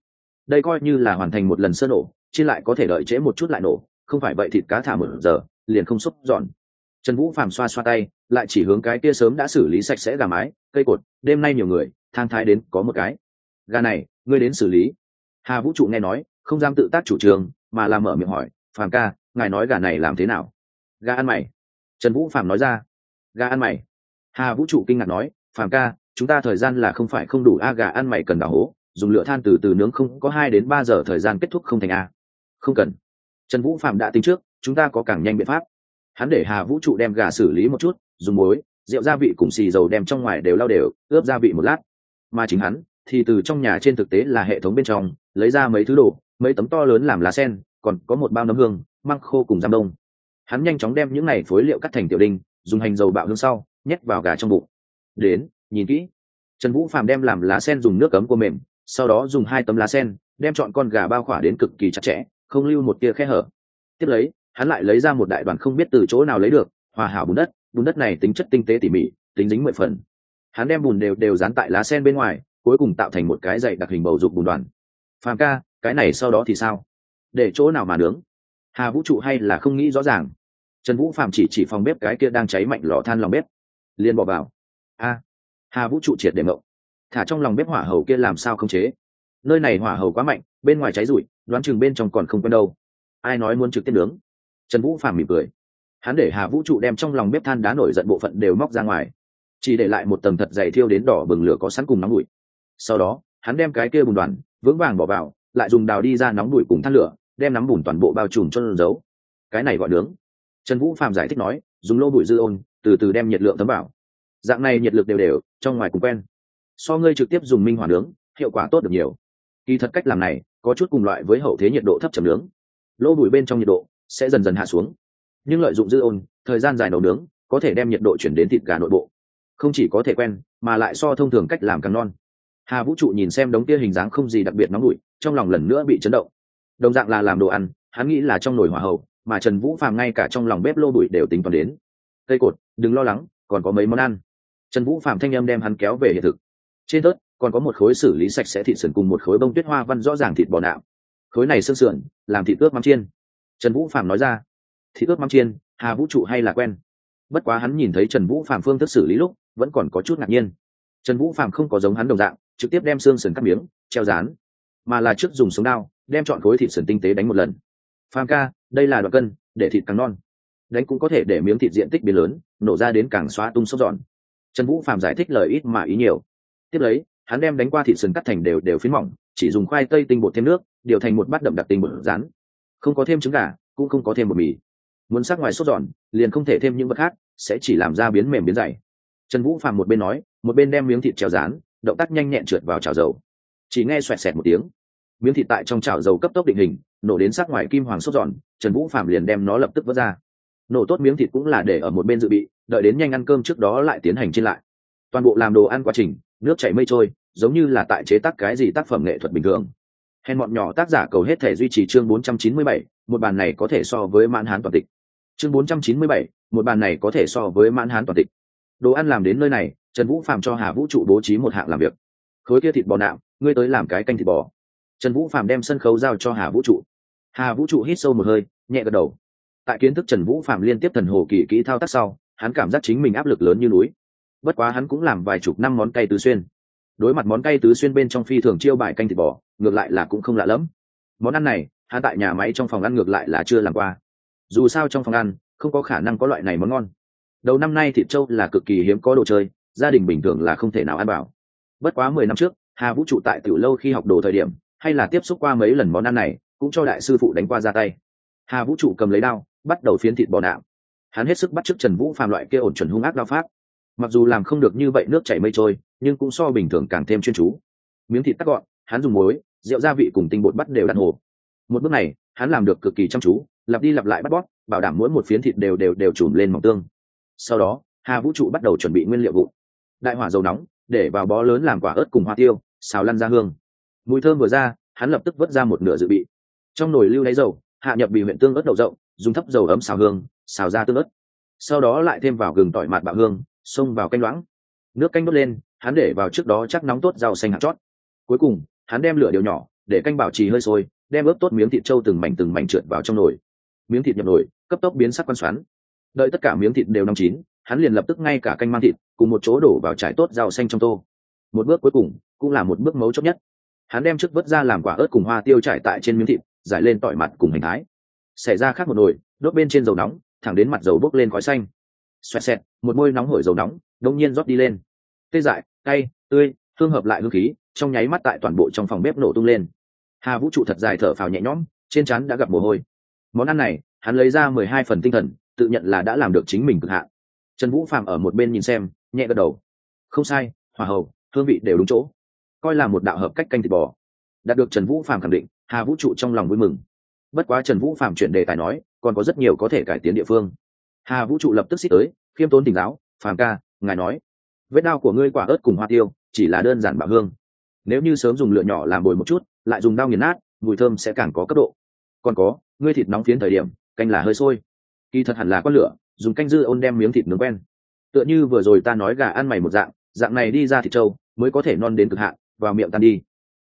Đây coi như là hoàn thành một lần sơ nổ, chứ lại có thể đợi trễ một chút lại nổ, không phải vậy thịt cá thả một giờ, liền không sốt giòn. Trần vũ phàm xoa xoa tay, lại chỉ hướng cái kia sớm đã xử lý sạch sẽ gà mái, cây cột, đêm nay nhiều người, thang thái đến có một cái. Gà này, ngươi đến xử lý hà vũ trụ nghe nói, không dám tự tác chủ trương, mà làm mở miệng hỏi, phàm ca, ngài nói gà này làm thế nào? Gà ăn mày. Trần vũ phàm nói ra, gà ăn mày. Hà vũ trụ kinh ngạc nói, phàm ca, chúng ta thời gian là không phải không đủ a, gà ăn mày cần đào hố, dùng lửa than từ từ nướng không có hai đến ba giờ thời gian kết thúc không thành a. Không cần. Trần vũ phạm đã tính trước, chúng ta có càng nhanh biện pháp. Hắn để hà vũ trụ đem gà xử lý một chút, dùng muối, rượu gia vị cùng xì dầu đem trong ngoài đều lau đều, ướp gia vị một lát. Mà chính hắn thì từ trong nhà trên thực tế là hệ thống bên trong, lấy ra mấy thứ đồ, mấy tấm to lớn làm lá sen, còn có một bao nấm hương, măng khô cùng giam đông. Hắn nhanh chóng đem những này phối liệu cắt thành tiểu đinh, dùng hành dầu bạo hương sau, nhét vào gà trong bụng. Đến, nhìn kỹ. Trần vũ phạm đem làm lá sen dùng nước cấm của mềm, sau đó dùng hai tấm lá sen, đem chọn con gà bao khỏa đến cực kỳ chặt chẽ, không lưu một tia khe hở. Tiếp lấy, hắn lại lấy ra một đại đoàn không biết từ chỗ nào lấy được, hòa hảo bùn đất. Bùn đất này tính chất tinh tế tỉ mỉ, tính dính mười phần. Hắn đem bùn đều đều dán tại lá sen bên ngoài cuối cùng tạo thành một cái dày đặc hình bầu dục bùn đoàn. Phàm ca, cái này sau đó thì sao? Để chỗ nào mà nướng? Hà vũ trụ hay là không nghĩ rõ ràng. Trần vũ phạm chỉ chỉ phòng bếp cái kia đang cháy mạnh lò than lòng bếp. Liền bỏ vào. A, hà vũ trụ triệt để ngộ. Thả trong lòng bếp hỏa hầu kia làm sao không chế? Nơi này hỏa hầu quá mạnh, bên ngoài cháy rụi, đoán chừng bên trong còn không quen đâu. Ai nói muốn trực tiếp nướng? Trần vũ Phạm mỉm cười. Hắn để hà vũ trụ đem trong lòng bếp than đá nổi giận bộ phận đều móc ra ngoài. Chỉ để lại một tầng thật dày thiêu đến đỏ bừng lửa có sẵn cùng nóng bụi sau đó, hắn đem cái kia bùn đoàn, vững vàng bỏ vào, lại dùng đào đi ra nóng bụi cùng than lửa, đem nắm bùn toàn bộ bao trùm cho giấu. Cái này gọi nướng. Trần vũ phạm giải thích nói, dùng lô bụi dư ôn, từ từ đem nhiệt lượng thấm vào. Dạng này nhiệt lực đều đều, trong ngoài cùng quen. So ngươi trực tiếp dùng minh hỏa nướng, hiệu quả tốt được nhiều. Kỳ thật cách làm này, có chút cùng loại với hậu thế nhiệt độ thấp chầm nướng. Lô bụi bên trong nhiệt độ sẽ dần dần hạ xuống. Nhưng lợi dụng dư ôn, thời gian dài nấu nướng, có thể đem nhiệt độ chuyển đến thịt gà nội bộ. Không chỉ có thể quen, mà lại so thông thường cách làm càng non hà vũ trụ nhìn xem đống kia hình dáng không gì đặc biệt nóng bụi trong lòng lần nữa bị chấn động. Đồng dạng là làm đồ ăn, hắn nghĩ là trong nồi hỏa hậu, mà trần vũ phàm ngay cả trong lòng bếp lô bụi đều tính toán đến. Cây cột, đừng lo lắng, còn có mấy món ăn. Trần vũ phàm thanh â m đem hắn kéo về hiện thực. Trên tớt, còn có một khối xử lý sạch sẽ thịt sườn cùng một khối bông tuyết hoa văn rõ ràng thịt bò nạo. Khối này xương sườn, làm thịt ướp mắm chiên. Trần vũ phạm nói ra, thịt ướp mắm chiên, hà vũ trụ hay là quen? Bất quá hắn nhìn thấy trần vũ phạm phương thức xử lý lúc, vẫn còn có chút ngạc nhiên. Trần vũ phạm không có giống hắn đồng dạng trực tiếp đem xương sườn cắt miếng, treo rán mà là trước dùng súng đao, đem chọn khối thịt sườn tinh tế đánh một lần. Pham ca, đây là đoạn cân, để thịt càng non. Đánh cũng có thể để miếng thịt diện tích biến lớn, nổ ra đến càng xóa tung sốc giòn. Trần vũ phạm giải thích lời ít mà ý nhiều. Tiếp lấy, hắn đem đánh qua thịt sườn cắt thành đều đều phiến mỏng, chỉ dùng khoai tây tinh bột thêm nước, điều thành một bát đậm đặc tinh bột rán. Không có thêm trứng gà, cũng không có thêm bột mì. Muốn sắc ngoài sốt giòn, liền không thể thêm những vật khác, sẽ chỉ làm ra biến mềm biến dày. Trần vũ phạm một bên nói, một bên đem miếng thịt treo rán động tác nhanh nhẹn trượt vào chảo dầu. Chỉ nghe xoẹt xẹt một tiếng. Miếng thịt tại trong chảo dầu cấp tốc định hình nổ đến sắc ngoài kim hoàng sốt giòn trần vũ phạm liền đem nó lập tức vớt ra. Nổ tốt miếng thịt cũng là để ở một bên dự bị đợi đến nhanh ăn cơm trước đó lại tiến hành trên lại. Toàn bộ làm đồ ăn quá trình nước chảy mây trôi giống như là tại chế tác cái gì tác phẩm nghệ thuật bình thường. Hèn bọn nhỏ tác giả cầu hết thể duy trì chương 497, một bàn này có thể so với mãn hán toàn tịch. Chương 497, một bàn này có thể so với mãn hán toàn tịch. Đồ ăn làm đến nơi này trần vũ phạm cho hà vũ trụ bố trí một hạng làm việc. Khối kia thịt bò nạm ngươi tới làm cái canh thịt bò. Trần vũ phạm đem sân khấu giao cho hà vũ trụ. Hà vũ trụ hít sâu một hơi, nhẹ gật đầu. Tại kiến thức trần vũ phạm liên tiếp thần hồ kỳ kỹ thao tác sau, hắn cảm giác chính mình áp lực lớn như núi. Bất quá hắn cũng làm vài chục năm món cay tứ xuyên. Đối mặt món cay tứ xuyên bên trong phi thường chiêu bài canh thịt bò, ngược lại là cũng không lạ lẫm. Món ăn này, hắn tại nhà máy trong phòng ăn ngược lại là chưa làm qua. Dù sao trong phòng ăn, không có khả năng có loại này món ngon. Đầu năm nay thịt trâu là cực kỳ hiếm có đồ chơi gia đình bình thường là không thể nào ăn bảo. Bất quá mười năm trước, hà vũ trụ tại tiểu lâu khi học đồ thời điểm, hay là tiếp xúc qua mấy lần món ăn này, cũng cho đại sư phụ đánh qua ra tay. Hà vũ trụ cầm lấy đao, bắt đầu phiến thịt bò nạm. Hắn hết sức bắt chước trần vũ phàm loại kia ổn chuẩn hung ác đao pháp. Mặc dù làm không được như vậy nước chảy mây trôi, nhưng cũng so bình thường càng thêm chuyên chú. Miếng thịt cắt gọn, hắn dùng muối, rượu gia vị cùng tinh bột bắt đều đặt hồ. Một bước này, hắn làm được cực kỳ chăm chú, lặp đi lặp lại bắt bóp, bảo đảm mỗi một phiến thịt đều đều đều trùm lên mỏng tương. Sau đó, hà vũ trụ bắt đầu chuẩn bị nguyên liệu vụ đại hỏa dầu nóng, để vào bó lớn làm quả ớt cùng hoa tiêu, xào lăn ra hương. Mùi thơm vừa ra, hắn lập tức vớt ra một nửa dự bị. Trong nồi lưu đáy dầu, hạ nhập bị huyện tương ớt đậu rộng, dùng thấp dầu ấm xào hương, xào ra tương ớt. Sau đó lại thêm vào gừng tỏi mạt bạo hương, xông vào canh loãng. Nước canh đốt lên, hắn để vào trước đó chắc nóng tốt rau xanh hạt chót. Cuối cùng, hắn đem lửa điều nhỏ, để canh bảo trì hơi sôi, đem ướp tốt miếng thịt trâu từng mảnh từng mảnh trượt vào trong nồi. Miếng thịt nhập nồi, cấp tốc biến sắc quan xoắn. Đợi tất cả miếng thịt đều nóng chín hắn liền lập tức ngay cả canh mang thịt, cùng một chỗ đổ vào trải tốt rau xanh trong tô. Một bước cuối cùng, cũng là một bước mấu chốt nhất. Hắn đem trước vớt ra làm quả ớt cùng hoa tiêu trải tại trên miếng thịt, giải lên tỏi mặt cùng hình thái. Xẻ ra khác một nồi, đốt bên trên dầu nóng, thẳng đến mặt dầu bốc lên khói xanh. Xoẹt xẹt, một môi nóng hổi dầu nóng, đông nhiên rót đi lên. Tê dại, cay, tươi, hương hợp lại hương khí, trong nháy mắt tại toàn bộ trong phòng bếp nổ tung lên. Hà vũ trụ thật dài thở phào nhẹ nhõm, trên chắn đã gặp mồ hôi. Món ăn này, hắn lấy ra mười hai phần tinh thần, tự nhận là đã làm được chính mình cực hạn trần vũ phạm ở một bên nhìn xem, nhẹ gật đầu. Không sai hòa hậu hương vị đều đúng chỗ. Coi là một đạo hợp cách canh thịt bò. Đạt được trần vũ phạm khẳng định, hà vũ trụ trong lòng vui mừng. Bất quá trần vũ phạm chuyển đề tài nói, còn có rất nhiều có thể cải tiến địa phương. Hà vũ trụ lập tức xích tới, khiêm tốn tỉnh giáo phàm ca, ngài nói, vết đao của ngươi quả ớt cùng hoa tiêu, chỉ là đơn giản bạo hương. Nếu như sớm dùng lửa nhỏ làm bồi một chút, lại dùng đao nghiền nát, mùi thơm sẽ càng có cấp độ. Còn có, ngươi thịt nóng phiến thời điểm, canh là hơi sôi. Kỳ thật hẳn là con lửa dùng canh dư ôn đem miếng thịt nướng quen. Tựa như vừa rồi ta nói gà ăn mày một dạng dạng này đi ra thịt trâu, mới có thể non đến cực hạn, vào miệng tan đi.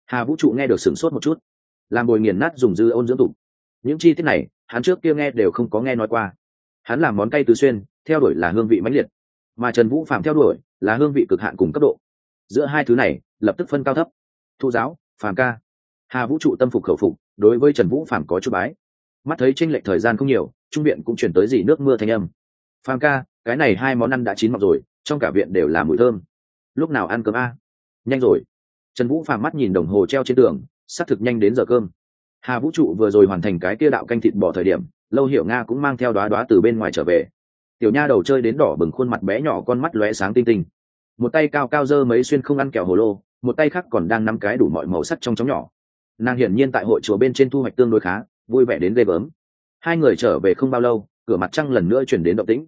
Hà vũ trụ nghe được sửng sốt một chút. Làm bồi nghiền nát dùng dư ôn dưỡng tục. Những chi tiết này, hắn trước kia nghe đều không có nghe nói qua. Hắn làm món cay tứ xuyên, theo đuổi là hương vị mãnh liệt. Mà trần vũ phạm theo đuổi là hương vị cực hạn cùng cấp độ. Giữa hai thứ này, lập tức phân cao thấp. Thu giáo, phàm ca. Hà vũ trụ tâm phục khẩu phục, đối với trần vũ phạm có chút bái. Mắt thấy tranh lệch thời gian không nhiều, trung viện cũng chuyển tới dì nước mưa thanh âm phàm ca, cái này hai món ăn đã chín mọc rồi, trong cả viện đều là mùi thơm. Lúc nào ăn cơm a? Nhanh rồi. Trần vũ phàm mắt nhìn đồng hồ treo trên tường, xác thực nhanh đến giờ cơm. Hà vũ trụ vừa rồi hoàn thành cái kia đạo canh thịt bỏ thời điểm, lâu hiểu nga cũng mang theo đoá đoá từ bên ngoài trở về. Tiểu nha đầu chơi đến đỏ bừng khuôn mặt bé nhỏ con mắt lóe sáng tinh tinh. Một tay cao cao dơ mấy xuyên không ăn kẹo hồ lô, một tay khác còn đang nắm cái đủ mọi màu sắc trong chóng nhỏ. Nàng hiển nhiên tại hội chùa bên trên thu hoạch tương đối khá, vui vẻ đến ghê gớm. Hai người trở về không bao lâu, cửa mặt trăng lần nữa chuyển đến động tĩnh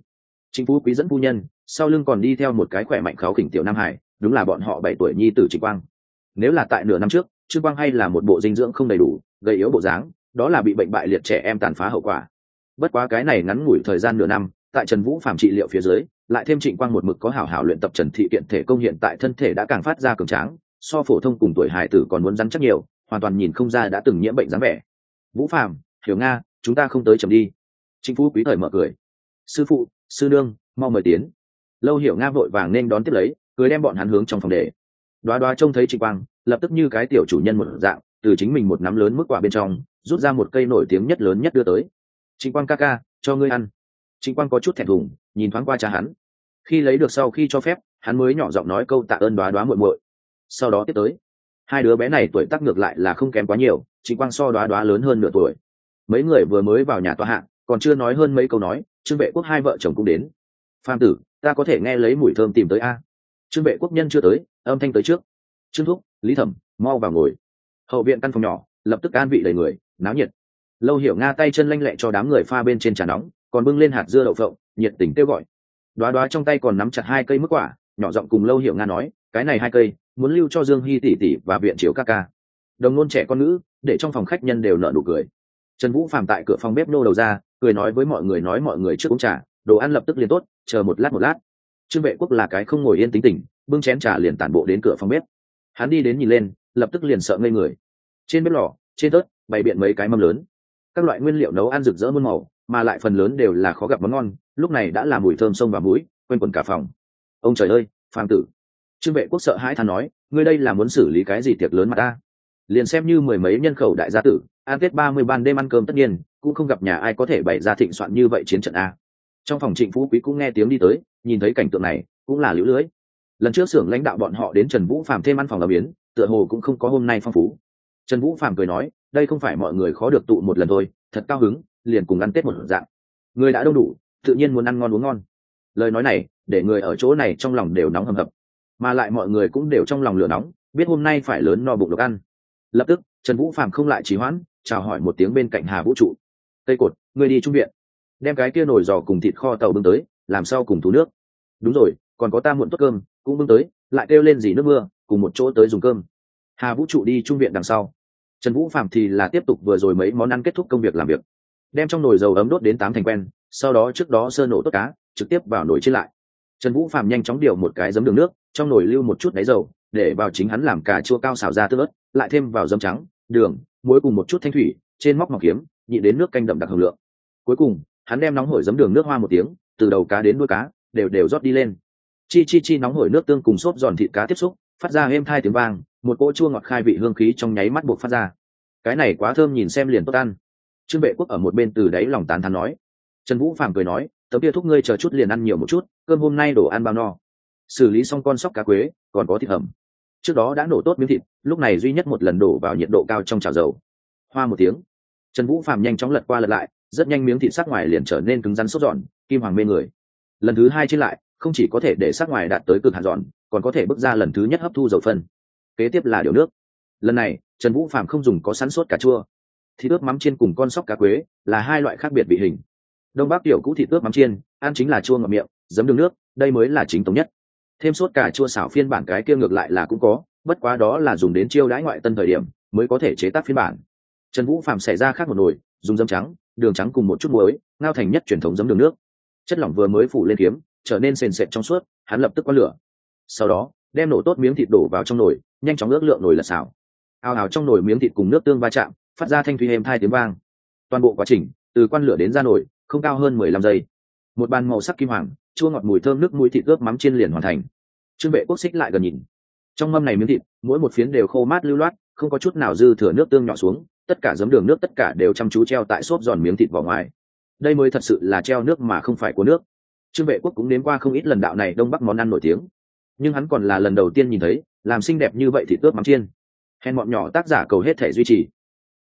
chính phú quý dẫn phu nhân, sau lưng còn đi theo một cái khỏe mạnh kháo khỉnh tiểu nam hải, đúng là bọn họ bảy tuổi nhi tử trịnh quang. Nếu là tại nửa năm trước, trương quang hay là một bộ dinh dưỡng không đầy đủ gây yếu bộ dáng, đó là bị bệnh bại liệt trẻ em tàn phá hậu quả. Bất quá cái này ngắn ngủi thời gian nửa năm, tại trần vũ phạm trị liệu phía dưới, lại thêm trịnh quang một mực có hảo hảo luyện tập trần thị kiện thể công hiện tại thân thể đã càng phát ra cường tráng, so phổ thông cùng tuổi hải tử còn muốn rắn chắc nhiều, hoàn toàn nhìn không ra đã từng nhiễm bệnh dáng vẻ. Vũ phạm hiểu nga, chúng ta không tới chầm đi. Chính phú quý thời mở cười sư phụ, sư nương, mau mời tiến. Lâu hiểu nga vội vàng nên đón tiếp lấy, cười đem bọn hắn hướng trong phòng để. Đoá đoá trông thấy trịnh quang, lập tức như cái tiểu chủ nhân một dạng, từ chính mình một nắm lớn mức quả bên trong, rút ra một cây nổi tiếng nhất lớn nhất đưa tới. Trịnh quang ca ca, cho ngươi ăn. Trịnh quang có chút thẹn thùng, nhìn thoáng qua cha hắn. Khi lấy được sau khi cho phép, hắn mới nhỏ giọng nói câu tạ ơn đoá đoá muội muội. Sau đó tiếp tới, hai đứa bé này tuổi tác ngược lại là không kém quá nhiều, trịnh quang so đoá đoá lớn hơn nửa tuổi. Mấy người vừa mới vào nhà tòa hạng còn chưa nói hơn mấy câu nói trương vệ quốc hai vợ chồng cũng đến. Phan tử, ta có thể nghe lấy mùi thơm tìm tới a. Trương vệ quốc nhân chưa tới, âm thanh tới trước. Trương thúc, lý thẩm, mau vào ngồi. Hậu viện căn phòng nhỏ, lập tức an vị đầy người, náo nhiệt. Lâu hiểu nga tay chân lanh lẹ cho đám người pha bên trên trà nóng, còn bưng lên hạt dưa đậu phộng, nhiệt tình kêu gọi. Đoá đoá trong tay còn nắm chặt hai cây mức quả, nhỏ giọng cùng lâu hiểu nga nói, cái này hai cây, muốn lưu cho dương hy tỷ tỷ và viện chiếu ca ca. Đồng nôn trẻ con nữ, để trong phòng khách nhân đều nở nụ cười trần vũ phàm tại cửa phòng bếp nô đầu ra, cười nói với mọi người nói mọi người trước uống trà, đồ ăn lập tức liền tốt, chờ một lát một lát. Trương vệ quốc là cái không ngồi yên tính tình, bưng chén trà liền tản bộ đến cửa phòng bếp. Hắn đi đến nhìn lên, lập tức liền sợ ngây người. Trên bếp lò, trên tớt, bày biện mấy cái mâm lớn. Các loại nguyên liệu nấu ăn rực rỡ muôn màu, mà lại phần lớn đều là khó gặp món ngon, lúc này đã là mùi thơm sông và mũi quên quần cả phòng. Ông trời ơi, phàm tử. Trương vệ quốc sợ hãi than nói, ngươi đây là muốn xử lý cái gì tiệc lớn mà ta? Liền xem như mười mấy nhân khẩu đại gia tử, ăn tết ba mươi ban đêm ăn cơm tất nhiên, cũng không gặp nhà ai có thể bày ra thịnh soạn như vậy chiến trận a. Trong phòng trịnh phú quý cũng nghe tiếng đi tới, nhìn thấy cảnh tượng này, cũng là lũ lưới. Lần trước xưởng lãnh đạo bọn họ đến trần vũ phạm thêm ăn phòng làm biến, tựa hồ cũng không có hôm nay phong phú. Trần vũ phạm cười nói, đây không phải mọi người khó được tụ một lần thôi, thật cao hứng, liền cùng ăn tết một dạng. Người đã đông đủ, tự nhiên muốn ăn ngon uống ngon. Lời nói này, để người ở chỗ này trong lòng đều nóng hầm hập, mà lại mọi người cũng đều trong lòng lửa nóng, biết hôm nay phải lớn no bụng được ăn lập tức, trần vũ phạm không lại trì hoãn, chào hỏi một tiếng bên cạnh hà vũ trụ. Tây cột người đi trung viện. Đem cái kia nồi giò cùng thịt kho tàu bưng tới, làm sao cùng thú nước? Đúng rồi, còn có ta muộn tốt cơm, cũng bưng tới, lại kêu lên gì nước mưa, cùng một chỗ tới dùng cơm. Hà vũ trụ đi trung viện đằng sau. Trần vũ phạm thì là tiếp tục vừa rồi mấy món ăn kết thúc công việc làm việc. Đem trong nồi dầu ấm đốt đến tám thành quen, sau đó trước đó sơ nổ tốt cá, trực tiếp vào nồi trên lại. Trần vũ phạm nhanh chóng điều một cái giấm đường nước, trong nồi lưu một chút đáy dầu để vào chính hắn làm cà chua cao xào ra tương ớt, lại thêm vào dâm trắng, đường, muối cùng một chút thanh thủy, trên móc mọc kiếm nhị đến nước canh đậm đặc hồng lượng. Cuối cùng, hắn đem nóng hổi giấm đường nước hoa một tiếng, từ đầu cá đến đuôi cá, đều đều rót đi lên. Chi chi chi nóng hổi nước tương cùng xốp giòn thịt cá tiếp xúc, phát ra êm thai tiếng vang, một cỗ chua ngọt khai vị hương khí trong nháy mắt buộc phát ra. Cái này quá thơm nhìn xem liền tốt ăn. Trương vệ quốc ở một bên từ đáy lòng tán thán nói. Trần vũ phàm cười nói, tấm kia thúc ngươi chờ chút liền ăn nhiều một chút, cơm hôm nay đổ ăn bao no. Xử lý xong con sóc cá quế còn có thịt hầm. Trước đó đã nổ tốt miếng thịt, lúc này duy nhất một lần đổ vào nhiệt độ cao trong chảo dầu. Hoa một tiếng, trần vũ phàm nhanh chóng lật qua lật lại, rất nhanh miếng thịt sắc ngoài liền trở nên cứng rắn sốt giòn, kim hoàng mê người. Lần thứ hai trên lại, không chỉ có thể để sắc ngoài đạt tới cực hạt giòn, còn có thể bước ra lần thứ nhất hấp thu dầu phân. Kế tiếp là điều nước. Lần này, trần vũ phạm không dùng có sắn sốt cà chua. Thịt ướp mắm chiên cùng con sóc cá quế là hai loại khác biệt vị hình. Đông bắc tiểu cũ thịt ướp mắm chiên, ăn chính là chua ngậm miệng, giấm đường nước, đây mới là chính thống nhất thêm sốt cà chua xảo phiên bản cái kia ngược lại là cũng có, bất quá đó là dùng đến chiêu đãi ngoại tân thời điểm mới có thể chế tác phiên bản. Trần vũ phạm xảy ra khác một nồi, dùng dấm trắng, đường trắng cùng một chút muối, ngao thành nhất truyền thống dấm đường nước. Chất lỏng vừa mới phủ lên kiếm, trở nên sền sệt trong suốt, hắn lập tức quát lửa. Sau đó, đem nổ tốt miếng thịt đổ vào trong nồi, nhanh chóng ước lượng nồi lật xào. Ào ào trong nồi miếng thịt cùng nước tương va chạm, phát ra thanh thủy êm thai tiếng vang. Toàn bộ quá trình, từ quan lửa đến ra nồi, không cao hơn mười lăm giây. Một bàn màu sắc kim hoàng chua ngọt mùi thơm nước mũi thịt ướp mắm chiên liền hoàn thành. Trương vệ quốc xích lại gần nhìn. Trong mâm này miếng thịt, mỗi một phiến đều khô mát lưu loát, không có chút nào dư thừa nước tương nhỏ xuống, tất cả giấm đường nước tất cả đều chăm chú treo tại xốp giòn miếng thịt vào ngoài. Đây mới thật sự là treo nước mà không phải của nước. Trương vệ quốc cũng đến qua không ít lần đạo này đông bắc món ăn nổi tiếng. Nhưng hắn còn là lần đầu tiên nhìn thấy, làm xinh đẹp như vậy thì tước mắm chiên. Hèn bọn nhỏ tác giả cầu hết thể duy trì.